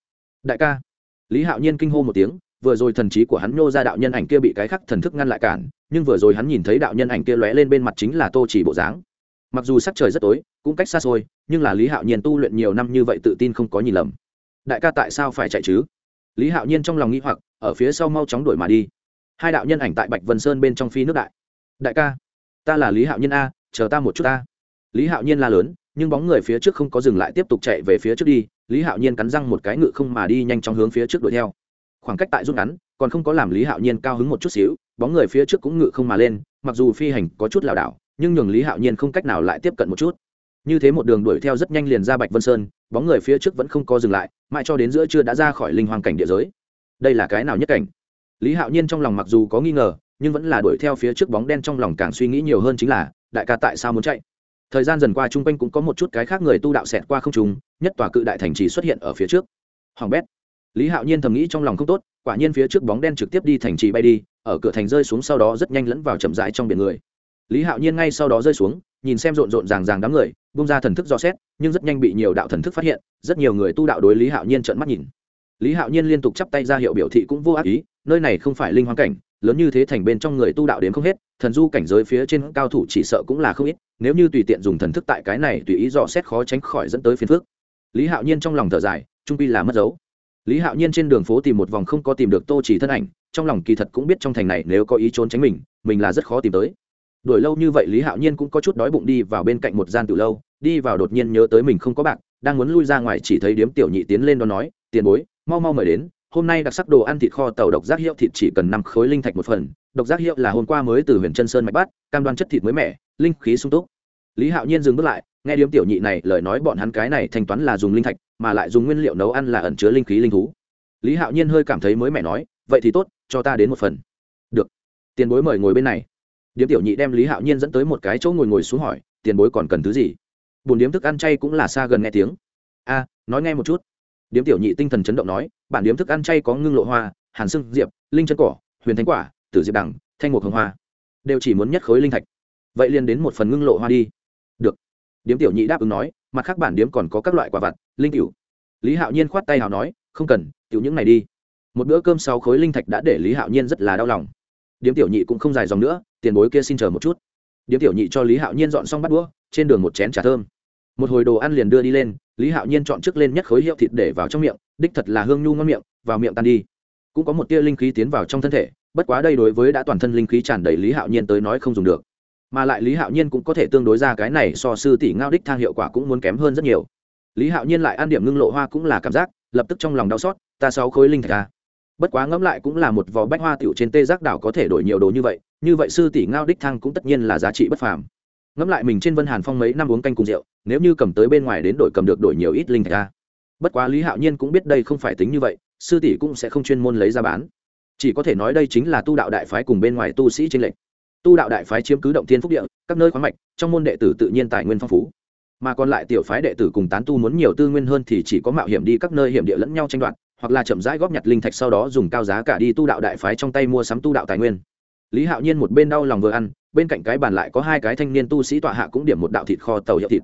Đại ca. Lý hạo nhiên kinh hô một tiếng, vừa rồi thần trí của hắn nhô ra đạo nhân ảnh kia bị cái khắc thần thức ngăn lại cản nhưng vừa rồi hắn nhìn thấy đạo nhân ảnh kia lóe lên bên mặt chính là tô chỉ bộ dáng. Mặc dù sắc trời rất tối, cũng cách xa xôi, nhưng là lý hạo nhiên tu luyện nhiều năm như vậy tự tin không có nhìn lầm. Đại ca tại sao phải chạy chứ? Lý hạo nhiên trong lòng nghĩ hoặc, ở phía sau mau chóng đuổi mà đi. Hai đạo nhân ảnh tại bạch vân sơn bên trong phi nước đại. Đại ca, ta là lý hạo nhiên a, chờ ta một chút ta. Lý hạo nhiên la lớn, nhưng bóng người phía trước không có dừng lại tiếp tục chạy về phía trước đi. Lý hạo nhiên cắn răng một cái ngự không mà đi nhanh chóng hướng phía trước đuổi theo. Khoảng cách tại rút ngắn, còn không có làm lý hạo nhiên cao hứng một chút xíu bóng người phía trước cũng ngự không mà lên, mặc dù phi hành có chút lảo đảo, nhưng nhường lý hạo nhiên không cách nào lại tiếp cận một chút. Như thế một đường đuổi theo rất nhanh liền ra bạch vân sơn, bóng người phía trước vẫn không có dừng lại, mãi cho đến giữa trưa đã ra khỏi linh hoàng cảnh địa giới. Đây là cái nào nhất cảnh? Lý hạo nhiên trong lòng mặc dù có nghi ngờ, nhưng vẫn là đuổi theo phía trước bóng đen trong lòng càng suy nghĩ nhiều hơn chính là, đại ca tại sao muốn chạy? Thời gian dần qua chung quanh cũng có một chút cái khác người tu đạo xẹt qua không trùng, nhất tòa cự đại thành trì xuất hiện ở phía trước. Hoàng bét. Lý hạo nhiên thầm nghĩ trong lòng không tốt, quả nhiên phía trước bóng đen trực tiếp đi thành trì bay đi ở cửa thành rơi xuống sau đó rất nhanh lẫn vào chậm rãi trong biển người. Lý hạo nhiên ngay sau đó rơi xuống, nhìn xem rộn rộn ràng ràng đám người bung ra thần thức do xét, nhưng rất nhanh bị nhiều đạo thần thức phát hiện, rất nhiều người tu đạo đối lý hạo nhiên trợn mắt nhìn. Lý hạo nhiên liên tục chắp tay ra hiệu biểu thị cũng vô ác ý, nơi này không phải linh hoang cảnh, lớn như thế thành bên trong người tu đạo đến không hết, thần du cảnh giới phía trên cao thủ chỉ sợ cũng là không ít, nếu như tùy tiện dùng thần thức tại cái này tùy ý dò xét khó tránh khỏi dẫn tới phiền phước lý hạo nhiên trong lòng thở dài, trung pi là mất dấu. Lý hạo nhiên trên đường phố tìm một vòng không có tìm được tô chỉ thân ảnh trong lòng kỳ thật cũng biết trong thành này nếu có ý trốn tránh mình mình là rất khó tìm tới. Đuổi lâu như vậy lý hạo nhiên cũng có chút đói bụng đi vào bên cạnh một gian từ lâu, đi vào đột nhiên nhớ tới mình không có bạc, đang muốn lui ra ngoài chỉ thấy điếm tiểu nhị tiến lên đó nói, tiền bối, mau mau mời đến, hôm nay đặc sắc đồ ăn thịt kho tàu độc giác hiệu thịt chỉ cần năm khối linh thạch một phần, độc giác hiệu là hôm qua mới từ huyện chân sơn mạch bắt, cam đoan chất thịt mới mẻ, linh khí sung túc. Lý hạo nhiên dừng bước lại, nghe điếm tiểu nhị này lời nói bọn hắn cái này thanh toán là dùng linh thạch, mà lại dùng nguyên liệu nấu ăn là ẩn chứa linh khí linh thú. Lý hạo nhiên hơi cảm thấy mới mẻ nói, vậy thì tốt cho ta đến một phần. Được. Tiền bối mời ngồi bên này. Điếm tiểu nhị đem lý hạo nhiên dẫn tới một cái chỗ ngồi ngồi xuống hỏi, tiền bối còn cần thứ gì? Bùn điếm thức ăn chay cũng là xa gần nghe tiếng. A, nói nghe một chút. Điếm tiểu nhị tinh thần chấn động nói, bản điếm thức ăn chay có ngưng lộ hoa, hàn sưng diệp, linh chân cỏ, huyền thánh quả, tử diệp đằng, thanh mục hồng hoa. Đều chỉ muốn nhất khối linh thạch. Vậy liền đến một phần ngưng lộ hoa đi. Được. Điếm tiểu nhị đáp ứng nói, mặt khác bản điếm còn có các loại quả vặt, linh cựu lý hạo nhiên khoát tay hào nói, không cần, tiểu những này đi một bữa cơm sáu khối linh thạch đã để lý hạo nhiên rất là đau lòng điếm tiểu nhị cũng không dài dòng nữa tiền bối kia xin chờ một chút điếm tiểu nhị cho lý hạo nhiên dọn xong bắt đũa trên đường một chén trà thơm một hồi đồ ăn liền đưa đi lên lý hạo nhiên chọn trước lên nhất khối hiệu thịt để vào trong miệng đích thật là hương nhu ngon miệng vào miệng tan đi cũng có một tia linh khí tiến vào trong thân thể bất quá đây đối với đã toàn thân linh khí tràn đầy lý hạo nhiên tới nói không dùng được mà lại lý hạo nhiên cũng có thể tương đối ra cái này so sư tỷ ngao đích thang hiệu quả cũng muốn kém hơn rất nhiều lý hạo nhiên lại ăn điểm ngưng lộ hoa cũng là cảm giác lập tức trong lòng đau xót ta sáu khối linh thạch ta bất quá ngẫm lại cũng là một vò bách hoa tiểu trên tê giác đảo có thể đổi nhiều đồ như vậy như vậy sư tỷ ngao đích thăng cũng tất nhiên là giá trị bất phàm. Ngẫm lại mình trên vân hàn phong mấy năm uống canh cùng rượu, nếu như cầm tới bên ngoài đến đổi cầm được đổi nhiều ít linh thạch ra. Bất quá lý hạo nhiên cũng biết đây không phải tính như vậy, sư tỷ cũng sẽ không chuyên môn lấy ra bán. Chỉ có thể nói đây chính là tu đạo đại phái cùng bên ngoài tu sĩ trên lệnh tu đạo đại phái chiếm cứ động thiên phúc địa, các nơi khoáng mạch, trong môn đệ tử tự nhiên tài nguyên phong phú. Mà còn lại tiểu phái đệ tử cùng tán tu muốn nhiều tư nguyên hơn thì chỉ có mạo hiểm đi các nơi hiểm địa lẫn nhau tranh đoạt hoặc là chậm rãi góp nhặt linh thạch sau đó dùng cao giá cả đi tu đạo đại phái trong tay mua sắm tu đạo tài nguyên. Lý hạo nhiên một bên đau lòng vừa ăn, bên cạnh cái bàn lại có hai cái thanh niên tu sĩ tọa hạ cũng điểm một đạo thịt kho tàu hiệu thịt.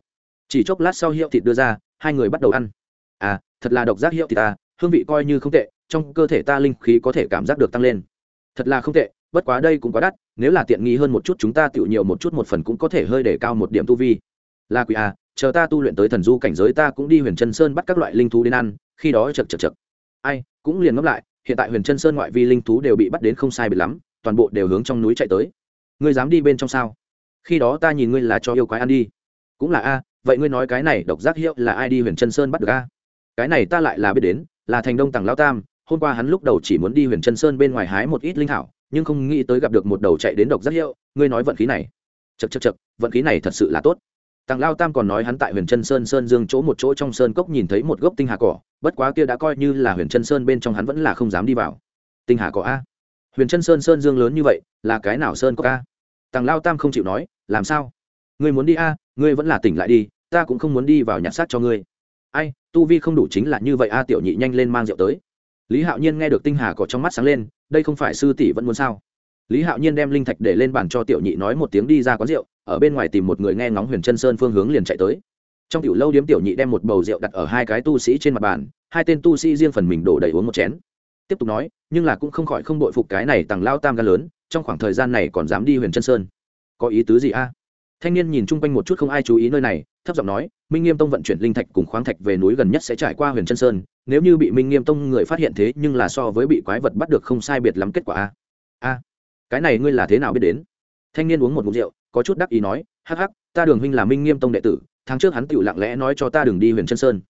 Chỉ chốc lát sau hiệu thịt đưa ra, hai người bắt đầu ăn. À thật là độc giác hiệu thịt ta, hương vị coi như không tệ, trong cơ thể ta linh khí có thể cảm giác được tăng lên. Thật là không tệ, bất quá đây cũng quá đắt, nếu là tiện nghi hơn một chút chúng ta tự nhiều một chút một phần cũng có thể hơi để cao một điểm tu vi. Là quỷ à chờ ta tu luyện tới thần du cảnh giới ta cũng đi huyền chân sơn bắt các loại linh thú đến ăn, khi đó chật chật chật ai, cũng liền ngẫm lại, hiện tại huyền chân sơn ngoại vi linh thú đều bị bắt đến không sai bị lắm, toàn bộ đều hướng trong núi chạy tới. Ngươi dám đi bên trong sao? Khi đó ta nhìn ngươi là cho yêu quái ăn đi. Cũng là a, vậy ngươi nói cái này độc giác hiệu là ai đi huyền chân sơn bắt được a? Cái này ta lại là biết đến, là thành đông tàng lao tam, hôm qua hắn lúc đầu chỉ muốn đi huyền chân sơn bên ngoài hái một ít linh thảo, nhưng không nghĩ tới gặp được một đầu chạy đến độc giác hiệu, ngươi nói vận khí này. Chật chật chật vận khí này thật sự là tốt. Tàng lao tam còn nói hắn tại huyền chân sơn sơn dương chỗ một chỗ trong sơn cốc nhìn thấy một gốc tinh hà cỏ bất quá kia đã coi như là huyền chân sơn bên trong hắn vẫn là không dám đi vào. Tinh hà có a. Huyền chân sơn sơn dương lớn như vậy, là cái nào sơn có a? Tàng lao tam không chịu nói, làm sao? Ngươi muốn đi a, ngươi vẫn là tỉnh lại đi, ta cũng không muốn đi vào nhặt xác cho ngươi. Ai, tu vi không đủ chính là như vậy a tiểu nhị nhanh lên mang rượu tới. Lý hạo nhiên nghe được tinh hà có trong mắt sáng lên, đây không phải sư tỷ vẫn muốn sao? Lý hạo nhiên đem linh thạch để lên bàn cho tiểu nhị nói một tiếng đi ra quán rượu, ở bên ngoài tìm một người nghe ngóng huyền chân sơn phương hướng liền chạy tới trong tiểu lâu điếm tiểu nhị đem một bầu rượu đặt ở hai cái tu sĩ trên mặt bàn, hai tên tu sĩ riêng phần mình đổ đầy uống một chén. Tiếp tục nói, nhưng là cũng không khỏi không đội phục cái này tằng lao tam gan lớn, trong khoảng thời gian này còn dám đi huyền chân sơn. Có ý tứ gì a? Thanh niên nhìn chung quanh một chút không ai chú ý nơi này, thấp giọng nói, minh nghiêm tông vận chuyển linh thạch cùng khoáng thạch về núi gần nhất sẽ trải qua huyền chân sơn, nếu như bị minh nghiêm tông người phát hiện thế, nhưng là so với bị quái vật bắt được không sai biệt lắm kết quả a. A, cái này ngươi là thế nào biết đến? Thanh niên uống một mục rượu, có chút đắc ý nói, hắc hắc, ta đường huynh là minh nghiêm tông đệ tử tháng trước hắn tự lặng lẽ nói cho ta đừng đi huyền chân sơn.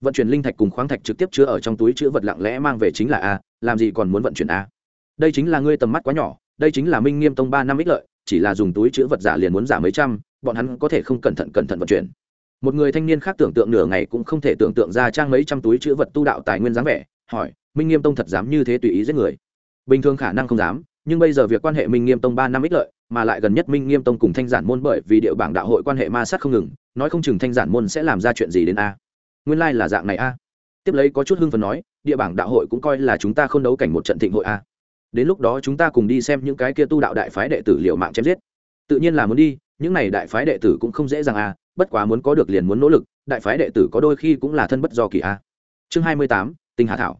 Vận chuyển linh thạch cùng khoáng thạch trực tiếp chứa ở trong túi chữ vật lặng lẽ mang về chính là a, làm gì còn muốn vận chuyển a? Đây chính là ngươi tầm mắt quá nhỏ, đây chính là minh nghiêm tông ba năm ích lợi, chỉ là dùng túi chữ vật giả liền muốn giả mấy trăm, bọn hắn có thể không cẩn thận cẩn thận vận chuyển. Một người thanh niên khác tưởng tượng nửa ngày cũng không thể tưởng tượng ra trang mấy trăm túi chữ vật tu đạo tài nguyên dáng vẻ, hỏi, minh nghiêm tông thật dám như thế tùy ý giết người? Bình thường khả năng không dám nhưng bây giờ việc quan hệ minh nghiêm tông ba năm ích lợi, mà lại gần nhất minh nghiêm tông cùng thanh giản môn bởi vì điệu bảng đạo hội quan hệ ma sát không ngừng, nói không chừng thanh giản môn sẽ làm ra chuyện gì đến a? Nguyên lai、like、là dạng này a. Tiếp lấy có chút hưng phần nói, địa bảng đạo hội cũng coi là chúng ta không đấu cảnh một trận thịnh hội a. Đến lúc đó chúng ta cùng đi xem những cái kia tu đạo đại phái đệ tử liệu mạng chém giết. Tự nhiên là muốn đi, những này đại phái đệ tử cũng không dễ dàng a, bất quá muốn có được liền muốn nỗ lực, đại phái đệ tử có đôi khi cũng là thân bất do kỳ a. Chương hai mươi tám, tinh hà thảo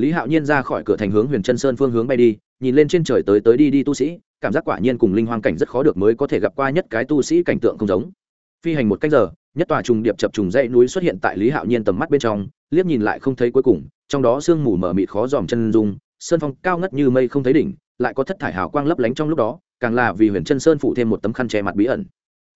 lý hạo nhiên ra khỏi cửa thành hướng huyền chân sơn phương hướng bay đi, nhìn lên trên trời tới tới đi đi tu sĩ, cảm giác quả nhiên cùng linh hoang cảnh rất khó được mới có thể gặp qua nhất cái tu sĩ cảnh tượng không giống. Phi hành một cách giờ, nhất tòa trùng điệp chập trùng dãy núi xuất hiện tại lý hạo nhiên tầm mắt bên trong, liếc nhìn lại không thấy cuối cùng, trong đó sương mù mờ mịt khó dòm chân dung, sơn phong cao ngất như mây không thấy đỉnh, lại có thất thải hào quang lấp lánh trong lúc đó, càng là vì huyền chân sơn phụ thêm một tấm khăn che mặt bí ẩn.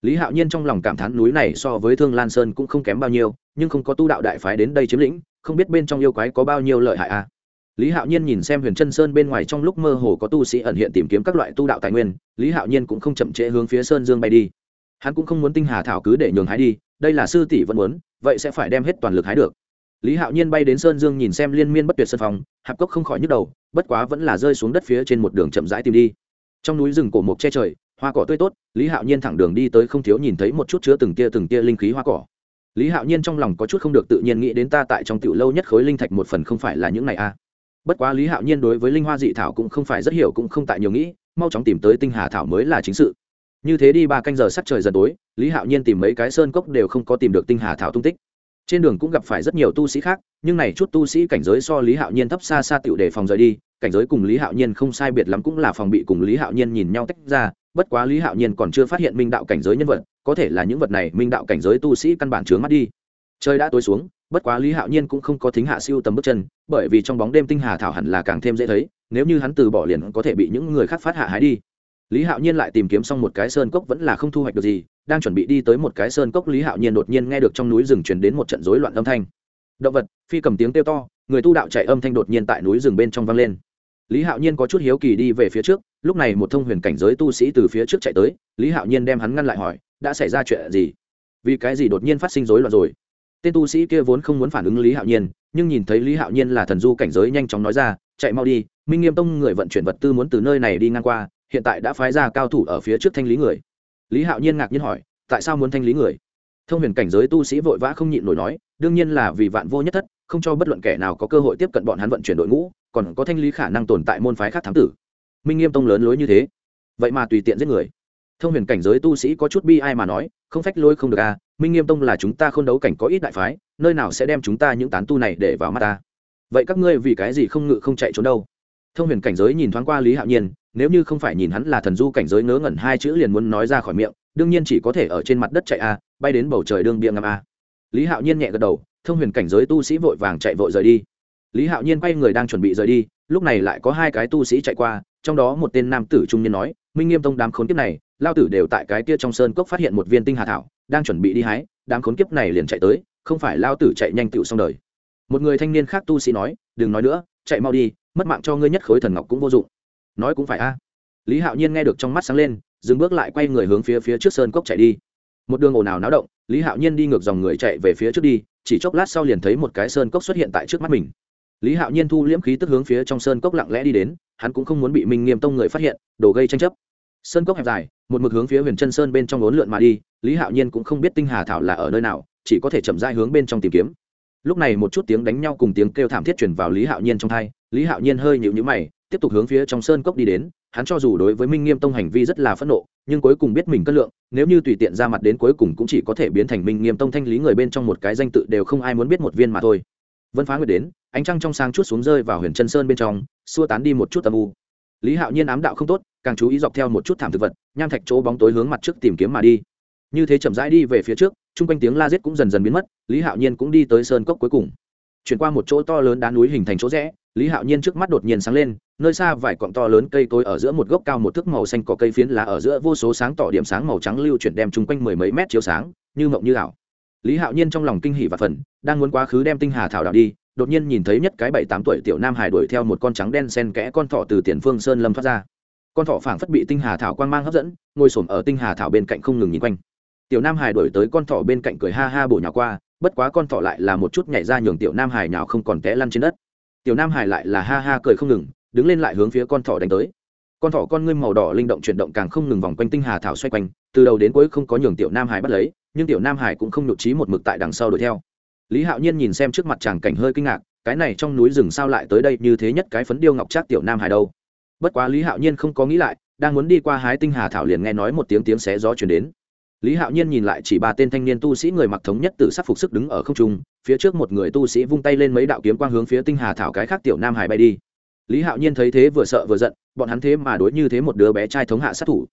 Lý hạo nhiên trong lòng cảm thán núi này so với thương lan sơn cũng không kém bao nhiêu, nhưng không có tu đạo đại phái đến đây chiếm lĩnh không biết bên trong yêu quái có bao nhiêu lợi hại a à. lý hạo nhiên nhìn xem huyền chân sơn bên ngoài trong lúc mơ hồ có tu sĩ ẩn hiện tìm kiếm các loại tu đạo tài nguyên, lý hạo nhiên cũng không chậm trễ hướng phía sơn dương bay đi. Hắn cũng không muốn tinh hà thảo cứ để nhường hái đi, đây là sư tỷ vẫn muốn, vậy sẽ phải đem hết toàn lực hái được. Lý hạo nhiên bay đến sơn dương nhìn xem liên miên bất tuyệt sân phòng, hạp cốc không khỏi nhức đầu, bất quá vẫn là rơi xuống đất phía trên một đường chậm rãi tìm đi. Trong núi rừng cổ mộc che trời, hoa cỏ tươi tốt, lý hạo nhiên thẳng đường đi tới không thiếu nhìn thấy một chút chứa từng tia từng tia linh khí hoa cỏ lý hạo nhiên trong lòng có chút không được tự nhiên nghĩ đến ta tại trong tiểu lâu nhất khối linh thạch một phần không phải là những này a à. bất quá lý hạo nhiên đối với linh hoa dị thảo cũng không phải rất hiểu cũng không tại nhiều nghĩ, mau chóng tìm tới tinh hà thảo mới là chính sự như thế đi ba canh giờ sắp trời dần tối, lý hạo nhiên tìm mấy cái sơn cốc đều không có tìm được tinh hà thảo tung tích trên đường cũng gặp phải rất nhiều tu sĩ khác, nhưng này chút tu sĩ cảnh giới so lý hạo nhiên thấp xa xa tựu đề phòng rời đi, cảnh giới cùng lý hạo nhiên không sai biệt lắm cũng là phòng bị cùng lý hạo nhiên nhìn nhau tách ra, bất quá lý hạo nhiên còn chưa phát hiện minh đạo cảnh giới nhân vật có thể là những vật này minh đạo cảnh giới tu sĩ căn bản chướng mắt đi. Trời đã tối xuống, bất quá lý hạo nhiên cũng không có thính hạ siêu tầm bước chân, bởi vì trong bóng đêm tinh hà thảo hẳn là càng thêm dễ thấy, nếu như hắn từ bỏ liền có thể bị những người khác phát hạ hái đi. Lý hạo nhiên lại tìm kiếm xong một cái sơn cốc vẫn là không thu hoạch được gì, đang chuẩn bị đi tới một cái sơn cốc, lý hạo nhiên đột nhiên nghe được trong núi rừng chuyển đến một trận rối loạn âm thanh. Động vật, phi cầm tiếng kêu to, người tu đạo chạy âm thanh đột nhiên tại núi rừng bên trong vang lên. Lý hạo nhiên có chút hiếu kỳ đi về phía trước, lúc này một thông huyền cảnh giới tu sĩ từ phía trước chạy tới, lý hạo nhiên đem hắn ngăn lại hỏi đã xảy ra chuyện gì? Vì cái gì đột nhiên phát sinh rối loạn rồi? Tên tu sĩ kia vốn không muốn phản ứng lý hạo nhiên, nhưng nhìn thấy lý hạo nhiên là thần du cảnh giới nhanh chóng nói ra, chạy mau đi, minh nghiêm tông người vận chuyển vật tư muốn từ nơi này đi ngang qua, hiện tại đã phái ra cao thủ ở phía trước thanh lý người. Lý hạo nhiên ngạc nhiên hỏi, tại sao muốn thanh lý người? Thông huyền cảnh giới tu sĩ vội vã không nhịn nổi nói, đương nhiên là vì vạn vô nhất thất, không cho bất luận kẻ nào có cơ hội tiếp cận bọn hắn vận chuyển đội ngũ, còn có thanh lý khả năng tồn tại môn phái khác thám tử. Minh nghiêm tông lớn lối như thế, vậy mà tùy tiện giết người thông huyền cảnh giới tu sĩ có chút bi ai mà nói, không phách lôi không được à minh nghiêm tông là chúng ta không đấu cảnh có ít đại phái, nơi nào sẽ đem chúng ta những tán tu này để vào mắt ta? Vậy các ngươi vì cái gì không ngự không chạy trốn đâu? Thông huyền cảnh giới nhìn thoáng qua lý hạo nhiên, nếu như không phải nhìn hắn là thần du cảnh giới ngớ ngẩn hai chữ liền muốn nói ra khỏi miệng, đương nhiên chỉ có thể ở trên mặt đất chạy a bay đến bầu trời đương bia ngầm a à. lý hạo nhiên nhẹ gật đầu, thông huyền cảnh giới tu sĩ vội vàng chạy vội rời đi. Lý hạo nhiên quay người đang chuẩn bị rời đi, lúc này lại có hai cái tu sĩ chạy qua trong đó một tên nam tử trung niên nói, minh nghiêm tông đám khốn kiếp này, lao tử đều tại cái kia trong sơn cốc phát hiện một viên tinh hà thảo, đang chuẩn bị đi hái, đám khốn kiếp này liền chạy tới, không phải lao tử chạy nhanh tựu xong đời. Một người thanh niên khác tu sĩ nói, đừng nói nữa, chạy mau đi, mất mạng cho ngươi nhất khối thần ngọc cũng vô dụng. Nói cũng phải a. Lý hạo nhiên nghe được trong mắt sáng lên, dừng bước lại quay người hướng phía phía trước sơn cốc chạy đi. Một đường ồn ào náo động, lý hạo nhiên đi ngược dòng người chạy về phía trước đi, chỉ chốc lát sau liền thấy một cái sơn cốc xuất hiện tại trước mắt mình. Lý hạo nhiên thu liễm khí tức hướng phía trong sơn cốc lặng lẽ đi đến hắn cũng không muốn bị minh nghiêm tông người phát hiện đổ gây tranh chấp. Sơn cốc hẹp dài, một mực hướng phía huyền chân sơn bên trong lốn lượn mà đi, lý hạo nhiên cũng không biết tinh hà thảo là ở nơi nào, chỉ có thể chậm dai hướng bên trong tìm kiếm. Lúc này một chút tiếng đánh nhau cùng tiếng kêu thảm thiết chuyển vào lý hạo nhiên trong thai lý hạo nhiên hơi nhịu nhữ mày, tiếp tục hướng phía trong sơn cốc đi đến, hắn cho dù đối với minh nghiêm tông hành vi rất là phẫn nộ, nhưng cuối cùng biết mình cân lượng, nếu như tùy tiện ra mặt đến cuối cùng cũng chỉ có thể biến thành minh nghiêm tông thanh lý người bên trong một cái danh tự đều không ai muốn biết một viên mà thôi vân phá nguyệt đến, ánh trăng trong sáng chút xuống rơi vào huyền chân sơn bên trong, xua tán đi một chút âm u. Lý hạo nhiên ám đạo không tốt, càng chú ý dọc theo một chút thảm thực vật, nham thạch chỗ bóng tối hướng mặt trước tìm kiếm mà đi. Như thế chậm rãi đi về phía trước, chung quanh tiếng la giết cũng dần dần biến mất, lý hạo nhiên cũng đi tới sơn cốc cuối cùng. Chuyển qua một chỗ to lớn đá núi hình thành chỗ rẽ, lý hạo nhiên trước mắt đột nhiên sáng lên, nơi xa vài cọng to lớn cây cối ở giữa một gốc cao một thước màu xanh có cây phiến lá ở giữa vô số sáng tỏ điểm sáng màu trắng lưu chuyển đem chung quanh mười mấy mét chiếu sáng, như mộng như ảo lý hạo nhiên trong lòng kinh hỉ và phần đang muốn quá khứ đem tinh hà thảo đạo đi, đột nhiên nhìn thấy nhất cái bảy tám tuổi tiểu nam hải đuổi theo một con trắng đen sen kẽ con thỏ từ tiền phương sơn lâm thoát ra. Con thỏ phảng phất bị tinh hà thảo quang mang hấp dẫn, ngồi xổm ở tinh hà thảo bên cạnh không ngừng nhìn quanh. Tiểu nam hải đuổi tới con thỏ bên cạnh cười ha ha bổ nhào qua, bất quá con thỏ lại là một chút nhảy ra nhường tiểu nam hải nhào không còn té lăn trên đất. Tiểu nam hải lại là ha ha cười không ngừng, đứng lên lại hướng phía con thỏ đánh tới. Con thỏ con ngươi màu đỏ linh động chuyển động càng không ngừng vòng quanh tinh hà thảo xoay quanh, từ đầu đến cuối không có nhường tiểu nam hải bắt lấy nhưng tiểu nam hải cũng không nhụt trí một mực tại đằng sau đuổi theo. Lý hạo nhiên nhìn xem trước mặt chàng cảnh hơi kinh ngạc, cái này trong núi rừng sao lại tới đây, như thế nhất cái phấn điêu ngọc trác tiểu nam hải đâu? Bất quá lý hạo nhiên không có nghĩ lại, đang muốn đi qua hái tinh hà thảo liền nghe nói một tiếng tiếng xé gió chuyển đến. Lý hạo nhiên nhìn lại chỉ ba tên thanh niên tu sĩ người mặc thống nhất từ sắc phục sức đứng ở không trung, phía trước một người tu sĩ vung tay lên mấy đạo kiếm quang hướng phía tinh hà thảo cái khác tiểu nam hải bay đi. Lý hạo nhiên thấy thế vừa sợ vừa giận, bọn hắn thế mà đối như thế một đứa bé trai thống hạ sát thủ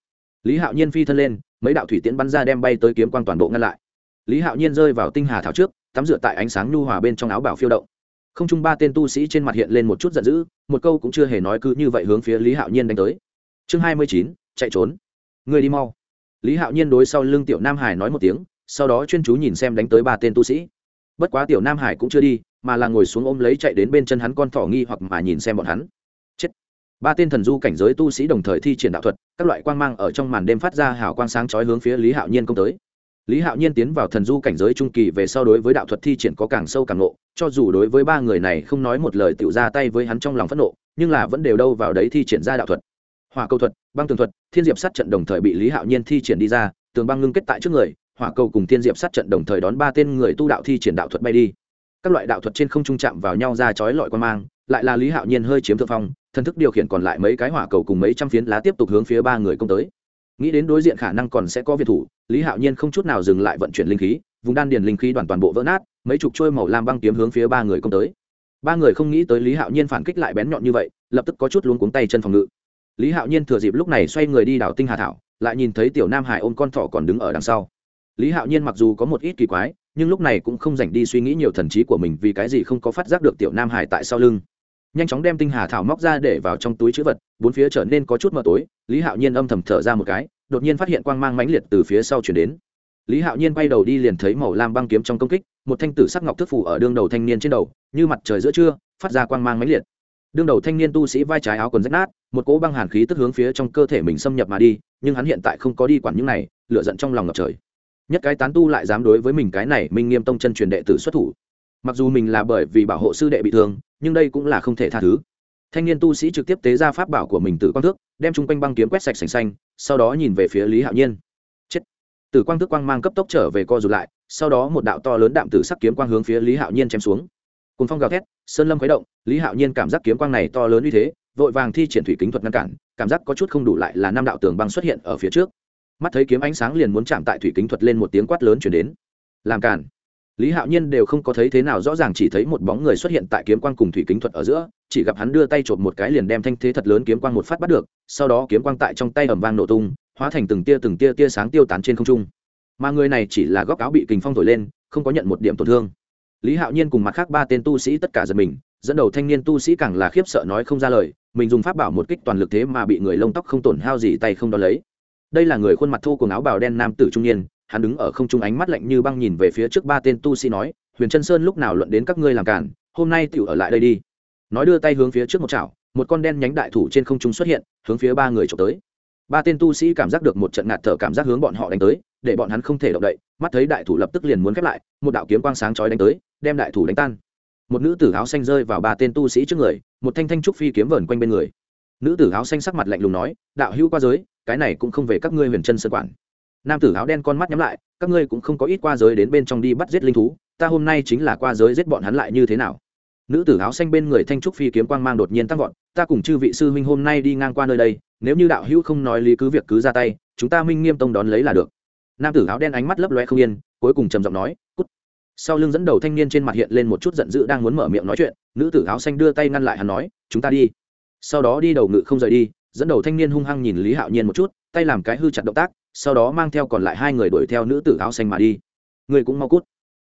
lý hạo nhiên phi thân lên, mấy đạo thủy tiễn bắn ra đem bay tới kiếm quang toàn bộ ngăn lại. Lý hạo nhiên rơi vào tinh hà thảo trước, tắm rửa tại ánh sáng nhu hòa bên trong áo bảo phiêu động. Không chung ba tên tu sĩ trên mặt hiện lên một chút giận dữ, một câu cũng chưa hề nói cứ như vậy hướng phía lý hạo nhiên đánh tới. Chương hai mươi chín, chạy trốn. Người đi mau. Lý hạo nhiên đối sau lưng tiểu nam hải nói một tiếng, sau đó chuyên chú nhìn xem đánh tới ba tên tu sĩ. Bất quá tiểu nam hải cũng chưa đi, mà là ngồi xuống ôm lấy chạy đến bên chân hắn con thỏ nghi hoặc mà nhìn xem bọn hắn ba tên thần du cảnh giới tu sĩ đồng thời thi triển đạo thuật, các loại quang mang ở trong màn đêm phát ra hào quang sáng chói hướng phía lý hạo nhiên công tới. Lý hạo nhiên tiến vào thần du cảnh giới trung kỳ về sau đối với đạo thuật thi triển có càng sâu càng nộ cho dù đối với ba người này không nói một lời tự ra tay với hắn trong lòng phẫn nộ, nhưng là vẫn đều đâu vào đấy thi triển ra đạo thuật. Hỏa cầu thuật, băng tường thuật, thiên diệp sát trận đồng thời bị lý hạo nhiên thi triển đi ra, tường băng ngưng kết tại trước người, hỏa cầu cùng thiên diệp sát trận đồng thời đón ba tên người tu đạo thi triển đạo thuật bay đi. Các loại đạo thuật trên không trung chạm vào nhau ra chói lọi quan mang, lại là lý hạo nhiên hơi chiếm thượng phong thần thức điều khiển còn lại mấy cái hỏa cầu cùng mấy trăm phiến lá tiếp tục hướng phía ba người công tới. Nghĩ đến đối diện khả năng còn sẽ có việt thủ, lý hạo nhiên không chút nào dừng lại vận chuyển linh khí, vùng đan điền linh khí đoàn toàn bộ vỡ nát, mấy chục trôi màu lam băng kiếm hướng phía ba người công tới. Ba người không nghĩ tới lý hạo nhiên phản kích lại bén nhọn như vậy, lập tức có chút luống cuống tay chân phòng ngự. Lý hạo nhiên thừa dịp lúc này xoay người đi đảo tinh hà thảo, lại nhìn thấy tiểu nam hải ôm con thỏ còn đứng ở đằng sau. Lý hạo nhiên mặc dù có một ít kỳ quái, nhưng lúc này cũng không dành đi suy nghĩ nhiều thần trí của mình vì cái gì không có phát giác được tiểu nam hải tại sau lưng nhanh chóng đem tinh hà thảo móc ra để vào trong túi chữ vật, bốn phía trở nên có chút mờ tối, lý hạo nhiên âm thầm thở ra một cái, đột nhiên phát hiện quang mang mãnh liệt từ phía sau chuyển đến. Lý hạo nhiên bay đầu đi liền thấy màu lam băng kiếm trong công kích, một thanh tử sắc ngọc thức phủ ở đương đầu thanh niên trên đầu, như mặt trời giữa trưa, phát ra quang mang mãnh liệt. Đương đầu thanh niên tu sĩ vai trái áo quần rách nát, một cỗ băng hàn khí tức hướng phía trong cơ thể mình xâm nhập mà đi, nhưng hắn hiện tại không có đi quản những này lựa giận trong lòng ngập trời. Nhất cái tán tu lại dám đối với mình cái này minh nghiêm tông chân truyền đệ tử xuất thủ. Mặc dù mình là bởi vì bảo hộ sư đệ bị thương nhưng đây cũng là không thể tha thứ. Thanh niên tu sĩ trực tiếp tế ra pháp bảo của mình từ quang thước, đem chung quanh băng kiếm quét sạch sành xanh, sau đó nhìn về phía lý hạo nhiên. Chết! Từ quang thước quang mang cấp tốc trở về co rụt lại, sau đó một đạo to lớn đạm tử sắc kiếm quang hướng phía lý hạo nhiên chém xuống. Cùng phong gào thét, sơn lâm khuấy động, lý hạo nhiên cảm giác kiếm quang này to lớn như thế, vội vàng thi triển thủy kính thuật ngăn cản, cảm giác có chút không đủ lại là năm đạo tường băng xuất hiện ở phía trước. Mắt thấy kiếm ánh sáng liền muốn chạm tại thủy kính thuật lên một tiếng quát lớn chuyển đến. Làm cản! Lý hạo nhiên đều không có thấy thế nào rõ ràng, chỉ thấy một bóng người xuất hiện tại kiếm quang cùng thủy kính thuật ở giữa, chỉ gặp hắn đưa tay trộm một cái liền đem thanh thế thật lớn kiếm quang một phát bắt được, sau đó kiếm quang tại trong tay ẩm vang nổ tung, hóa thành từng tia từng tia tia sáng tiêu tán trên không trung. Mà người này chỉ là góc áo bị kình phong thổi lên, không có nhận một điểm tổn thương. Lý hạo nhiên cùng mặt khác ba tên tu sĩ tất cả giật mình, dẫn đầu thanh niên tu sĩ càng là khiếp sợ nói không ra lời, mình dùng pháp bảo một kích toàn lực thế mà bị người lông tóc không tổn hao gì tay không đo lấy. Đây là người khuôn mặt thô cùng áo bào đen nam tử trung niên hắn đứng ở không trung ánh mắt lạnh như băng nhìn về phía trước ba tên tu sĩ nói, huyền chân sơn lúc nào luận đến các ngươi làm cản hôm nay tựu ở lại đây đi. Nói đưa tay hướng phía trước một chảo, một con đen nhánh đại thủ trên không trung xuất hiện, hướng phía ba người trộm tới. Ba tên tu sĩ cảm giác được một trận ngạt thở cảm giác hướng bọn họ đánh tới, để bọn hắn không thể động đậy, mắt thấy đại thủ lập tức liền muốn khép lại, một đạo kiếm quang sáng chói đánh tới, đem đại thủ đánh tan. Một nữ tử áo xanh rơi vào ba tên tu sĩ trước người, một thanh thanh trúc phi kiếm vờn quanh bên người. Nữ tử áo xanh sắc mặt lạnh lùng nói, đạo hữu qua giới, cái này cũng không về các ngươi huyền chân sơn quản nam tử áo đen con mắt nhắm lại, các ngươi cũng không có ít qua giới đến bên trong đi bắt giết linh thú, ta hôm nay chính là qua giới giết bọn hắn lại như thế nào? Nữ tử áo xanh bên người thanh trúc phi kiếm quang mang đột nhiên tăng vọt, ta cùng chư vị sư huynh hôm nay đi ngang qua nơi đây, nếu như đạo hữu không nói lý cứ việc cứ ra tay, chúng ta minh nghiêm tông đón lấy là được. Nam tử áo đen ánh mắt lấp loe không yên, cuối cùng trầm giọng nói, cút. Sau lưng dẫn đầu thanh niên trên mặt hiện lên một chút giận dữ đang muốn mở miệng nói chuyện, nữ tử áo xanh đưa tay ngăn lại hắn nói, chúng ta đi. Sau đó đi đầu ngự không rời đi, dẫn đầu thanh niên hung hăng nhìn lý hạo nhiên một chút, tay làm cái hư chặt động tác sau đó mang theo còn lại hai người đuổi theo nữ tử áo xanh mà đi. Người cũng mau cút.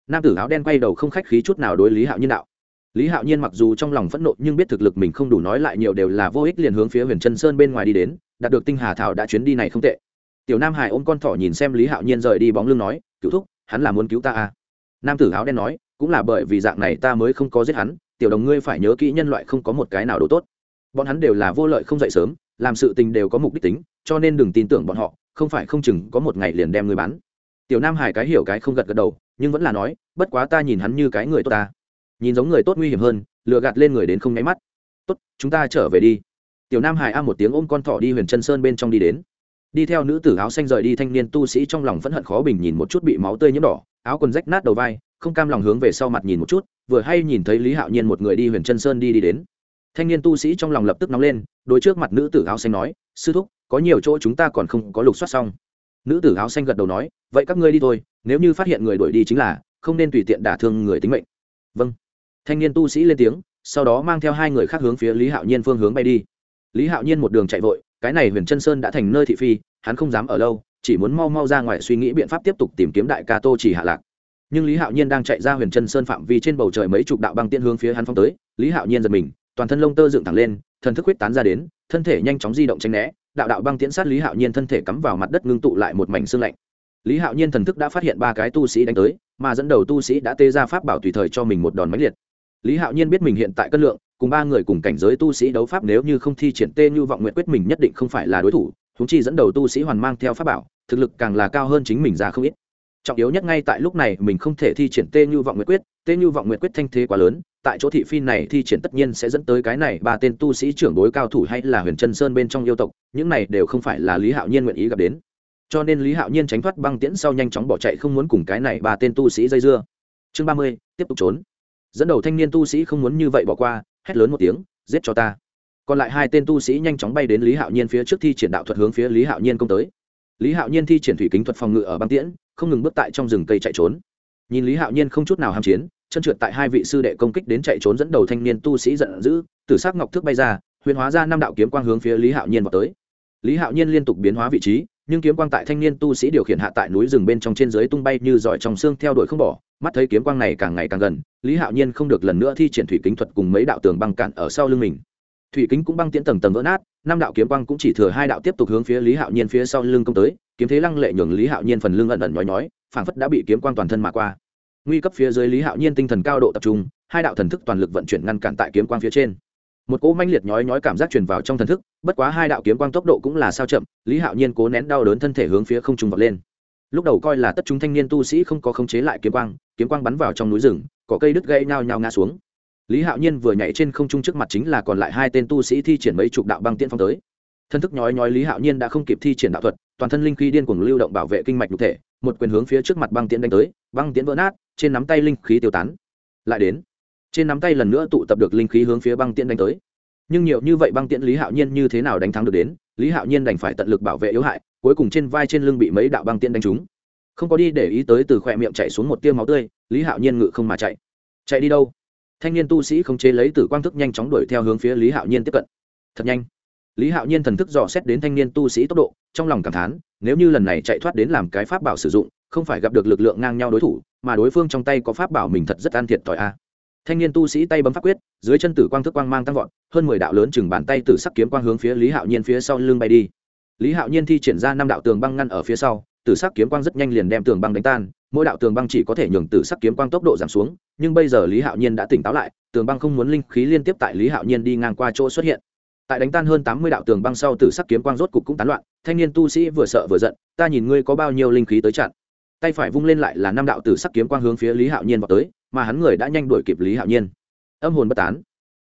Nam tử áo đen quay đầu không khách khí chút nào đối lý hạo nhiên đạo. Lý hạo nhiên mặc dù trong lòng phẫn nộ nhưng biết thực lực mình không đủ nói lại nhiều đều là vô ích liền hướng phía huyền chân sơn bên ngoài đi đến, đạt được tinh hà thảo đã chuyến đi này không tệ. Tiểu nam hải ôm con thỏ nhìn xem lý hạo nhiên rời đi bóng lưng nói cứu thúc, hắn là muốn cứu ta à? Nam tử áo đen nói, cũng là bởi vì dạng này ta mới không có giết hắn, tiểu đồng ngươi phải nhớ kỹ nhân loại không có một cái nào đồ tốt. Bọn hắn đều là vô lợi không dậy sớm, làm sự tình đều có mục đích tính, cho nên đừng tin tưởng bọn họ không phải không chừng có một ngày liền đem ngươi bán. Tiểu nam hải cái hiểu cái không gật gật đầu, nhưng vẫn là nói, bất quá ta nhìn hắn như cái người tốt ta. Nhìn giống người tốt nguy hiểm hơn, lừa gạt lên người đến không nháy mắt. Tốt, chúng ta trở về đi. Tiểu nam hải a một tiếng ôm con thỏ đi huyền chân sơn bên trong đi đến. Đi theo nữ tử áo xanh rời đi thanh niên tu sĩ trong lòng vẫn hận khó bình nhìn một chút bị máu tươi nhiễm đỏ, áo quần rách nát đầu vai, không cam lòng hướng về sau mặt nhìn một chút, vừa hay nhìn thấy lý hạo nhiên một người đi huyền chân sơn đi đi đến. Thanh niên tu sĩ trong lòng lập tức nóng lên đôi trước mặt nữ tử áo xanh nói, sư thúc có nhiều chỗ chúng ta còn không có lục soát xong. Nữ tử áo xanh gật đầu nói, vậy các ngươi đi thôi, nếu như phát hiện người đuổi đi chính là, không nên tùy tiện đả thương người tính mệnh. Vâng. Thanh niên tu sĩ lên tiếng, sau đó mang theo hai người khác hướng phía lý hạo nhiên phương hướng bay đi. Lý hạo nhiên một đường chạy vội, cái này huyền chân sơn đã thành nơi thị phi, hắn không dám ở lâu, chỉ muốn mau mau ra ngoài suy nghĩ biện pháp tiếp tục tìm kiếm đại ca tô chỉ hạ lạc. Nhưng lý hạo nhiên đang chạy ra huyền chân sơn phạm vi trên bầu trời mấy chục đạo băng tiên hướng phía hắn phong tới, lý hạo nhiên giật mình, toàn thân lông tơ dựng thẳng lên, thần thức huyết tán ra đến, thân thể nhanh chóng di động tranh né đạo đạo băng tiễn sát lý hạo nhiên thân thể cắm vào mặt đất ngưng tụ lại một mảnh xương lạnh lý hạo nhiên thần thức đã phát hiện ba cái tu sĩ đánh tới mà dẫn đầu tu sĩ đã tê ra pháp bảo tùy thời cho mình một đòn máy liệt lý hạo nhiên biết mình hiện tại cân lượng cùng ba người cùng cảnh giới tu sĩ đấu pháp nếu như không thi triển tê như vọng nguyện quyết mình nhất định không phải là đối thủ thúng chi dẫn đầu tu sĩ hoàn mang theo pháp bảo thực lực càng là cao hơn chính mình ra không ít trọng yếu nhất ngay tại lúc này mình không thể thi triển tê như vọng nguyện quyết tê như vọng nguyện quyết thanh thế quá lớn tại chỗ thị phi này thi triển tất nhiên sẽ dẫn tới cái này ba tên tu sĩ trưởng đối cao thủ hay là huyền chân sơn bên trong yêu tộc, những này đều không phải là lý hạo nhiên nguyện ý gặp đến. Cho nên lý hạo nhiên tránh thoát băng tiễn sau nhanh chóng bỏ chạy không muốn cùng cái này ba tên tu sĩ dây dưa. Chương ba mươi, tiếp tục trốn. Dẫn đầu thanh niên tu sĩ không muốn như vậy bỏ qua, hét lớn một tiếng, giết cho ta. Còn lại hai tên tu sĩ nhanh chóng bay đến lý hạo nhiên phía trước thi triển đạo thuật hướng phía lý hạo nhiên công tới. Lý hạo nhiên thi triển thủy kính thuật phòng ngự ở băng tiễn, không ngừng bước tại trong rừng cây chạy trốn. Nhìn lý hạo nhiên không chút nào ham chiến chân trượt tại hai vị sư đệ công kích đến chạy trốn dẫn đầu thanh niên tu sĩ giận dữ, tử s ắ c ngọc thước bay ra, huyền hóa ra năm đạo kiếm quang hướng phía lý hạo nhiên vào tới. Lý hạo nhiên liên tục biến hóa vị trí, nhưng kiếm quang tại thanh niên tu sĩ điều khiển hạ tại núi rừng bên trong trên dưới tung bay như giỏi trong xương theo đuổi không bỏ, mắt thấy kiếm quang này càng ngày càng gần, lý hạo nhiên không được lần nữa thi triển thủy kính thuật cùng mấy đạo tường băng cản ở sau lưng mình. Thủy kính cũng băng tiễn tầng tầng vỡ nát, năm đạo kiếm quang cũng chỉ thừa hai đạo tiếp tục hướng phía lý hạo nhiên phía sau lưng công tới, kiếm thế lăng lệ nhường lý hạo nhiên phần lưng ẩn ẩn nhói nhói, phảng phất đã bị kiếm quang toàn thân mà qua nguy cấp phía dưới lý hạo nhiên tinh thần cao độ tập trung, hai đạo thần thức toàn lực vận chuyển ngăn cản tại kiếm quang phía trên. Một cỗ manh liệt nhói nhói cảm giác truyền vào trong thần thức, bất quá hai đạo kiếm quang tốc độ cũng là sao chậm, lý hạo nhiên cố nén đau đớn thân thể hướng phía không trung vọt lên. Lúc đầu coi là tất chúng thanh niên tu sĩ không có khống chế lại kiếm quang kiếm quang bắn vào trong núi rừng có cây đứt gãy nhao nhao ngã xuống. Lý hạo nhiên vừa nhảy trên không trung trước mặt chính là còn lại hai tên tu sĩ thi triển mấy chục đạo băng tiên phong tới. Thân thức nhói nhói lý hạo nhiên đã không kịp thi triển đạo thuật, toàn thân linh khí điên cuồng lưu động bảo vệ kinh mạch nhục thể, một quyền hướng phía trước mặt băng tiễn đánh tới, băng tiễn vỡ nát trên nắm tay linh khí tiêu tán. Lại đến, trên nắm tay lần nữa tụ tập được linh khí hướng phía băng tiễn đánh tới. Nhưng nhiều như vậy băng tiễn lý hạo nhiên như thế nào đánh thắng được đến, lý hạo nhiên đành phải tận lực bảo vệ yếu hại, cuối cùng trên vai trên lưng bị mấy đạo băng tiễn đánh trúng. Không có đi để ý tới từ khoe miệng chạy xuống một tiêu máu tươi, lý hạo nhiên ngự không mà chạy. Chạy đi đâu? Thanh niên tu sĩ không chế lấy từ quang thức nhanh chóng đuổi theo hướng phía lý hạo nhiên tiếp cận. Thật nhanh. Lý hạo nhiên thần thức dò xét đến thanh niên tu sĩ tốc độ, trong lòng cảm thán, nếu như lần này chạy thoát đến làm cái pháp bảo sử dụng không phải gặp được lực lượng ngang nhau đối thủ, mà đối phương trong tay có pháp bảo mình thật rất an thiệt thòi a. Thanh niên tu sĩ tay bấm pháp quyết, dưới chân tử quang thức quang mang tăng vọt, hơn mười đạo lớn chừng bàn tay tử sắc kiếm quang hướng phía lý hạo nhiên phía sau lưng bay đi. Lý hạo nhiên thi triển ra năm đạo tường băng ngăn ở phía sau, tử sắc kiếm quang rất nhanh liền đem tường băng đánh tan, mỗi đạo tường băng chỉ có thể nhường tử sắc kiếm quang tốc độ giảm xuống, nhưng bây giờ lý hạo nhiên đã tỉnh táo lại, tường băng không muốn linh khí liên tiếp tại lý hạo nhiên đi ngang qua chỗ xuất hiện. Tại đánh tan hơn tám mươi đạo tường băng sau, tử sắc kiếm quang rốt cục cũng tán loạn, thanh niên tu sĩ vừa sợ vừa giận, ta nhìn ngươi có bao nhiêu linh khí tới chặn? Tay phải vung lên lại là năm đạo tử sắc kiếm quang hướng phía lý hạo nhiên vào tới, mà hắn người đã nhanh đuổi kịp lý hạo nhiên. Âm hồn bất tán.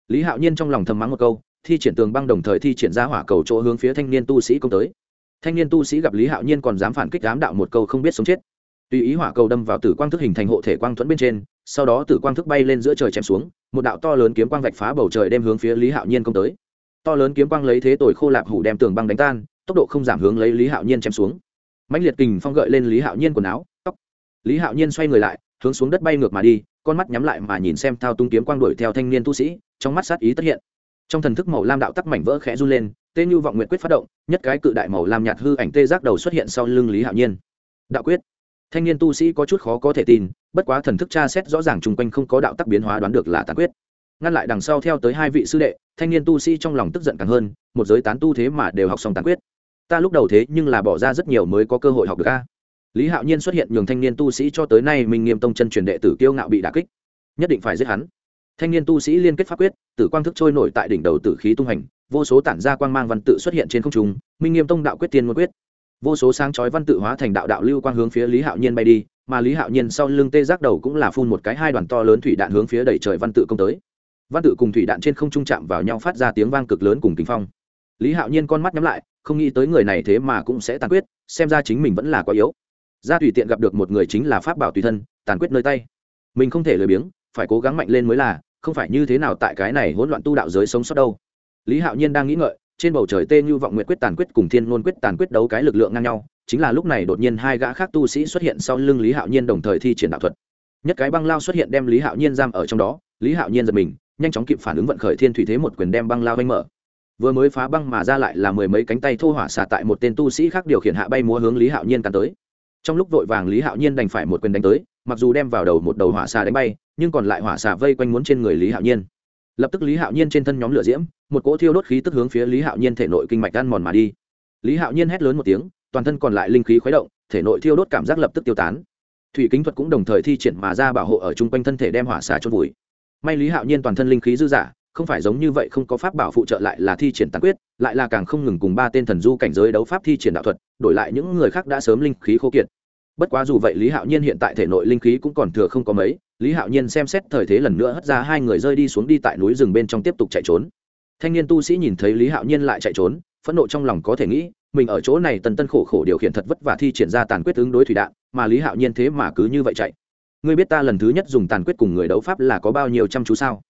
Lý hạo nhiên trong lòng thầm mắng một câu, thi triển tường băng đồng thời thi triển ra hỏa cầu chỗ hướng phía thanh niên tu sĩ công tới. Thanh niên tu sĩ gặp lý hạo nhiên còn dám phản kích đám đạo một câu không biết sống chết. Tùy ý hỏa cầu đâm vào tử quang thức hình thành hộ thể quang thuẫn bên trên, sau đó tử quang thức bay lên giữa trời chém xuống, một đạo to lớn kiếm quang vạch phá bầu trời đem hướng phía lý hạo nhiên công tới. To lớn kiếm quang lấy thế tồi khô lạp hủ đem tường băng đánh tan, tốc độ không giảm hướng lấy lý hạo nhiên chém xuống mạnh liệt kình phong gợi lên lý hạo nhiên quần áo, tóc. Lý hạo nhiên xoay người lại, hướng xuống đất bay ngược mà đi, con mắt nhắm lại mà nhìn xem thao tung kiếm quang đuổi theo thanh niên tu sĩ, trong mắt sát ý tất hiện. Trong thần thức màu lam đạo tắc mảnh vỡ khẽ run lên, tê như vọng nguyện quyết phát động, nhất cái cự đại màu lam nhạt hư ảnh tê giác đầu xuất hiện sau lưng lý hạo nhiên. Đạo quyết. Thanh niên tu sĩ có chút khó có thể tin, bất quá thần thức tra xét rõ ràng chung quanh không có đạo tắc biến hóa đoán được là tán quyết. Ngăn lại đằng sau theo tới hai vị sư đệ, thanh niên tu sĩ trong lòng tức giận càng hơn, một giới tán tu thế mà đều học xong tán quyết ta lúc đầu thế nhưng là bỏ ra rất nhiều mới có cơ hội học được a. Lý hạo nhiên xuất hiện nhường thanh niên tu sĩ cho tới nay mình nghiêm tông chân truyền đệ tử kiêu ngạo bị đà kích. Nhất định phải giết hắn. Thanh niên tu sĩ liên kết pháp quyết, tử quang thức trôi nổi tại đỉnh đầu tử khí tung hành, vô số tản ra quang mang văn tự xuất hiện trên không trung, minh nghiêm tông đạo quyết tiên ngôn quyết. Vô số sáng chói văn tự hóa thành đạo đạo lưu quang hướng phía lý hạo nhiên bay đi, mà lý hạo nhiên sau lưng tê giác đầu cũng là phun một cái hai đoàn to lớn thủy đạn hướng phía đẩy trời văn tự công tới. Văn tự cùng thủy đạn trên không trung chạm vào nhau phát ra tiếng vang cực lớn cùng kính phong lý hạo nhiên con mắt nhắm lại, không nghĩ tới người này thế mà cũng sẽ tàn quyết, xem ra chính mình vẫn là quá yếu. Ra tùy tiện gặp được một người chính là pháp bảo tùy thân, tàn quyết nơi tay. Mình không thể lười biếng, phải cố gắng mạnh lên mới là, không phải như thế nào tại cái này hỗn loạn tu đạo giới sống sót đâu. Lý hạo nhiên đang nghĩ ngợi, trên bầu trời tê như vọng nguyện quyết tàn quyết cùng thiên ngôn quyết tàn quyết đấu cái lực lượng ngang nhau, chính là lúc này đột nhiên hai gã khác tu sĩ xuất hiện sau lưng lý hạo nhiên đồng thời thi triển đạo thuật. Nhất cái băng lao xuất hiện đem lý hạo nhiên giam ở trong đó, lý hạo nhiên giật mình, nhanh chóng kịp phản ứng vận khởi thiên thủy thế một quyền đem băng lao vanh mở vừa mới phá băng mà ra lại là mười mấy cánh tay thô hỏa xả tại một tên tu sĩ khác điều khiển hạ bay múa hướng lý hạo nhiên cắn tới. Trong lúc vội vàng lý hạo nhiên đành phải một quyền đánh tới, mặc dù đem vào đầu một đầu hỏa xà đánh bay, nhưng còn lại hỏa xà vây quanh muốn trên người lý hạo nhiên. Lập tức lý hạo nhiên trên thân nhóm lửa diễm, một cỗ thiêu đốt khí tức hướng phía lý hạo nhiên thể nội kinh mạch ăn mòn mà đi. Lý hạo nhiên hét lớn một tiếng, toàn thân còn lại linh khí khuấy động, thể nội thiêu đốt cảm giác lập tức tiêu tán. Thủy kính thuật cũng đồng thời thi triển mà ra bảo hộ ở chung quanh thân thể đem hỏa xà trôn vùi. May lý hạo nhiên toàn thân linh khí dư giả không phải giống như vậy không có pháp bảo phụ trợ lại là thi triển tàn quyết, lại là càng không ngừng cùng ba tên thần du cảnh giới đấu pháp thi triển đạo thuật, đổi lại những người khác đã sớm linh khí khô kiệt. Bất quá dù vậy lý hạo nhiên hiện tại thể nội linh khí cũng còn thừa không có mấy, lý hạo nhiên xem xét thời thế lần nữa hất ra hai người rơi đi xuống đi tại núi rừng bên trong tiếp tục chạy trốn. Thanh niên tu sĩ nhìn thấy lý hạo nhiên lại chạy trốn, phẫn nộ trong lòng có thể nghĩ, mình ở chỗ này tần tân khổ khổ điều khiển thật vất vả thi triển ra tàn quyết ứng đối thủy đạn, mà lý hạo nhiên thế mà cứ như vậy chạy. Ngươi biết ta lần thứ nhất dùng tàn quyết cùng người đấu pháp là có bao nhiêu chăm chú sao?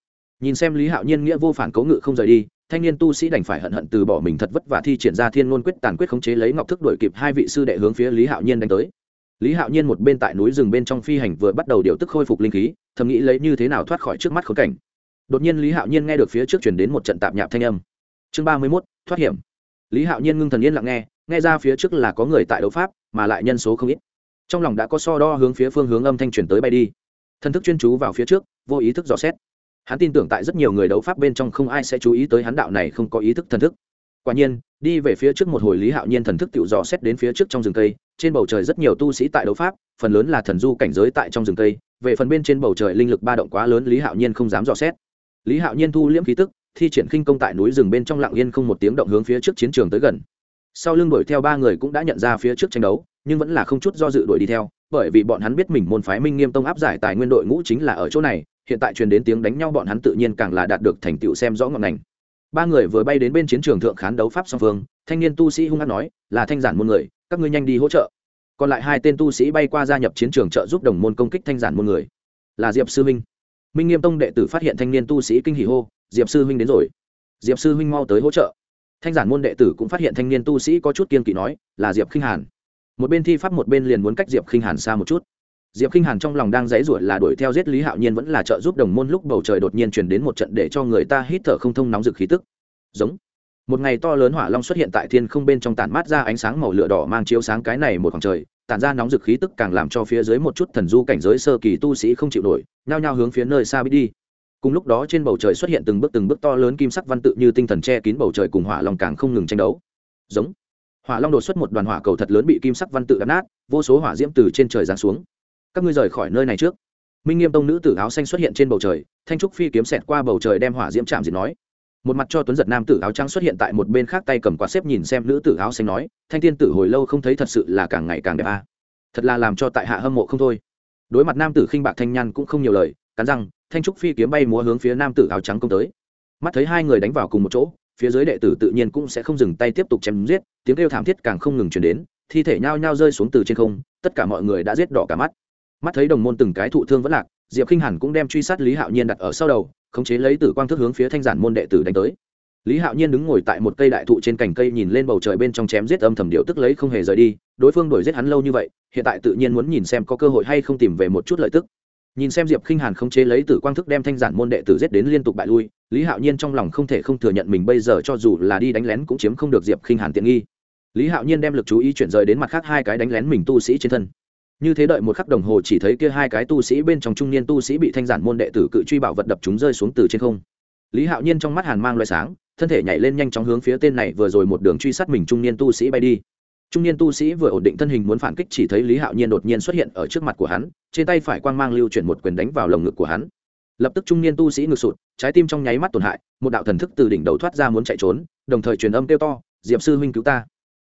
Nhìn xem lý hạo nhiên nghĩa vô phản cấu ngự không rời đi, thanh niên tu sĩ đành phải hận hận từ bỏ mình thật vất vả thi triển ra thiên ngôn quyết tàn quyết khống chế lấy ngọc thức đuổi kịp hai vị sư đệ hướng phía lý hạo nhiên đánh tới. Lý hạo nhiên một bên tại núi rừng bên trong phi hành vừa bắt đầu điều tức khôi phục linh khí, thầm nghĩ lấy như thế nào thoát khỏi trước mắt khốn cảnh. Đột nhiên lý hạo nhiên nghe được phía trước chuyển đến một trận tạp nhạp thanh âm. Chương ba mươi mốt, thoát hiểm. Lý hạo nhiên ngưng thần yên lặng nghe nghe ra phía trước là có người tại đấu pháp, mà lại nhân số không ít. Trong lòng đã có so đo hướng phía phương hướng âm thanh chuyển tới bay đi. Thân thức chuyên chú vào phía trước, vô ý thức dò xét hắn tin tưởng tại rất nhiều người đấu pháp bên trong không ai sẽ chú ý tới hắn đạo này không có ý thức thần thức. Quả nhiên, đi về phía trước một hồi lý hạo nhiên thần thức tự dò xét đến phía trước trong rừng cây, trên bầu trời rất nhiều tu sĩ tại đấu pháp, phần lớn là thần du cảnh giới tại trong rừng cây, về phần bên trên bầu trời linh lực ba động quá lớn lý hạo nhiên không dám dò xét. Lý hạo nhiên thu liễm khí tức, thi triển khinh công tại núi rừng bên trong lặng yên không một tiếng động hướng phía trước chiến trường tới gần. Sau lưng đuổi theo ba người cũng đã nhận ra phía trước tranh đấu, nhưng vẫn là không chút do dự đuổi đi theo, bởi vì bọn hắn biết mình môn phái minh nghiêm tông áp giải tài nguyên đội ngũ chính là ở chỗ này hiện tại truyền đến tiếng đánh nhau bọn hắn tự nhiên càng là đạt được thành tựu xem rõ ngọn ngành. Ba người vừa bay đến bên chiến trường thượng khán đấu pháp song phương, thanh niên tu sĩ hung hát nói, là thanh giản môn người, các ngươi nhanh đi hỗ trợ. Còn lại hai tên tu sĩ bay qua gia nhập chiến trường trợ giúp đồng môn công kích thanh giản môn người. Là diệp sư huynh. Minh nghiêm tông đệ tử phát hiện thanh niên tu sĩ kinh hỉ hô, diệp sư huynh đến rồi. Diệp sư huynh mau tới hỗ trợ. Thanh giản môn đệ tử cũng phát hiện thanh niên tu sĩ có chút kiên kỵ nói, là diệp khinh hàn. Một bên thi pháp một bên liền muốn cách diệp khinh hàn xa một chút diệp Kinh hàn trong lòng đang dãy ruột là đuổi theo giết lý hạo nhiên vẫn là trợ giúp đồng môn lúc bầu trời đột nhiên chuyển đến một trận để cho người ta hít thở không thông nóng rực khí tức. Giống. Một ngày to lớn hỏa long xuất hiện tại thiên không bên trong tản mát ra ánh sáng màu lửa đỏ mang chiếu sáng cái này một khoảng trời, tản ra nóng rực khí tức càng làm cho phía dưới một chút thần du cảnh giới sơ kỳ tu sĩ không chịu nổi, nhao nhao hướng phía nơi xa biết đi. Cùng lúc đó trên bầu trời xuất hiện từng bước từng bước to lớn kim sắc văn tự như tinh thần che kín bầu trời cùng hỏa long càng không ngừng tranh đấu. Giống. Hỏa long đột xuất một đoàn hỏa cầu thật lớn bị kim sắc văn tự đập nát, vô số hỏa diễm từ trên trời giáng xuống các ngươi rời khỏi nơi này trước. Minh nghiêm tông nữ tử áo xanh xuất hiện trên bầu trời, thanh trúc phi kiếm xẹt qua bầu trời đem hỏa diễm chạm diệt nói. Một mặt cho tuấn giật nam tử áo trắng xuất hiện tại một bên khác tay cầm quạt xếp nhìn xem nữ tử áo xanh nói, thanh tiên tử hồi lâu không thấy thật sự là càng ngày càng đẹp a. Thật là làm cho tại hạ hâm mộ không thôi. Đối mặt nam tử khinh bạc thanh nhăn cũng không nhiều lời, cắn răng, thanh trúc phi kiếm bay múa hướng phía nam tử áo trắng công tới. Mắt thấy hai người đánh vào cùng một chỗ, phía dưới đệ tử tự nhiên cũng sẽ không dừng tay tiếp tục chém giết, tiếng kêu thảm thiết càng không ngừng chuyển đến, thi thể nhao nhao rơi xuống từ trên không, tất cả mọi người đã giết đỏ cả mắt mắt thấy đồng môn từng cái thụ thương vẫn lạc, diệp k i n h hàn cũng đem truy sát lý hạo nhiên đặt ở sau đầu, khống chế lấy tử quang thức hướng phía thanh giản môn đệ tử đánh tới. Lý hạo nhiên đứng ngồi tại một cây đại thụ trên cành cây nhìn lên bầu trời bên trong chém giết âm thầm điệu tức lấy không hề rời đi, đối phương đuổi giết hắn lâu như vậy, hiện tại tự nhiên muốn nhìn xem có cơ hội hay không tìm về một chút lợi tức. Nhìn xem diệp k i n h hàn khống chế lấy tử quang thức đem thanh giản môn đệ tử giết đến liên tục bại lui, lý hạo nhiên trong lòng không thể không thừa nhận mình bây giờ cho dù là đi đánh lén cũng chiếm không được diệp k i n h hàn tiện nghi. Lý hạo nhiên đem l ự c chú ý chuyển rời đến mặt khác hai cái đánh lén mình tu sĩ trên thân như thế đợi một khắc đồng hồ chỉ thấy kia hai cái tu sĩ bên trong trung niên tu sĩ bị thanh giản môn đệ tử cự truy bảo vật đập chúng rơi xuống từ trên không. Lý hạo nhiên trong mắt hàn mang loại sáng, thân thể nhảy lên nhanh chóng hướng phía tên này vừa rồi một đường truy sát mình trung niên tu sĩ bay đi. Trung niên tu sĩ vừa ổn định thân hình muốn phản kích chỉ thấy lý hạo nhiên đột nhiên xuất hiện ở trước mặt của hắn, trên tay phải quang mang lưu chuyển một quyền đánh vào lồng ngực của hắn. Lập tức trung niên tu sĩ ngực sụt, trái tim trong nháy mắt tổn hại, một đạo thần thức từ đỉnh đầu thoát ra muốn chạy trốn, đồng thời truyền âm kêu to, diệp sư huynh cứu ta.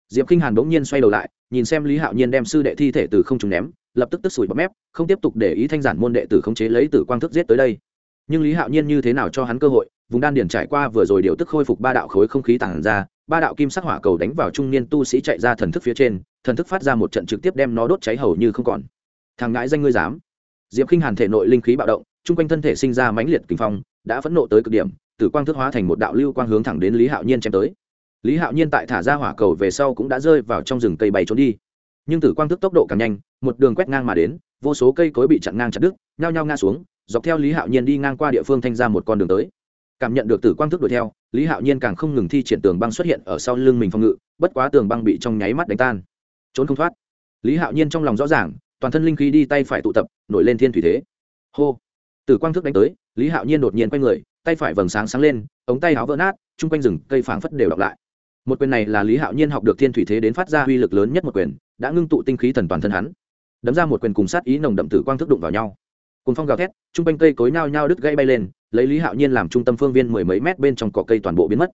Diệp k i n h hàn bỗng nhiên xoay đầu lại nhìn xem lý hạo nhiên đem sư đệ thi thể từ không trùng ném, lập tức tức sủi bọt mép, không tiếp tục để ý thanh giản môn đệ tử khống chế lấy tử quang thức giết tới đây. Nhưng lý hạo nhiên như thế nào cho hắn cơ hội, vùng đan điển trải qua vừa rồi điều tức khôi phục ba đạo khối không khí tản ra, ba đạo kim sắc hỏa cầu đánh vào trung niên tu sĩ chạy ra thần thức phía trên, thần thức phát ra một trận trực tiếp đem nó đốt cháy hầu như không còn. Thằng ngãi danh ngươi dám. Diệp k hàn thể nội linh khí bạo động, chung quanh thân thể sinh ra mãnh liệt kinh phong, đã phẫn nộ tới cực điểm, tử quang thức hóa thành một đạo lưu quang hướng thẳng đến lý hạo nhiên chém tới lý hạo nhiên tại thả ra hỏa cầu về sau cũng đã rơi vào trong rừng cây bay trốn đi. Nhưng tử quang thức tốc độ càng nhanh, một đường quét ngang mà đến, vô số cây cối bị chặn ngang chặt đứt, nhao nhao ngã xuống, dọc theo lý hạo nhiên đi ngang qua địa phương thanh ra một con đường tới. Cảm nhận được tử quang thức đuổi theo, lý hạo nhiên càng không ngừng thi triển tường băng xuất hiện ở sau lưng mình phòng ngự, bất quá tường băng bị trong nháy mắt đánh tan. Trốn không thoát. Lý hạo nhiên trong lòng rõ ràng, toàn thân linh khí đi tay phải tụ tập, nổi lên thiên thủy thế. Hô. Tử quang thức đánh tới, lý hạo nhiên đột nhiên quay người, tay phải vầng sáng sáng lên, ống tay áo vỡ nát, chung quanh rừng cây phảng phất đều đọc lại một quyền này là lý hạo nhiên học được thiên thủy thế đến phát ra uy lực lớn nhất một quyền, đã ngưng tụ tinh khí thần toàn thân hắn. Đấm ra một quyền cùng sát ý nồng đậm tử quang thức đụng vào nhau. Cùng phong gào thét chung quanh cây cối nao nhao đứt gãy bay lên, lấy lý hạo nhiên làm trung tâm phương viên mười mấy mét bên trong cỏ cây toàn bộ biến mất.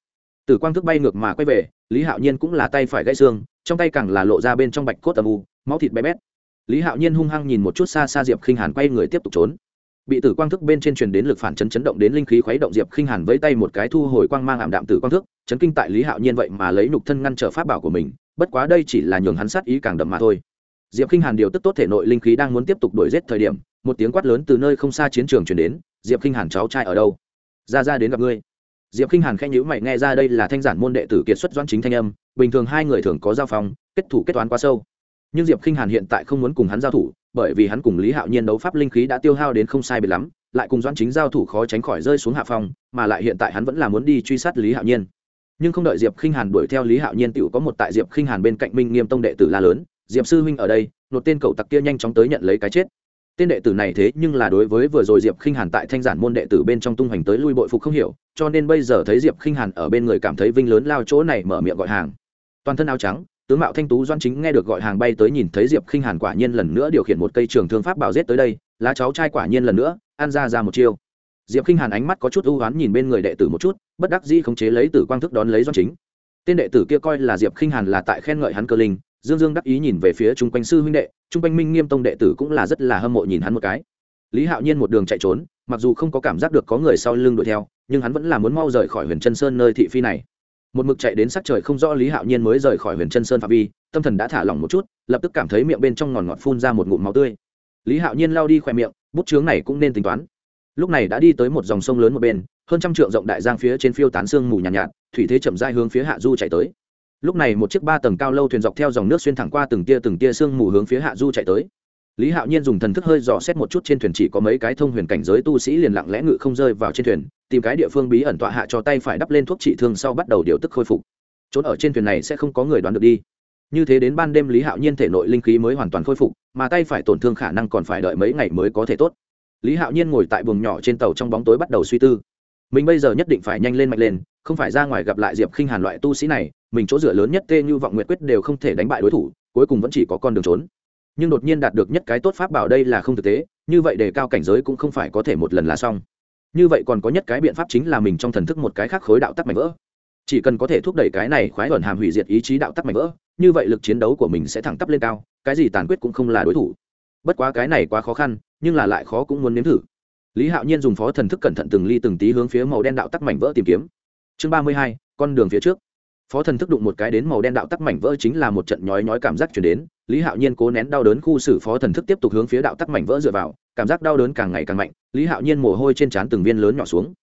Tử quang thức bay ngược mà quay về, lý hạo nhiên cũng là tay phải gãy xương, trong tay càng là lộ ra bên trong bạch cốt tầm u, máu thịt bé bét. Lý hạo nhiên hung hăng nhìn một chút xa xa diệp khinh hàn quay người tiếp tục trốn bị tử quang thức bên trên truyền đến lực phản chấn chấn động đến linh khí khuấy động diệp khinh hàn với tay một cái thu hồi quang mang ảm đạm tử quang thức, chấn kinh tại lý hạo nhiên vậy mà lấy nhục thân ngăn trở pháp bảo của mình, bất quá đây chỉ là nhường hắn sát ý càng đậm mà thôi. Diệp khinh hàn điều tức tốt thể nội linh khí đang muốn tiếp tục đuổi giết thời điểm, một tiếng quát lớn từ nơi không xa chiến trường truyền đến, diệp khinh hàn cháu trai ở đâu? Ra ra đến gặp ngươi. Diệp khinh hàn khen nhữ mày, nghe ra đây là thanh giản môn đệ tử kiệt xuất doanh chính thanh âm, bình thường hai người thường có giao phong, kết thủ kết toán quá sâu nhưng diệp khinh hàn hiện tại không muốn cùng hắn giao thủ, bởi vì hắn cùng lý hạo nhiên đấu pháp linh khí đã tiêu hao đến không sai biệt lắm, lại cùng doãn chính giao thủ khó tránh khỏi rơi xuống hạ phong, mà lại hiện tại hắn vẫn là muốn đi truy sát lý hạo nhiên. nhưng không đợi diệp khinh hàn đuổi theo lý hạo nhiên tựu có một tại diệp khinh hàn bên cạnh minh nghiêm tông đệ tử la lớn, diệp sư huynh ở đây, nộp tên cậu tặc kia nhanh chóng tới nhận lấy cái chết. tên đệ tử này thế nhưng là đối với vừa rồi diệp khinh hàn tại thanh giản môn đệ tử bên trong tung hoành tới lui bội phục không hiểu, cho nên bây giờ thấy diệp khinh hàn ở bên người cảm thấy vinh lớn lao chỗ này mở miệng gọi hàng. toàn thân áo trắng tướng mạo thanh tú doan chính nghe được gọi hàng bay tới nhìn thấy diệp khinh hàn quả nhiên lần nữa điều khiển một cây trường thương pháp bảo giết tới đây, lá cháu trai quả nhiên lần nữa an ra ra một chiêu. Diệp khinh hàn ánh mắt có chút ưu oán nhìn bên người đệ tử một chút, bất đắc dĩ khống chế lấy tử quang thức đón lấy doan chính. Tên đệ tử kia coi là diệp khinh hàn là tại khen ngợi hắn cơ linh, dương dương đắc ý nhìn về phía chung quanh sư huynh đệ, chung quanh minh nghiêm tông đệ tử cũng là rất là hâm mộ nhìn hắn một cái. Lý hạo nhiên một đường chạy trốn, mặc dù không có cảm giác được có người sau lưng đuổi theo, nhưng hắn vẫn là muốn mau rời khỏi huyền chân sơn nơi thị phi này một mực chạy đến sắc trời không rõ lý hạo nhiên mới rời khỏi huyền chân sơn phạm vi tâm thần đã thả lỏng một chút lập tức cảm thấy miệng bên trong ngòn ngọt phun ra một ngụm máu tươi. Lý hạo nhiên lao đi khỏe miệng bút chướng này cũng nên tính toán. Lúc này đã đi tới một dòng sông lớn một bên hơn trăm trượng rộng đại giang phía trên phiêu tán sương mù nhàn nhạt, nhạt thủy thế chậm dai hướng phía hạ du chạy tới. Lúc này một chiếc ba tầng cao lâu thuyền dọc theo dòng nước xuyên thẳng qua từng tia từng tia sương mù hướng phía hạ du chạy tới lý hạo nhiên dùng thần thức hơi dò xét một chút trên thuyền chỉ có mấy cái thông huyền cảnh giới tu sĩ liền lặng lẽ ngự không rơi vào trên thuyền, tìm cái địa phương bí ẩn tọa hạ cho tay phải đắp lên thuốc trị thương sau bắt đầu điều tức khôi phục. Trốn ở trên thuyền này sẽ không có người đoán được đi. Như thế đến ban đêm lý hạo nhiên thể nội linh khí mới hoàn toàn khôi phục, mà tay phải tổn thương khả năng còn phải đợi mấy ngày mới có thể tốt. Lý hạo nhiên ngồi tại buồng nhỏ trên tàu trong bóng tối bắt đầu suy tư. Mình bây giờ nhất định phải nhanh lên mạnh lên, không phải ra ngoài gặp lại diệp khinh hàn loại tu sĩ này, mình chỗ dựa lớn nhất tê như vọng nguyệt quyết đều không thể đánh bại đối thủ, cuối cùng vẫn chỉ có con đường trốn nhưng đột nhiên đạt được nhất cái tốt pháp bảo đây là không thực tế, như vậy để cao cảnh giới cũng không phải có thể một lần là xong. Như vậy còn có nhất cái biện pháp chính là mình trong thần thức một cái khác khối đạo tắc mạnh vỡ. Chỉ cần có thể thúc đẩy cái này khoái ẩn hàm hủy diệt ý chí đạo tắc mạnh vỡ, như vậy lực chiến đấu của mình sẽ thẳng tắp lên cao, cái gì tàn quyết cũng không là đối thủ. Bất quá cái này quá khó khăn, nhưng là lại khó cũng muốn nếm thử. Lý hạo nhiên dùng phó thần thức cẩn thận từng ly từng tí hướng phía màu đen đạo tắc mảnh vỡ tìm kiếm. Chương ba mươi hai, con đường phía trước phó thần thức đụng một cái đến màu đen đạo tắc mảnh vỡ chính là một trận nhói nhói cảm giác chuyển đến, lý hạo nhiên cố nén đau đớn khu xử phó thần thức tiếp tục hướng phía đạo tắc mảnh vỡ dựa vào, cảm giác đau đớn càng ngày càng mạnh, lý hạo nhiên mồ hôi trên trán từng viên lớn nhỏ xuống.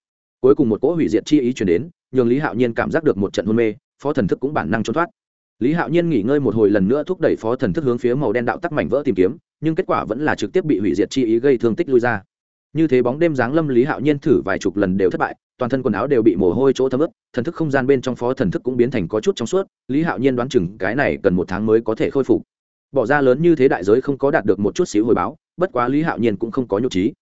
Cuối cùng một cỗ hủy diệt chi ý chuyển đến, nhường lý hạo nhiên cảm giác được một trận hôn mê, phó thần thức cũng bản năng trốn thoát. Lý hạo nhiên nghỉ ngơi một hồi lần nữa thúc đẩy phó thần thức hướng phía màu đen đạo tắc mảnh vỡ tìm kiếm, nhưng kết quả vẫn là trực tiếp bị hủy diệt chi ý gây thương tích lui ra. Như thế bóng đêm giáng lâm, lý hạo nhiên thử vài chục lần đều thất bại toàn thân quần áo đều bị mồ hôi chỗ thấm ướt, thần thức không gian bên trong phó thần thức cũng biến thành có chút trong suốt, lý hạo nhiên đoán chừng cái này cần một tháng mới có thể khôi phục. Bỏ ra lớn như thế đại giới không có đạt được một chút xíu hồi báo, bất quá lý hạo nhiên cũng không có nhục trí.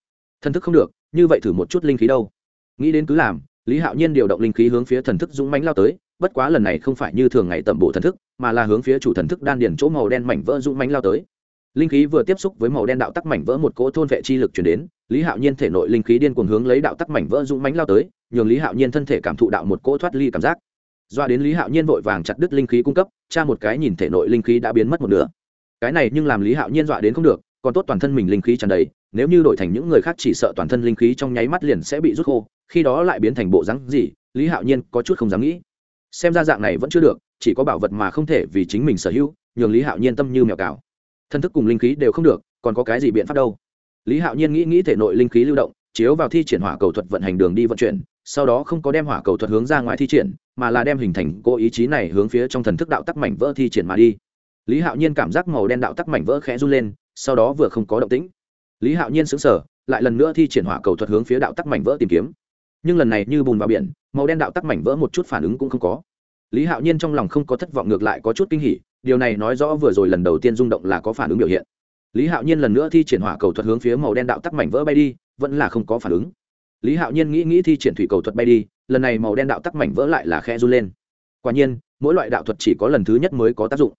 Thần thức không được, như vậy thử một chút linh khí đâu. Nghĩ đến cứ làm, lý hạo nhiên điều động linh khí hướng phía thần thức dũng mánh lao tới, bất quá lần này không phải như thường ngày tẩm bổ thần thức, mà là hướng phía chủ thần thức đan điền chỗ màu đen mảnh vỡ dũng mánh lao tới. Linh khí vừa tiếp xúc với màu đen đạo tắc mảnh vỡ một cỗ thôn vệ chi lực chuyển đến, lý hạo nhiên thể nội linh khí điên cuồng hướng lấy đạo tắc mảnh vỡ dũng mánh lao tới nhường lý hạo nhiên thân thể cảm thụ đạo một cỗ thoát ly cảm giác. Doa đến lý hạo nhiên vội vàng chặt đứt linh khí cung cấp cha một cái nhìn thể nội linh khí đã biến mất một nửa. Cái này nhưng làm lý hạo nhiên dọa đến không được, còn tốt toàn thân mình linh khí tràn đầy, nếu như đổi thành những người khác chỉ sợ toàn thân linh khí trong nháy mắt liền sẽ bị rút khô, khi đó lại biến thành bộ rắn gì, lý hạo nhiên có chút không dám nghĩ. Xem ra dạng này vẫn chưa được, chỉ có bảo vật mà không thể vì chính mình sở hữu, nhường lý hạo nhiên tâm như mèo cào. Thân thức cùng linh khí đều không được, còn có cái gì biện pháp đâu? Lý hạo nhiên nghĩ nghĩ thể nội linh khí lưu động, chiếu vào thi triển hỏa cầu thuật vận hành đường đi vận chuyển sau đó không có đem hỏa cầu thuật hướng ra ngoài thi triển, mà là đem hình thành cô ý chí này hướng phía trong thần thức đạo tắc mảnh vỡ thi triển mà đi. Lý hạo nhiên cảm giác màu đen đạo tắc mảnh vỡ khẽ run lên, sau đó vừa không có động tĩnh. Lý hạo nhiên xứng sở lại lần nữa thi triển hỏa cầu thuật hướng phía đạo tắc mảnh vỡ tìm kiếm. Nhưng lần này như bùn vào biển, màu đen đạo tắc mảnh vỡ một chút phản ứng cũng không có. Lý hạo nhiên trong lòng không có thất vọng ngược lại có chút kinh hỉ, điều này nói rõ vừa rồi lần đầu tiên rung động là có phản ứng biểu hiện. Lý hạo nhiên lần nữa thi triển hỏa cầu thuật hướng phía màu đen đạo tắc mảnh vỡ bay đi, vẫn là không có phản ứng lý hạo nhiên nghĩ nghĩ thi triển thủy cầu thuật bay đi, lần này màu đen đạo tắc mảnh vỡ lại là khe run lên. Quả nhiên, mỗi loại đạo thuật chỉ có lần thứ nhất mới có tác dụng.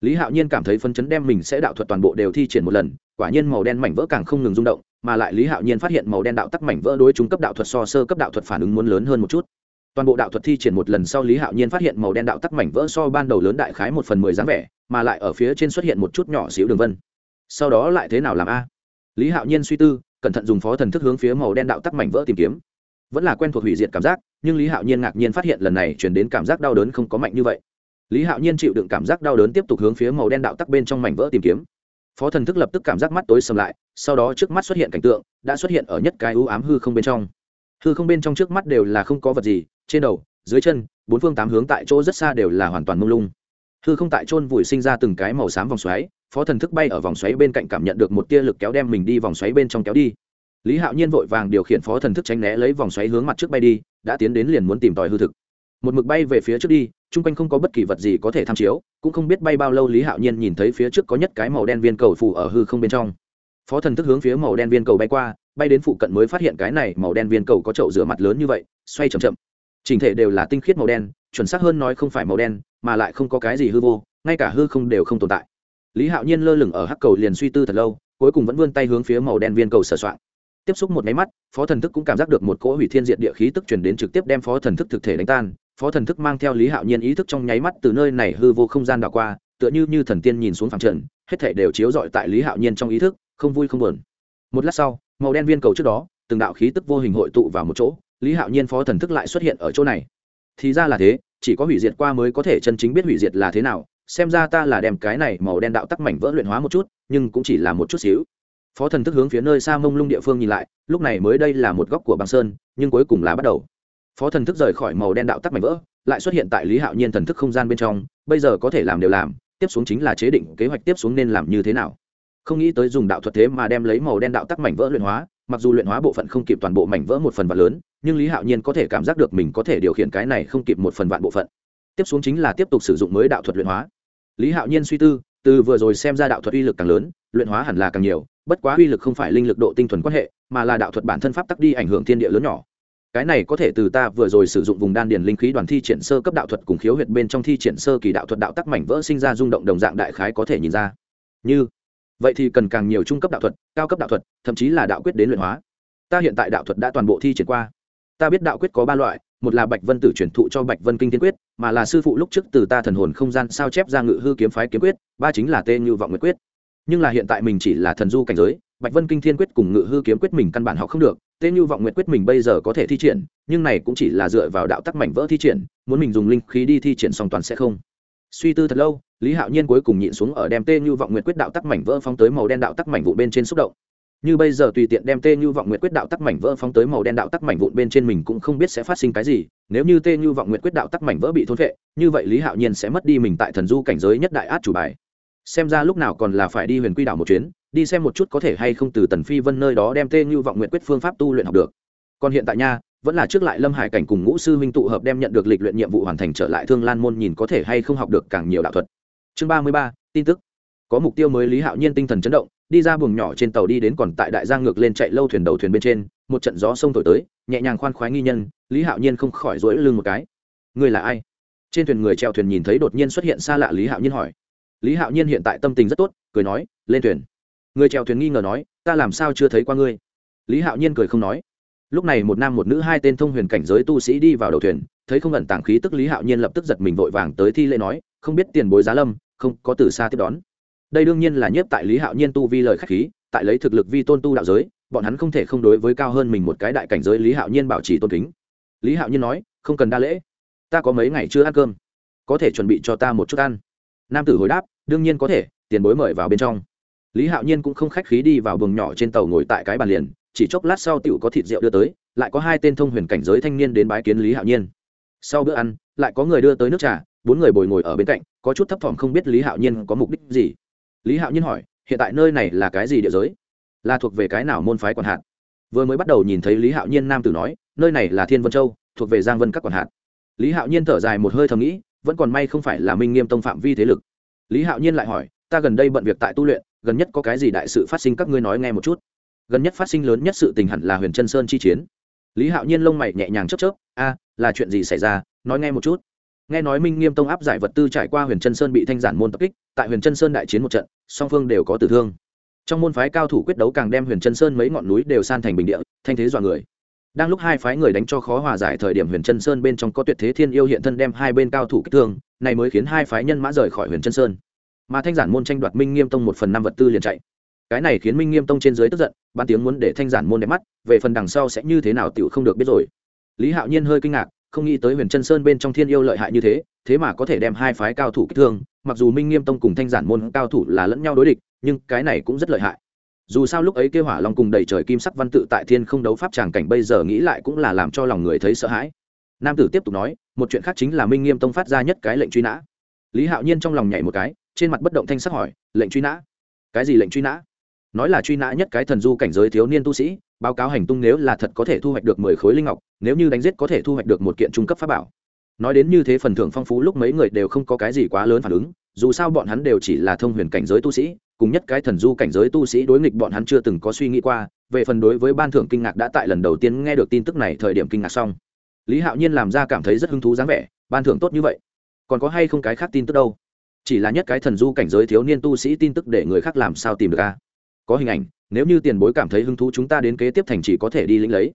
Lý hạo nhiên cảm thấy phân chấn đem mình sẽ đạo thuật toàn bộ đều thi triển một lần, quả nhiên màu đen mảnh vỡ càng không ngừng rung động, mà lại lý hạo nhiên phát hiện màu đen đạo tắc mảnh vỡ đối chúng cấp đạo thuật so sơ cấp đạo thuật phản ứng muốn lớn hơn một chút. Toàn bộ đạo thuật thi triển một lần sau lý hạo nhiên phát hiện màu đen đạo tắc mảnh vỡ so ban đầu lớn đại khái một phần mười dáng vẻ, mà lại ở phía trên xuất hiện một chút nhỏ xíu đường vân. Sau đó lại thế nào làm a? Lý hạo nhiên suy tư cẩn thận dùng phó thần thức hướng phía màu đen đạo tắc mảnh vỡ tìm kiếm. Vẫn là quen thuộc hủy diệt cảm giác, nhưng lý hạo nhiên ngạc nhiên phát hiện lần này chuyển đến cảm giác đau đớn không có mạnh như vậy. Lý hạo nhiên chịu đựng cảm giác đau đớn tiếp tục hướng phía màu đen đạo tắc bên trong mảnh vỡ tìm kiếm. Phó thần thức lập tức cảm giác mắt tối sầm lại, sau đó trước mắt xuất hiện cảnh tượng, đã xuất hiện ở nhất cái ưu ám hư không bên trong. Hư không bên trong trước mắt đều là không có vật gì, trên đầu, dưới chân, bốn phương tám hướng tại chỗ rất xa đều là hoàn toàn mông lung. Hư không tại trôn vùi sinh ra từng cái màu xám vòng xoáy phó thần thức bay ở vòng xoáy bên cạnh cảm nhận được một tia lực kéo đem mình đi vòng xoáy bên trong kéo đi. Lý hạo nhiên vội vàng điều khiển phó thần thức tránh né lấy vòng xoáy hướng mặt trước bay đi, đã tiến đến liền muốn tìm tòi hư thực. Một mực bay về phía trước đi, chung quanh không có bất kỳ vật gì có thể tham chiếu, cũng không biết bay bao lâu lý hạo nhiên nhìn thấy phía trước có nhất cái màu đen viên cầu phủ ở hư không bên trong. Phó thần thức hướng phía màu đen viên cầu bay qua, bay đến phụ cận mới phát hiện cái này màu đen viên cầu có chậu rửa mặt lớn như vậy, xoay c h ậ m chậm. Chỉnh thể đều là tinh khiết màu đen, chuẩn xác hơn nói không phải màu đen, mà lại không có cái gì hư vô, ngay cả hư không đều không tồn tại lý hạo nhiên lơ lửng ở hắc cầu liền suy tư thật lâu, cuối cùng vẫn vươn tay hướng phía màu đen viên cầu sửa soạn. Tiếp xúc một máy mắt, phó thần thức cũng cảm giác được một cỗ hủy thiên diện địa khí tức truyền đến trực tiếp đem phó thần thức thực thể đánh tan. Phó thần thức mang theo lý hạo nhiên ý thức trong nháy mắt từ nơi này hư vô không gian đảo qua, tựa như như thần tiên nhìn xuống phẳng trần, hết thể đều chiếu rọi tại lý hạo nhiên trong ý thức, không vui không buồn. Một lát sau, màu đen viên cầu trước đó, từng đạo khí tức vô hình hội tụ vào một chỗ, lý hạo nhiên phó thần thức lại xuất hiện ở chỗ này. Thì ra là thế, chỉ có hủy diệt qua mới có thể chân chính biết hủy diệt là thế nào xem ra ta là đem cái này màu đen đạo tắc mảnh vỡ luyện hóa một chút, nhưng cũng chỉ là một chút xíu. Phó thần thức hướng phía nơi xa mông lung địa phương nhìn lại, lúc này mới đây là một góc của băng sơn, nhưng cuối cùng là bắt đầu. Phó thần thức rời khỏi màu đen đạo tắc mảnh vỡ, lại xuất hiện tại lý hạo nhiên thần thức không gian bên trong, bây giờ có thể làm đều làm, tiếp xuống chính là chế định kế hoạch tiếp xuống nên làm như thế nào. Không nghĩ tới dùng đạo thuật thế mà đem lấy màu đen đạo tắc mảnh vỡ luyện hóa, mặc dù luyện hóa bộ phận không kịp toàn bộ mảnh vỡ một phần vạn lớn, nhưng lý hạo nhiên có thể cảm giác được mình có thể điều khiển cái này không kịp một phần vạn bộ phận. Tiếp xuống chính là tiếp tục sử dụng mới đạo thuật luyện hóa lý hạo nhiên suy tư, từ vừa rồi xem ra đạo thuật uy lực càng lớn, luyện hóa hẳn là càng nhiều, bất quá uy lực không phải linh lực độ tinh thuần quan hệ, mà là đạo thuật bản thân pháp tắc đi ảnh hưởng thiên địa lớn nhỏ. Cái này có thể từ ta vừa rồi sử dụng vùng đan điền linh khí đoàn thi triển sơ cấp đạo thuật cùng khiếu huyệt bên trong thi triển sơ kỳ đạo thuật đạo tắc mảnh vỡ sinh ra rung động đồng dạng đại khái có thể nhìn ra. Như, vậy thì cần càng nhiều trung cấp đạo thuật, cao cấp đạo thuật, thậm chí là đạo quyết đến luyện hóa. Ta hiện tại đạo thuật đã toàn bộ thi triển qua. Ta biết đạo quyết có ba loại, một là bạch vân tử truyền thụ cho bạch vân kinh tiên quyết mà là sư phụ lúc trước từ ta thần hồn không gian sao chép ra ngự hư kiếm phái kiếm quyết, ba chính là tên như vọng nguyệt quyết. Nhưng là hiện tại mình chỉ là thần du cảnh giới, bạch vân kinh thiên quyết cùng ngự hư kiếm quyết mình căn bản học không được, tên như vọng nguyệt quyết mình bây giờ có thể thi triển, nhưng này cũng chỉ là dựa vào đạo tắc mảnh vỡ thi triển, muốn mình dùng linh khí đi thi triển song toàn sẽ không. Suy tư thật lâu, lý hạo nhiên cuối cùng nhịn xuống ở đem tên như vọng nguyệt quyết đạo tắc mảnh vỡ phóng tới màu đen đạo tắc mảnh vụ bên trên xúc động như bây giờ tùy tiện đem tê như vọng nguyệt quyết đạo tắc mảnh vỡ phóng tới màu đen đạo tắc mảnh vụn bên trên mình cũng không biết sẽ phát sinh cái gì. Nếu như tê như vọng nguyệt quyết đạo tắc mảnh vỡ bị thôn vệ như vậy lý hạo nhiên sẽ mất đi mình tại thần du cảnh giới nhất đại át chủ bài. Xem ra lúc nào còn là phải đi huyền quy đảo một chuyến, đi xem một chút có thể hay không từ tần phi vân nơi đó đem tê như vọng nguyệt quyết phương pháp tu luyện học được. Còn hiện tại nha, vẫn là trước lại lâm hải cảnh cùng ngũ sư huynh tụ hợp đem nhận được lịch luyện nhiệm vụ hoàn thành trở lại thương lan môn nhìn có thể hay không học được càng nhiều đạo thuật. Chương ba mươi ba, tin tức có mục tiêu mới lý hạo nhiên tinh thần chấn động, đi ra buồng nhỏ trên tàu đi đến còn tại đại giang ngược lên chạy lâu thuyền đầu thuyền bên trên, một trận gió sông thổi tới, nhẹ nhàng khoan khoái nghi nhân, lý hạo nhiên không khỏi rỗi lưng một cái. Người là ai? Trên thuyền người treo thuyền nhìn thấy đột nhiên xuất hiện xa lạ lý hạo nhiên hỏi. Lý hạo nhiên hiện tại tâm tình rất tốt, cười nói, lên thuyền. Người treo thuyền nghi ngờ nói, ta làm sao chưa thấy qua ngươi? Lý hạo nhiên cười không nói. Lúc này một nam một nữ hai tên thông huyền cảnh giới tu sĩ đi vào đầu thuyền, thấy không ẩn tàng khí tức lý hạo nhiên lập tức giật mình vội vàng tới thi lễ nói, không biết tiền bối giá lâm, không có từ xa tiếp đón đây đương nhiên là nhiếp tại lý hạo nhiên tu vi lời k h á c h khí, tại lấy thực lực vi tôn tu đạo giới, bọn hắn không thể không đối với cao hơn mình một cái đại cảnh giới lý hạo nhiên bảo trì tôn kính. Lý hạo nhiên nói, không cần đa lễ. Ta có mấy ngày chưa ăn cơm. Có thể chuẩn bị cho ta một chút ăn. Nam tử hồi đáp, đương nhiên có thể, tiền bối mời vào bên trong. Lý hạo nhiên cũng không khách khí đi vào buồng nhỏ trên tàu ngồi tại cái bàn liền, chỉ chốc lát sau t i ể u có thịt rượu đưa tới, lại có hai tên thông huyền cảnh giới thanh niên đến bái kiến lý hạo nhiên. Sau bữa ăn, lại có người đưa tới nước trà, bốn người bồi ngồi ở bên cạnh, có chút thấp thỏm không biết lý hạo nhiên có mục đích gì lý hạo nhiên hỏi, hiện tại nơi này là cái gì địa giới? Là thuộc về cái nào môn phái quản hạt? Vừa mới bắt đầu nhìn thấy lý hạo nhiên nam tử nói, nơi này là thiên vân châu, thuộc về giang vân các quản hạt. Lý hạo nhiên thở dài một hơi thầm nghĩ, vẫn còn may không phải là minh nghiêm tông phạm vi thế lực. Lý hạo nhiên lại hỏi, ta gần đây bận việc tại tu luyện, gần nhất có cái gì đại sự phát sinh các ngươi nói nghe một chút. Gần nhất phát sinh lớn nhất sự tình hẳn là huyền trân sơn chi chiến. Lý hạo nhiên lông mày nhẹ nhàng chấp chớp, a, là chuyện gì xảy ra, nói nghe một chút nghe nói minh nghiêm tông áp giải vật tư trải qua huyền trân sơn bị thanh giản môn tập kích, tại huyền trân sơn đại chiến một trận, song phương đều có tử thương. Trong môn phái cao thủ quyết đấu càng đem huyền trân sơn mấy ngọn núi đều san thành bình địa, thanh thế dọa người. Đang lúc hai phái người đánh cho khó hòa giải thời điểm huyền trân sơn bên trong có tuyệt thế thiên yêu hiện thân đem hai bên cao thủ kích thương, này mới khiến hai phái nhân mã rời khỏi huyền trân sơn. Mà thanh giản môn tranh đoạt minh nghiêm tông một phần năm vật tư liền chạy. Cái này khiến minh nghiêm tông trên dưới tức giận ban tiếng muốn để thanh giản môn đẹp mắt, về phần đằng sau sẽ như thế nào tiểu không được biết rồi. Lý hạo nhiên hơi kinh ngạc không nghĩ tới huyền chân sơn bên trong thiên yêu lợi hại như thế thế mà có thể đem hai phái cao thủ kích thương, mặc dù minh nghiêm tông cùng thanh giản môn cao thủ là lẫn nhau đối địch, nhưng cái này cũng rất lợi hại. Dù sao lúc ấy kêu hỏa long cùng đầy trời kim sắc văn tự tại thiên không đấu pháp tràng cảnh bây giờ nghĩ lại cũng là làm cho lòng người thấy sợ hãi. Nam tử tiếp tục nói, một chuyện khác chính là minh nghiêm tông phát ra nhất cái lệnh truy nã. Lý hạo nhiên trong lòng nhảy một cái, trên mặt bất động thanh sắc hỏi, lệnh truy nã? Cái gì lệnh truy nã? Nói là truy nã nhất cái thần du cảnh giới thiếu niên tu sĩ báo cáo hành tung nếu là thật có thể thu hoạch được mười khối linh ngọc, nếu như đánh giết có thể thu hoạch được một kiện trung cấp pháp bảo. Nói đến như thế phần thưởng phong phú lúc mấy người đều không có cái gì quá lớn phản ứng, dù sao bọn hắn đều chỉ là thông huyền cảnh giới tu sĩ, cùng nhất cái thần du cảnh giới tu sĩ đối nghịch bọn hắn chưa từng có suy nghĩ qua, về phần đối với ban thưởng kinh ngạc đã tại lần đầu tiên nghe được tin tức này thời điểm kinh ngạc xong. Lý hạo nhiên làm ra cảm thấy rất hứng thú dáng vẻ, ban thưởng tốt như vậy. Còn có hay không cái khác tin tức đâu? Chỉ là nhất cái thần du cảnh giới thiếu niên tu sĩ tin tức để người khác làm sao tìm được a có hình ảnh nếu như tiền bối cảm thấy hứng thú chúng ta đến kế tiếp thành chỉ có thể đi lĩnh lấy.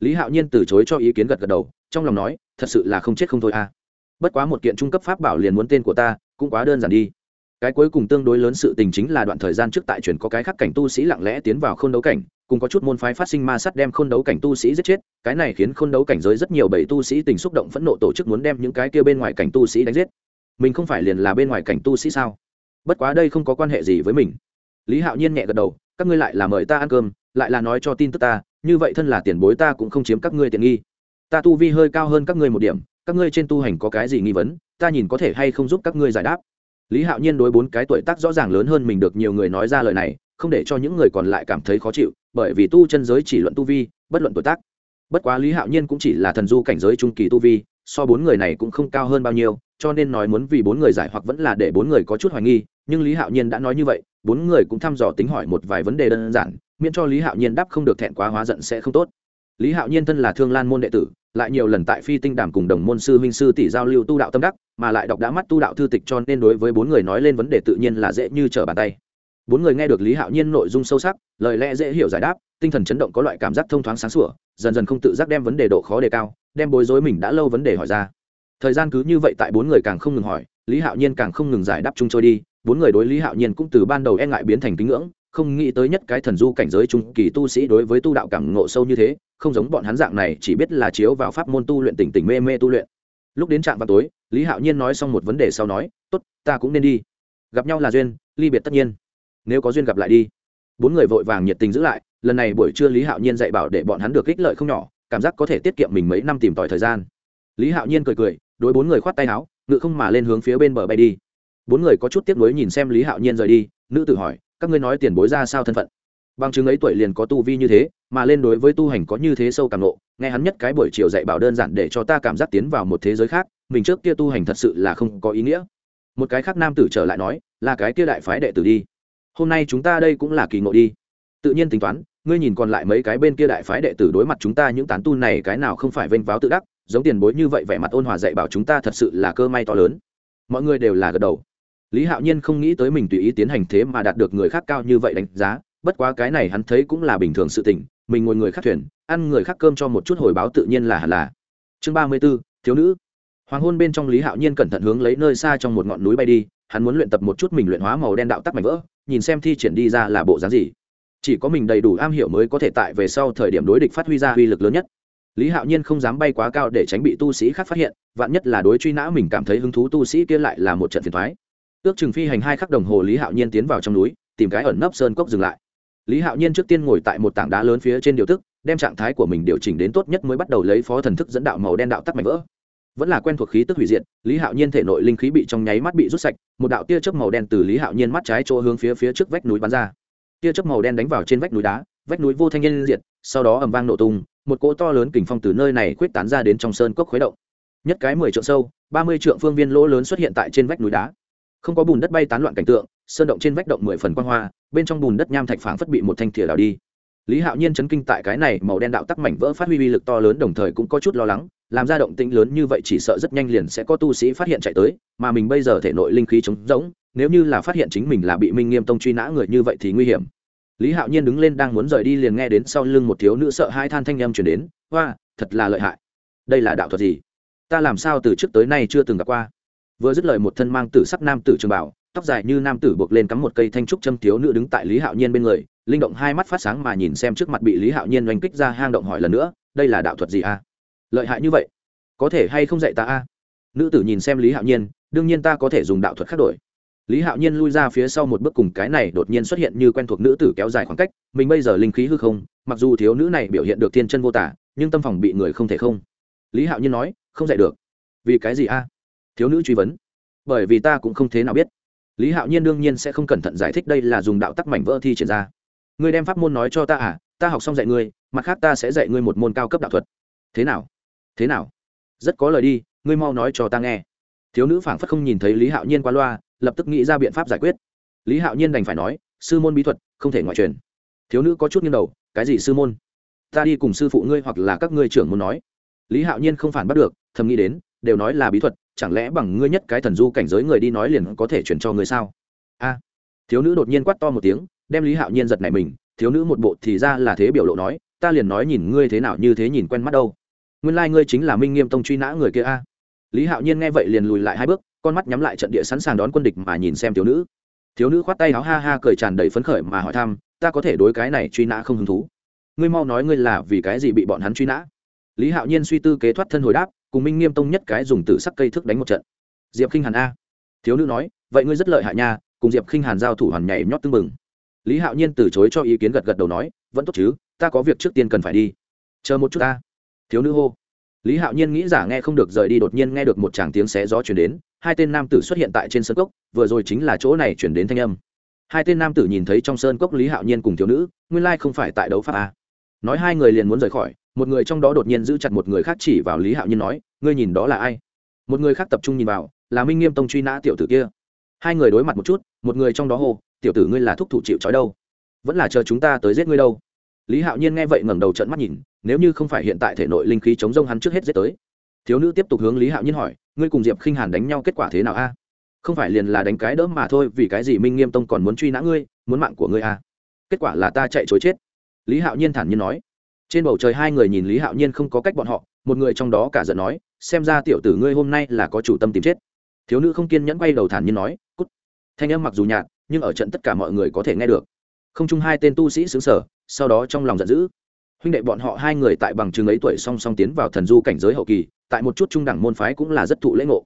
Lý hạo nhiên từ chối cho ý kiến gật gật đầu, trong lòng nói, thật sự là không chết không thôi à. Bất quá một kiện trung cấp pháp bảo liền muốn tên của ta, cũng quá đơn giản đi. Cái cuối cùng tương đối lớn sự tình chính là đoạn thời gian trước tại truyền có cái khắc cảnh tu sĩ lặng lẽ tiến vào k h ô n đấu cảnh, cùng có chút môn phái phát sinh ma sắt đem k h ô n đấu cảnh tu sĩ giết chết, cái này khiến k h ô n đấu cảnh giới rất nhiều bảy tu sĩ tình xúc động phẫn nộ tổ chức muốn đem những cái kia bên ngoài cảnh tu sĩ đánh giết. Mình không phải liền là bên ngoài cảnh tu sĩ sao? Bất quá đây không có quan hệ gì với mình. Lý hạo nhiên nhẹ gật đầu các ngươi lại là mời ta ăn cơm, lại là nói cho tin tức ta, như vậy thân là tiền bối ta cũng không chiếm các ngươi tiện nghi. Ta tu vi hơi cao hơn các ngươi một điểm, các ngươi trên tu hành có cái gì nghi vấn, ta nhìn có thể hay không giúp các ngươi giải đáp. Lý hạo nhiên đối bốn cái tuổi tác rõ ràng lớn hơn mình được nhiều người nói ra lời này, không để cho những người còn lại cảm thấy khó chịu, bởi vì tu chân giới chỉ luận tu vi, bất luận tuổi tác. Bất quá lý hạo nhiên cũng chỉ là thần du cảnh giới trung kỳ tu vi, so bốn người này cũng không cao hơn bao nhiêu, cho nên nói muốn vì bốn người giải hoặc vẫn là để bốn người có chút hoài nghi, nhưng lý hạo nhiên đã nói như vậy bốn người cũng thăm dò tính hỏi một vài vấn đề đơn giản, miễn cho lý hạo nhiên đáp không được thẹn quá hóa giận sẽ không tốt. Lý hạo nhiên thân là thương lan môn đệ tử, lại nhiều lần tại phi tinh đàm cùng đồng môn sư huynh sư tỷ giao lưu tu đạo tâm đắc, mà lại đọc đã mắt tu đạo thư tịch cho nên đối với bốn người nói lên vấn đề tự nhiên là dễ như trở bàn tay. Bốn người nghe được lý hạo nhiên nội dung sâu sắc, lời lẽ dễ hiểu giải đáp, tinh thần chấn động có loại cảm giác thông thoáng sáng sủa, dần dần không tự giác đem vấn đề độ khó đề cao, đem bối rối mình đã lâu vấn đề hỏi ra. Thời gian cứ như vậy tại bốn người càng không ngừng hỏi, lý hạo nhiên càng không ngừng giải đáp chung trôi đi bốn người đối lý hạo nhiên cũng từ ban đầu e ngại biến thành kính ngưỡng, không nghĩ tới nhất cái thần du cảnh giới trung kỳ tu sĩ đối với tu đạo cảm ngộ sâu như thế, không giống bọn hắn dạng này chỉ biết là chiếu vào pháp môn tu luyện tỉnh tỉnh mê mê tu luyện. Lúc đến trạm vào tối, lý hạo nhiên nói xong một vấn đề sau nói, tốt, ta cũng nên đi. Gặp nhau là duyên, ly biệt tất nhiên. Nếu có duyên gặp lại đi. Bốn người vội vàng nhiệt tình giữ lại, lần này buổi trưa lý hạo nhiên dạy bảo để bọn hắn được ích lợi không nhỏ, cảm giác có thể tiết kiệm mình mấy năm tìm tòi thời gian. Lý hạo nhiên cười cười, đối bốn người khoát tay áo, ngự không mà lên hướng phía bên bờ bay đi bốn người có chút tiếc nuối nhìn xem lý hạo nhiên rời đi, nữ tự hỏi, các ngươi nói tiền bối ra sao thân phận? Bằng chứng ấy tuổi liền có tu vi như thế, mà lên đối với tu hành có như thế sâu càng lộ nghe hắn nhất cái buổi chiều dạy bảo đơn giản để cho ta cảm giác tiến vào một thế giới khác, mình trước kia tu hành thật sự là không có ý nghĩa. Một cái khác nam tử trở lại nói, là cái kia đại phái đệ tử đi. Hôm nay chúng ta đây cũng là kỳ ngộ đi. Tự nhiên tính toán, ngươi nhìn còn lại mấy cái bên kia đại phái đệ tử đối mặt chúng ta những tán tu này cái nào không phải vênh váo tự đắc, giống tiền bối như vậy vẻ mặt ôn hòa dạy bảo chúng ta thật sự là cơ may to lớn. Mọi người đều là gật đầu lý hạo nhiên không nghĩ tới mình tùy ý tiến hành thế mà đạt được người khác cao như vậy đánh giá, bất quá cái này hắn thấy cũng là bình thường sự tình, mình ngồi người khác thuyền, ăn người khác cơm cho một chút hồi báo tự nhiên là hẳn là. Chương ba mươi b ố thiếu nữ. Hoàng hôn bên trong lý hạo nhiên cẩn thận hướng lấy nơi xa trong một ngọn núi bay đi, hắn muốn luyện tập một chút mình luyện hóa màu đen đạo tắc mảnh vỡ, nhìn xem thi triển đi ra là bộ dáng gì. Chỉ có mình đầy đủ am hiểu mới có thể tại về sau thời điểm đối địch phát huy ra uy lực lớn nhất. Lý hạo nhiên không dám bay quá cao để tránh bị tu sĩ khác phát hiện, vạn nhất là đối truy nã mình cảm thấy hứng thú tu sĩ kia lại là một trận phiền thoái ước chừng phi hành hai khắc đồng hồ, lý hạo nhiên tiến vào trong núi, tìm cái ẩn nấp sơn cốc dừng lại. Lý hạo nhiên trước tiên ngồi tại một tảng đá lớn phía trên điều tức, đem trạng thái của mình điều chỉnh đến tốt nhất mới bắt đầu lấy phó thần thức dẫn đạo màu đen đạo tắc mạnh vỡ. Vẫn là quen thuộc khí tức hủy diệt, lý hạo nhiên thể nội linh khí bị trong nháy mắt bị rút sạch, một đạo tia chớp màu đen từ lý hạo nhiên mắt trái chỗ hướng phía phía trước vách núi bắn ra. Tia chớp màu đen đánh vào trên vách núi đá, vách núi vô thanh nhân diệt, sau đó ầm vang nổ tung, một cỗ to lớn kình phong từ nơi này quyết tán ra đến trong sơn cốc khuấy động. Nhất cái mười trượng sâu, ba mươi trượng phương viên lỗ lớn xuất hiện tại trên vách núi đá không có bùn đất bay tán loạn cảnh tượng, sơn động trên vách động mười phần quang hoa, bên trong bùn đất nham thạch phảng phất bị một thanh thìa đào đi. Lý hạo nhiên chấn kinh tại cái này màu đen đạo tắc mảnh vỡ phát huy uy lực to lớn đồng thời cũng có chút lo lắng, làm ra động tĩnh lớn như vậy chỉ sợ rất nhanh liền sẽ có tu sĩ phát hiện chạy tới, mà mình bây giờ thể nội linh khí trống rỗng, nếu như là phát hiện chính mình là bị minh nghiêm tông truy nã người như vậy thì nguy hiểm. Lý hạo nhiên đứng lên đang muốn rời đi liền nghe đến sau lưng một thiếu nữ sợ hai than thanh â m chuyển đến hoa thật là lợi hại. Đây là đạo thuật gì? Ta làm sao từ trước tới nay chưa từng gặp qua? Vừa dứt lời một thân mang tử sắc nam tử trường bảo, tóc dài như nam tử buộc lên cắm một cây thanh trúc châm thiếu nữ đứng tại lý hạo nhiên bên người, linh động hai mắt phát sáng mà nhìn xem trước mặt bị lý hạo nhiên oanh kích ra hang động hỏi lần nữa, đây là đạo thuật gì a? Lợi hại như vậy, có thể hay không dạy ta a? Nữ tử nhìn xem lý hạo nhiên, đương nhiên ta có thể dùng đạo thuật khác đổi. Lý hạo nhiên lui ra phía sau một bước cùng cái này đột nhiên xuất hiện như quen thuộc nữ tử kéo dài khoảng cách, mình bây giờ linh khí hư không, mặc dù thiếu nữ này biểu hiện được thiên chân vô tả, nhưng tâm phòng bị người không thể không. Lý hạo nhiên nói, không dạy được. Vì cái gì a? Thiếu nữ truy vấn. Bởi vì ta cũng không thế nào biết. Lý hạo nhiên đương nhiên sẽ không cẩn thận giải thích đây là dùng đạo tắc mảnh vỡ thi triển ra. Ngươi đem pháp môn nói cho ta à ta học xong dạy ngươi, mặt khác ta sẽ dạy ngươi một môn cao cấp đạo thuật. Thế nào? Thế nào? Rất có lời đi, ngươi mau nói cho ta nghe. Thiếu nữ phảng phất không nhìn thấy lý hạo nhiên qua loa, lập tức nghĩ ra biện pháp giải quyết. Lý hạo nhiên đành phải nói, sư môn bí thuật, không thể ngoại truyền. Thiếu nữ có chút nghiêng đầu, cái gì sư môn? Ta đi cùng sư phụ ngươi hoặc là các ngươi trưởng muốn nói. Lý hạo nhiên không phản bắt được, thầm nghĩ đến, đều nói là bí thuật chẳng lẽ bằng ngươi nhất cái thần du cảnh giới người đi nói liền có thể chuyển cho ngươi sao? A, thiếu nữ đột nhiên quát to một tiếng, đem lý hạo nhiên giật này mình, thiếu nữ một bộ thì ra là thế biểu lộ nói, ta liền nói nhìn ngươi thế nào như thế nhìn quen mắt đâu. Nguyên lai、like、ngươi chính là minh nghiêm tông truy nã người kia a. Lý hạo nhiên nghe vậy liền lùi lại hai bước, con mắt nhắm lại trận địa sẵn sàng đón quân địch mà nhìn xem thiếu nữ. Thiếu nữ khoát tay áo ha ha cười tràn đầy phấn khởi mà hỏi thăm, ta có thể đối cái này truy nã không hứng thú? Ngươi mau nói ngươi là vì cái gì bị bọn hắn truy nã? Lý hạo nhiên suy tư kế thoát thân hồi đáp cùng minh nghiêm tông nhất cái dùng tử sắc cây thước đánh một trận. Diệp k i n h hàn a. Thiếu nữ nói, vậy ngươi rất lợi hại nha, cùng diệp k i n h hàn giao thủ hoàn nhảy nhót tưng bừng. Lý hạo nhiên từ chối cho ý kiến gật gật đầu nói, vẫn tốt chứ, ta có việc trước tiên cần phải đi. Chờ một chút ta. Thiếu nữ hô. Lý hạo nhiên nghĩ giả nghe không được rời đi đột nhiên nghe được một tràng tiếng xé gió chuyển đến, hai tên nam tử xuất hiện tại trên sân cốc, vừa rồi chính là chỗ này chuyển đến thanh âm. Hai tên nam tử nhìn thấy trong sơn cốc lý hạo nhiên cùng thiếu nữ, nguyên lai không phải tại đấu pháp a. Nói hai người liền muốn rời khỏi một người trong đó đột nhiên giữ chặt một người khác chỉ vào lý hạo nhiên nói, ngươi nhìn đó là ai? Một người khác tập trung nhìn vào, là minh nghiêm tông truy nã tiểu tử kia. Hai người đối mặt một chút, một người trong đó hô, tiểu tử ngươi là thúc thủ chịu trói đâu? Vẫn là chờ chúng ta tới giết ngươi đâu? Lý hạo nhiên nghe vậy ngẩng đầu trận mắt nhìn, nếu như không phải hiện tại thể nội linh khí chống rông hắn trước hết giết tới. Thiếu nữ tiếp tục hướng lý hạo nhiên hỏi, ngươi cùng diệp khinh hàn đánh nhau kết quả thế nào a? Không phải liền là đánh cái đỡ mà thôi, vì cái gì minh nghiêm tông còn muốn truy nã ngươi, muốn mạng của ngươi a? Kết quả là ta chạy chối chết. Lý hạo nhiên thản nhiên nói trên bầu trời hai người nhìn lý hạo nhiên không có cách bọn họ, một người trong đó cả giận nói, xem ra tiểu tử ngươi hôm nay là có chủ tâm tìm chết. Thiếu nữ không kiên nhẫn quay đầu thản nhiên nói, cút. Thanh âm mặc dù nhạt, nhưng ở trận tất cả mọi người có thể nghe được. Không chung hai tên tu sĩ xứng sở sau đó trong lòng giận dữ. Huynh đệ bọn họ hai người tại bằng chừng ấy tuổi song song tiến vào thần du cảnh giới hậu kỳ, tại một chút trung đẳng môn phái cũng là rất thụ lễ ngộ.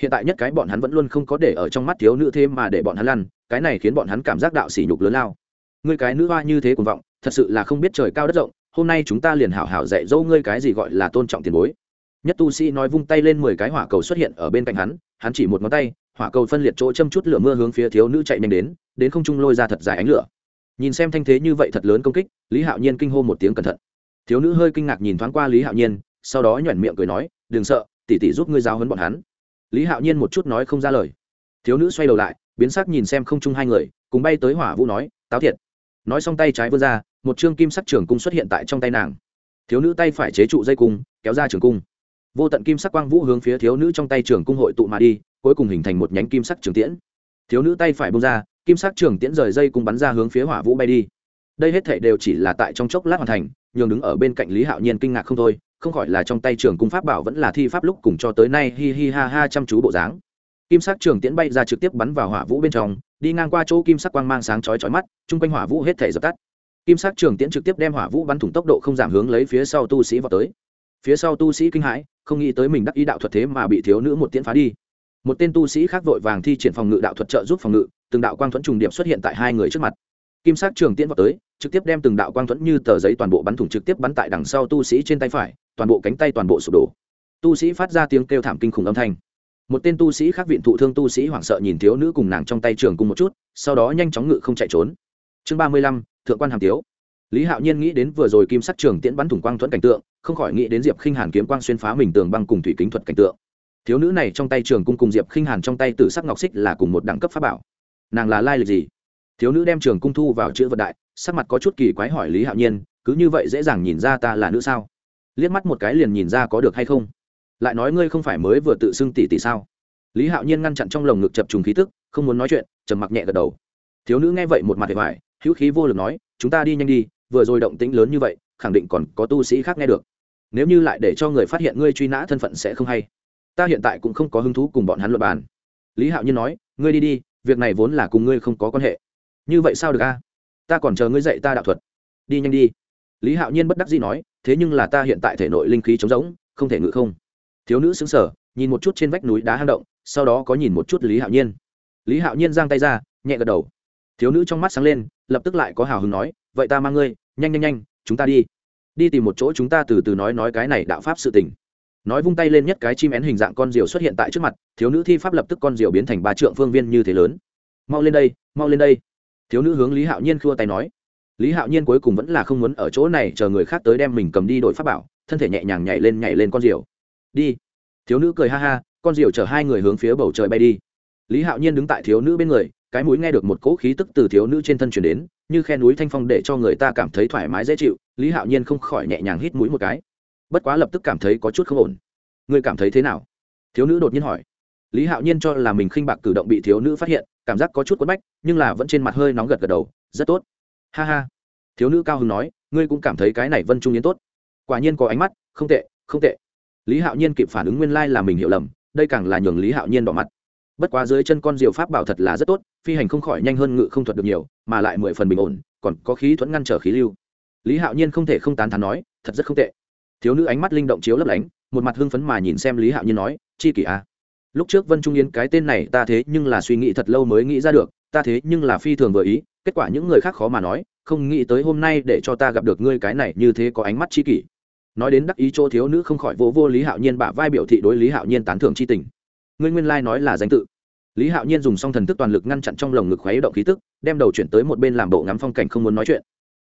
Hiện tại nhất cái bọn hắn vẫn luôn không có để ở trong mắt thiếu nữ thêm mà để bọn hắn lăn, cái này khiến bọn hắn cảm giác đạo sỉ nhục lớn lao. Ngươi cái nữ hoa như thế cuồng vọng, thật sự là không biết trời cao đất rộng hôm nay chúng ta liền hảo hảo dạy dỗ ngươi cái gì gọi là tôn trọng tiền bối. Nhất tu sĩ nói vung tay lên mười cái hỏa cầu xuất hiện ở bên cạnh hắn hắn chỉ một ngón tay, hỏa cầu phân liệt chỗ châm chút lửa mưa hướng phía thiếu nữ chạy nhanh đến đến không trung lôi ra thật dài ánh lửa. Nhìn xem thanh thế như vậy thật lớn công kích, lý hạo nhiên kinh hô một tiếng cẩn thận. Thiếu nữ hơi kinh ngạc nhìn thoáng qua lý hạo nhiên, sau đó nhoẻn miệng cười nói, đừng sợ tỉ tỉ giúp ngươi giáo hấn bọn hắn. Lý hạo nhiên một chút nói không ra lời. Thiếu nữ xoay đầu lại, biến sắc nhìn xem không chung hai người, cùng bay tới hỏa vũ nói, táo thiệt. Nói xong tay trái vươn ra một chương kim sắc trường cung xuất hiện tại trong tay nàng. Thiếu nữ tay phải chế trụ dây cung, kéo ra trường cung. Vô tận kim sắc quang vũ hướng phía thiếu nữ trong tay trường cung hội tụ mà đi, cuối cùng hình thành một nhánh kim sắc trường tiễn. Thiếu nữ tay phải bông ra, kim sắc trường tiễn rời dây cung bắn ra hướng phía hỏa vũ bay đi. Đây hết thể đều chỉ là tại trong chốc lát hoàn thành, nhường đứng ở bên cạnh lý hạo nhiên kinh ngạc không thôi, không khỏi là trong tay trường cung pháp bảo vẫn là thi pháp lúc cùng cho tới nay hi hi ha ha chăm chú bộ dáng. Kim sắc trường tiễn bay ra trực tiếp bắn vào hỏa vũ bên trong, đi ngang qua chỗ kim sắc quang mang sáng chói chói mắt, chung quanh hỏa vũ hết thể dập tắt kim sắc trường tiễn trực tiếp đem hỏa vũ bắn thủng tốc độ không giảm hướng lấy phía sau tu sĩ vào tới. Phía sau tu sĩ kinh hãi, không nghĩ tới mình đắc ý đạo thuật thế mà bị thiếu nữ một tiễn phá đi. Một tên tu sĩ khác vội vàng thi triển phòng ngự đạo thuật trợ giúp phòng ngự, từng đạo quang thuẫn trùng điệp xuất hiện tại hai người trước mặt. Kim sắc trường tiễn vào tới, trực tiếp đem từng đạo quang thuẫn như tờ giấy toàn bộ bắn thủng trực tiếp bắn tại đằng sau tu sĩ trên tay phải, toàn bộ cánh tay toàn bộ sụp đổ. Tu sĩ phát ra tiếng kêu thảm kinh khủng âm thanh. Một tên tu sĩ khác viện thụ thương tu sĩ hoảng sợ nhìn thiếu nữ cùng nàng trong tay trường cùng một chút, sau đó nhanh chóng ngự không chạy trốn chương ba mươi lăm, thượng quan hàm tiếu. Lý hạo nhiên nghĩ đến vừa rồi kim sắc trường tiễn bắn thủng quang thuẫn cảnh tượng, không khỏi nghĩ đến diệp khinh hàn kiếm quang xuyên phá mình tường băng cùng thủy kính thuật cảnh tượng. Thiếu nữ này trong tay trường cung cùng diệp khinh hàn trong tay tử sắc ngọc xích là cùng một đẳng cấp pháp bảo. Nàng là lai lịch gì? Thiếu nữ đem trường cung thu vào chữ vật đại, sắc mặt có chút kỳ quái hỏi lý hạo nhiên, cứ như vậy dễ dàng nhìn ra ta là nữ sao? Liếc mắt một cái liền nhìn ra có được hay không? Lại nói ngươi không phải mới vừa tự xưng tỷ tỷ sao? Lý hạo nhiên ngăn chặn trong lồng ngực chập trùng khí tức, không muốn nói chuyện, trầm mặc nhẹ gật đầu. Thiếu nữ nghe vậy một mặt vẻ vải hữu khí vô lực nói, chúng ta đi nhanh đi, vừa rồi động tĩnh lớn như vậy, khẳng định còn có tu sĩ khác nghe được. Nếu như lại để cho người phát hiện ngươi truy nã thân phận sẽ không hay. Ta hiện tại cũng không có hứng thú cùng bọn hắn luật bàn. Lý hạo nhiên nói, ngươi đi đi, việc này vốn là cùng ngươi không có quan hệ. Như vậy sao được a? Ta còn chờ ngươi dạy ta đạo thuật. Đi nhanh đi. Lý hạo nhiên bất đắc dĩ nói, thế nhưng là ta hiện tại thể nội linh khí trống rỗng, không thể ngự không. Thiếu nữ xứng sở nhìn một chút trên vách núi đá hang động, sau đó có nhìn một chút lý hạo nhiên. Lý hạo nhiên giang tay ra, nhẹ gật đầu thiếu nữ trong mắt sáng lên, lập tức lại có hào hứng nói, vậy ta mang ngươi, nhanh nhanh nhanh, chúng ta đi. Đi tìm một chỗ chúng ta từ từ nói nói cái này đạo pháp sự tình. Nói vung tay lên nhất cái chim én hình dạng con diều xuất hiện tại trước mặt, thiếu nữ thi pháp lập tức con diều biến thành ba trượng phương viên như thế lớn. Mau lên đây, mau lên đây. Thiếu nữ hướng lý hạo nhiên khua tay nói. Lý hạo nhiên cuối cùng vẫn là không muốn ở chỗ này chờ người khác tới đem mình cầm đi đổi pháp bảo, thân thể nhẹ nhàng nhảy lên nhảy lên con diều. Đi. Thiếu nữ cười ha ha, con diều chở hai người hướng phía bầu trời bay đi. Lý hạo nhiên đứng tại thiếu nữ bên người cái mũi nghe được một cỗ khí tức từ thiếu nữ trên thân chuyển đến, như khe núi thanh phong để cho người ta cảm thấy thoải mái dễ chịu, lý hạo nhiên không khỏi nhẹ nhàng hít mũi một cái. Bất quá lập tức cảm thấy có chút không ổn. Ngươi cảm thấy thế nào? Thiếu nữ đột nhiên hỏi. Lý hạo nhiên cho là mình khinh bạc cử động bị thiếu nữ phát hiện, cảm giác có chút quất bách, nhưng là vẫn trên mặt hơi nóng gật gật đầu, rất tốt. Ha ha. Thiếu nữ cao hứng nói, ngươi cũng cảm thấy cái này vân trung yến tốt. Quả nhiên có ánh mắt, không tệ không tệ. Lý hạo nhiên kịp phản ứng nguyên lai là mình hiểu lầm, đây càng là nhường lý hạo nhiên đỏ mặt bất quá dưới chân con diều pháp bảo thật là rất tốt, phi hành không khỏi nhanh hơn ngự không thuật được nhiều, mà lại mười phần bình ổn, còn có khí thuẫn ngăn trở khí lưu. Lý hạo nhiên không thể không tán thán nói, thật rất không tệ. Thiếu nữ ánh mắt linh động chiếu lấp lánh, một mặt hưng phấn mà nhìn xem lý hạo nhiên nói, chi kỷ a à. lúc trước vân trung yến cái tên này ta thế nhưng là suy nghĩ thật lâu mới nghĩ ra được, ta thế nhưng là phi thường vừa ý, kết quả những người khác khó mà nói, không nghĩ tới hôm nay để cho ta gặp được ngươi cái này như thế có ánh mắt chi kỷ. Nói đến đắc ý chỗ thiếu nữ không khỏi vô vô lý hạo nhiên bả vai biểu thị đối lý hạo nhiên tán thưởng chi tình. Ngươi nguyên lai nói là danh tự lý hạo nhiên dùng xong thần thức toàn lực ngăn chặn trong lồng ngực khuấy động khí tức, đem đầu chuyển tới một bên làm bộ ngắm phong cảnh không muốn nói chuyện.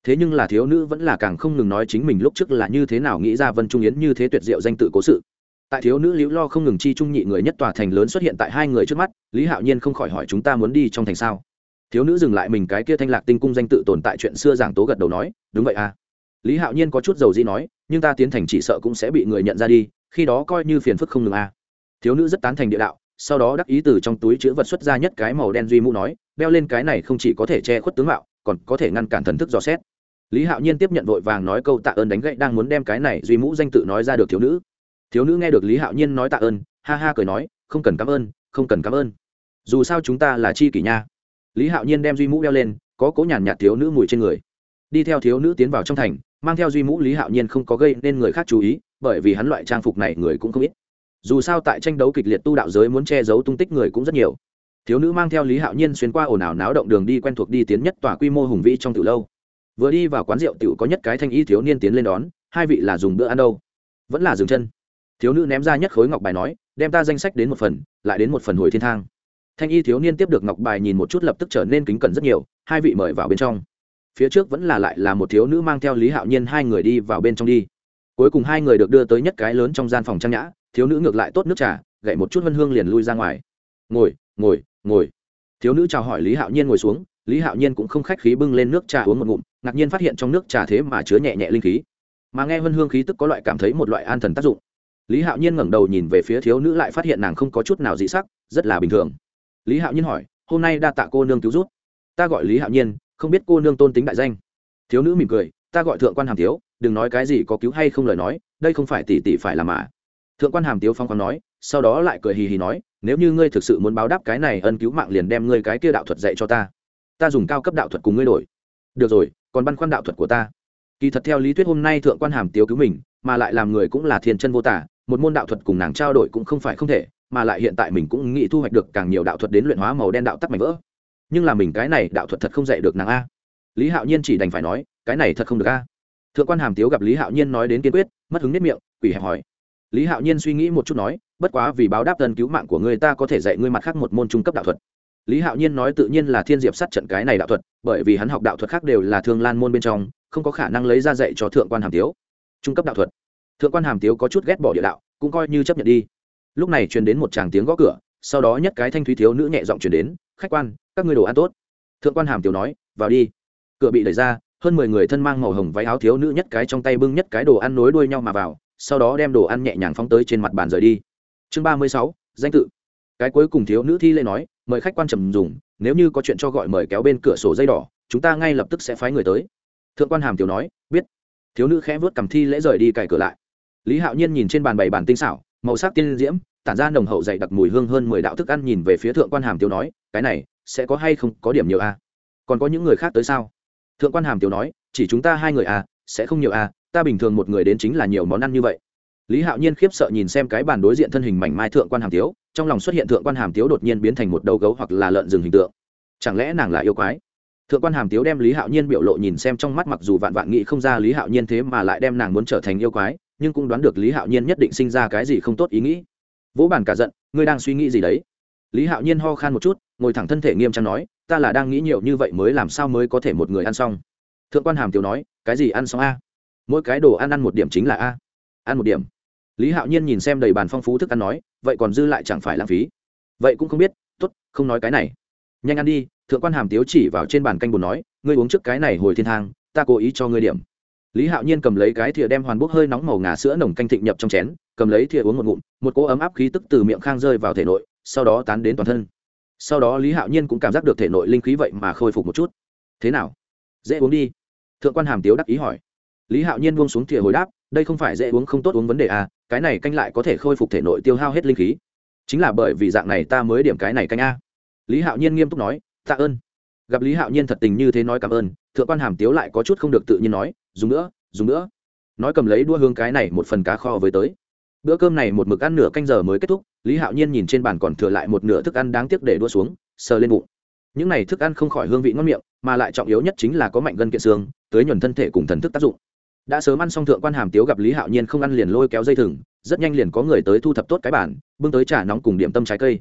Thế nhưng là thiếu nữ vẫn là càng không ngừng nói chính mình lúc trước là như thế nào nghĩ ra vân trung yến như thế tuyệt diệu danh tự cố sự. Tại thiếu nữ liễu lo không ngừng chi trung nhị người nhất tòa thành lớn xuất hiện tại hai người trước mắt, lý hạo nhiên không khỏi hỏi chúng ta muốn đi trong thành sao? Thiếu nữ dừng lại mình cái kia thanh lạc tinh cung danh tự tồn tại chuyện xưa giảng tố gật đầu nói, đúng vậy à. Lý hạo nhiên có chút dầu dĩ nói, nhưng ta tiến thành chỉ sợ cũng sẽ bị người nhận ra đi, khi đó coi như phiền phức không ngừng à. Thiếu nữ rất tán thành địa đạo sau đó đắc ý từ trong túi chữ vật xuất ra nhất cái màu đen duy mũ nói, đeo lên cái này không chỉ có thể che khuất tướng mạo, còn có thể ngăn cản thần thức dò xét. Lý hạo nhiên tiếp nhận vội vàng nói câu tạ ơn đánh gậy đang muốn đem cái này duy mũ danh tự nói ra được thiếu nữ. Thiếu nữ nghe được lý hạo nhiên nói tạ ơn, ha ha cười nói, không cần cảm ơn, không cần cảm ơn. Dù sao chúng ta là chi kỷ nha. Lý hạo nhiên đem duy mũ đeo lên, có cố nhàn nhạt thiếu nữ mùi trên người. Đi theo thiếu nữ tiến vào trong thành, mang theo duy mũ lý hạo nhiên không có gây nên người khác chú ý, bởi vì hắn loại trang phục này người cũng không ít dù sao tại tranh đấu kịch liệt tu đạo giới muốn che giấu tung tích người cũng rất nhiều. Thiếu nữ mang theo lý hạo nhiên xuyên qua ồn ào náo động đường đi quen thuộc đi tiến nhất tòa quy mô hùng vĩ trong từ lâu. Vừa đi vào quán rượu tiểu có nhất cái thanh y thiếu niên tiến lên đón, hai vị là dùng bữa ăn đâu? Vẫn là dừng chân. Thiếu nữ ném ra nhất khối ngọc bài nói, đem ta danh sách đến một phần, lại đến một phần hồi thiên thang. Thanh y thiếu niên tiếp được ngọc bài nhìn một chút lập tức trở nên kính cẩn rất nhiều, hai vị mời vào bên trong. Phía trước vẫn là lại là một thiếu nữ mang theo lý hạo nhiên hai người đi vào bên trong đi. Cuối cùng hai người được đưa tới nhất cái lớn trong gian phòng trang nhã thiếu nữ ngược lại tốt nước trà, gậy một chút vân hương liền lui ra ngoài. Ngồi ngồi ngồi. Thiếu nữ chào hỏi lý hạo nhiên ngồi xuống, lý hạo nhiên cũng không khách khí bưng lên nước trà uống một ngụm, ngạc nhiên phát hiện trong nước trà thế mà chứa nhẹ nhẹ linh khí. Mà nghe vân hương khí tức có loại cảm thấy một loại an thần tác dụng. Lý hạo nhiên ngẩng đầu nhìn về phía thiếu nữ lại phát hiện nàng không có chút nào dị sắc, rất là bình thường. Lý hạo nhiên hỏi, hôm nay đa tạ cô nương cứu rút ta gọi lý hạo nhiên, không biết cô nương tôn tính đại danh. Thiếu nữ mỉm cười, ta gọi thượng quan hàm thiếu, đừng nói cái gì có cứu hay không lời nói, đây không phải tỷ tỷ phải làm mà thượng quan hàm tiếu phong còn nói, sau đó lại cười hì hì nói, nếu như ngươi thực sự muốn báo đáp cái này ân cứu mạng liền đem ngươi cái kia đạo thuật dạy cho ta. Ta dùng cao cấp đạo thuật cùng ngươi đổi. Được rồi, còn băn khoăn đạo thuật của ta. Kỳ thật theo lý thuyết hôm nay thượng quan hàm tiếu cứu mình, mà lại làm người cũng là thiên chân vô tả, một môn đạo thuật cùng nàng trao đổi cũng không phải không thể, mà lại hiện tại mình cũng nghĩ thu hoạch được càng nhiều đạo thuật đến luyện hóa màu đen đạo tắc mảnh vỡ. Nhưng là mình cái này đạo thuật thật không dạy được nàng a. Lý hạo nhiên chỉ đành phải nói, cái này thật không được a. Thượng quan hàm tiếu gặp lý hạo nhiên nói đến kiên quyết, mất hứng nếp miệng, quỷ hẹp hỏi lý hạo nhiên suy nghĩ một chút nói, bất quá vì báo đáp tân cứu mạng của người ta có thể dạy ngươi mặt khác một môn trung cấp đạo thuật. Lý hạo nhiên nói tự nhiên là thiên diệp sát trận cái này đạo thuật, bởi vì hắn học đạo thuật khác đều là thương lan môn bên trong, không có khả năng lấy ra dạy cho thượng quan hàm tiếu. Trung cấp đạo thuật. Thượng quan hàm tiếu có chút ghét bỏ địa đạo, cũng coi như chấp nhận đi. Lúc này truyền đến một tràng tiếng gõ cửa, sau đó nhất cái thanh thúy thiếu nữ nhẹ giọng truyền đến, khách quan, các ngươi đồ ăn tốt. Thượng quan hàm tiếu nói, vào đi. Cửa bị đẩy ra, hơn mười người thân mang màu hồng váy áo thiếu nữ nhất cái trong tay bưng nhất cái đồ ăn nối đuôi nhau mà vào sau đó đem đồ ăn nhẹ nhàng phóng tới trên mặt bàn rời đi. Chương ba mươi sáu, danh tự. Cái cuối cùng thiếu nữ thi lễ nói, mời khách quan trầm dùng, nếu như có chuyện cho gọi mời kéo bên cửa sổ dây đỏ, chúng ta ngay lập tức sẽ phái người tới. Thượng quan hàm tiểu nói, biết. Thiếu nữ khẽ vớt cầm thi lễ rời đi cài cửa lại. Lý hạo nhiên nhìn trên bàn bày bàn tinh xảo, màu sắc tiên diễm, tản ra nồng hậu dày đặc mùi hương hơn mười đạo thức ăn nhìn về phía thượng quan hàm tiểu nói, cái này sẽ có hay không có điểm nhiều a còn có những người khác tới sao? Thượng quan hàm tiểu nói, chỉ chúng ta hai người a sẽ không nhiều a ta bình thường một người đến chính là nhiều món ăn như vậy. Lý hạo nhiên khiếp sợ nhìn xem cái bàn đối diện thân hình mảnh mai thượng quan hàm tiếu, trong lòng xuất hiện thượng quan hàm tiếu đột nhiên biến thành một đầu gấu hoặc là lợn rừng hình tượng. Chẳng lẽ nàng là yêu quái? Thượng quan hàm tiếu đem lý hạo nhiên biểu lộ nhìn xem trong mắt mặc dù vạn vạn nghĩ không ra lý hạo nhiên thế mà lại đem nàng muốn trở thành yêu quái, nhưng cũng đoán được lý hạo nhiên nhất định sinh ra cái gì không tốt ý nghĩ. Vỗ bàn cả giận, ngươi đang suy nghĩ gì đấy? Lý hạo nhiên ho khan một chút, ngồi thẳng thân thể nghiêm trang nói, ta là đang nghĩ nhiều như vậy mới làm sao mới có thể một người ăn xong. Thượng quan hàm tiếu nói, cái gì ăn xong a? Mỗi cái đồ ăn ăn một điểm chính là a. Ăn một điểm. Lý hạo nhiên nhìn xem đầy bàn phong phú thức ăn nói, vậy còn dư lại chẳng phải lãng phí. Vậy cũng không biết t ố t không nói cái này. Nhanh ăn đi, thượng quan hàm tiếu chỉ vào trên bàn canh bùn nói, ngươi uống trước cái này hồi thiên thang, ta cố ý cho ngươi điểm. Lý hạo nhiên cầm lấy cái thìa đem hoàn bốc hơi nóng màu ngà sữa nồng canh thịnh nhập trong chén, cầm lấy thìa uống một ngụm, một cỗ ấm áp khí tức từ miệng khang rơi vào thể nội, sau đó tán đến toàn thân. Sau đó lý hạo nhiên cũng cảm giác được thể nội linh khí vậy mà khôi phục một chút. Thế nào? Dễ uống đi. Thượng quan hàm tiếu đắc ý hỏi lý hạo nhiên buông xuống thìa hồi đáp, đây không phải dễ uống không tốt uống vấn đề à cái này canh lại có thể khôi phục thể nội tiêu hao hết linh khí. Chính là bởi vì dạng này ta mới điểm cái này canh a. Lý hạo nhiên nghiêm túc nói, tạ ơn. Gặp lý hạo nhiên thật tình như thế nói cảm ơn, thượng quan hàm tiếu lại có chút không được tự nhiên nói, dùng nữa dùng nữa. Nói cầm lấy đua hương cái này một phần cá kho với tới. Bữa cơm này một mực ăn nửa canh giờ mới kết thúc, lý hạo nhiên nhìn trên bàn còn thừa lại một nửa thức ăn đáng tiếc để đua xuống, sờ lên bụng. Những này thức ăn không khỏi hương vị ngon miệng, mà lại trọng yếu nhất chính là có mạnh gân kiện xương, tới nhuần thân thể cùng thần thức tác dụng đã sớm ăn xong thượng quan hàm tiếu gặp lý hạo nhiên không ăn liền lôi kéo dây thừng, rất nhanh liền có người tới thu thập tốt cái bản bưng tới trà nóng cùng điểm tâm trái cây.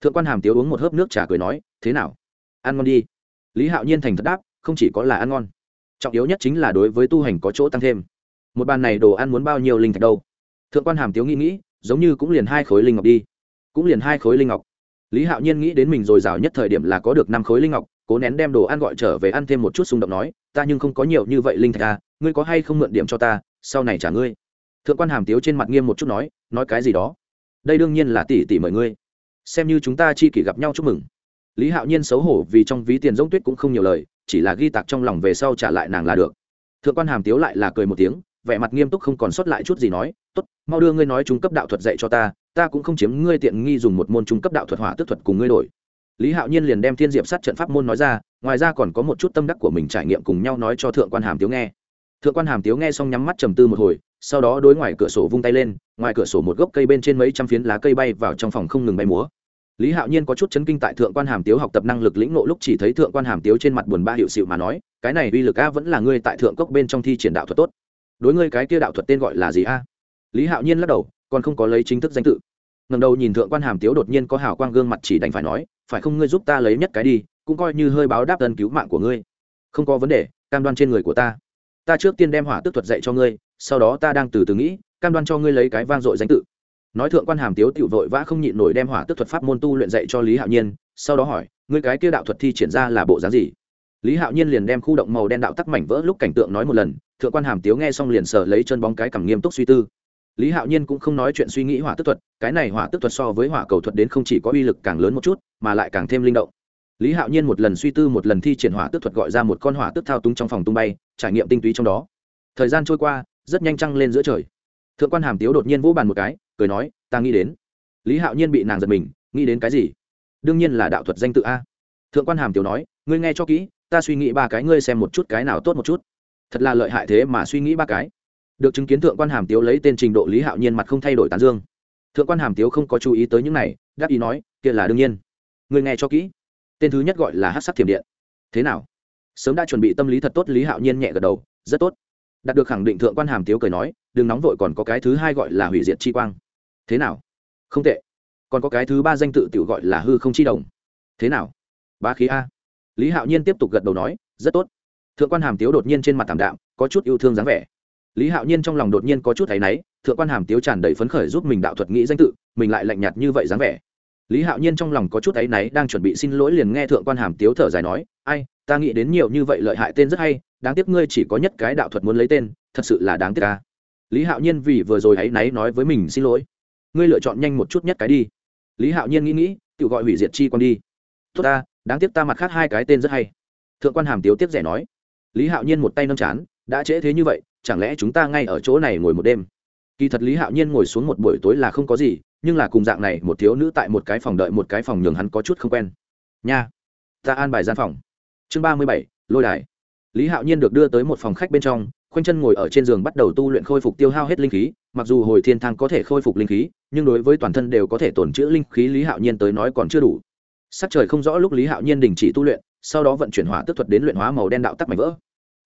Thượng quan hàm tiếu uống một hớp nước trà cười nói, thế nào? Ăn ngon đi. Lý hạo nhiên thành thật đáp, không chỉ có là ăn ngon, trọng yếu nhất chính là đối với tu hành có chỗ tăng thêm. Một bàn này đồ ăn muốn bao nhiêu linh thạch đâu? Thượng quan hàm tiếu nghĩ nghĩ, giống như cũng liền hai khối linh ngọc đi. Cũng liền hai khối linh ngọc. Lý hạo nhiên nghĩ đến mình dồi dào nhất thời điểm là có được năm khối linh ngọc, cố nén đem đồ ăn gọi trở về ăn thêm một chút xung động nói, ta nhưng không có nhiều như vậy linh thạch à ngươi có hay không mượn điểm cho ta, sau này trả ngươi. Thượng quan hàm tiếu trên mặt nghiêm một chút nói nói cái gì đó. Đây đương nhiên là tỷ tỷ mời ngươi. Xem như chúng ta chi kỷ gặp nhau chúc mừng. Lý hạo nhiên xấu hổ vì trong ví tiền giống tuyết cũng không nhiều lời, chỉ là ghi tạc trong lòng về sau trả lại nàng là được. Thượng quan hàm tiếu lại là cười một tiếng, vẻ mặt nghiêm túc không còn sót lại chút gì nói, tốt, mau đưa ngươi nói trung cấp đạo thuật dạy cho ta ta cũng không chiếm ngươi tiện nghi dùng một môn trung cấp đạo thuật hỏa tức thuật cùng ngươi đổi. Lý hạo nhiên liền đem thiên diệp sát trận pháp môn nói ra, ngoài ra còn có một chút tâm đắc của mình trải nghiệm cùng nhau nói cho thượng quan hàm tiếu nghe thượng quan hàm tiếu nghe xong nhắm mắt trầm tư một hồi, sau đó đối ngoài cửa sổ vung tay lên, ngoài cửa sổ một gốc cây bên trên mấy trăm phiến lá cây bay vào trong phòng không ngừng bay múa. Lý hạo nhiên có chút chấn kinh tại thượng quan hàm tiếu học tập năng lực lĩnh nộ lúc chỉ thấy thượng quan hàm tiếu trên mặt buồn ba hiệu sự mà nói, cái này uy lực a vẫn là ngươi tại thượng cốc bên trong thi triển đạo thuật tốt. Đối ngươi cái kia đạo thuật tên gọi là gì a? Lý hạo nhiên lắc đầu, còn không có lấy chính thức danh tự. Ngầm đầu nhìn thượng quan hàm tiếu đột nhiên có hào quang gương mặt chỉ đành phải nói, phải không ngươi giúp ta lấy nhất cái đi, cũng coi như hơi báo đáp ân cứu mạng của ngươi. Không có vấn đề, cam đoan trên người của ta ta trước tiên đem hỏa tức thuật dạy cho ngươi, sau đó ta đang từ từ nghĩ, cam đoan cho ngươi lấy cái vang dội danh tự. Nói thượng quan hàm tiếu tiểu vội vã không nhịn nổi đem hỏa tức thuật pháp môn tu luyện dạy cho lý hạo nhiên, sau đó hỏi, ngươi cái kia đạo thuật thi triển ra là bộ dáng gì? Lý hạo nhiên liền đem khu động màu đen đạo tắc mảnh vỡ lúc cảnh tượng nói một lần, thượng quan hàm tiếu nghe xong liền sờ lấy chân bóng cái cằm nghiêm túc suy tư. Lý hạo nhiên cũng không nói chuyện suy nghĩ hỏa tức thuật, cái này hỏa tức thuật so với hỏa cầu thuật đến không chỉ có uy lực càng lớn một chút, mà lại càng thêm linh động lý hạo nhiên một lần suy tư một lần thi triển hỏa tức thuật gọi ra một con hỏa tức thao túng trong phòng tung bay, trải nghiệm tinh túy trong đó. Thời gian trôi qua, rất nhanh trăng lên giữa trời. Thượng quan hàm tiếu đột nhiên vỗ bàn một cái, cười nói, ta nghĩ đến. Lý hạo nhiên bị nàng giật mình, nghĩ đến cái gì? Đương nhiên là đạo thuật danh tự a. Thượng quan hàm tiếu nói, ngươi nghe cho kỹ, ta suy nghĩ ba cái, ngươi xem một chút cái nào tốt một chút. Thật là lợi hại thế mà suy nghĩ ba cái. Được chứng kiến thượng quan hàm tiếu lấy tên trình độ lý hạo nhiên mặt không thay đổi tán dương. Thượng quan hàm tiếu không có chú ý tới những này, đáp ý nói, kia là đương nhiên. Ngươi nghe cho kỹ tên thứ nhất gọi là hát sắc thiểm điện. Thế nào? Sớm đã chuẩn bị tâm lý thật tốt, lý hạo nhiên nhẹ gật đầu, rất tốt. Đạt được khẳng định thượng quan hàm tiếu cười nói, đừng nóng vội còn có cái thứ hai gọi là hủy diệt chi quang. Thế nào? Không tệ. Còn có cái thứ ba danh tự tự gọi là hư không chi đồng. Thế nào? Ba khí a. Lý hạo nhiên tiếp tục gật đầu nói, rất tốt. Thượng quan hàm tiếu đột nhiên trên mặt thảm đạm, có chút yêu thương dáng vẻ. Lý hạo nhiên trong lòng đột nhiên có chút thấy náy, thượng quan hàm tiếu tràn đầy phấn khởi giúp mình đạo thuật nghĩ danh tự, mình lại lạnh nhạt như vậy dáng vẻ lý hạo nhiên trong lòng có chút áy náy, đang chuẩn bị xin lỗi liền nghe thượng quan hàm tiếu thở dài nói, ai, ta nghĩ đến nhiều như vậy lợi hại tên rất hay, đáng tiếc ngươi chỉ có nhất cái đạo thuật muốn lấy tên, thật sự là đáng tiếc ca lý hạo nhiên vì vừa rồi áy náy nói với mình xin lỗi, ngươi lựa chọn nhanh một chút nhất cái đi. Lý hạo nhiên nghĩ nghĩ, tự gọi hủy diệt chi con đi. Tốt ta, đáng tiếc ta mặt khác hai cái tên rất hay. Thượng quan hàm tiếu tiếp rẻ nói. Lý hạo nhiên một tay nâm chán, đã trễ thế như vậy, chẳng lẽ chúng ta ngay ở chỗ này ngồi một đêm? Kỳ thật lý hạo nhiên ngồi xuống một buổi tối là không có gì, nhưng là cùng dạng này, một thiếu nữ tại một cái phòng đợi, một cái phòng nhường hắn có chút không quen. Nha, ta an bài gian phòng. Chương ba mươi bảy, lôi đài. Lý hạo nhiên được đưa tới một phòng khách bên trong, khoanh chân ngồi ở trên giường bắt đầu tu luyện khôi phục tiêu hao hết linh khí, mặc dù hồi thiên thang có thể khôi phục linh khí, nhưng đối với toàn thân đều có thể tổn chữ linh khí lý hạo nhiên tới nói còn chưa đủ. Sắc trời không rõ lúc lý hạo nhiên đình chỉ tu luyện, sau đó vận chuyển hỏa tức thuật đến luyện hóa màu đen đạo tắc mảnh vỡ.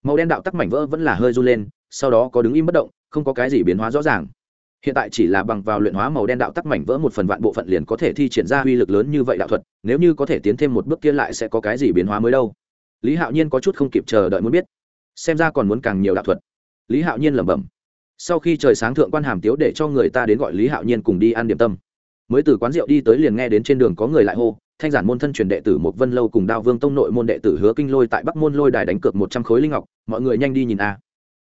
Màu đen đạo tắc mảnh vỡ vẫn là hơi run lên, sau đó có đứng im bất động không có cái gì biến hóa rõ ràng. Hiện tại chỉ là bằng vào luyện hóa màu đen đạo tắc mảnh vỡ một phần vạn bộ phận liền có thể thi triển ra uy lực lớn như vậy đạo thuật, nếu như có thể tiến thêm một bước kia lại sẽ có cái gì biến hóa mới đâu? Lý hạo nhiên có chút không kịp chờ đợi muốn biết. Xem ra còn muốn càng nhiều đạo thuật. Lý hạo nhiên lẩm bẩm. Sau khi trời sáng thượng quan hàm tiếu để cho người ta đến gọi lý hạo nhiên cùng đi ăn điểm tâm. Mới từ quán rượu đi tới liền nghe đến trên đường có người lại hô, thanh giản môn thân truyền đệ tử một vân lâu cùng đao vương tông nội môn đệ tử hứa kinh lôi tại bắc môn lôi đài đánh cược một trăm khối linh ngọc, mọi người nhanh đi nhìn a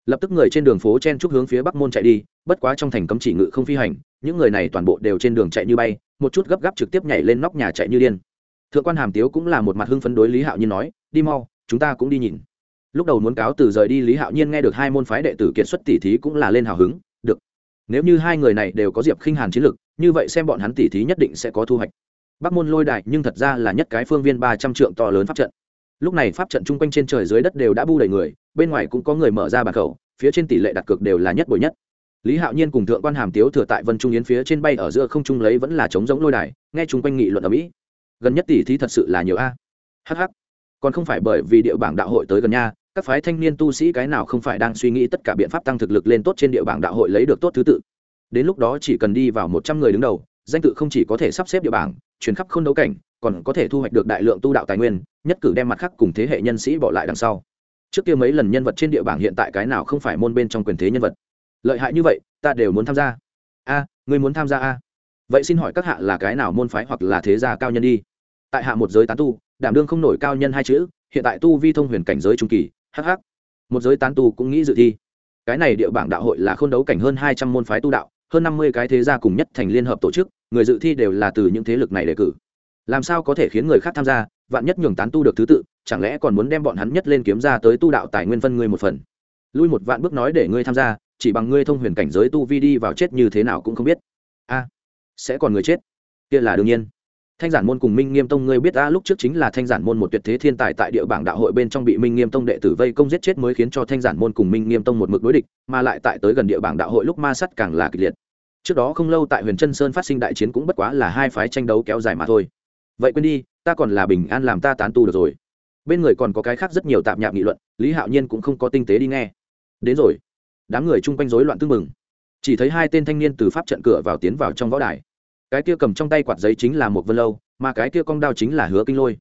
lập tức người trên đường phố chen chúc hướng phía bắc môn chạy đi, bất quá trong thành cấm chỉ ngự không phi hành, những người này toàn bộ đều trên đường chạy như bay, một chút gấp gáp trực tiếp nhảy lên nóc nhà chạy như điên. Thượng quan hàm tiếu cũng là một mặt hưng phấn đối lý hạo nhiên nói, đi mau, chúng ta cũng đi nhìn. Lúc đầu muốn cáo từ rời đi, lý hạo nhiên nghe được hai môn phái đệ tử kiệt xuất tỷ thí cũng là lên hào hứng, được, nếu như hai người này đều có diệp khinh hàn chiến lực, như vậy xem bọn hắn tỷ thí nhất định sẽ có thu hoạch. Bắc môn lôi đại nhưng thật ra là nhất cái phương viên ba trăm trượng to lớn pháp trận lúc này pháp trận chung quanh trên trời dưới đất đều đã bu đầy người, bên ngoài cũng có người mở ra bàn khẩu, phía trên tỷ lệ đặt cược đều là nhất bồi nhất. Lý hạo nhiên cùng thượng quan hàm tiếu thừa tại vân trung yến phía trên bay ở giữa không trung lấy vẫn là trống giống lôi đài, nghe chung quanh nghị luận ở mỹ gần nhất tỷ thí thật sự là nhiều a. Hh còn không phải bởi vì địa bảng đạo hội tới gần nha, các phái thanh niên tu sĩ cái nào không phải đang suy nghĩ tất cả biện pháp tăng thực lực lên tốt trên địa bảng đạo hội lấy được tốt thứ tự. Đến lúc đó chỉ cần đi vào một trăm người đứng đầu, danh tự không chỉ có thể sắp xếp địa bảng chuyển khắp không đấu cảnh còn có thể thu hoạch được đại lượng tu đạo tài nguyên, nhất cử đem mặt khác cùng thế hệ nhân sĩ bỏ lại đằng sau. Trước kia mấy lần nhân vật trên địa bảng hiện tại cái nào không phải môn bên trong quyền thế nhân vật. Lợi hại như vậy, ta đều muốn tham gia. A người muốn tham gia a. Vậy xin hỏi các hạ là cái nào môn phái hoặc là thế gia cao nhân đi? Tại hạ một giới tán tu, đảm đương không nổi cao nhân hai chữ, hiện tại tu vi thông huyền cảnh giới trung kỳ hh một giới tán tu cũng nghĩ dự thi. Cái này địa bảng đạo hội là k h ô n đấu cảnh hơn hai trăm môn phái tu đạo, hơn năm mươi cái thế gia cùng nhất thành liên hợp tổ chức, người dự thi đều là từ những thế lực này đề cử làm sao có thể khiến người khác tham gia, vạn nhất nhường tán tu được thứ tự, chẳng lẽ còn muốn đem bọn hắn nhất lên kiếm ra tới tu đạo tài nguyên phân ngươi một phần? Lui một vạn bước nói để ngươi tham gia, chỉ bằng ngươi thông huyền cảnh giới tu vi đi vào chết như thế nào cũng không biết. A à, sẽ còn người chết? Kia là đương nhiên. Thanh giản môn cùng minh nghiêm tông ngươi biết à? lúc trước chính là thanh giản môn một tuyệt thế thiên tài tại địa bảng đạo hội bên trong bị minh nghiêm tông đệ tử vây công giết chết mới khiến cho thanh giản môn cùng minh nghiêm tông một mực đối địch, mà lại tại tới gần địa bảng đạo hội lúc ma sắt càng là kịch liệt. Trước đó không lâu tại huyền trân sơn phát sinh đại chiến cũng bất quá là hai phái tranh đấu kéo dài mà thôi vậy quên đi, ta còn là bình an làm ta tán tu được rồi. Bên người còn có cái khác rất nhiều tạp nhạp nghị luận, lý hạo nhiên cũng không có tinh tế đi nghe. Đến rồi. Đám người chung quanh rối loạn tưng mừng chỉ thấy hai tên thanh niên từ pháp trận cửa vào tiến vào trong võ đài. Cái kia cầm trong tay quạt giấy chính là một vân lâu, mà cái kia cong đao chính là hứa kinh lôi.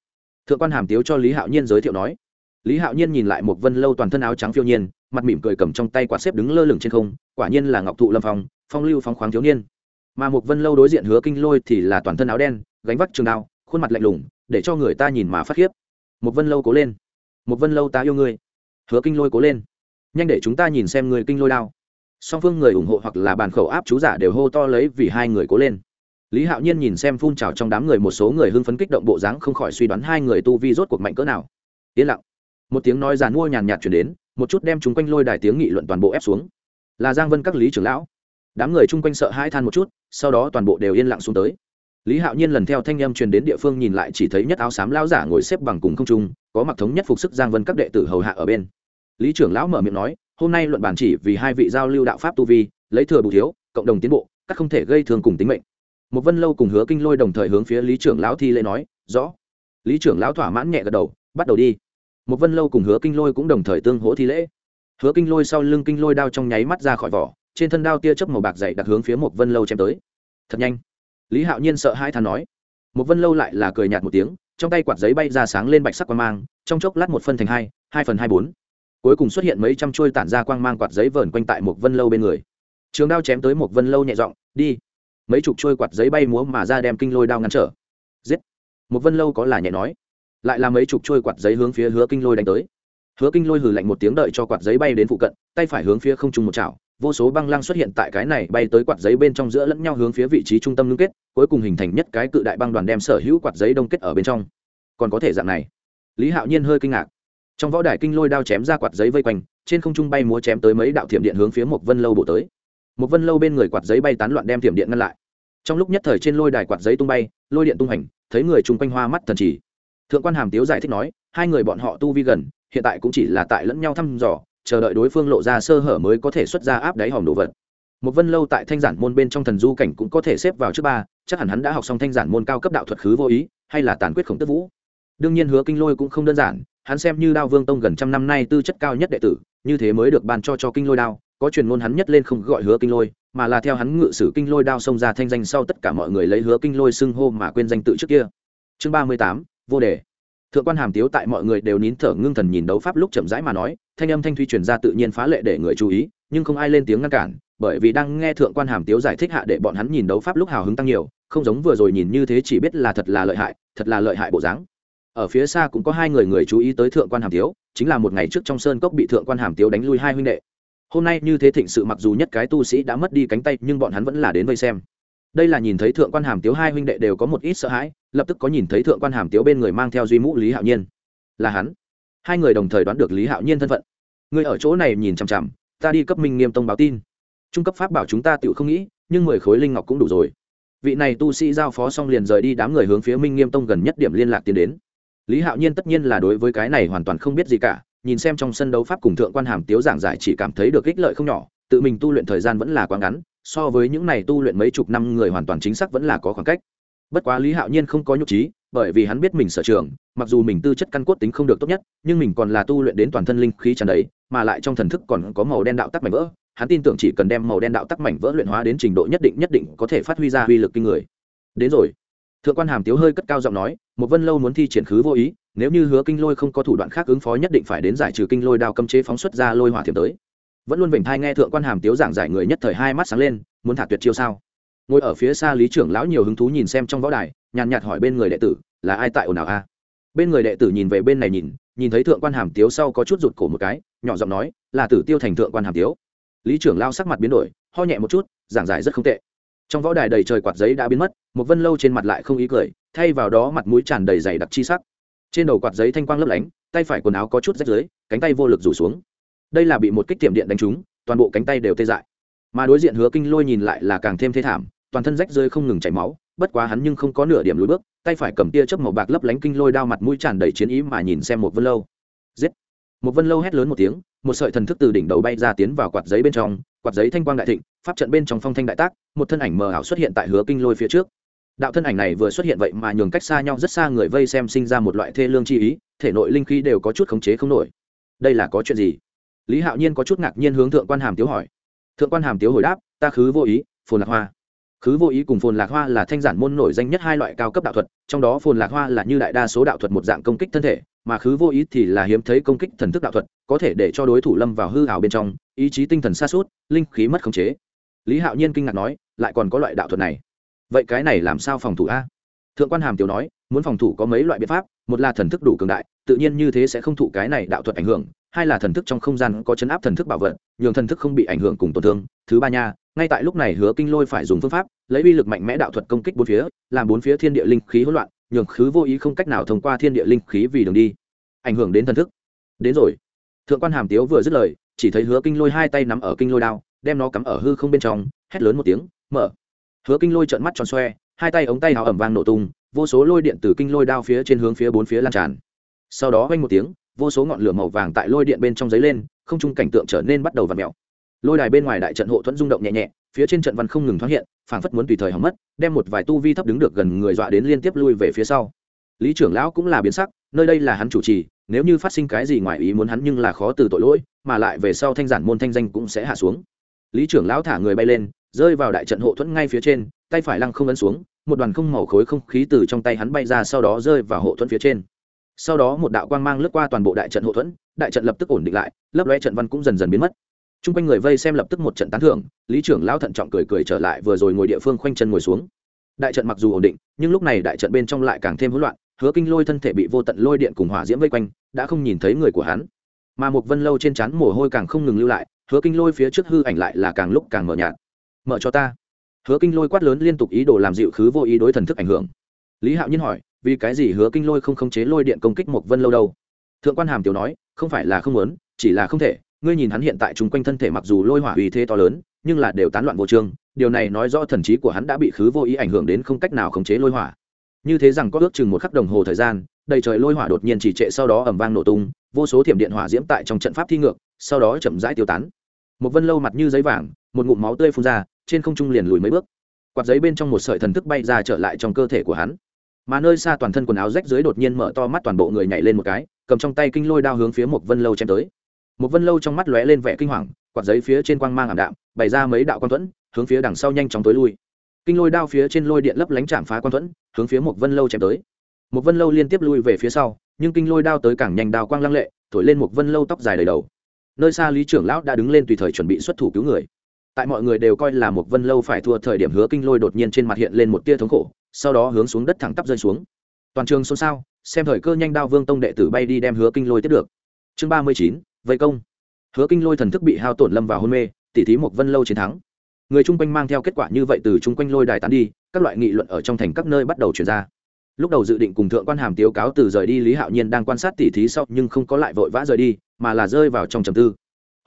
Thượng quan hàm tiếu cho lý hạo nhiên giới thiệu nói. Lý hạo nhiên nhìn lại một vân lâu toàn thân áo trắng phiêu nhiên, mặt mỉm cười cầm trong tay quạt xếp đứng lơ lửng trên không, quả nhiên là ngọc thụ lâm phong phong lưu phong khoáng thiếu niên. Mà một vân lâu đối diện hứa kinh lôi thì là toàn thân áo đen, gánh vác trường đao khuôn mặt lạnh lùng, để cho người ta nhìn mà phát khiếp. Một vân lâu cố lên. Một vân lâu ta yêu ngươi. Hứa kinh lôi cố lên. Nhanh để chúng ta nhìn xem người kinh lôi đao. Song phương người ủng hộ hoặc là bàn khẩu áp chú giả đều hô to lấy vì hai người cố lên. Lý hạo nhiên nhìn xem phun trào trong đám người một số người hưng phấn kích động bộ dáng không khỏi suy đoán hai người tu vi rốt cuộc mạnh cỡ nào. Yên lặng. Một tiếng nói giàn mua nhàn nhạt chuyển đến, một chút đem chúng quanh lôi đài tiếng nghị luận toàn bộ ép xuống. Là giang vân các lý trưởng lão. Đám người chung quanh sợ hai than một chút, sau đó toàn bộ đều yên lặng xuống tới lý hạo nhiên lần theo thanh â m truyền đến địa phương nhìn lại chỉ thấy nhất áo xám lão giả ngồi xếp bằng cùng không trung, có mặc thống nhất phục sức giang vân các đệ tử hầu hạ ở bên. Lý trưởng lão mở miệng nói, hôm nay luận bản chỉ vì hai vị giao lưu đạo pháp tu vi, lấy thừa bù thiếu, cộng đồng tiến bộ, các không thể gây thương cùng tính mệnh. Một vân lâu cùng hứa kinh lôi đồng thời hướng phía lý trưởng lão thi lễ nói, rõ. Lý trưởng lão thỏa mãn nhẹ gật đầu, bắt đầu đi. Một vân lâu cùng hứa kinh lôi cũng đồng thời tương hỗ thi lễ. Hứa kinh lôi sau lưng kinh lôi đao trong nháy mắt ra khỏi vỏ, trên thân đao tia chớp màu bạc dày đặc hướng phía một vân lâu chém tới. Thật nhanh lý hạo nhiên sợ hai thằng nói. Một vân lâu lại là cười nhạt một tiếng, trong tay quạt giấy bay ra sáng lên bạch sắc quang mang, trong chốc lát một phân thành hai hai phần hai bốn. Cuối cùng xuất hiện mấy trăm chuôi tản ra quang mang quạt giấy vờn quanh tại một vân lâu bên người. Trường đao chém tới một vân lâu nhẹ giọng, đi. Mấy chục trôi quạt giấy bay múa mà ra đem kinh lôi đao ngăn trở. Giết! Một vân lâu có là nhẹ nói. Lại là mấy chục trôi quạt giấy hướng phía hứa kinh lôi đánh tới. Hứa kinh lôi hừ lạnh một tiếng đợi cho quạt giấy bay đến phụ cận, tay phải hướng phía không trung một chảo vô số băng lăng xuất hiện tại cái này bay tới quạt giấy bên trong giữa lẫn nhau hướng phía vị trí trung tâm ngưng kết, cuối cùng hình thành nhất cái cự đại băng đoàn đem sở hữu quạt giấy đông kết ở bên trong. Còn có thể dạng này? Lý hạo nhiên hơi kinh ngạc. Trong võ đài kinh lôi đao chém ra quạt giấy vây quanh, trên không trung bay múa chém tới mấy đạo thiểm điện hướng phía một vân lâu bổ tới. Một vân lâu bên người quạt giấy bay tán loạn đem thiểm điện ngăn lại. Trong lúc nhất thời trên lôi đài quạt giấy tung bay, lôi điện tung hành, thấy người chung quanh hoa mắt thần chỉ thượng quan hàm tiếu giải thích nói, hai người bọn họ tu vi gần, hiện tại cũng chỉ là tại lẫn nhau thăm dò chờ đợi đối phương lộ ra sơ hở mới có thể xuất ra áp đáy hòm đồ vật. Một vân lâu tại thanh giản môn bên trong thần du cảnh cũng có thể xếp vào trước ba, chắc hẳn hắn đã học xong thanh giản môn cao cấp đạo thuật khứ vô ý, hay là tàn quyết khổng tức vũ. Đương nhiên hứa kinh lôi cũng không đơn giản, hắn xem như đao vương tông gần trăm năm nay tư chất cao nhất đệ tử, như thế mới được ban cho cho kinh lôi đao, có truyền ngôn hắn nhất lên không gọi hứa kinh lôi, mà là theo hắn ngự sử kinh lôi đao xông ra thanh danh sau tất cả mọi người lấy hứa kinh lôi xưng hô mà quên danh tự trước kia. Chương ba mươi tám, vô đề thượng quan hàm tiếu tại mọi người đều nín thở ngưng thần nhìn đấu pháp lúc chậm rãi mà nói, thanh âm thanh thuy truyền ra tự nhiên phá lệ để người chú ý, nhưng không ai lên tiếng ngăn cản, bởi vì đang nghe thượng quan hàm tiếu giải thích hạ để bọn hắn nhìn đấu pháp lúc hào hứng tăng nhiều, không giống vừa rồi nhìn như thế chỉ biết là thật là lợi hại, thật là lợi hại bộ dáng. Ở phía xa cũng có hai người người chú ý tới thượng quan hàm tiếu, chính là một ngày trước trong sơn cốc bị thượng quan hàm tiếu đánh lui hai huynh đệ. Hôm nay như thế thịnh sự mặc dù nhất cái tu sĩ đã mất đi cánh tay, nhưng bọn hắn vẫn là đến vây xem đây là nhìn thấy thượng quan hàm tiếu hai huynh đệ đều có một ít sợ hãi, lập tức có nhìn thấy thượng quan hàm tiếu bên người mang theo duy mũ lý hạo nhiên. Là hắn. Hai người đồng thời đoán được lý hạo nhiên thân phận. Người ở chỗ này nhìn chằm chằm, ta đi cấp minh nghiêm tông báo tin. Trung cấp pháp bảo chúng ta tự không nghĩ, nhưng mười khối linh ngọc cũng đủ rồi. Vị này tu sĩ giao phó xong liền rời đi đám người hướng phía minh nghiêm tông gần nhất điểm liên lạc tiến đến. Lý hạo nhiên tất nhiên là đối với cái này hoàn toàn không biết gì cả, nhìn xem trong sân đấu pháp cùng thượng quan hàm tiếu giảng giải chỉ cảm thấy được ích lợi không nhỏ, tự mình tu luyện thời gian vẫn là quá ngắn so với những này tu luyện mấy chục năm người hoàn toàn chính xác vẫn là có khoảng cách. Bất quá lý hạo nhiên không có nhục trí, bởi vì hắn biết mình sở trường, mặc dù mình tư chất căn cốt tính không được tốt nhất, nhưng mình còn là tu luyện đến toàn thân linh khí tràn đầy, mà lại trong thần thức còn có màu đen đạo tắc mảnh vỡ. Hắn tin tưởng chỉ cần đem màu đen đạo tắc mảnh vỡ luyện hóa đến trình độ nhất định nhất định có thể phát huy ra uy lực kinh người. Đến rồi. Thượng quan hàm tiếu hơi cất cao giọng nói, một vân lâu muốn thi triển khứ vô ý, nếu như hứa kinh lôi không có thủ đoạn khác ứng phó nhất định phải đến giải trừ kinh lôi đao cấm chế phóng xuất ra lôi hỏa thiểm tới vẫn luôn vểnh thai nghe thượng quan hàm tiếu giảng giải người nhất thời hai mắt sáng lên, muốn thả tuyệt chiêu sao? Ngồi ở phía xa lý trưởng lão nhiều hứng thú nhìn xem trong võ đài, nhàn nhạt hỏi bên người đệ tử, là ai tại ồn ào a? Bên người đệ tử nhìn về bên này nhìn nhìn thấy thượng quan hàm tiếu sau có chút rụt cổ một cái, nhỏ giọng nói, là tử tiêu thành thượng quan hàm tiếu. Lý trưởng lao sắc mặt biến đổi, ho nhẹ một chút, giảng giải rất không tệ. Trong võ đài đầy trời quạt giấy đã biến mất, một vân lâu trên mặt lại không ý cười, thay vào đó mặt mũi tràn đầy dày đặc chi sắc. Trên đầu quạt giấy thanh quang lấp lánh, tay phải quần áo có chút rách dưới cánh tay vô lực rủ xuống đây là bị một kích tiệm điện đánh trúng, toàn bộ cánh tay đều tê dại. Mà đối diện hứa kinh lôi nhìn lại là càng thêm thê thảm, toàn thân rách rơi không ngừng chảy máu, bất quá hắn nhưng không có nửa điểm lùi bước, tay phải cầm tia chớp màu bạc lấp lánh kinh lôi đao mặt mũi tràn đầy chiến ý mà nhìn xem một vân lâu. Giết! Một vân lâu hét lớn một tiếng, một sợi thần thức từ đỉnh đầu bay ra tiến vào quạt giấy bên trong, quạt giấy thanh quang đại thịnh, pháp trận bên trong phong thanh đại tác, một thân ảnh mờ ảo xuất hiện tại hứa kinh lôi phía trước. Đạo thân ảnh này vừa xuất hiện vậy mà nhường cách xa nhau rất xa người vây xem sinh ra một loại thê lương chi ý, thể nội linh khí đều có chút khống chế không nổi. Đây là có chuyện gì? Lý hạo nhiên có chút ngạc nhiên hướng thượng quan hàm tiếu hỏi. Thượng quan hàm tiếu hồi đáp, ta khứ vô ý, phồn lạc hoa. Khứ vô ý cùng phồn lạc hoa là thanh giản môn nổi danh nhất hai loại cao cấp đạo thuật, trong đó phồn lạc hoa là như đại đa số đạo thuật một dạng công kích thân thể, mà khứ vô ý thì là hiếm thấy công kích thần thức đạo thuật, có thể để cho đối thủ lâm vào hư hào bên trong, ý chí tinh thần xa suốt linh khí mất khống chế. Lý hạo nhiên kinh ngạc nói, lại còn có loại đạo thuật này? Vậy cái này làm sao phòng thủ a? Thượng quan hàm tiểu nói, muốn phòng thủ có mấy loại biện pháp, một là thần thức đủ cường đại, tự nhiên như thế sẽ không thụ cái này đạo thuật ảnh hưởng hai là thần thức trong không gian có chấn áp thần thức bảo vật, nhường thần thức không bị ảnh hưởng cùng tổn thương. Thứ ba nha, ngay tại lúc này hứa kinh lôi phải dùng phương pháp, lấy uy lực mạnh mẽ đạo thuật công kích bốn phía, làm bốn phía thiên địa linh khí hỗn loạn, nhường khứ vô ý không cách nào thông qua thiên địa linh khí vì đường đi, ảnh hưởng đến thần thức. Đến rồi. Thượng quan hàm tiếu vừa dứt lời, chỉ thấy hứa kinh lôi hai tay nắm ở kinh lôi đao, đem nó cắm ở hư không bên trong, hét lớn một tiếng, mở! Hứa kinh lôi trợn mắt tròn xoe, hai tay ống tay hào ẩm vang nổ tung, vô số lôi điện từ kinh lôi đao phía trên hướng phía bốn phía lan tràn. Sau đó vang một tiếng vô số ngọn lửa màu vàng tại lôi điện bên trong giấy lên, không trung cảnh tượng trở nên bắt đầu v ặ mẹo lôi đài bên ngoài đại trận hộ thuẫn rung động nhẹ nhẹ, phía trên trận văn không ngừng thoát hiện, phảng phất muốn tùy thời hỏng mất, đem một vài tu vi thấp đứng được gần người dọa đến liên tiếp lui về phía sau. Lý trưởng lão cũng là biến sắc, nơi đây là hắn chủ trì, nếu như phát sinh cái gì ngoài ý muốn hắn nhưng là khó từ tội lỗi, mà lại về sau thanh giản môn thanh danh cũng sẽ hạ xuống. Lý trưởng lão thả người bay lên, rơi vào đại trận hộ thuẫn ngay phía trên, tay phải lăng không ấn xuống, một đoàn không màu khối không khí từ trong tay hắn bay ra sau đó rơi vào hộ thuẫn phía trên sau đó một đạo quang mang lướt qua toàn bộ đại trận hậu thuẫn, đại trận lập tức ổn định lại lấp loe trận văn cũng dần dần biến mất. T r u n g quanh người vây xem lập tức một trận tán thưởng, lý trưởng lão thận trọng cười cười trở lại vừa rồi ngồi địa phương khoanh chân ngồi xuống. Đại trận mặc dù ổn định, nhưng lúc này đại trận bên trong lại càng thêm hỗn loạn, hứa kinh lôi thân thể bị vô tận lôi điện cùng hỏa diễm vây quanh, đã không nhìn thấy người của hắn. Mà một vân lâu trên trán mồ hôi càng không ngừng lưu lại, hứa kinh lôi phía trước hư ảnh lại là càng lúc càng mờ nhạt. Mở cho ta. Hứa kinh lôi quát lớn liên tục ý đồ làm dịu khứ vô ý đối thần thức ảnh hưởng. Lý hạo nhiên hỏi vì cái gì hứa kinh lôi không khống chế lôi điện công kích một vân lâu đâu? Thượng quan hàm tiểu nói, không phải là không muốn, chỉ là không thể. Ngươi nhìn hắn hiện tại chung quanh thân thể mặc dù lôi hỏa uy thế to lớn, nhưng là đều tán loạn vô trương. Điều này nói rõ thần trí của hắn đã bị khứ vô ý ảnh hưởng đến không cách nào khống chế lôi hỏa. Như thế rằng có ước chừng một khắc đồng hồ thời gian, đầy trời lôi hỏa đột nhiên chỉ trệ sau đó ẩm vang nổ tung, vô số thiểm điện hỏa diễm tại trong trận pháp thi ngược, sau đó chậm rãi tiêu tán. Một vân lâu mặt như giấy vàng, một ngụm máu tươi phun ra, trên không trung liền lùi mấy bước. Quạt giấy bên trong một sợi thần thức bay ra trở lại trong cơ thể của hắn mà nơi xa toàn thân quần áo rách dưới đột nhiên mở to mắt toàn bộ người nhảy lên một cái, cầm trong tay kinh lôi đao hướng phía một vân lâu chém tới. Một vân lâu trong mắt lóe lên vẻ kinh hoàng, quạt giấy phía trên quang mang ảm đạm, bày ra mấy đạo quan thuẫn, hướng phía đằng sau nhanh chóng tối lui. Kinh lôi đao phía trên lôi điện lấp lánh chạm phá quan thuẫn, hướng phía một vân lâu chém tới. Một vân lâu liên tiếp lui về phía sau, nhưng kinh lôi đao tới càng nhanh đao quang lăng lệ, thổi lên một vân lâu tóc dài đầy đầu. Nơi xa lý trưởng lão đã đứng lên tùy thời chuẩn bị xuất thủ cứu người. Tại mọi người đều coi là một vân lâu phải thua thời điểm, hứa kinh lôi đột nhiên trên mặt hiện lên một tia thống khổ sau đó hướng xuống đất thẳng tắp rơi xuống. Toàn trường xôn xao, xem thời cơ nhanh đao vương tông đệ tử bay đi đem hứa kinh lôi tiếp được. Chương ba mươi chín, vây công. Hứa kinh lôi thần thức bị hao tổn lâm vào hôn mê, tỉ thí một vân lâu chiến thắng. Người chung quanh mang theo kết quả như vậy từ chung quanh lôi đài tán đi, các loại nghị luận ở trong thành các nơi bắt đầu chuyển ra. Lúc đầu dự định cùng thượng quan hàm tiếu cáo từ rời đi, lý hạo nhiên đang quan sát tỉ thí sau, nhưng không có lại vội vã rời đi, mà là rơi vào trong trầm tư.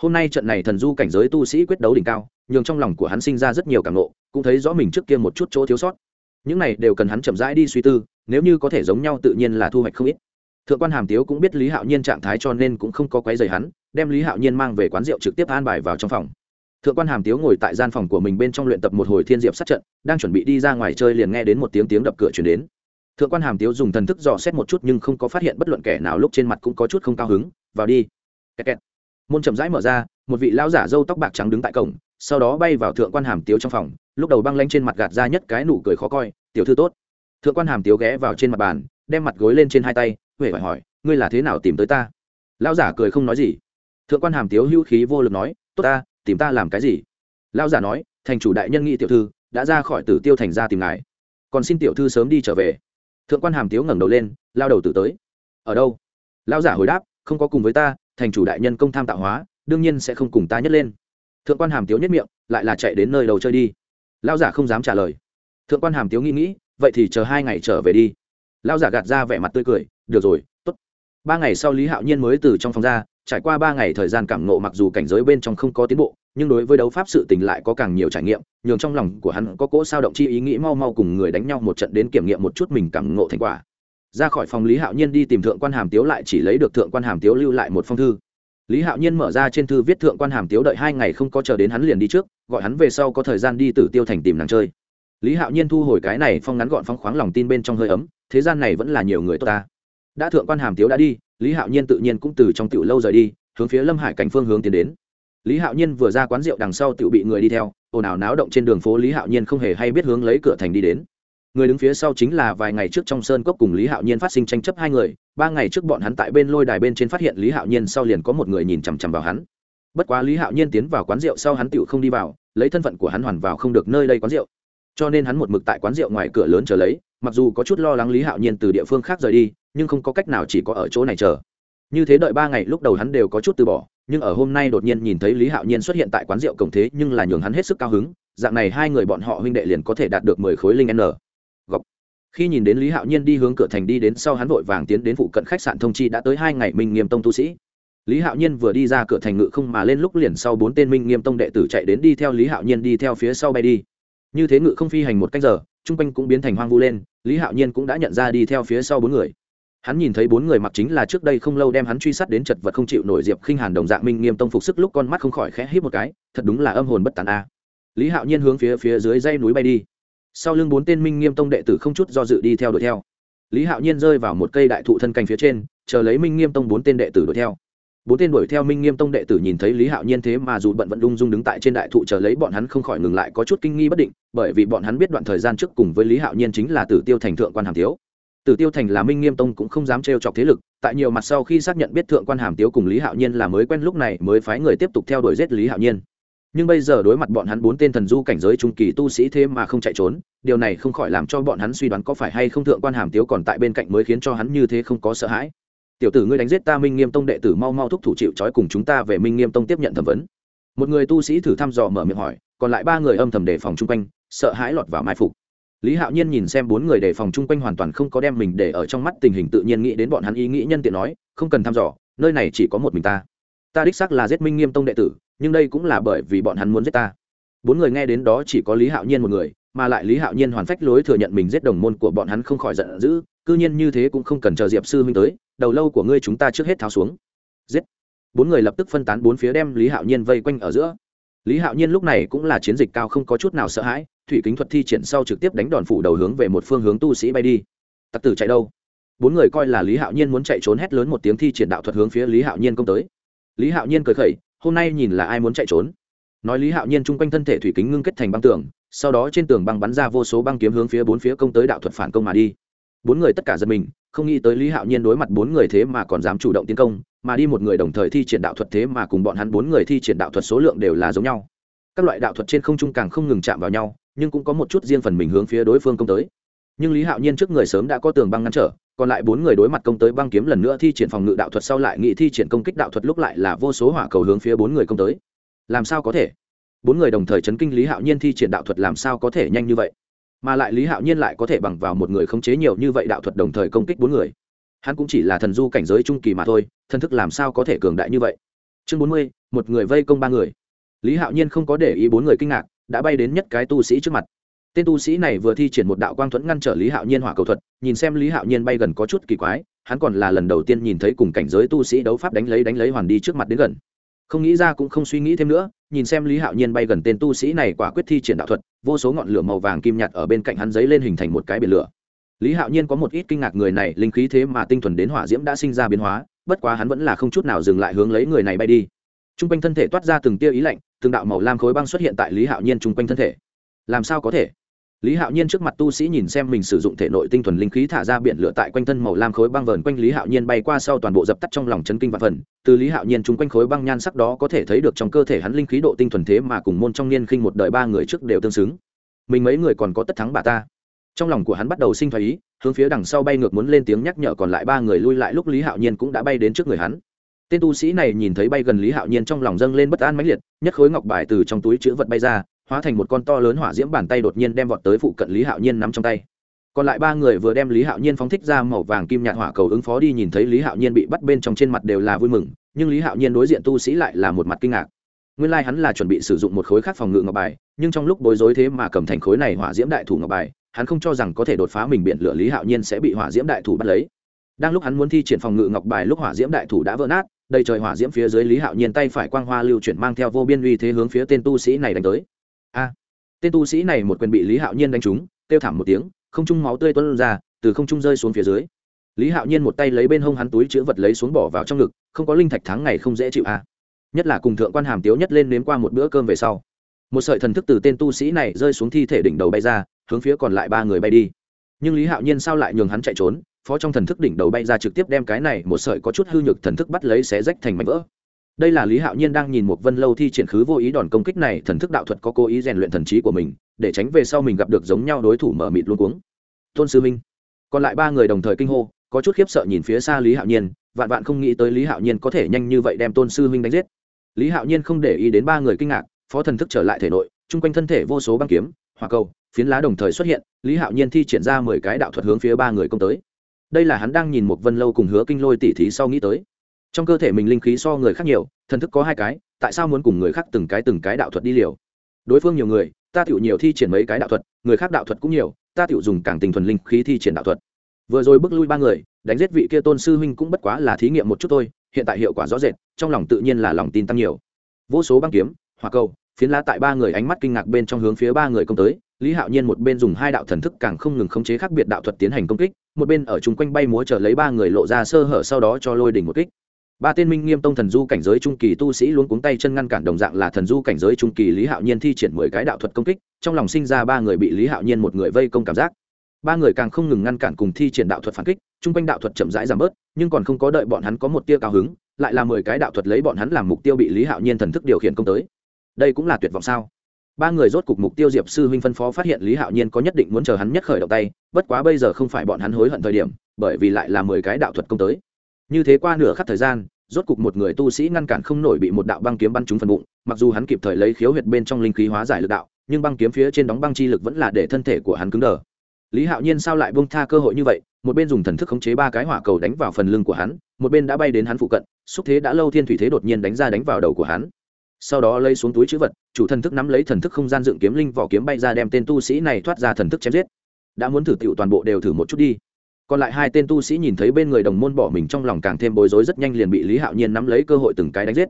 Hôm nay trận này thần du cảnh giới tu sĩ quyết đấu đỉnh cao, nhường trong lòng của hắn sinh ra rất nhiều cảm nộ cũng thấy rõ mình trước kia một chút chỗ thiếu sót những này đều cần hắn chậm rãi đi suy tư, nếu như có thể giống nhau tự nhiên là thu hoạch không ít. Thượng quan hàm tiếu cũng biết lý hạo nhiên trạng thái cho nên cũng không có quấy rầy hắn, đem lý hạo nhiên mang về quán rượu trực tiếp an bài vào trong phòng. Thượng quan hàm tiếu ngồi tại gian phòng của mình bên trong luyện tập một hồi thiên diệp sát trận, đang chuẩn bị đi ra ngoài chơi liền nghe đến một tiếng tiếng đập cửa chuyển đến. Thượng quan hàm tiếu dùng thần thức dò xét một chút nhưng không có phát hiện bất luận kẻ nào lúc trên mặt cũng có chút không cao hứng. Vào đi. Kẹt kẹt. môn chậm rãi mở ra, một vị lão giả râu tóc bạc trắng đứng tại cổng sau đó bay vào thượng quan hàm tiếu trong phòng, lúc đầu băng lanh trên mặt gạt ra nhất cái nụ cười khó coi, tiểu thư tốt. Thượng quan hàm tiếu ghé vào trên mặt bàn, đem mặt gối lên trên hai tay, huệ phải hỏi, ngươi là thế nào tìm tới ta? Lão giả cười không nói gì. Thượng quan hàm tiếu hữu khí vô lực nói, tốt ta, tìm ta làm cái gì? Lão giả nói, thành chủ đại nhân nghị tiểu thư, đã ra khỏi tử tiêu thành ra tìm ngài. Còn xin tiểu thư sớm đi trở về. Thượng quan hàm tiếu ngẩng đầu lên, lao đầu tử tới. Ở đâu? Lão giả hồi đáp, không có cùng với ta, thành chủ đại nhân công tham tạo hóa, đương nhiên sẽ không cùng ta nhất lên thượng quan hàm tiếu nhất miệng, lại là chạy đến nơi đầu chơi đi. Lao giả không dám trả lời. Thượng quan hàm tiếu nghĩ nghĩ, vậy thì chờ hai ngày trở về đi. Lao giả gạt ra vẻ mặt tươi cười, được rồi t ố t ba ngày sau lý hạo nhiên mới từ trong phòng ra, trải qua ba ngày thời gian cảm nộ mặc dù cảnh giới bên trong không có tiến bộ, nhưng đối với đấu pháp sự tình lại có càng nhiều trải nghiệm, nhường trong lòng của hắn có cỗ sao động chi ý nghĩ mau mau cùng người đánh nhau một trận đến kiểm nghiệm một chút mình cảm nộ thành quả. Ra khỏi phòng lý hạo nhiên đi tìm thượng quan hàm tiếu lại chỉ lấy được thượng quan hàm tiếu lưu lại một phong thư lý hạo nhiên mở ra trên thư viết thượng quan hàm tiếu đợi hai ngày không có chờ đến hắn liền đi trước, gọi hắn về sau có thời gian đi tử tiêu thành tìm nàng chơi. Lý hạo nhiên thu hồi cái này phong ngắn gọn phong khoáng lòng tin bên trong hơi ấm, thế gian này vẫn là nhiều người tốt ta. Đã thượng quan hàm tiếu đã đi, lý hạo nhiên tự nhiên cũng từ trong tiểu lâu rời đi, hướng phía lâm hải cảnh phương hướng tiến đến. Lý hạo nhiên vừa ra quán rượu đằng sau tiểu bị người đi theo, ồn ào náo động trên đường phố lý hạo nhiên không hề hay biết hướng lấy cửa thành đi đến người đứng phía sau chính là vài ngày trước trong sơn cốc cùng lý hạo nhiên phát sinh tranh chấp hai người, ba ngày trước bọn hắn tại bên lôi đài bên trên phát hiện lý hạo nhiên sau liền có một người nhìn chằm chằm vào hắn. Bất quá lý hạo nhiên tiến vào quán rượu sau hắn tựu không đi vào, lấy thân phận của hắn hoàn vào không được nơi đây quán rượu. Cho nên hắn một mực tại quán rượu ngoài cửa lớn chờ lấy, mặc dù có chút lo lắng lý hạo nhiên từ địa phương khác rời đi, nhưng không có cách nào chỉ có ở chỗ này chờ. Như thế đợi ba ngày lúc đầu hắn đều có chút từ bỏ, nhưng ở hôm nay đột nhiên nhìn thấy lý hạo nhiên xuất hiện tại quán rượu cổng thế nhưng là nhường hắn hết sức cao hứng, dạng này hai người bọn họ huynh đệ liền có thể đạt được mười khối linh n. Gọc. khi nhìn đến lý hạo nhiên đi hướng cửa thành đi đến sau, hắn vội vàng tiến đến phụ cận khách sạn thông chi đã tới hai ngày minh nghiêm tông tu sĩ. Lý hạo nhiên vừa đi ra cửa thành ngự không mà lên lúc liền sau bốn tên minh nghiêm tông đệ tử chạy đến đi theo lý hạo nhiên đi theo phía sau bay đi. Như thế ngự không phi hành một cách giờ, chung quanh cũng biến thành hoang vu lên, lý hạo nhiên cũng đã nhận ra đi theo phía sau bốn người. Hắn nhìn thấy bốn người mặc chính là trước đây không lâu đem hắn truy sát đến chật vật không chịu nổi diệp khinh hàn đồng dạng minh nghiêm tông phục sức lúc con mắt không khỏi khẽ hít một cái, thật đúng là âm hồn bất tàn a. Lý hạo nhiên hướng phía phía dưới dây núi bay đi sau lưng bốn tên minh nghiêm tông đệ tử không chút do dự đi theo đuổi theo. Lý hạo nhiên rơi vào một cây đại thụ thân cành phía trên, chờ lấy minh nghiêm tông bốn tên đệ tử đuổi theo. Bốn tên đuổi theo minh nghiêm tông đệ tử nhìn thấy lý hạo nhiên thế mà dù bận vận lung dung đứng tại trên đại thụ chờ lấy bọn hắn không khỏi ngừng lại có chút kinh nghi bất định, bởi vì bọn hắn biết đoạn thời gian trước cùng với lý hạo nhiên chính là tử tiêu thành thượng quan hàm thiếu tử tiêu thành là minh nghiêm tông cũng không dám trêu chọc thế lực, tại nhiều mặt sau khi xác nhận biết thượng quan hàm tiếu cùng lý hạo nhiên là mới quen lúc này mới phái người tiếp tục theo đuổi giết lý hạo nhiên nhưng bây giờ đối mặt bọn hắn bốn tên thần du cảnh giới trung kỳ tu sĩ thế mà không chạy trốn, điều này không khỏi làm cho bọn hắn suy đoán có phải hay không thượng quan hàm tiếu còn tại bên cạnh mới khiến cho hắn như thế không có sợ hãi. Tiểu tử ngươi đánh giết ta minh nghiêm tông đệ tử mau mau thúc thủ chịu trói cùng chúng ta về minh nghiêm tông tiếp nhận thẩm vấn. Một người tu sĩ thử thăm dò mở miệng hỏi, còn lại ba người âm thầm đề phòng chung quanh, sợ hãi lọt vào mai phục. Lý hạo nhiên nhìn xem bốn người đề phòng chung quanh hoàn toàn không có đem mình để ở trong mắt tình hình tự nhiên nghĩ đến bọn hắn ý nghĩ nhân tiện nói, không cần thăm dò, nơi này chỉ có một mình ta. Ta đích xác là giết minh nghiêm tông đệ tử nhưng đây cũng là bởi vì bọn hắn muốn giết ta. Bốn người nghe đến đó chỉ có lý hạo nhiên một người, mà lại lý hạo nhiên hoàn phách lối thừa nhận mình giết đồng môn của bọn hắn không khỏi giận dữ, cư nhiên như thế cũng không cần chờ diệp sư huynh tới, đầu lâu của ngươi chúng ta trước hết tháo xuống. Giết. Bốn người lập tức phân tán bốn phía đem lý hạo nhiên vây quanh ở giữa. Lý hạo nhiên lúc này cũng là chiến dịch cao không có chút nào sợ hãi, thủy kính thuật thi triển sau trực tiếp đánh đòn phủ đầu hướng về một phương hướng tu sĩ bay đi. Tặc tử chạy đâu? Bốn người coi là lý hạo nhiên muốn chạy trốn hét lớn một tiếng thi triển đạo thuật hướng phía lý hạo nhiên công tới. Lý hạo nhiên cười khẩy hôm nay nhìn là ai muốn chạy trốn. Nói lý hạo nhiên chung quanh thân thể thủy kính ngưng kết thành băng tường, sau đó trên tường băng bắn ra vô số băng kiếm hướng phía bốn phía công tới đạo thuật phản công mà đi. Bốn người tất cả giật mình, không nghĩ tới lý hạo nhiên đối mặt bốn người thế mà còn dám chủ động tiến công, mà đi một người đồng thời thi triển đạo thuật thế mà cùng bọn hắn bốn người thi triển đạo thuật số lượng đều là giống nhau. Các loại đạo thuật trên không trung càng không ngừng chạm vào nhau, nhưng cũng có một chút riêng phần mình hướng phía đối phương công tới. Nhưng lý hạo nhiên trước người sớm đã có tường băng ngăn trở còn lại bốn người đối mặt công tới băng kiếm lần nữa thi triển phòng ngự đạo thuật sau lại nghị thi triển công kích đạo thuật lúc lại là vô số hỏa cầu hướng phía bốn người công tới. Làm sao có thể? Bốn người đồng thời chấn kinh lý hạo nhiên thi triển đạo thuật làm sao có thể nhanh như vậy? Mà lại lý hạo nhiên lại có thể bằng vào một người khống chế nhiều như vậy đạo thuật đồng thời công kích bốn người. Hắn cũng chỉ là thần du cảnh giới trung kỳ mà thôi, thân thức làm sao có thể cường đại như vậy? Chương bốn mươi, một người vây công ba người. Lý hạo nhiên không có để ý bốn người kinh ngạc, đã bay đến nhất cái tu sĩ trước mặt tên tu sĩ này vừa thi triển một đạo quang thuẫn ngăn trở lý hạo nhiên hỏa cầu thuật, nhìn xem lý hạo nhiên bay gần có chút kỳ quái, hắn còn là lần đầu tiên nhìn thấy cùng cảnh giới tu sĩ đấu pháp đánh lấy đánh lấy hoàn đi trước mặt đến gần. Không nghĩ ra cũng không suy nghĩ thêm nữa, nhìn xem lý hạo nhiên bay gần tên tu sĩ này quả quyết thi triển đạo thuật, vô số ngọn lửa màu vàng kim nhạt ở bên cạnh hắn giấy lên hình thành một cái biển lửa. Lý hạo nhiên có một ít kinh ngạc người này, linh khí thế mà tinh thuần đến hỏa diễm đã sinh ra biến hóa, bất quá hắn vẫn là không chút nào dừng lại hướng lấy người này bay đi. T r u n g quanh thân thể toát ra từng tia ý lạnh, từng đạo màu lam khối băng xuất hiện tại lý hạo nhiên t r u n g quanh thân thể. Làm sao có thể? Lý hạo nhiên trước mặt tu sĩ nhìn xem mình sử dụng thể nội tinh thuần linh khí thả ra biển lửa tại quanh thân màu lam khối băng vờn quanh lý hạo nhiên bay qua sau toàn bộ dập tắt trong lòng chấn kinh và phần. Từ lý hạo nhiên chung quanh khối băng nhan sắc đó có thể thấy được trong cơ thể hắn linh khí độ tinh thuần thế mà cùng môn trong niên khinh một đời ba người trước đều tương xứng. Mình mấy người còn có tất thắng bà ta. Trong lòng của hắn bắt đầu sinh thái ý, hướng phía đằng sau bay ngược muốn lên tiếng nhắc nhở còn lại ba người lui lại lúc lý hạo nhiên cũng đã bay đến trước người hắn. Tên tu sĩ này nhìn thấy bay gần lý hạo nhiên trong lòng dâng lên bất an mãnh liệt, nhất khối ngọc bài từ trong túi chữ vật bay ra hóa thành một con to lớn hỏa diễm bàn tay đột nhiên đem vọt tới phụ cận lý hạo nhiên nắm trong tay. Còn lại ba người vừa đem lý hạo nhiên phóng thích ra màu vàng kim nhạt hỏa cầu ứng phó đi nhìn thấy lý hạo nhiên bị bắt bên trong trên mặt đều là vui mừng, nhưng lý hạo nhiên đối diện tu sĩ lại là một mặt kinh ngạc. Nguyên lai hắn là chuẩn bị sử dụng một khối khác phòng ngự ngọc bài, nhưng trong lúc bối rối thế mà cầm thành khối này hỏa diễm đại thủ ngọc bài, hắn không cho rằng có thể đột phá mình biện lửa lý hạo nhiên sẽ bị hỏa diễm đại thủ bắt lấy. Đang lúc hắn muốn thi triển phòng ngự ngọc bài lúc hỏa diễm đại thủ đã vỡ nát, đầy trời hỏa diễm phía dưới lý hạo nhiên tay phải quang hoa lưu chuyển mang theo vô biên uy thế hướng phía tên tu sĩ này đánh tới a. Tên tu sĩ này một quyền bị lý hạo nhiên đánh trúng, kêu thảm một tiếng, không trung máu tươi tuân ra, từ không trung rơi xuống phía dưới. Lý hạo nhiên một tay lấy bên hông hắn túi chữ vật lấy xuống bỏ vào trong ngực, không có linh thạch tháng ngày không dễ chịu a. Nhất là cùng thượng quan hàm tiếu nhất lên nếm qua một bữa cơm về sau. Một sợi thần thức từ tên tu sĩ này rơi xuống thi thể đỉnh đầu bay ra, hướng phía còn lại ba người bay đi. Nhưng lý hạo nhiên sao lại nhường hắn chạy trốn? Phó trong thần thức đỉnh đầu bay ra trực tiếp đem cái này một sợi có chút hư nhược thần thức bắt lấy xé rách thành mảnh vỡ đây là lý hạo nhiên đang nhìn một vân lâu thi triển khứ vô ý đòn công kích này, thần thức đạo thuật có cố ý rèn luyện thần trí của mình, để tránh về sau mình gặp được giống nhau đối thủ mở mịt luôn cuống. Tôn sư minh. Còn lại ba người đồng thời kinh hô, có chút khiếp sợ nhìn phía xa lý hạo nhiên, vạn vạn không nghĩ tới lý hạo nhiên có thể nhanh như vậy đem tôn sư minh đánh giết. Lý hạo nhiên không để ý đến ba người kinh ngạc, phó thần thức trở lại thể nội, chung quanh thân thể vô số băng kiếm, hỏa cầu, phiến lá đồng thời xuất hiện, lý hạo nhiên thi triển ra mười cái đạo thuật hướng phía ba người công tới. Đây là hắn đang nhìn một vân lâu cùng hứa kinh lôi tỉ thí sau nghĩ tới trong cơ thể mình linh khí so người khác nhiều, thần thức có hai cái, tại sao muốn cùng người khác từng cái từng cái đạo thuật đi liều? Đối phương nhiều người, ta tựu nhiều thi triển mấy cái đạo thuật, người khác đạo thuật cũng nhiều, ta tựu dùng càng tình thuần linh khí thi triển đạo thuật. Vừa rồi bước lui ba người, đánh giết vị kia tôn sư huynh cũng bất quá là thí nghiệm một chút thôi, hiện tại hiệu quả rõ rệt, trong lòng tự nhiên là lòng tin tăng nhiều. Vô số băng kiếm, hỏa cầu, phiến lá tại ba người ánh mắt kinh ngạc bên trong hướng phía ba người công tới, lý hạo nhiên một bên dùng hai đạo thần thức càng không ngừng khống chế khác biệt đạo thuật tiến hành công kích, một bên ở chung quanh bay múa chờ lấy ba người lộ ra sơ hở sau đó cho lôi đỉnh một kích ba tên minh nghiêm tông thần du cảnh giới trung kỳ tu sĩ luôn cuống tay chân ngăn cản đồng dạng là thần du cảnh giới trung kỳ lý hạo nhiên thi triển mười cái đạo thuật công kích, trong lòng sinh ra ba người bị lý hạo nhiên một người vây công cảm giác. Ba người càng không ngừng ngăn cản cùng thi triển đạo thuật phản kích, chung quanh đạo thuật chậm rãi giảm bớt, nhưng còn không có đợi bọn hắn có một tia cao hứng, lại là mười cái đạo thuật lấy bọn hắn làm mục tiêu bị lý hạo nhiên thần thức điều khiển công tới. Đây cũng là tuyệt vọng sao? Ba người rốt cục mục tiêu diệp sư huynh phân phó phát hiện lý hạo nhiên có nhất định muốn chờ hắn nhất khởi động tay, bất quá bây giờ không phải bọn hắn hối hận thời điểm, bởi vì lại là mười cái đạo thuật công tới như thế qua nửa khắc thời gian, rốt cục một người tu sĩ ngăn cản không nổi bị một đạo băng kiếm bắn trúng phần bụng, mặc dù hắn kịp thời lấy khiếu huyệt bên trong linh khí hóa giải lực đạo, nhưng băng kiếm phía trên đóng băng chi lực vẫn là để thân thể của hắn cứng đờ. Lý hạo nhiên sao lại bông tha cơ hội như vậy? Một bên dùng thần thức khống chế ba cái hỏa cầu đánh vào phần lưng của hắn, một bên đã bay đến hắn phụ cận, xúc thế đã lâu thiên thủy thế đột nhiên đánh ra đánh vào đầu của hắn. Sau đó lấy xuống túi chữ vật, chủ thần thức nắm lấy thần thức không gian dựng kiếm linh vỏ kiếm bay ra đem tên tu sĩ này thoát ra thần thức chém giết. Đã muốn thử tiệu toàn bộ đều thử một chút đi còn lại hai tên tu sĩ nhìn thấy bên người đồng môn bỏ mình trong lòng càng thêm bối rối rất nhanh liền bị lý hạo nhiên nắm lấy cơ hội từng cái đánh giết.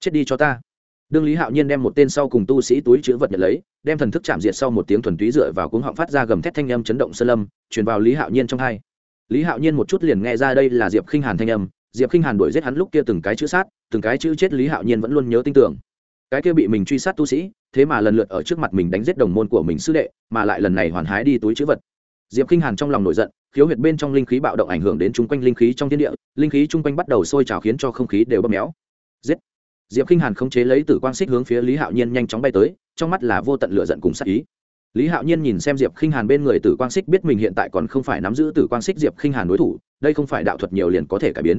Chết đi cho ta. Đương lý hạo nhiên đem một tên sau cùng tu sĩ túi chữ vật nhận lấy, đem thần thức chạm diệt sau một tiếng thuần túy dựa vào cuống họng phát ra gầm thét thanh âm chấn động sơn lâm, truyền vào lý hạo nhiên trong hai. Lý hạo nhiên một chút liền nghe ra đây là diệp khinh hàn thanh âm, diệp khinh hàn đuổi giết hắn lúc kia từng cái chữ sát, từng cái chữ chết lý hạo nhiên vẫn luôn nhớ tin tưởng. Cái kia bị mình truy sát tu sĩ, thế mà lần lượt ở trước mặt mình đánh giết đồng môn của mình sư đệ, mà lại lần này hoàn hái đi túi chữ vật diệp k i n h hàn trong lòng nổi giận, khiếu huyệt bên trong linh khí bạo động ảnh hưởng đến chung quanh linh khí trong thiên địa, linh khí chung quanh bắt đầu sôi trào khiến cho không khí đều bóp méo. Giết! Diệp k i n h hàn khống chế lấy tử quang xích hướng phía lý hạo nhiên nhanh chóng bay tới, trong mắt là vô tận lửa giận cùng sát ý. Lý hạo nhiên nhìn xem diệp k i n h hàn bên người tử quang xích biết mình hiện tại còn không phải nắm giữ tử quang xích diệp k i n h hàn đối thủ, đây không phải đạo thuật nhiều liền có thể cải biến.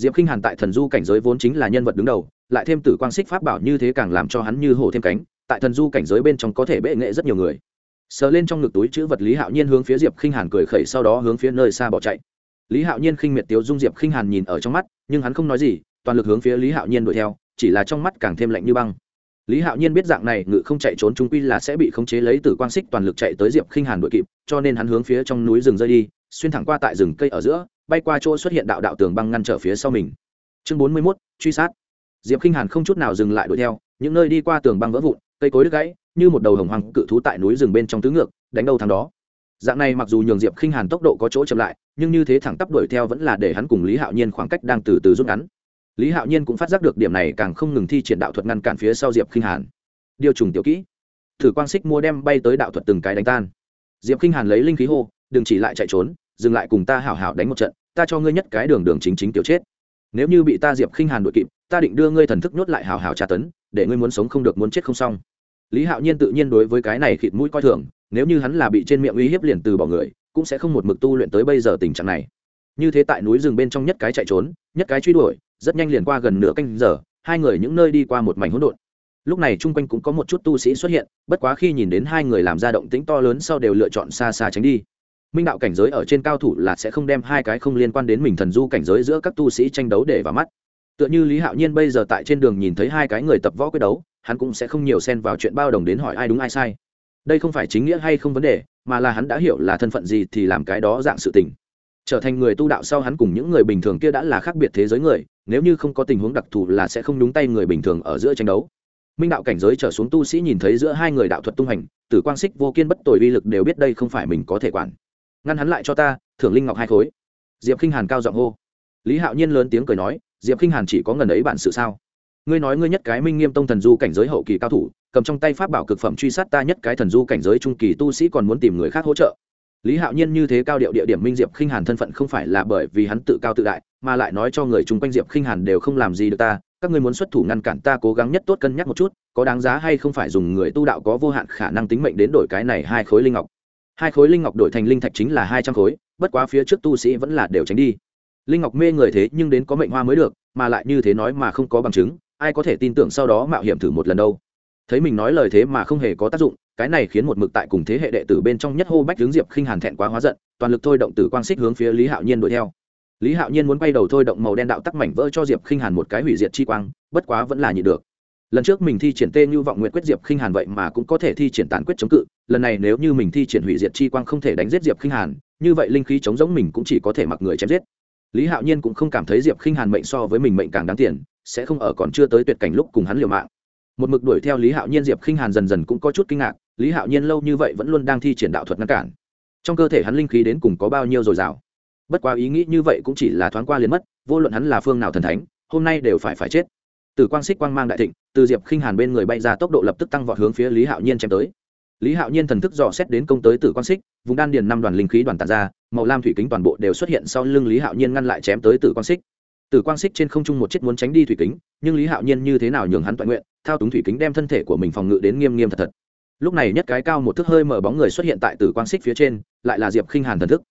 Diệp k i n h hàn tại thần du cảnh giới vốn chính là nhân vật đứng đầu, lại thêm tử quang xích pháp bảo như thế càng làm cho hắn như hổ thêm cánh, tại thần du cảnh giới bên trong có thể bệ nghệ rất nhiều người sờ lên trong ngực túi chữ vật lý hạo nhiên hướng phía diệp khinh hàn cười khẩy sau đó hướng phía nơi xa bỏ chạy. Lý hạo nhiên khinh miệt tiếu dung diệp khinh hàn nhìn ở trong mắt, nhưng hắn không nói gì, toàn lực hướng phía lý hạo nhiên đuổi theo, chỉ là trong mắt càng thêm lạnh như băng. Lý hạo nhiên biết dạng này, ngự không chạy trốn trung quy là sẽ bị khống chế lấy từ quang xích toàn lực chạy tới diệp khinh hàn đuổi kịp, cho nên hắn hướng phía trong núi rừng rơi đi, xuyên thẳng qua tại rừng cây ở giữa, bay qua chỗ xuất hiện đạo đạo tường băng ngăn trở phía sau mình. Chương bốn mươi mốt, truy sát. Diệp khinh hàn không chút nào dừng lại đuổi theo, những nơi đi qua tường băng vỡ vụn, cây cối đứt gãy như một đầu hồng hoàng cự thú tại núi rừng bên trong tứ ngược, đánh đâu thằng đó. Dạng này mặc dù nhường diệp khinh hàn tốc độ có chỗ chậm lại, nhưng như thế thẳng tắp đuổi theo vẫn là để hắn cùng lý hạo nhiên khoảng cách đang từ từ rút ngắn. Lý hạo nhiên cũng phát giác được điểm này càng không ngừng thi triển đạo thuật ngăn cản phía sau diệp khinh hàn. Điều trùng tiểu kỹ. Thử quang xích mua đem bay tới đạo thuật từng cái đánh tan. Diệp khinh hàn lấy linh khí hô, đừng chỉ lại chạy trốn, dừng lại cùng ta hảo hảo đánh một trận, ta cho ngươi nhất cái đường đường chính chính tiểu chết. Nếu như bị ta diệp khinh hàn đội kịp, ta định đưa ngươi thần thức nhốt lại hảo hảo tra tấn, để ngươi muốn sống không được muốn chết không xong lý hạo nhiên tự nhiên đối với cái này khịt mũi coi thường, nếu như hắn là bị trên miệng uy hiếp liền từ bỏ người, cũng sẽ không một mực tu luyện tới bây giờ tình trạng này. Như thế tại núi rừng bên trong nhất cái chạy trốn, nhất cái truy đuổi, rất nhanh liền qua gần nửa canh giờ, hai người những nơi đi qua một mảnh hỗn độn. Lúc này chung quanh cũng có một chút tu sĩ xuất hiện, bất quá khi nhìn đến hai người làm ra động tĩnh to lớn sau đều lựa chọn xa xa tránh đi. Minh đạo cảnh giới ở trên cao thủ là sẽ không đem hai cái không liên quan đến mình thần du cảnh giới giữa các tu sĩ tranh đấu để vào mắt. Tựa như lý hạo nhiên bây giờ tại trên đường nhìn thấy hai cái người tập võ quyết đấu hắn cũng sẽ không nhiều xen vào chuyện bao đồng đến hỏi ai đúng ai sai. Đây không phải chính nghĩa hay không vấn đề, mà là hắn đã hiểu là thân phận gì thì làm cái đó dạng sự tình. Trở thành người tu đạo sau hắn cùng những người bình thường kia đã là khác biệt thế giới người, nếu như không có tình huống đặc thù là sẽ không đúng tay người bình thường ở giữa tranh đấu. Minh đạo cảnh giới trở xuống tu sĩ nhìn thấy giữa hai người đạo thuật tung hành, tử quang xích vô kiên bất tội uy lực đều biết đây không phải mình có thể quản. Ngăn hắn lại cho ta, thưởng linh ngọc hai khối. Diệp k i n h hàn cao giọng hô. Lý hạo nhiên lớn tiếng cười nói, diệp k i n h hàn chỉ có ngần ấy bản sự sao? Ngươi nói ngươi nhất cái minh nghiêm tông thần du cảnh giới hậu kỳ cao thủ, cầm trong tay pháp bảo cực phẩm truy sát ta nhất cái thần du cảnh giới trung kỳ tu sĩ còn muốn tìm người khác hỗ trợ. Lý hạo nhiên như thế cao điệu địa điểm minh diệp khinh hàn thân phận không phải là bởi vì hắn tự cao tự đại, mà lại nói cho người chung quanh diệp khinh hàn đều không làm gì được ta, các ngươi muốn xuất thủ ngăn cản ta cố gắng nhất tốt cân nhắc một chút, có đáng giá hay không phải dùng người tu đạo có vô hạn khả năng tính mệnh đến đổi cái này hai khối linh ngọc. Hai khối linh ngọc đổi thành linh thạch chính là hai trăm khối, bất quá phía trước tu sĩ vẫn là đều tránh đi. Linh ngọc mê người thế nhưng đến có mệnh hoa mới được, mà lại như thế nói mà không có bằng chứng ai có thể tin tưởng sau đó mạo hiểm thử một lần đâu. Thấy mình nói lời thế mà không hề có tác dụng, cái này khiến một mực tại cùng thế hệ đệ tử bên trong nhất hô bách hướng diệp khinh hàn thẹn quá hóa giận, toàn lực thôi động tử quang xích hướng phía lý hạo nhiên đuổi theo. Lý hạo nhiên muốn quay đầu thôi động màu đen đạo tắc mảnh vỡ cho diệp khinh hàn một cái hủy diệt chi quang, bất quá vẫn là nhịn được. Lần trước mình thi triển tê như vọng nguyện quyết diệp khinh hàn vậy mà cũng có thể thi triển tàn quyết chống cự, lần này nếu như mình thi triển hủy diệt chi quang không thể đánh giết diệp khinh hàn, như vậy linh khí chống giống mình cũng chỉ có thể mặc người chém giết. Lý hạo nhiên cũng không cảm thấy diệp khinh hàn mệnh so với mình mệnh càng đáng tiền sẽ không ở còn chưa tới tuyệt cảnh lúc cùng hắn liều mạng. Một mực đuổi theo lý hạo nhiên, diệp khinh hàn dần dần cũng có chút kinh ngạc, lý hạo nhiên lâu như vậy vẫn luôn đang thi triển đạo thuật ngăn cản. Trong cơ thể hắn linh khí đến cùng có bao nhiêu dồi dào? Bất quá ý nghĩ như vậy cũng chỉ là thoáng qua liền mất, vô luận hắn là phương nào thần thánh, hôm nay đều phải phải chết. Từ quang xích quang mang đại thịnh, từ diệp khinh hàn bên người bay ra tốc độ lập tức tăng vọt hướng phía lý hạo nhiên chém tới. Lý hạo nhiên thần thức dò xét đến công tới từ quang xích, vùng đan điền năm đoàn linh khí đoàn tàn ra, màu lam thủy kính toàn bộ đều xuất hiện sau lưng lý hạo nhiên ngăn lại chém tới từ quang xích từ quang xích trên không trung một chiếc muốn tránh đi thủy kính, nhưng lý hạo nhiên như thế nào nhường hắn toàn nguyện, thao túng thủy kính đem thân thể của mình phòng ngự đến nghiêm nghiêm thật thật. Lúc này nhất cái cao một thước hơi mở bóng người xuất hiện tại tử quang xích phía trên, lại là diệp khinh hàn thần thức.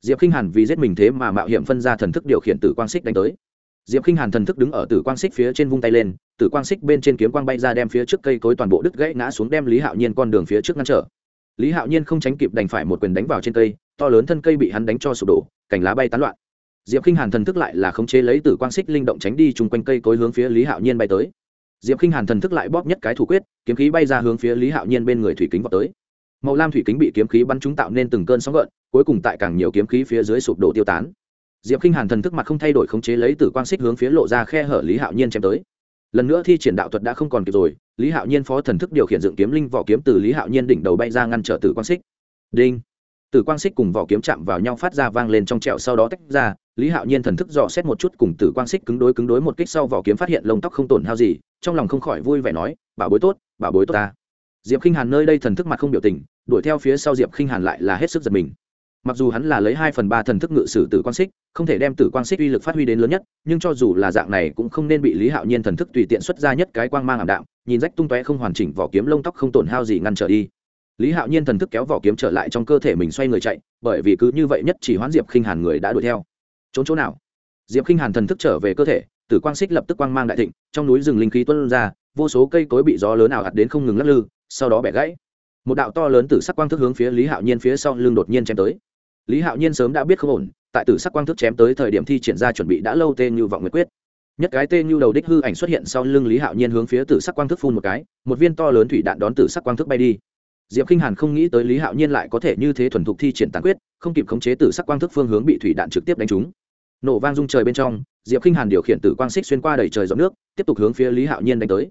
Diệp khinh hàn vì giết mình thế mà mạo hiểm phân ra thần thức điều khiển tử quang xích đánh tới. Diệp khinh hàn thần thức đứng ở tử quang xích phía trên vung tay lên tử quang xích bên trên kiếm quang bay ra đem phía trước cây cối toàn bộ đứt gãy ngã xuống đem lý hạo nhiên con đường phía trước ngăn trở. Lý hạo nhiên không tránh kịp đành phải một quyền đánh vào trên cây, to lớn thân cây bị hắn đánh cho sụp đổ, cành lá bay tán loạn diệp khinh hàn thần thức lại là khống chế lấy tử quang xích linh động tránh đi chung quanh cây cối hướng phía lý hạo nhiên bay tới. Diệp khinh hàn thần thức lại bóp nhất cái thủ quyết, kiếm khí bay ra hướng phía lý hạo nhiên bên người thủy kính vào tới. Màu lam thủy kính bị kiếm khí bắn chúng tạo nên từng cơn sóng gợn, cuối cùng tại càng nhiều kiếm khí phía dưới sụp đổ tiêu tán. Diệp Kinh hàn thần thức mặt không thay đổi khống chế lấy từ quang xích hướng phía lộ ra khe hở lý hạo nhiên chém tới. Lần nữa thi triển đạo thuật đã không còn kịp rồi, lý hạo nhiên phó thần thức điều khiển dựng kiếm linh vỏ kiếm từ lý hạo nhiên đỉnh đầu bay ra ngăn trở từ quang xích. Đinh. Tử quang xích cùng vỏ kiếm chạm vào nhau phát ra vang lên trong trẹo sau đó tách ra, lý hạo nhiên thần thức dò xét một chút cùng Tử quang xích cứng đối cứng đối một kích sau vỏ kiếm phát hiện lông tóc không tổn hao gì, trong lòng không khỏi vui vẻ nói bảo bối tốt bảo bối tốt ta. Diệp k i n h hàn nơi đây thần thức mặt không biểu tình, đuổi theo phía sau diệp k i n h hàn lại là hết sức giật mình. Mặc dù hắn là lấy hai phần ba thần thức ngự sử tử quang xích, không thể đem tử quang xích uy lực phát huy đến lớn nhất, nhưng cho dù là dạng này cũng không nên bị lý hạo nhiên thần thức tùy tiện xuất ra nhất cái quang mang ảm đạm, nhìn rách tung tóe không hoàn chỉnh vỏ kiếm lông tóc không tổn hao gì ngăn trở đi lý hạo nhiên thần thức kéo vỏ kiếm trở lại trong cơ thể mình xoay người chạy, bởi vì cứ như vậy nhất chỉ hoán diệp khinh hàn người đã đuổi theo. Trốn chỗ nào? Diệp khinh hàn thần thức trở về cơ thể, tử quang xích lập tức quang mang đại thịnh, trong núi rừng linh khí tuân ra, vô số cây cối bị gió lớn nào hạt đến không ngừng lắc lư, sau đó bẻ gãy. Một đạo to lớn tử sắc quang thức hướng phía lý hạo nhiên phía sau lưng đột nhiên chém tới. Lý hạo nhiên sớm đã biết không ổn, tại tử sắc quang thức chém tới thời điểm thi triển ra chuẩn bị đã lâu tên như vọng nguyệt quyết. Nhất cái tên như đầu đích hư ảnh xuất hiện sau lưng lý hạo nhiên hướng phía tử sắc quang thức phun một cái, một viên to lớn thủy đạn đón tử sắc quang thức bay đi diệp k i n h hàn không nghĩ tới lý hạo nhiên lại có thể như thế thuần thục thi triển tàn quyết, không kịp khống chế tử sắc quang thức phương hướng bị thủy đạn trực tiếp đánh trúng. Nổ vang rung trời bên trong, diệp k i n h hàn điều khiển tử quang xích xuyên qua đầy trời giọt nước, tiếp tục hướng phía lý hạo nhiên đánh tới.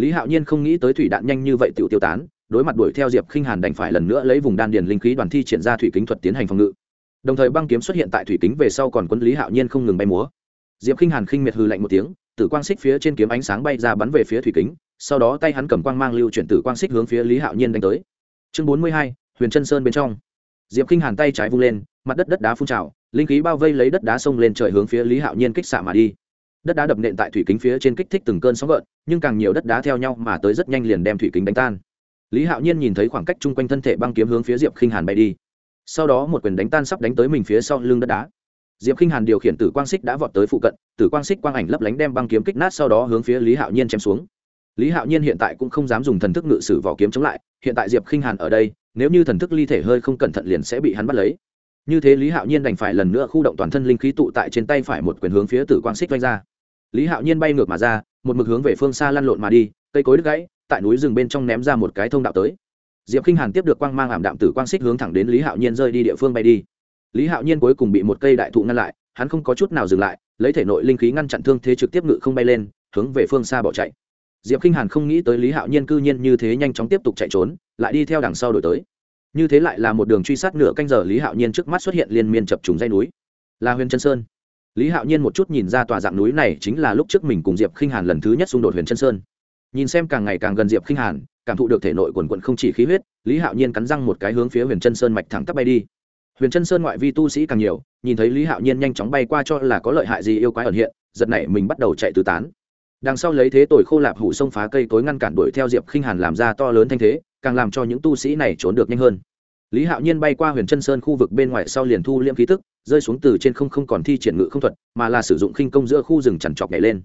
Lý hạo nhiên không nghĩ tới thủy đạn nhanh như vậy tự tiêu tán, đối mặt đuổi theo diệp k i n h hàn đành phải lần nữa lấy vùng đan điền linh khí đoàn thi triển ra thủy kính thuật tiến hành phòng ngự. Đồng thời băng kiếm xuất hiện tại thủy kính về sau còn quân lý hạo nhiên không ngừng bay múa. Diệp k i n h hàn khinh miệt hư lạnh một tiếng, tử quang xích phía trên kiếm ánh sáng bay ra bắn về phía thủy kính, sau đó tay hắn cầm quang mang lưu chuyển tử quang xích hướng phía lý hạo nhiên đánh tới chương bốn mươi hai, huyền chân sơn bên trong. Diệp k i n h hàn tay trái vung lên, mặt đất đất đá phun trào, linh khí bao vây lấy đất đá xông lên trời hướng phía lý hạo nhiên kích xạ mà đi. Đất đá đập nện tại thủy kính phía trên kích thích từng cơn sóng gợn, nhưng càng nhiều đất đá theo nhau mà tới rất nhanh liền đem thủy kính đánh tan. Lý hạo nhiên nhìn thấy khoảng cách chung quanh thân thể băng kiếm hướng phía diệp k i n h hàn bay đi. Sau đó một quyền đánh tan sắp đánh tới mình phía sau lưng đất đá. Diệp k i n h hàn điều khiển tử quang xích đã vọt tới phụ cận, tử quang xích quang ảnh lấp lánh đem băng kiếm kích nát sau đó hướng phía lý hạo nhiên chém xuống lý hạo nhiên hiện tại cũng không dám dùng thần thức ngự sử vỏ kiếm chống lại, hiện tại diệp k i n h hàn ở đây, nếu như thần thức ly thể hơi không cẩn thận liền sẽ bị hắn bắt lấy. Như thế lý hạo nhiên đành phải lần nữa khu động toàn thân linh khí tụ tại trên tay phải một quyền hướng phía tử quang xích vanh ra. Lý hạo nhiên bay ngược mà ra, một mực hướng về phương xa lăn lộn mà đi, cây cối đứt gãy, tại núi rừng bên trong ném ra một cái thông đạo tới. Diệp k i n h hàn tiếp được quang mang ảm đạm tử quang xích hướng thẳng đến lý hạo nhiên rơi đi địa phương bay đi. Lý hạo nhiên cuối cùng bị một cây đại thụ ngăn lại, hắn không có chút nào dừng lại, lấy thể nội linh khí ngăn chặn thương thế trực tiếp ngự không bay lên, hướng về phương xa bỏ chạy diệp k i n h hàn không nghĩ tới lý hạo nhiên cư nhiên như thế nhanh chóng tiếp tục chạy trốn, lại đi theo đằng sau đổi tới. Như thế lại là một đường truy sát nửa canh giờ lý hạo nhiên trước mắt xuất hiện liên miên chập trùng dây núi. Là huyền chân sơn. Lý hạo nhiên một chút nhìn ra tòa dạng núi này chính là lúc trước mình cùng diệp k i n h hàn lần thứ nhất xung đột huyền chân sơn. Nhìn xem càng ngày càng gần diệp k i n h hàn, cảm thụ được thể nội quần quận không chỉ khí huyết, lý hạo nhiên cắn răng một cái hướng phía huyền chân sơn mạch thẳng tắp bay đi. Huyền chân sơn ngoại vi tu sĩ càng nhiều, nhìn thấy lý hạo nhiên nhanh chóng bay qua cho là có lợi hại gì yêu quái ẩn hiện, giật này mình bắt đầu chạy tứ tán đằng sau lấy thế tội khô lạp hủ sông phá cây cối ngăn cản đuổi theo diệp khinh hàn làm ra to lớn thanh thế, càng làm cho những tu sĩ này trốn được nhanh hơn. Lý hạo nhiên bay qua huyền chân sơn khu vực bên ngoài sau liền thu liễm khí tức, rơi xuống từ trên không không còn thi triển ngự không thuật, mà là sử dụng khinh công giữa khu rừng chằn trọc nhảy lên.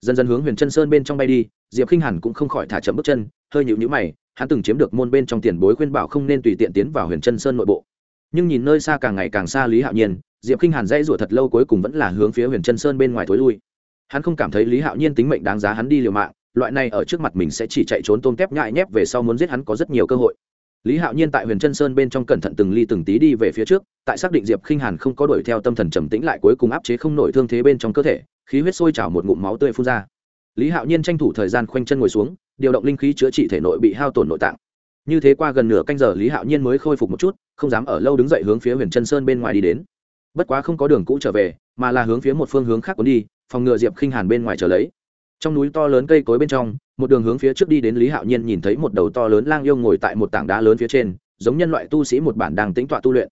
Dần dần hướng huyền chân sơn bên trong bay đi, diệp khinh hàn cũng không khỏi thả chậm bước chân, hơi nhịu nhữ mày, hắn từng chiếm được môn bên trong tiền bối khuyên bảo không nên tùy tiện tiến vào huyền chân sơn nội bộ. Nhưng nhìn nơi xa càng ngày càng xa lý hạo nhiên, diệp khinh hàn dãy rủa thật lâu cuối cùng vẫn là hướng phía huyền chân sơn bên ngoài thối lui hắn không cảm thấy lý hạo nhiên tính mệnh đáng giá hắn đi liều mạng, loại này ở trước mặt mình sẽ chỉ chạy trốn tôm tép nhại nhép về sau muốn giết hắn có rất nhiều cơ hội. Lý hạo nhiên tại huyền chân sơn bên trong cẩn thận từng ly từng tí đi về phía trước, tại xác định diệp khinh hàn không có đuổi theo tâm thần trầm tĩnh lại cuối cùng áp chế không nổi thương thế bên trong cơ thể, khí huyết sôi trào một ngụm máu tươi phun ra. Lý hạo nhiên tranh thủ thời gian khoanh chân ngồi xuống, điều động linh khí chữa trị thể nội bị hao tổn nội tạng. Như thế qua gần nửa canh giờ lý hạo nhiên mới khôi phục một chút, không dám ở lâu đứng dậy hướng phía huyền chân sơn bên ngoài đi đến. Bất quá không có đường cũ trở về, mà là hướng phía một phương hướng khác cuốn đi phòng ngừa diệp khinh hàn bên ngoài trở lấy. Trong núi to lớn cây cối bên trong, một đường hướng phía trước đi đến lý hạo nhiên nhìn thấy một đầu to lớn lang yêu ngồi tại một tảng đá lớn phía trên, giống nhân loại tu sĩ một bản đang tính tọa tu luyện.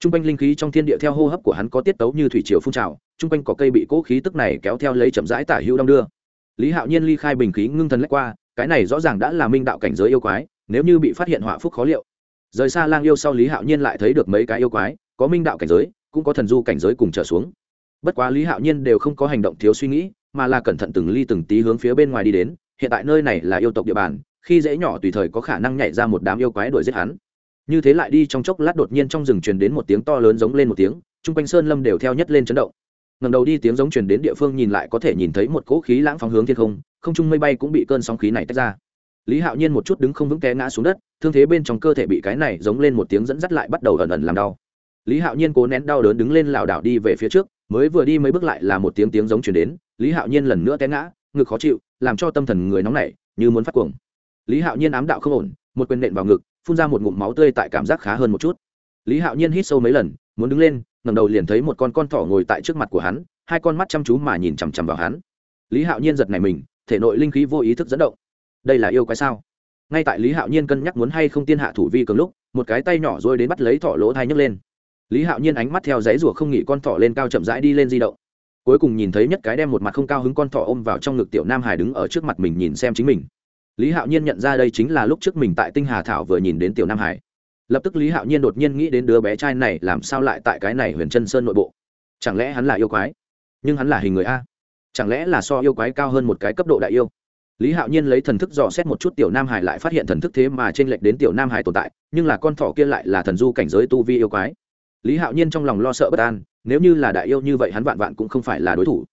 T r u n g quanh linh khí trong thiên địa theo hô hấp của hắn có tiết tấu như thủy triều phun trào t r u n g quanh có cây bị cỗ khí tức này kéo theo lấy chậm rãi tả hữu đong đưa. Lý hạo nhiên ly khai bình khí ngưng thần lách qua, cái này rõ ràng đã là minh đạo cảnh giới yêu quái, nếu như bị phát hiện họa phúc khó liệu. Rời xa lang yêu sau lý hạo nhiên lại thấy được mấy cái yêu quái, có minh đạo cảnh giới, cũng có thần du cảnh giới cùng trở xuống bất quá lý hạo nhiên đều không có hành động thiếu suy nghĩ, mà là cẩn thận từng ly từng tí hướng phía bên ngoài đi đến, hiện tại nơi này là yêu tộc địa bàn, khi dễ nhỏ tùy thời có khả năng nhảy ra một đám yêu quái đuổi giết hắn. Như thế lại đi trong chốc lát đột nhiên trong rừng truyền đến một tiếng to lớn giống lên một tiếng, chung quanh sơn lâm đều theo nhất lên chấn động. Ngầm đầu đi tiếng giống truyền đến địa phương nhìn lại có thể nhìn thấy một cỗ khí lãng phóng hướng thiên không không trung mây bay cũng bị cơn sóng khí này tách ra. Lý hạo nhiên một chút đứng không vững té ngã xuống đất, thương thế bên trong cơ thể bị cái này giống lên một tiếng dẫn dắt lại bắt đầu ẩn ẩn làm đau lý hạo nhiên cố nén đau đớn đứng lên lảo đảo đi về phía trước, mới vừa đi mấy bước lại là một tiếng tiếng giống chuyển đến, lý hạo nhiên lần nữa té ngã, ngực khó chịu, làm cho tâm thần người nóng nảy, như muốn phát cuồng. Lý hạo nhiên ám đạo không ổn, một quyền nện vào ngực, phun ra một ngụm máu tươi tại cảm giác khá hơn một chút. Lý hạo nhiên hít sâu mấy lần, muốn đứng lên ngầm đầu liền thấy một con con thỏ ngồi tại trước mặt của hắn, hai con mắt chăm chú mà nhìn chằm chằm vào hắn. Lý hạo nhiên giật này mình, thể nội linh khí vô ý thức dẫn động. Đây là yêu quái sao? Ngay tại lý hạo nhiên cân nhắc muốn hay không tiên hạ thủ vi cường lúc, một cái tay nhỏ rồi đến bắt lấy thỏ lỗ thai nhấc lên lý hạo nhiên ánh mắt theo dãy rủa không nghỉ con thỏ lên cao chậm rãi đi lên di động. Cuối cùng nhìn thấy nhất cái đem một mặt không cao hứng con thỏ ôm vào trong ngực tiểu nam hải đứng ở trước mặt mình nhìn xem chính mình. Lý hạo nhiên nhận ra đây chính là lúc trước mình tại tinh hà thảo vừa nhìn đến tiểu nam hải. Lập tức lý hạo nhiên đột nhiên nghĩ đến đứa bé trai này làm sao lại tại cái này huyền chân sơn nội bộ. Chẳng lẽ hắn là yêu quái? Nhưng hắn là hình người a. Chẳng lẽ là so yêu quái cao hơn một cái cấp độ đại yêu? Lý hạo nhiên lấy thần thức dò xét một chút tiểu nam hải lại phát hiện thần thức thế mà t r ê n lệch đến tiểu nam hải tồn tại, nhưng là con thỏ kia lại là thần du cảnh giới tu vi yêu quái lý hạo nhiên trong lòng lo sợ bất an, nếu như là đại yêu như vậy hắn vạn vạn cũng không phải là đối thủ.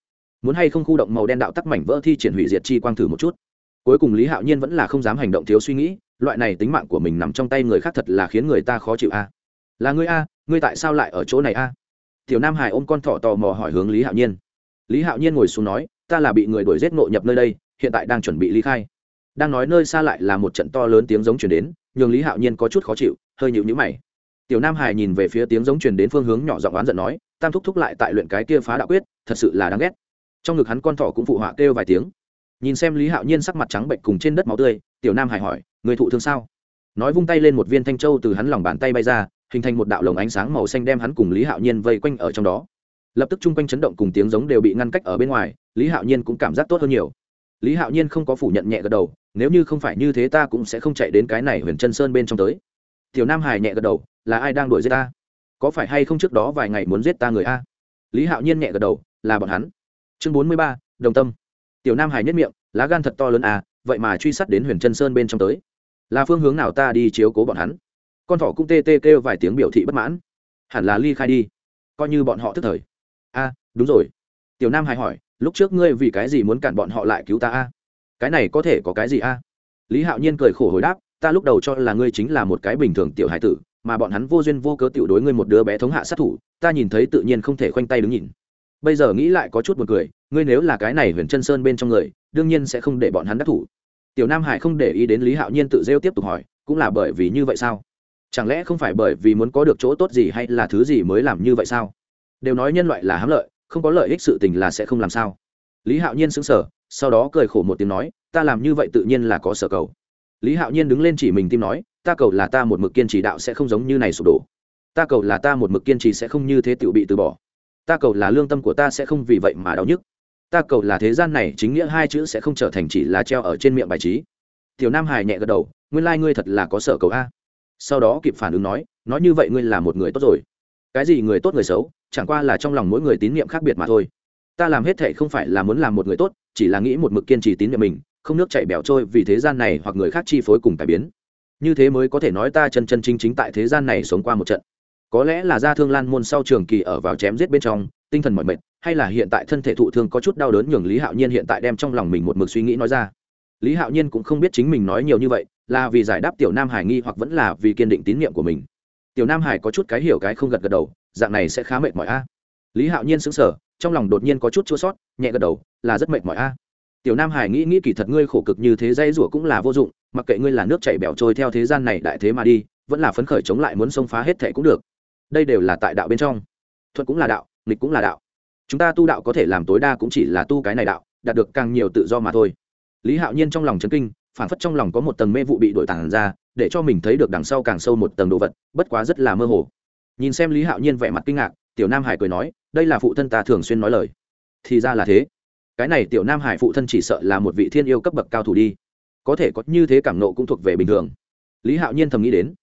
Muốn hay không khu động màu đen đạo tắc mảnh vỡ thi triển hủy diệt chi quang thử một chút. Cuối cùng lý hạo nhiên vẫn là không dám hành động thiếu suy nghĩ, loại này tính mạng của mình nằm trong tay người khác thật là khiến người ta khó chịu a. Là ngươi a, ngươi tại sao lại ở chỗ này a? Tiểu nam hải ôm con thỏ tò mò hỏi hướng lý hạo nhiên. Lý hạo nhiên ngồi xuống nói, ta là bị người đuổi giết nộ nhập nơi đây, hiện tại đang chuẩn bị ly khai. Đang nói nơi xa lại là một trận to lớn tiếng giống chuyển đến, nhường lý hạo nhiên có chút khó chịu, hơi nhịu nhữ mày tiểu nam hải nhìn về phía tiếng giống truyền đến phương hướng nhỏ giọng oán giận nói, tam thúc thúc lại tại luyện cái kia phá đạo quyết, thật sự là đáng ghét. Trong ngực hắn con thỏ cũng phụ họa kêu vài tiếng. Nhìn xem lý hạo nhiên sắc mặt trắng bệnh cùng trên đất máu tươi, tiểu nam hải hỏi, người thụ thương sao? Nói vung tay lên một viên thanh châu từ hắn lòng bàn tay bay ra, hình thành một đạo lồng ánh sáng màu xanh đem hắn cùng lý hạo nhiên vây quanh ở trong đó. Lập tức chung quanh chấn động cùng tiếng giống đều bị ngăn cách ở bên ngoài, lý hạo nhiên cũng cảm giác tốt hơn nhiều. Lý hạo nhiên không có phủ nhận nhẹ gật đầu, nếu như không phải như thế ta cũng sẽ không chạy đến cái này huyền chân sơn bên trong tới. Tiểu nam hải nhẹ gật đầu là ai đang đuổi giết ta? Có phải hay không trước đó vài ngày muốn giết ta người a? Lý hạo nhiên nhẹ gật đầu, là bọn hắn. Chương bốn mươi ba, đồng tâm. Tiểu nam hải nhất miệng, lá gan thật to lớn à vậy mà truy sát đến huyền chân sơn bên trong tới. Là phương hướng nào ta đi chiếu cố bọn hắn? Con thỏ cũng tê tê kêu vài tiếng biểu thị bất mãn. Hẳn là ly khai đi. Coi như bọn họ thức thời. A, đúng rồi. Tiểu nam hải hỏi, lúc trước ngươi vì cái gì muốn cản bọn họ lại cứu ta a? Cái này có thể có cái gì a? Lý hạo nhiên cười khổ hồi đáp, ta lúc đầu cho là ngươi chính là một cái bình thường tiểu hải tử mà bọn hắn vô duyên vô cớ tiểu đối ngươi một đứa bé thống hạ sát thủ, ta nhìn thấy tự nhiên không thể khoanh tay đứng nhìn. Bây giờ nghĩ lại có chút buồn cười, ngươi nếu là cái này huyền chân sơn bên trong người, đương nhiên sẽ không để bọn hắn đắc thủ. Tiểu nam hải không để ý đến lý hạo nhiên tự rêu tiếp tục hỏi, cũng là bởi vì như vậy sao? Chẳng lẽ không phải bởi vì muốn có được chỗ tốt gì hay là thứ gì mới làm như vậy sao? Đều nói nhân loại là hám lợi, không có lợi ích sự tình là sẽ không làm sao. Lý hạo nhiên sững sờ, sau đó cười khổ một tiếng nói, ta làm như vậy tự nhiên là có sở cầu. Lý hạo nhiên đứng lên chỉ mình tim nói ta cầu là ta một mực kiên trì đạo sẽ không giống như này sụp đổ. Ta cầu là ta một mực kiên trì sẽ không như thế tự bị từ bỏ. Ta cầu là lương tâm của ta sẽ không vì vậy mà đau nhức. Ta cầu là thế gian này chính nghĩa hai chữ sẽ không trở thành chỉ là treo ở trên miệng bài trí. Tiểu nam hải nhẹ gật đầu, nguyên lai、like、ngươi thật là có sở cầu a. Sau đó kịp phản ứng nói nói như vậy ngươi là một người tốt rồi. Cái gì người tốt người xấu, chẳng qua là trong lòng mỗi người tín nhiệm khác biệt mà thôi. Ta làm hết thệ không phải là muốn làm một người tốt, chỉ là nghĩ một mực kiên trì tín nhiệm mình, không nước chảy bẻo trôi vì thế gian này hoặc người khác chi phối cùng cải biến như thế mới có thể nói ta chân chân chính chính tại thế gian này sống qua một trận. Có lẽ là ra thương lan môn sau trường kỳ ở vào chém giết bên trong, tinh thần mỏi mệt, hay là hiện tại thân thể thụ thương có chút đau đớn nhường lý hạo nhiên hiện tại đem trong lòng mình một mực suy nghĩ nói ra. Lý hạo nhiên cũng không biết chính mình nói nhiều như vậy, là vì giải đáp tiểu nam hải nghi hoặc vẫn là vì kiên định tín nhiệm của mình. Tiểu nam hải có chút cái hiểu cái không gật gật đầu, dạng này sẽ khá mệt mỏi a. Lý hạo nhiên sững sờ, trong lòng đột nhiên có chút chua sót, nhẹ gật đầu, là rất mệt mỏi a. Tiểu nam hải nghĩ nghĩ kỳ thật ngươi khổ cực như thế dây rủa cũng là vô dụng mặc kệ ngươi là nước chảy bẻo trôi theo thế gian này đại thế mà đi, vẫn là phấn khởi chống lại muốn xông phá hết thệ cũng được. Đây đều là tại đạo bên trong. Thuận cũng là đạo, nghịch cũng là đạo. Chúng ta tu đạo có thể làm tối đa cũng chỉ là tu cái này đạo, đạt được càng nhiều tự do mà thôi. Lý hạo nhiên trong lòng chấn kinh phản phất trong lòng có một tầng mê vụ bị đổi tàn ra, để cho mình thấy được đằng sau càng sâu một tầng đồ vật, bất quá rất là mơ hồ. Nhìn xem lý hạo nhiên vẻ mặt kinh ngạc, tiểu nam hải cười nói, đây là phụ thân ta thường xuyên nói lời. Thì ra là thế. Cái này tiểu nam hải phụ thân chỉ sợ là một vị thiên yêu cấp bậc cao thủ đi có thể có như thế cảm nộ cũng thuộc về bình thường. Lý hạo nhiên thầm nghĩ đến.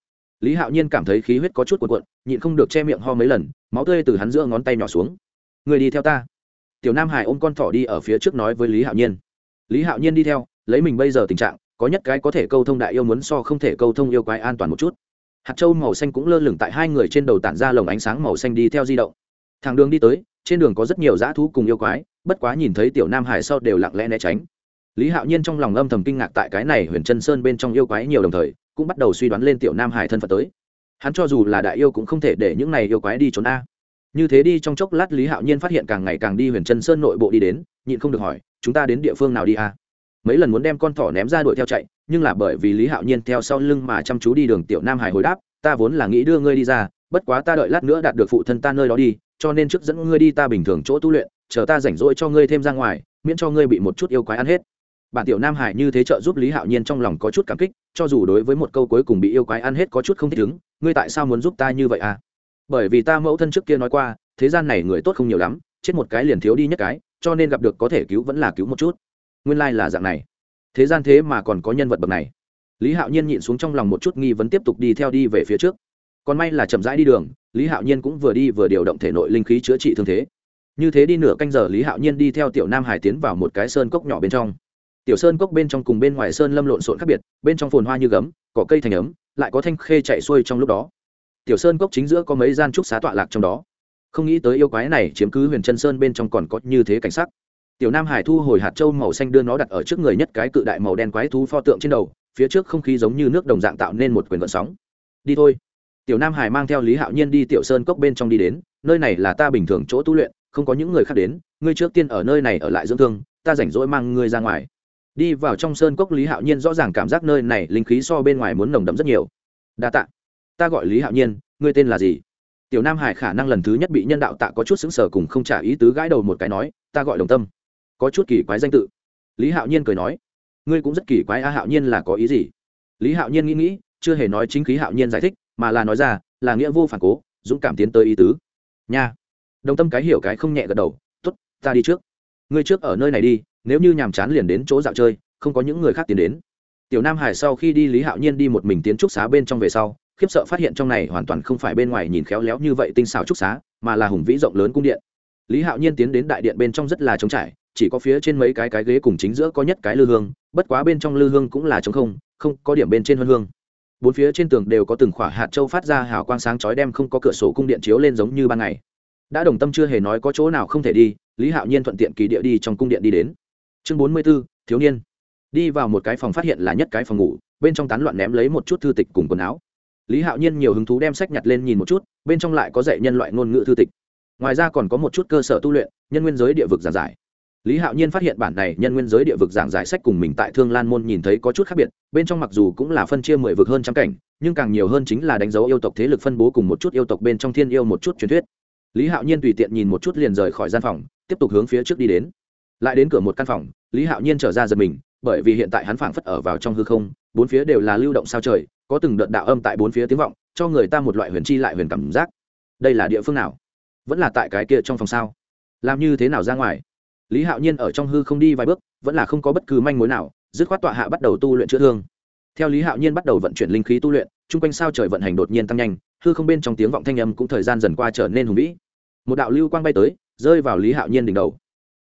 Lý hạo nhiên cảm thấy khí huyết có chút cuộn cuộn, nhịn không được che miệng ho mấy lần, máu tươi từ hắn giữa ngón tay nhỏ xuống. Người đi theo ta. Tiểu nam hải ôm con thỏ đi ở phía trước nói với lý hạo nhiên. Lý hạo nhiên đi theo, lấy mình bây giờ tình trạng, có nhất cái có thể câu thông đại yêu muốn so không thể câu thông yêu quái an toàn một chút. Hạt trâu màu xanh cũng lơ lửng tại hai người trên đầu tản ra lồng ánh sáng màu xanh đi theo di động. Thằng đường đi tới, trên đường có rất nhiều dã thú cùng yêu quái, bất quá nhìn thấy tiểu nam hải sau đều lặng lẽ né tránh lý hạo nhiên trong lòng âm thầm kinh ngạc tại cái này huyền chân sơn bên trong yêu quái nhiều đồng thời, cũng bắt đầu suy đoán lên tiểu nam hải thân phận tới. Hắn cho dù là đại yêu cũng không thể để những này yêu quái đi trốn a. Như thế đi trong chốc lát lý hạo nhiên phát hiện càng ngày càng đi huyền chân sơn nội bộ đi đến, nhịn không được hỏi, chúng ta đến địa phương nào đi a? Mấy lần muốn đem con thỏ ném ra đuổi theo chạy, nhưng là bởi vì lý hạo nhiên theo sau lưng mà chăm chú đi đường tiểu nam hải hồi đáp, ta vốn là nghĩ đưa ngươi đi ra, bất quá ta đợi lát nữa đạt được phụ thân ta nơi đó đi, cho nên trước dẫn ngươi đi ta bình thường chỗ tu luyện, chờ ta rảnh rỗi cho ngươi thêm ra ngoài, miễn cho ngươi bị một chút yêu quái ăn hết bản tiểu nam hải như thế trợ giúp lý hạo nhiên trong lòng có chút cảm kích, cho dù đối với một câu cuối cùng bị yêu quái ăn hết có chút không thích ứng, ngươi tại sao muốn giúp ta như vậy à? Bởi vì ta mẫu thân trước kia nói qua, thế gian này người tốt không nhiều lắm, chết một cái liền thiếu đi nhất cái, cho nên gặp được có thể cứu vẫn là cứu một chút. Nguyên lai、like、là dạng này. Thế gian thế mà còn có nhân vật bậc này. Lý hạo nhiên nhịn xuống trong lòng một chút nghi vấn tiếp tục đi theo đi về phía trước. Còn may là chậm rãi đi đường, lý hạo nhiên cũng vừa đi vừa điều động thể nội linh khí chữa trị thương thế. Như thế đi nửa canh giờ, lý hạo nhiên đi theo tiểu nam hải tiến vào một cái sơn cốc nhỏ bên trong tiểu sơn cốc bên trong cùng bên ngoài sơn lâm lộn xộn khác biệt, bên trong phồn hoa như gấm, cỏ cây thành ấm, lại có thanh khê chạy xuôi trong lúc đó. Tiểu sơn cốc chính giữa có mấy gian trúc xá tọa lạc trong đó. Không nghĩ tới yêu quái này chiếm cứ huyền chân sơn bên trong còn có như thế cảnh sắc. Tiểu nam hải thu hồi hạt trâu màu xanh đưa nó đặt ở trước người nhất cái cự đại màu đen quái thú pho tượng trên đầu, phía trước không khí giống như nước đồng dạng tạo nên một quyền vận sóng. Đi thôi. Tiểu nam hải mang theo lý hạo nhiên đi tiểu sơn cốc bên trong đi đến, nơi này là ta bình thường chỗ tu luyện, không có những người khác đến, ngươi trước tiên ở nơi này ở lại dưỡng thương, ta rảnh rỗi mang ngươi ra ngoài đi vào trong sơn cốc lý hạo nhiên rõ ràng cảm giác nơi này linh khí so bên ngoài muốn nồng đậm rất nhiều. Đa tạ. Ta gọi lý hạo nhiên, ngươi tên là gì? Tiểu nam hải khả năng lần thứ nhất bị nhân đạo tạ có chút xứng sở cùng không trả ý tứ gãi đầu một cái nói, ta gọi đồng tâm. Có chút kỳ quái danh tự. Lý hạo nhiên cười nói, ngươi cũng rất kỳ quái a, hạo nhiên là có ý gì? Lý hạo nhiên nghĩ nghĩ, chưa hề nói chính khí hạo nhiên giải thích, mà là nói ra, là nghĩa vô phản cố, dũng cảm tiến tới ý tứ. Nha. Đồng tâm cái hiểu cái không nhẹ gật đầu t ố t ta đi trước. Ngươi trước ở nơi này đi nếu như nhàm chán liền đến chỗ dạo chơi, không có những người khác tiến đến. Tiểu nam hải sau khi đi lý hạo nhiên đi một mình tiến trúc xá bên trong về sau, khiếp sợ phát hiện trong này hoàn toàn không phải bên ngoài nhìn khéo léo như vậy tinh xảo trúc xá, mà là hùng vĩ rộng lớn cung điện. Lý hạo nhiên tiến đến đại điện bên trong rất là trống trải, chỉ có phía trên mấy cái cái ghế cùng chính giữa có nhất cái lư hương, bất quá bên trong lư hương cũng là trống không không có điểm bên trên huân hương. Bốn phía trên tường đều có từng khỏa hạt châu phát ra hào quang sáng chói đem không có cửa sổ cung điện chiếu lên giống như ban ngày. Đã đồng tâm chưa hề nói có chỗ nào không thể đi, lý hạo nhiên thuận tiện kỳ địa đi trong cung điện đi đến chương bốn mươi b ố thiếu niên. Đi vào một cái phòng phát hiện là nhất cái phòng ngủ, bên trong tán loạn ném lấy một chút thư tịch cùng quần áo. Lý hạo nhiên nhiều hứng thú đem sách nhặt lên nhìn một chút, bên trong lại có dạy nhân loại ngôn ngữ thư tịch. Ngoài ra còn có một chút cơ sở tu luyện, nhân nguyên giới địa vực giảng giải. Lý hạo nhiên phát hiện bản này nhân nguyên giới địa vực giảng giải sách cùng mình tại thương lan môn nhìn thấy có chút khác biệt, bên trong mặc dù cũng là phân chia mười vực hơn trăm cảnh, nhưng càng nhiều hơn chính là đánh dấu yêu tộc thế lực phân bố cùng một chút yêu tộc bên trong thiên yêu một chút truyền thuyết. Lý hạo nhiên tùy tiện nhìn một chút liền rời khỏi gian phòng, tiếp tục hướng phía trước đi đến lại đến cửa một căn phòng, lý hạo nhiên trở ra giật mình, bởi vì hiện tại hắn phảng phất ở vào trong hư không, bốn phía đều là lưu động sao trời, có từng đợt đạo âm tại bốn phía tiếng vọng, cho người ta một loại huyền chi lại huyền cảm giác. Đây là địa phương nào? Vẫn là tại cái kia trong phòng sao? Làm như thế nào ra ngoài? Lý hạo nhiên ở trong hư không đi vài bước, vẫn là không có bất cứ manh mối nào, dứt khoát tọa hạ bắt đầu tu luyện chữa thương. Theo lý hạo nhiên bắt đầu vận chuyển linh khí tu luyện, chung quanh sao trời vận hành đột nhiên tăng nhanh, hư không bên trong tiếng vọng thanh âm cũng thời gian dần qua trở nên hùng vĩ. Một đạo lưu quang bay tới, rơi vào lý hạo nhiên đỉnh đầu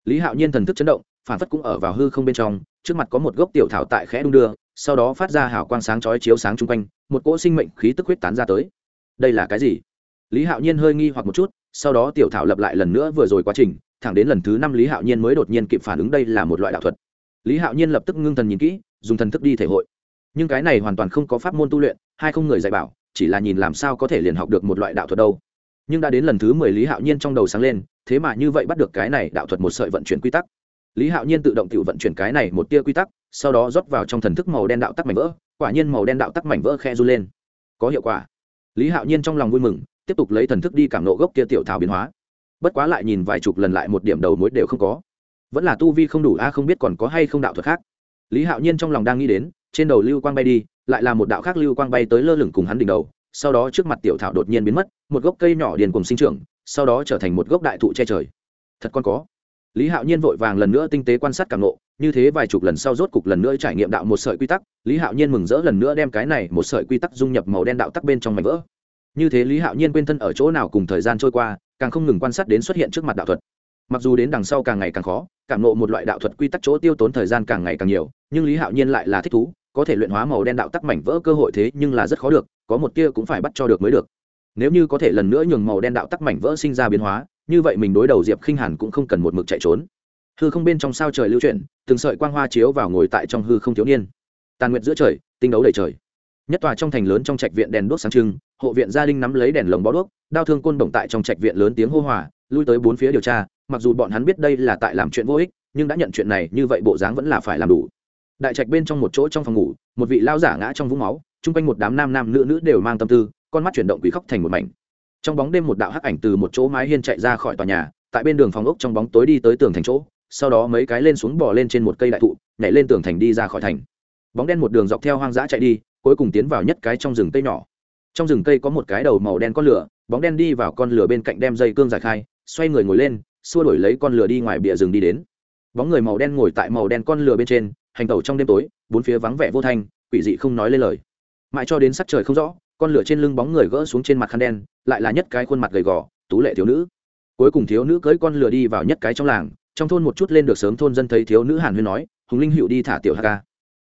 lý hạo nhiên thần thức chấn động, phản phất cũng ở vào hư không bên trong, trước mặt có một gốc tiểu thảo tại khẽ đung đưa, sau đó phát ra hào quang sáng chói chiếu sáng chung quanh, một cỗ sinh mệnh khí tức huyết tán ra tới. Đây là cái gì? Lý hạo nhiên hơi nghi hoặc một chút, sau đó tiểu thảo lập lại lần nữa vừa rồi quá trình, thẳng đến lần thứ năm lý hạo nhiên mới đột nhiên kịp phản ứng đây là một loại đạo thuật. Lý hạo nhiên lập tức ngưng thần nhìn kỹ, dùng thần thức đi thể hội. Nhưng cái này hoàn toàn không có pháp môn tu luyện, hai không người dạy bảo, chỉ là nhìn làm sao có thể liền học được một loại đạo thuật đâu. Nhưng đã đến lần thứ mười lý hạo nhiên trong đầu sáng lên thế mà như vậy bắt được cái này đạo thuật một sợi vận chuyển quy tắc. Lý hạo nhiên tự động tự vận chuyển cái này một tia quy tắc, sau đó rót vào trong thần thức màu đen đạo tắc mảnh vỡ, quả nhiên màu đen đạo tắc mảnh vỡ khe r u lên. Có hiệu quả. Lý hạo nhiên trong lòng vui mừng, tiếp tục lấy thần thức đi cảm nộ gốc kia tiểu thảo biến hóa. Bất quá lại nhìn vài chục lần lại một điểm đầu mối đều không có. Vẫn là tu vi không đủ, a, không biết còn có hay không đạo thuật khác. Lý hạo nhiên trong lòng đang nghĩ đến, trên đầu lưu quang bay đi, lại là một đạo khác lưu quang bay tới lơ lửng cùng hắn đỉnh đầu, sau đó trước mặt tiểu thảo đột nhiên biến mất, một gốc cây nhỏ điền cùng sinh trưởng sau đó trở thành một gốc đại thụ che trời. Thật con có. Lý hạo nhiên vội vàng lần nữa tinh tế quan sát cảm lộ như thế vài chục lần sau rốt cục lần nữa trải nghiệm đạo một sợi quy tắc, lý hạo nhiên mừng rỡ lần nữa đem cái này một sợi quy tắc dung nhập màu đen đạo tắc bên trong mảnh vỡ. Như thế lý hạo nhiên quên thân ở chỗ nào cùng thời gian trôi qua, càng không ngừng quan sát đến xuất hiện trước mặt đạo thuật. Mặc dù đến đằng sau càng ngày càng khó, cảm nộ một loại đạo thuật quy tắc chỗ tiêu tốn thời gian càng ngày càng nhiều, nhưng lý hạo nhiên lại là thích thú, có thể luyện hóa màu đen đạo tắc mảnh vỡ cơ hội thế nhưng là rất khó được, có một tia cũng phải bắt cho được mới được nếu như có thể lần nữa nhường màu đen đạo tắc mảnh vỡ sinh ra biến hóa, như vậy mình đối đầu diệp khinh hàn cũng không cần một mực chạy trốn. Hư không bên trong sao trời lưu chuyển, từng sợi quang hoa chiếu vào ngồi tại trong hư không thiếu niên. Tàn nguyệt giữa trời, tinh đấu đầy trời. Nhất tòa trong thành lớn trong trạch viện đèn đuốc sáng trưng, hộ viện gia đình nắm lấy đèn lồng bó đuốc, đao thương côn bổng tại trong trạch viện lớn tiếng hô hòa, lui tới bốn phía điều tra, mặc dù bọn hắn biết đây là tại làm chuyện vô ích, nhưng đã nhận chuyện này, như vậy bộ dáng vẫn là phải làm đủ. Đại trạch bên trong một chỗ trong phòng ngủ, một vị lao giả ngã trong vũng máu, chung quanh một đám nam nam nữ nữ đều mang tâm tư con mắt chuyển động quỷ khóc thành một mảnh. Trong bóng đêm một đạo hắc ảnh từ một chỗ mái hiên chạy ra khỏi tòa nhà, tại bên đường phòng ốc trong bóng tối đi tới tường thành chỗ, sau đó mấy cái lên xuống bỏ lên trên một cây đại thụ, nhảy lên tường thành đi ra khỏi thành. Bóng đen một đường dọc theo hoang dã chạy đi, cuối cùng tiến vào nhất cái trong rừng cây nhỏ. Trong rừng cây có một cái đầu màu đen con lửa, bóng đen đi vào con lửa bên cạnh đem dây cương giải khai, xoay người ngồi lên, xua đổi lấy con lửa đi ngoài bìa rừng đi đến. Bóng người màu đen ngồi tại màu đen con lửa bên trên, hành tẩu trong đêm tối, bốn phía vắng vẻ vô thanh, quỷ dị không nói lên lời. Mãi cho đến sắc trời không rõ con lửa trên lưng bóng người gỡ xuống trên mặt khăn đen, lại là nhất cái khuôn mặt gầy gò, tú lệ thiếu nữ. Cuối cùng thiếu nữ cưỡi con lửa đi vào nhất cái trong làng, trong thôn một chút lên được sớm thôn dân thấy thiếu nữ hàn huyên nói, hùng linh hữu đi thả tiểu hà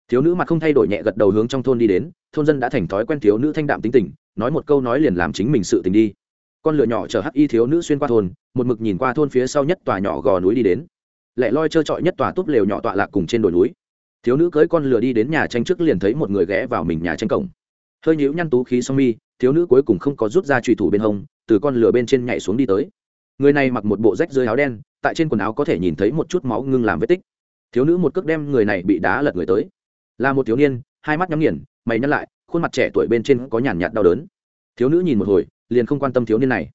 thiếu nữ mặt không thay đổi nhẹ gật đầu hướng trong thôn đi đến, thôn dân đã thành thói quen thiếu nữ thanh đạm tính tình, nói một câu nói liền làm chính mình sự tình đi. Con lửa nhỏ chở hắc y thiếu nữ xuyên qua thôn, một mực nhìn qua thôn phía sau nhất tòa nhỏ gò núi đi đến. Lẹ loi trơ trọi nhất tòa túp lều nhỏ tọa lạc cùng trên đồi núi. Thiếu nữ cưới con lửa đi đến nhà tranh trước liền thấy một người ghé vào mình nhà tranh cổng hơi nhíu nhăn tú khí song mi, thiếu nữ cuối cùng không có rút ra trùy thủ bên hông, từ con lửa bên trên nhảy xuống đi tới. Người này mặc một bộ rách dưới áo đen, tại trên quần áo có thể nhìn thấy một chút máu ngưng làm vết tích. Thiếu nữ một cước đem người này bị đá lật người tới. Là một thiếu niên, hai mắt nhắm nghiền, mày nhắc lại, khuôn mặt trẻ tuổi bên trên có nhàn nhạt đau đớn. Thiếu nữ nhìn một hồi, liền không quan tâm thiếu niên này.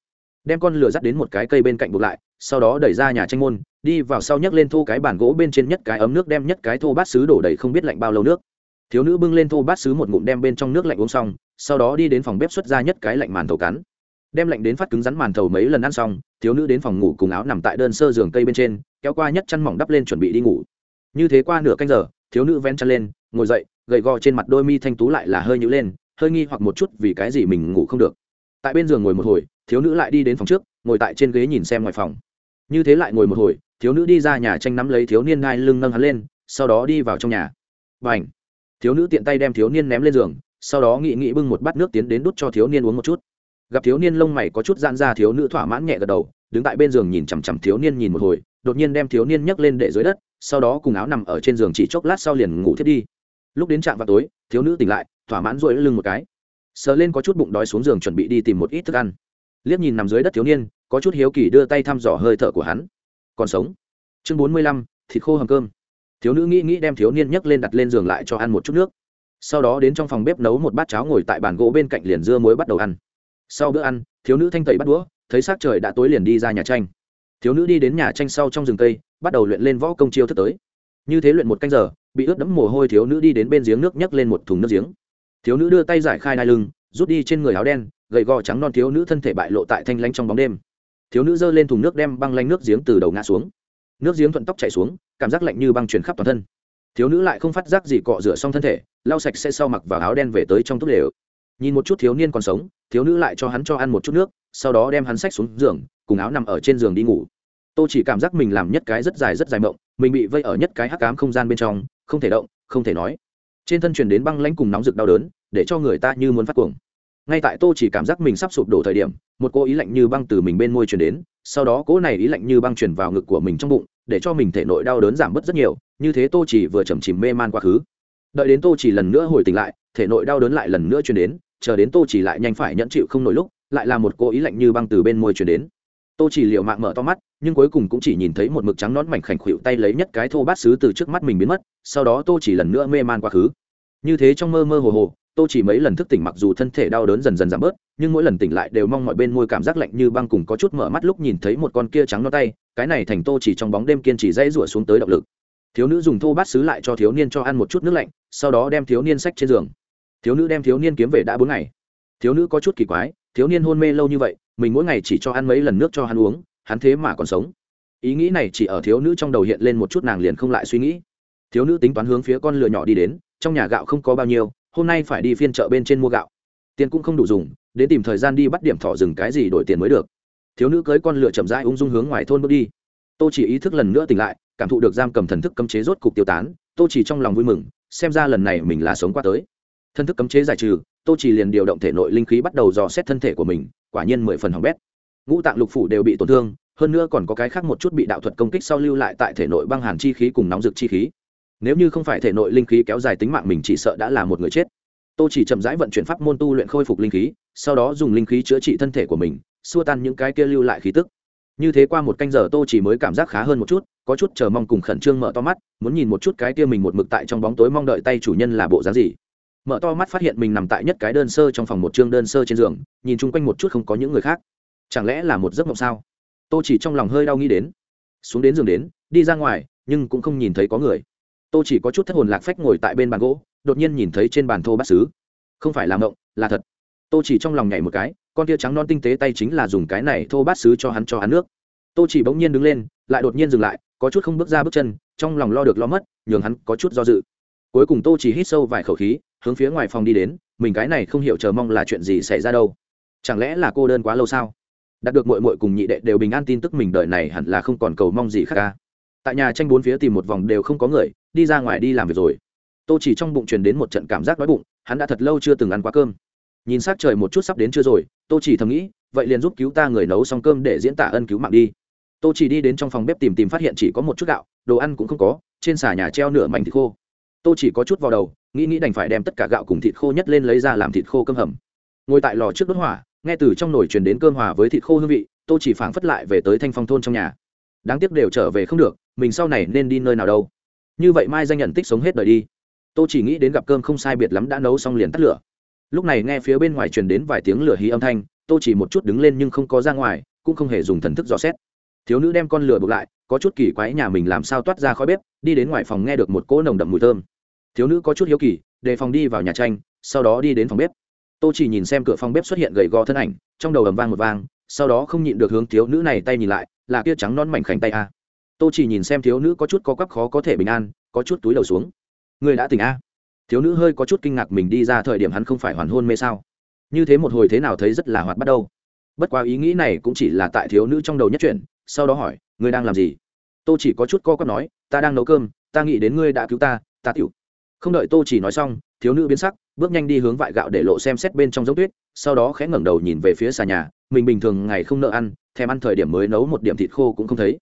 Đem con lửa dắt đến một cái cây bên cạnh buộc lại, sau đó đẩy ra nhà tranh môn, đi vào sau nhấc lên thô cái bàn gỗ bên trên nhất cái ấm nước đem nhất cái thô bát xứ đổ đầy không biết lạnh bao lâu nước thiếu nữ bưng lên thô bát xứ một ngụm đem bên trong nước lạnh uống xong, sau đó đi đến phòng bếp xuất ra nhất cái lạnh màn thầu cắn. Đem lạnh đến phát cứng rắn màn thầu mấy lần ăn xong, thiếu nữ đến phòng ngủ cùng áo nằm tại đơn sơ giường cây bên trên, kéo qua nhất chăn mỏng đắp lên chuẩn bị đi ngủ. Như thế qua nửa canh giờ, thiếu nữ ven chăn lên, ngồi dậy, gầy gò trên mặt đôi mi thanh tú lại là hơi nhữ lên, hơi nghi hoặc một chút vì cái gì mình ngủ không được. Tại bên giường ngồi một hồi, thiếu nữ lại đi đến phòng trước, ngồi tại trên ghế nhìn xem ngoài phòng. Như thế lại ngồi một hồi, thiếu nữ đi ra nhà tranh nắm lấy thiếu niên ngai lưng nâng hắn lên, sau đó đi vào trong nhà. Và ảnh thiếu nữ tiện tay đem thiếu niên ném lên giường, sau đó nghị nghị bưng một bát nước tiến đến đút cho thiếu niên uống một chút. Gặp thiếu niên lông mày có chút giãn ra, thiếu nữ thỏa mãn nhẹ gật đầu, đứng tại bên giường nhìn chằm chằm thiếu niên nhìn một hồi, đột nhiên đem thiếu niên nhấc lên để dưới đất, sau đó cùng áo nằm ở trên giường chỉ chốc lát sau liền ngủ thiết đi. Lúc đến trạm vào tối, thiếu nữ tỉnh lại, thỏa mãn rỗi lưng một cái. Sờ lên có chút bụng đói xuống giường chuẩn bị đi tìm một ít thức ăn. Liếc nhìn nằm dưới đất thiếu niên, có chút hiếu kỳ đưa tay thăm dò hơi thở của hắn. Còn sống. Chương bốn mươi lăm, thịt khô hầm cơm thiếu nữ nghĩ nghĩ đem thiếu niên nhấc lên đặt lên giường lại cho ăn một chút nước. Sau đó đến trong phòng bếp nấu một bát cháo ngồi tại bàn gỗ bên cạnh liền dưa muối bắt đầu ăn. Sau bữa ăn, thiếu nữ thanh tẩy bắt đũa, thấy s trời đã tối liền đi ra nhà tranh. Thiếu nữ đi đến nhà tranh sau trong rừng cây, bắt đầu luyện lên võ công chiêu thức tới. Như thế luyện một canh giờ, bị ướt đẫm mồ hôi thiếu nữ đi đến bên giếng nước nhấc lên một thùng nước giếng. Thiếu nữ đưa tay giải khai đai lưng, rút đi trên người áo đen, gầy gò trắng non thiếu nữ thân thể bại lộ tại thanh lanh trong bóng đêm. Thiếu nữ giơ lên thùng nước đem băng lanh nước giếng từ đầu ngã xuống nước giếng thuận tóc chảy xuống, cảm giác lạnh như băng truyền khắp toàn thân. Thiếu nữ lại không phát giác gì cọ rửa xong thân thể, lau sạch sẽ sau mặc vào áo đen về tới trong túp lều. Nhìn một chút thiếu niên còn sống, thiếu nữ lại cho hắn cho ăn một chút nước, sau đó đem hắn sách xuống giường, cùng áo nằm ở trên giường đi ngủ. Tôi chỉ cảm giác mình làm nhất cái rất dài rất dài mộng, mình bị vây ở nhất cái hắc cám không gian bên trong, không thể động, không thể nói. Trên thân truyền đến băng lãnh cùng nóng rực đau đớn, để cho người ta như muốn phát cuồng ngay tại tô chỉ cảm giác mình sắp sụp đổ thời điểm, một cô ý lạnh như băng từ mình bên môi truyền đến, sau đó cỗ này ý lạnh như băng truyền vào ngực của mình trong bụng, để cho mình thể nội đau đớn giảm bớt rất nhiều, như thế tô chỉ vừa chầm chìm mê man quá khứ. Đợi đến tô chỉ lần nữa hồi tỉnh lại, thể nội đau đớn lại lần nữa truyền đến, chờ đến tô chỉ lại nhanh phải nhẫn chịu không nổi lúc, lại là một cô ý lạnh như băng từ bên môi truyền đến. Tô chỉ liều mạng mở to mắt, nhưng cuối cùng cũng chỉ nhìn thấy một mực trắng nón mảnh khảnh khuỵu tay lấy nhất cái thô bát xứ từ trước mắt mình biến mất, sau đó tô chỉ lần nữa mê man quá khứ. Như thế trong mơ mơ hồ hồ tô chỉ mấy lần thức tỉnh mặc dù thân thể đau đớn dần dần giảm bớt, nhưng mỗi lần tỉnh lại đều mong mọi bên môi cảm giác lạnh như băng cùng có chút mở mắt lúc nhìn thấy một con kia trắng nó tay, cái này thành tô chỉ trong bóng đêm kiên trì dãy rủa xuống tới động lực. Thiếu nữ dùng thô bát xứ lại cho thiếu niên cho ăn một chút nước lạnh, sau đó đem thiếu niên sách trên giường. Thiếu nữ đem thiếu niên kiếm về đã bốn ngày. Thiếu nữ có chút kỳ quái, thiếu niên hôn mê lâu như vậy, mình mỗi ngày chỉ cho ăn mấy lần nước cho hắn uống, hắn thế mà còn sống. Ý nghĩ này chỉ ở thiếu nữ trong đầu hiện lên một chút nàng liền không lại suy nghĩ. Thiếu nữ tính toán hướng phía con lừa nhỏ đi đến, trong nhà gạo không có bao nhiêu hôm nay phải đi phiên chợ bên trên mua gạo. Tiền cũng không đủ dùng, đến tìm thời gian đi bắt điểm thỏ rừng cái gì đổi tiền mới được. Thiếu nữ cưới con lựa chậm rãi ung dung hướng ngoài thôn bước đi. Tô chỉ ý thức lần nữa tỉnh lại, cảm thụ được giam cầm thần thức cấm chế rốt cục tiêu tán, tô chỉ trong lòng vui mừng, xem ra lần này mình là sống qua tới. Thân thức cấm chế giải trừ, tô chỉ liền điều động thể nội linh khí bắt đầu dò xét thân thể của mình, quả nhiên mười phần hỏng bét. Ngũ tạng lục phủ đều bị tổn thương, hơn nữa còn có cái khác một chút bị đạo thuật công kích sau lưu lại tại thể nội băng hàn chi khí cùng nóng rực chi khí nếu như không phải thể nội linh khí kéo dài tính mạng mình chỉ sợ đã là một người chết. Tô chỉ chậm rãi vận chuyển pháp môn tu luyện khôi phục linh khí, sau đó dùng linh khí chữa trị thân thể của mình, xua tan những cái kia lưu lại khí tức. Như thế qua một canh giờ tô chỉ mới cảm giác khá hơn một chút, có chút chờ mong cùng khẩn trương mở to mắt, muốn nhìn một chút cái kia mình một mực tại trong bóng tối mong đợi tay chủ nhân là bộ dáng gì. Mở to mắt phát hiện mình nằm tại nhất cái đơn sơ trong phòng một chương đơn sơ trên giường, nhìn chung quanh một chút không có những người khác. Chẳng lẽ là một giấc mộng sao? Tô chỉ trong lòng hơi đau nghĩ đến. Xuống đến giường đến, đi ra ngoài, nhưng cũng không nhìn thấy có người. Tôi chỉ có chút thất hồn lạc phách ngồi tại bên bàn gỗ, đột nhiên nhìn thấy trên bàn thô bát sứ không phải là mộng, là thật. Tôi chỉ trong lòng nhảy một cái, con tia trắng non tinh tế tay chính là dùng cái này thô bát sứ cho hắn cho hắn nước. Tôi chỉ bỗng nhiên đứng lên, lại đột nhiên dừng lại, có chút không bước ra bước chân, trong lòng lo được lo mất, nhường hắn có chút do dự. Cuối cùng tôi chỉ hít sâu vài khẩu khí, hướng phía ngoài phòng đi đến, mình cái này không hiểu chờ mong là chuyện gì xảy ra đâu. Chẳng lẽ là cô đơn quá lâu sao? Đạt được mội mội cùng nhị đệ đều bình an tin tức mình đợi này hẳn là không còn cầu mong gì khác ca tại nhà tranh bốn phía tìm một vòng đều không có người, đi ra ngoài đi làm việc rồi. Tô chỉ trong bụng truyền đến một trận cảm giác đói bụng, hắn đã thật lâu chưa từng ăn quá cơm. Nhìn s trời một chút sắp đến chưa rồi, tô chỉ thầm nghĩ, vậy liền giúp cứu ta người nấu xong cơm để diễn tả ân cứu mạng đi. Tô chỉ đi đến trong phòng bếp tìm tìm phát hiện chỉ có một chút gạo, đồ ăn cũng không có, trên xà nhà treo nửa mảnh thịt khô. Tô chỉ có chút vào đầu, nghĩ nghĩ đành phải đem tất cả gạo cùng thịt khô nhất lên lấy ra làm thịt khô cơm hầm. Ngồi tại lò trước đốt hỏa, nghe từ trong nồi truyền đến cơm hòa với thịt khô hương vị, tô chỉ phảng phất lại về tới thanh phong thôn trong nhà. Đáng tiếc đều trở về không được mình sau này nên đi nơi nào đâu. Như vậy mai danh nhận tích sống hết đời đi. Tôi chỉ nghĩ đến gặp cơm không sai biệt lắm đã nấu xong liền tắt lửa. Lúc này nghe phía bên ngoài truyền đến vài tiếng lửa hí âm thanh tôi chỉ một chút đứng lên nhưng không có ra ngoài, cũng không hề dùng thần thức dò xét. Thiếu nữ đem con lửa buộc lại, có chút kỳ quái nhà mình làm sao toát ra khói bếp, đi đến ngoài phòng nghe được một cỗ nồng đậm mùi thơm. Thiếu nữ có chút hiếu kỳ, đề phòng đi vào nhà tranh, sau đó đi đến phòng bếp. Tôi chỉ nhìn xem cửa phòng bếp xuất hiện gầy gò thân ảnh, trong đầu ầm vang một vang, sau đó không nhịn được hướng thiếu nữ này tay nhìn lại, là kia trắng non mảnh khảnh tay a tô chỉ nhìn xem thiếu nữ có chút có quắp khó có thể bình an, có chút túi đầu xuống. Người đã tỉnh a? Thiếu nữ hơi có chút kinh ngạc mình đi ra thời điểm hắn không phải hoàn hôn mê sao? Như thế một hồi thế nào thấy rất là hoạt bắt đầu bất quá ý nghĩ này cũng chỉ là tại thiếu nữ trong đầu nhất chuyển sau đó hỏi, ngươi đang làm gì? Tô chỉ có chút co quắp nói, ta đang nấu cơm, ta nghĩ đến ngươi đã cứu ta ta tiểu. Không đợi tô chỉ nói xong, thiếu nữ biến sắc, bước nhanh đi hướng vại gạo để lộ xem xét bên trong giống tuyết, sau đó khẽ ngẩng đầu nhìn về phía xà nhà, mình bình thường ngày không nợ ăn, thèm ăn thời điểm mới nấu một điểm thịt khô cũng không thấy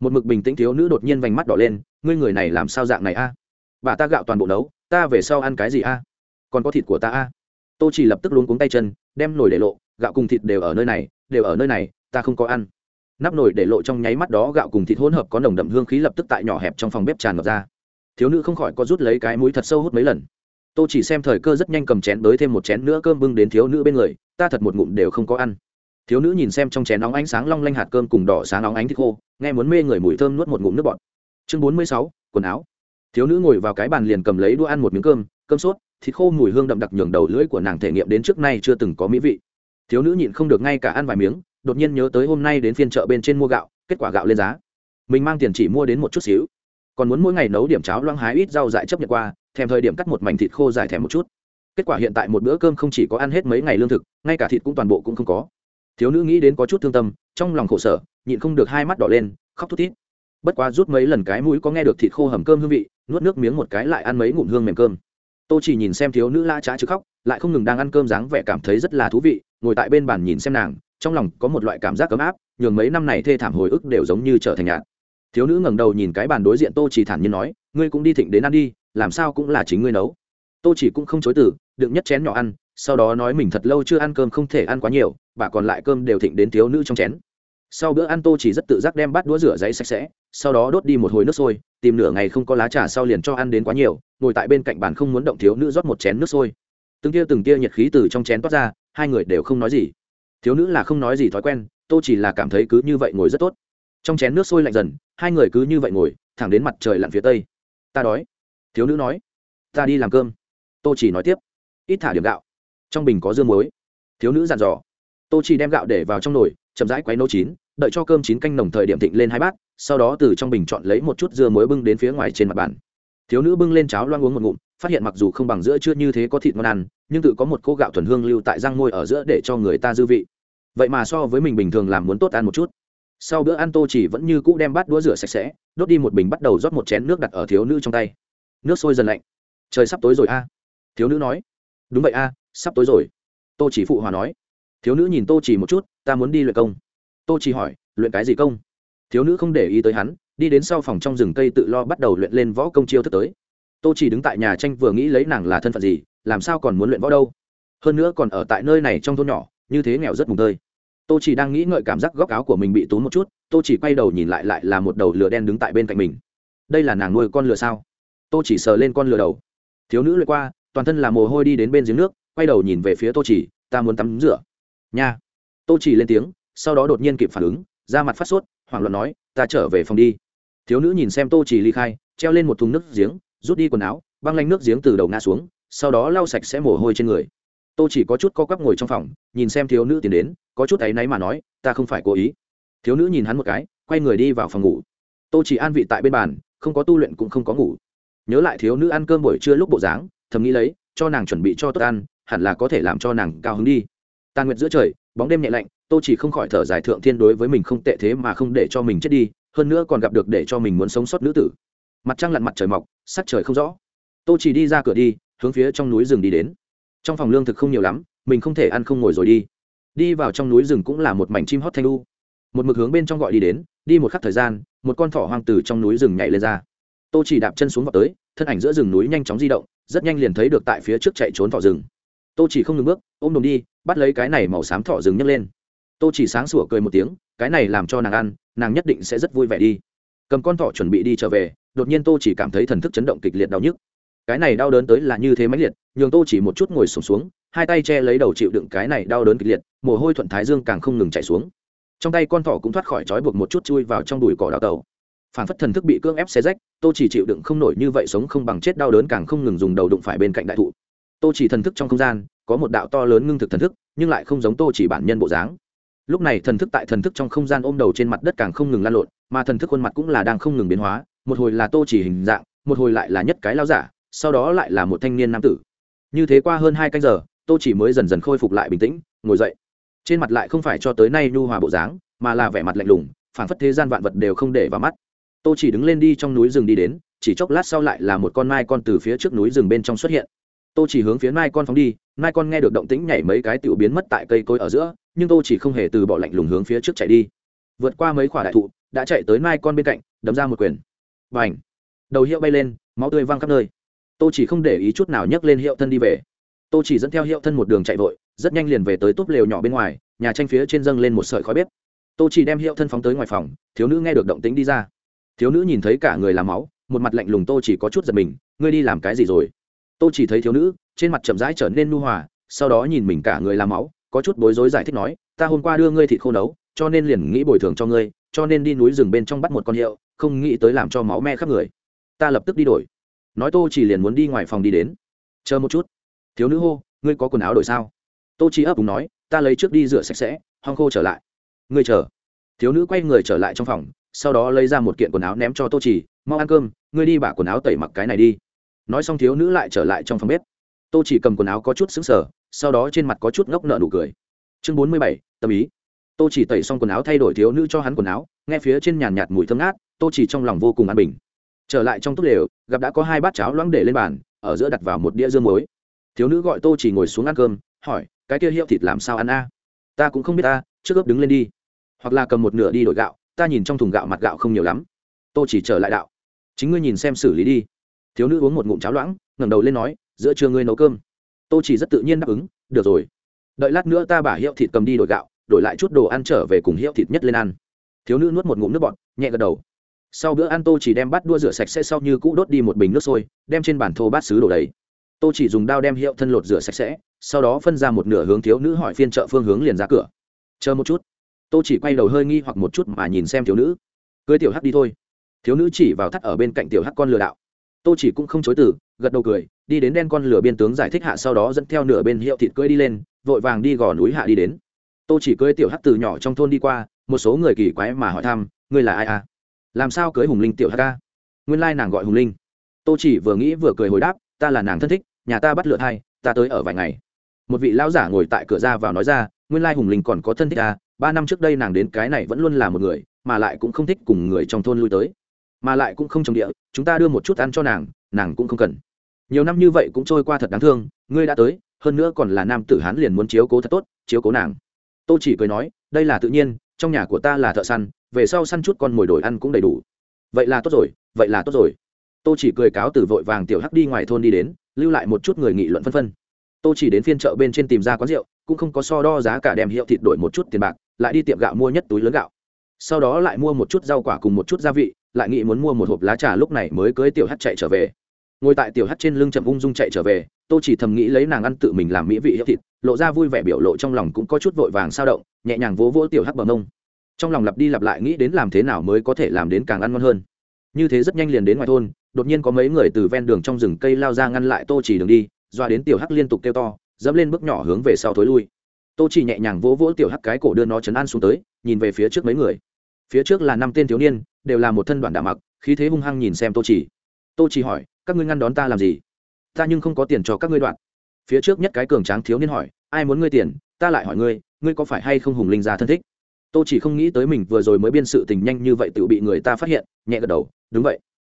một mực bình tĩnh thiếu nữ đột nhiên vành mắt đỏ lên, ngươi người này làm sao dạng này a? Bà ta gạo toàn bộ nấu, ta về sau ăn cái gì a? Còn có thịt của ta a? Tô chỉ lập tức luống cuống tay chân, đem nồi để lộ, gạo cùng thịt đều ở nơi này, đều ở nơi này, ta không có ăn. Nắp nồi để lộ trong nháy mắt đó gạo cùng thịt hỗn hợp có nồng đậm hương khí lập tức tại nhỏ hẹp trong phòng bếp tràn ngập ra. Thiếu nữ không khỏi có rút lấy cái mũi thật sâu hút mấy lần. Tô chỉ xem thời cơ rất nhanh cầm chén đới thêm một chén nữa cơm bưng đến thiếu nữ bên người, ta thật một ngụm đều không có ăn thiếu nữ nhìn xem trong chén nóng ánh sáng long lanh hạt cơm cùng đỏ sáng nóng ánh thịt khô, nghe muốn mê người mùi thơm nuốt một ngụm nước bọt. Chương bốn mươi sáu, quần áo. Thiếu nữ ngồi vào cái bàn liền cầm lấy đũa ăn một miếng cơm cơm sốt, thịt khô mùi hương đậm đặc nhường đầu lưỡi của nàng thể nghiệm đến trước nay chưa từng có mỹ vị. Thiếu nữ nhịn không được ngay cả ăn vài miếng, đột nhiên nhớ tới hôm nay đến phiên chợ bên trên mua gạo, kết quả gạo lên giá. Mình mang tiền chỉ mua đến một chút xíu. Còn muốn mỗi ngày nấu điểm cháo loang hái ít rau dại chấp nhận qua, thèm thời điểm cắt một mảnh thịt khô dài thèm một chút. Kết quả hiện tại một bữa cơm không chỉ có ăn hết mấy ngày lương thực, ngay cả thịt cũng toàn bộ cũng không có thiếu nữ nghĩ đến có chút thương tâm, trong lòng khổ sở, nhịn không được hai mắt đỏ lên, khóc thút thít. Bất quá rút mấy lần cái mũi có nghe được thịt khô hầm cơm hương vị, nuốt nước miếng một cái lại ăn mấy ngụm hương mềm cơm. Tô chỉ nhìn xem thiếu nữ la trá chứ khóc, lại không ngừng đang ăn cơm dáng vẻ cảm thấy rất là thú vị, ngồi tại bên bàn nhìn xem nàng, trong lòng có một loại cảm giác ấm áp, nhường mấy năm này thê thảm hồi ức đều giống như trở thành nhạt. Thiếu nữ ngẩng đầu nhìn cái bàn đối diện tô chỉ thản nhiên nói, ngươi cũng đi thịnh đến ăn đi, làm sao cũng là chính ngươi nấu. Tô chỉ cũng không chối từ, đựng nhất chén nhỏ ăn, sau đó nói mình thật lâu chưa ăn cơm không thể ăn quá nhiều bà còn lại cơm đều thịnh đến thiếu nữ trong chén. Sau bữa ăn tô chỉ rất tự giác đem bát đũa rửa giấy sạch sẽ, sau đó đốt đi một hồi nước sôi, tìm nửa ngày không có lá trà sau liền cho ăn đến quá nhiều, ngồi tại bên cạnh bàn không muốn động thiếu nữ rót một chén nước sôi. Từng tia từng tia nhiệt khí từ trong chén toát ra, hai người đều không nói gì. Thiếu nữ là không nói gì thói quen, tô chỉ là cảm thấy cứ như vậy ngồi rất tốt. Trong chén nước sôi lạnh dần, hai người cứ như vậy ngồi, thẳng đến mặt trời lặn phía tây. Ta đói. Thiếu nữ nói. Ta đi làm cơm. Tô chỉ nói tiếp. Ít thả điểm gạo. Trong bình có dương muối. Thiếu nữ dặn dò tô chỉ đem gạo để vào trong nồi, chậm rãi quấy nấu chín, đợi cho cơm chín canh nồng thời điểm thịnh lên hai bát, sau đó từ trong bình chọn lấy một chút dưa muối bưng đến phía ngoài trên mặt bàn. Thiếu nữ bưng lên cháo loang uống một ngụm, phát hiện mặc dù không bằng giữa chưa như thế có thịt ngon ăn, nhưng tự có một cô gạo thuần hương lưu tại răng môi ở giữa để cho người ta dư vị. Vậy mà so với mình bình thường làm muốn tốt ăn một chút. Sau bữa ăn tô chỉ vẫn như cũ đem bát đũa rửa sạch sẽ, đốt đi một bình bắt đầu rót một chén nước đặt ở thiếu nữ trong tay. Nước sôi dần lạnh. Trời sắp tối rồi a. Thiếu nữ nói. Đúng vậy a, sắp tối rồi. Tô chỉ phụ hòa nói thiếu nữ nhìn tô chỉ một chút, ta muốn đi luyện công. Tô chỉ hỏi, luyện cái gì công? Thiếu nữ không để ý tới hắn, đi đến sau phòng trong rừng cây tự lo bắt đầu luyện lên võ công chiêu thức tới. Tô chỉ đứng tại nhà tranh vừa nghĩ lấy nàng là thân phận gì, làm sao còn muốn luyện võ đâu? Hơn nữa còn ở tại nơi này trong thôn nhỏ, như thế nghèo rất mùng tơi. Tô chỉ đang nghĩ ngợi cảm giác góc áo của mình bị túm một chút, tô chỉ quay đầu nhìn lại lại là một đầu lửa đen đứng tại bên cạnh mình. Đây là nàng nuôi con lửa sao? Tô chỉ sờ lên con lửa đầu. Thiếu nữ lượt qua, toàn thân là mồ hôi đi đến bên giếng nước, quay đầu nhìn về phía tô chỉ ta muốn tắm rửa nha. Tô chỉ lên tiếng, sau đó đột nhiên kịp phản ứng ra mặt phát sốt, hoảng loạn nói, ta trở về phòng đi. Thiếu nữ nhìn xem tô chỉ ly khai, treo lên một thùng nước giếng, rút đi quần áo, băng lanh nước giếng từ đầu ngã xuống, sau đó lau sạch sẽ mồ hôi trên người. Tô chỉ có chút co quắp ngồi trong phòng, nhìn xem thiếu nữ tiến đến, có chút áy náy mà nói, ta không phải cố ý. Thiếu nữ nhìn hắn một cái, quay người đi vào phòng ngủ. Tô chỉ an vị tại bên bàn, không có tu luyện cũng không có ngủ. Nhớ lại thiếu nữ ăn cơm buổi trưa lúc bộ dáng, thầm nghĩ lấy, cho nàng chuẩn bị cho tốt ăn, hẳn là có thể làm cho nàng cao hứng đi tàn nguyệt giữa trời, bóng đêm nhẹ lạnh, tô chỉ không khỏi thở dài thượng thiên đối với mình không tệ thế mà không để cho mình chết đi, hơn nữa còn gặp được để cho mình muốn sống sót nữ tử. Mặt trăng lặn mặt trời mọc, sắc trời không rõ. Tô chỉ đi ra cửa đi, hướng phía trong núi rừng đi đến. Trong phòng lương thực không nhiều lắm, mình không thể ăn không ngồi rồi đi. Đi vào trong núi rừng cũng là một mảnh chim hót thanh lu một mực hướng bên trong gọi đi đến, đi một khắc thời gian, một con thỏ hoang từ trong núi rừng nhảy lên ra. Tô chỉ đạp chân xuống vào tới, thân ảnh giữa rừng núi nhanh chóng di động, rất nhanh liền thấy được tại phía trước chạy trốn thỏ rừng. Tô chỉ không ngừng bước, ôm đồm đi bắt lấy cái này màu xám thỏ rừng nhấc lên. Tô chỉ sáng sủa cười một tiếng cái này làm cho nàng ăn nàng nhất định sẽ rất vui vẻ đi. Cầm con thỏ chuẩn bị đi trở về đột nhiên tô chỉ cảm thấy thần thức chấn động kịch liệt đau nhức. Cái này đau đớn tới là như thế mãnh liệt nhường tô chỉ một chút ngồi sụp xuống, xuống hai tay che lấy đầu chịu đựng cái này đau đớn kịch liệt mồ hôi thuận thái dương càng không ngừng chảy xuống. Trong tay con thỏ cũng thoát khỏi trói buộc một chút chui vào trong đùi cỏ đào tàu phản phất thần thức bị cưỡng ép xé rách tô chỉ chịu đựng không nổi như vậy sống không bằng chết đau đớn càng không ngừng dùng đầu đụng phải bên cạnh đại thụ. Tô chỉ thần thức trong không gian có một đạo to lớn ngưng thực thần thức, nhưng lại không giống tô chỉ bản nhân bộ dáng. Lúc này thần thức tại thần thức trong không gian ôm đầu trên mặt đất càng không ngừng lan lộn, mà thần thức khuôn mặt cũng là đang không ngừng biến hóa, một hồi là tô chỉ hình dạng, một hồi lại là nhất cái lao giả, sau đó lại là một thanh niên nam tử. Như thế qua hơn hai canh giờ, tô chỉ mới dần dần khôi phục lại bình tĩnh, ngồi dậy. Trên mặt lại không phải cho tới nay nhu hòa bộ dáng, mà là vẻ mặt lạnh lùng, phảng phất thế gian vạn vật đều không để vào mắt. Tô chỉ đứng lên đi trong núi rừng đi đến, chỉ chốc lát sau lại là một con mai con từ phía trước núi rừng bên trong xuất hiện tô chỉ hướng phía mai con phóng đi mai con nghe được động tĩnh nhảy mấy cái tiểu biến mất tại cây cối ở giữa, nhưng tô chỉ không hề từ bỏ lạnh lùng hướng phía trước chạy đi. Vượt qua mấy khoả đại thụ, đã chạy tới mai con bên cạnh, đấm ra một quyền. Bành! Đầu hiệu bay lên, máu tươi văng khắp nơi. Tô chỉ không để ý chút nào nhấc lên hiệu thân đi về. Tô chỉ dẫn theo hiệu thân một đường chạy vội, rất nhanh liền về tới túp lều nhỏ bên ngoài, nhà tranh phía trên dâng lên một sợi khói bếp. Tô chỉ đem hiệu thân phóng tới ngoài phòng, thiếu nữ nghe được động tĩnh đi ra. Thiếu nữ nhìn thấy cả người làm máu, một mặt lạnh lùng tô chỉ có chút giật mình, ngươi đi làm cái gì rồi? Tôi chỉ thấy thiếu nữ, trên mặt chậm rãi trở nên nu hòa, sau đó nhìn mình cả người làm máu, có chút bối rối giải thích nói, ta hôm qua đưa ngươi thịt khô nấu, cho nên liền nghĩ bồi thường cho ngươi, cho nên đi núi rừng bên trong bắt một con hiệu, không nghĩ tới làm cho máu me khắp người. Ta lập tức đi đổi. Nói tô chỉ liền muốn đi ngoài phòng đi đến. Chờ một chút. Thiếu nữ hô, ngươi có quần áo đổi sao? Tô chỉ ấp úng nói, ta lấy trước đi rửa sạch sẽ, hong khô trở lại. Ngươi chờ. Thiếu nữ quay người trở lại trong phòng, sau đó lấy ra một kiện quần áo ném cho tô chỉ, mau ăn cơm, ngươi đi bả quần áo tẩy mặc cái này đi nói xong thiếu nữ lại trở lại trong phòng bếp. Tô chỉ cầm quần áo có chút xứng sở sau đó trên mặt có chút ngốc nợ nụ cười. Chương bốn mươi bảy, tâm ý. Tô chỉ tẩy xong quần áo thay đổi thiếu nữ cho hắn quần áo, nghe phía trên nhàn nhạt mùi thơm ngát, tô chỉ trong lòng vô cùng an bình. Trở lại trong túp lều, gặp đã có hai bát cháo loãng để lên bàn, ở giữa đặt vào một đĩa dương muối. Thiếu nữ gọi tô chỉ ngồi xuống ăn cơm, hỏi, cái kia hiệu thịt làm sao ăn a? Ta cũng không biết ta, trước ướp đứng lên đi. Hoặc là cầm một nửa đi đổi gạo, ta nhìn trong thùng gạo mặt gạo không nhiều lắm. Tô chỉ trở lại đạo, chính ngươi nhìn xem xử lý đi thiếu nữ uống một ngụm cháo loãng, ngẩng đầu lên nói, giữa trưa ngươi nấu cơm. Tô chỉ rất tự nhiên đáp ứng, được rồi. Đợi lát nữa ta bả hiệu thịt cầm đi đổi gạo, đổi lại chút đồ ăn trở về cùng hiệu thịt nhất lên ăn. Thiếu nữ nuốt một ngụm nước bọt, nhẹ gật đầu. Sau bữa ăn tô chỉ đem bát đua rửa sạch sẽ sau như cũ đốt đi một bình nước sôi, đem trên bàn thô bát xứ đổ đầy. Tô chỉ dùng dao đem hiệu thân lột rửa sạch sẽ, sau đó phân ra một nửa hướng thiếu nữ hỏi phiên chợ phương hướng liền ra cửa. Chờ một chút. Tô chỉ quay đầu hơi nghi hoặc một chút mà nhìn xem thiếu nữ. Cưới tiểu hắc đi thôi. Thiếu nữ chỉ vào thắt ở bên cạnh tiểu hắc con lừa đạo tô chỉ cũng không chối từ, gật đầu cười, đi đến đen con lửa biên tướng giải thích hạ sau đó dẫn theo nửa bên hiệu thịt cưỡi đi lên, vội vàng đi gò núi hạ đi đến. Tô chỉ cưỡi tiểu hắc từ nhỏ trong thôn đi qua, một số người kỳ quái mà hỏi thăm, ngươi là ai à? Làm sao cưới hùng linh tiểu hắc ca nguyên lai nàng gọi hùng linh. Tô chỉ vừa nghĩ vừa cười hồi đáp, ta là nàng thân thích, nhà ta bắt lượt hai, ta tới ở vài ngày. Một vị lão giả ngồi tại cửa ra vào nói ra, nguyên lai hùng linh còn có thân thích à ba năm trước đây nàng đến cái này vẫn luôn là một người, mà lại cũng không thích cùng người trong thôn lui tới mà lại cũng không trồng địa, chúng ta đưa một chút ăn cho nàng nàng cũng không cần. Nhiều năm như vậy cũng trôi qua thật đáng thương, ngươi đã tới, hơn nữa còn là nam tử hán liền muốn chiếu cố thật tốt, chiếu cố nàng. Tô chỉ cười nói, đây là tự nhiên, trong nhà của ta là thợ săn, về sau săn chút con mồi đổi ăn cũng đầy đủ. Vậy là tốt rồi, vậy là tốt rồi. Tô chỉ cười cáo từ vội vàng tiểu hắc đi ngoài thôn đi đến, lưu lại một chút người nghị luận phân phân. Tô chỉ đến phiên chợ bên trên tìm ra quán rượu, cũng không có so đo giá cả đem hiệu thịt đổi một chút tiền bạc, lại đi tiệm gạo mua nhất túi lớn gạo. Sau đó lại mua một chút rau quả cùng một chút gia vị lại nghĩ muốn mua một hộp lá trà lúc này mới cưới tiểu hắt chạy trở về. Ngồi tại tiểu hắt trên lưng chậm ung dung chạy trở về, tô chỉ thầm nghĩ lấy nàng ăn tự mình làm mỹ vị hiệu thịt, lộ ra vui vẻ biểu lộ trong lòng cũng có chút vội vàng sao động, nhẹ nhàng vỗ vỗ tiểu hắt bờ mông. Trong lòng lặp đi lặp lại nghĩ đến làm thế nào mới có thể làm đến càng ăn ngon hơn. Như thế rất nhanh liền đến ngoài thôn, đột nhiên có mấy người từ ven đường trong rừng cây lao ra ngăn lại tô chỉ đường đi, doa đến tiểu hắc liên tục kêu to, dẫm lên bước nhỏ hướng về sau thối lui. Tô chỉ nhẹ nhàng vỗ vỗ tiểu hắc cái cổ đưa nó chấn an xuống tới, nhìn về phía trước mấy người. Phía trước là năm tên thiếu niên đều là một thân đoạn đạ mặc, khí thế hung hăng nhìn xem tô chỉ tô chỉ hỏi, các ngươi ngăn đón ta làm gì? Ta nhưng không có tiền cho các ngươi đoạn. Phía trước nhất cái cường tráng thiếu niên hỏi, ai muốn ngươi tiền? Ta lại hỏi ngươi ngươi có phải hay không hùng linh gia thân thích? Tô chỉ không nghĩ tới mình vừa rồi mới biên sự tình nhanh như vậy tự bị người ta phát hiện, nhẹ gật đầu, đúng vậy.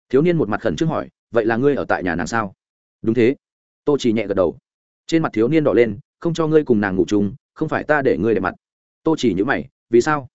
Thiếu niên một mặt khẩn trước hỏi, vậy là ngươi ở tại nhà nàng sao? Đúng thế. Tô chỉ nhẹ gật đầu. Trên mặt thiếu niên đỏ lên, không cho ngươi cùng nàng ngủ chung, không phải ta để ngươi để mặt. Tô chỉ nhữ mày, vì sao?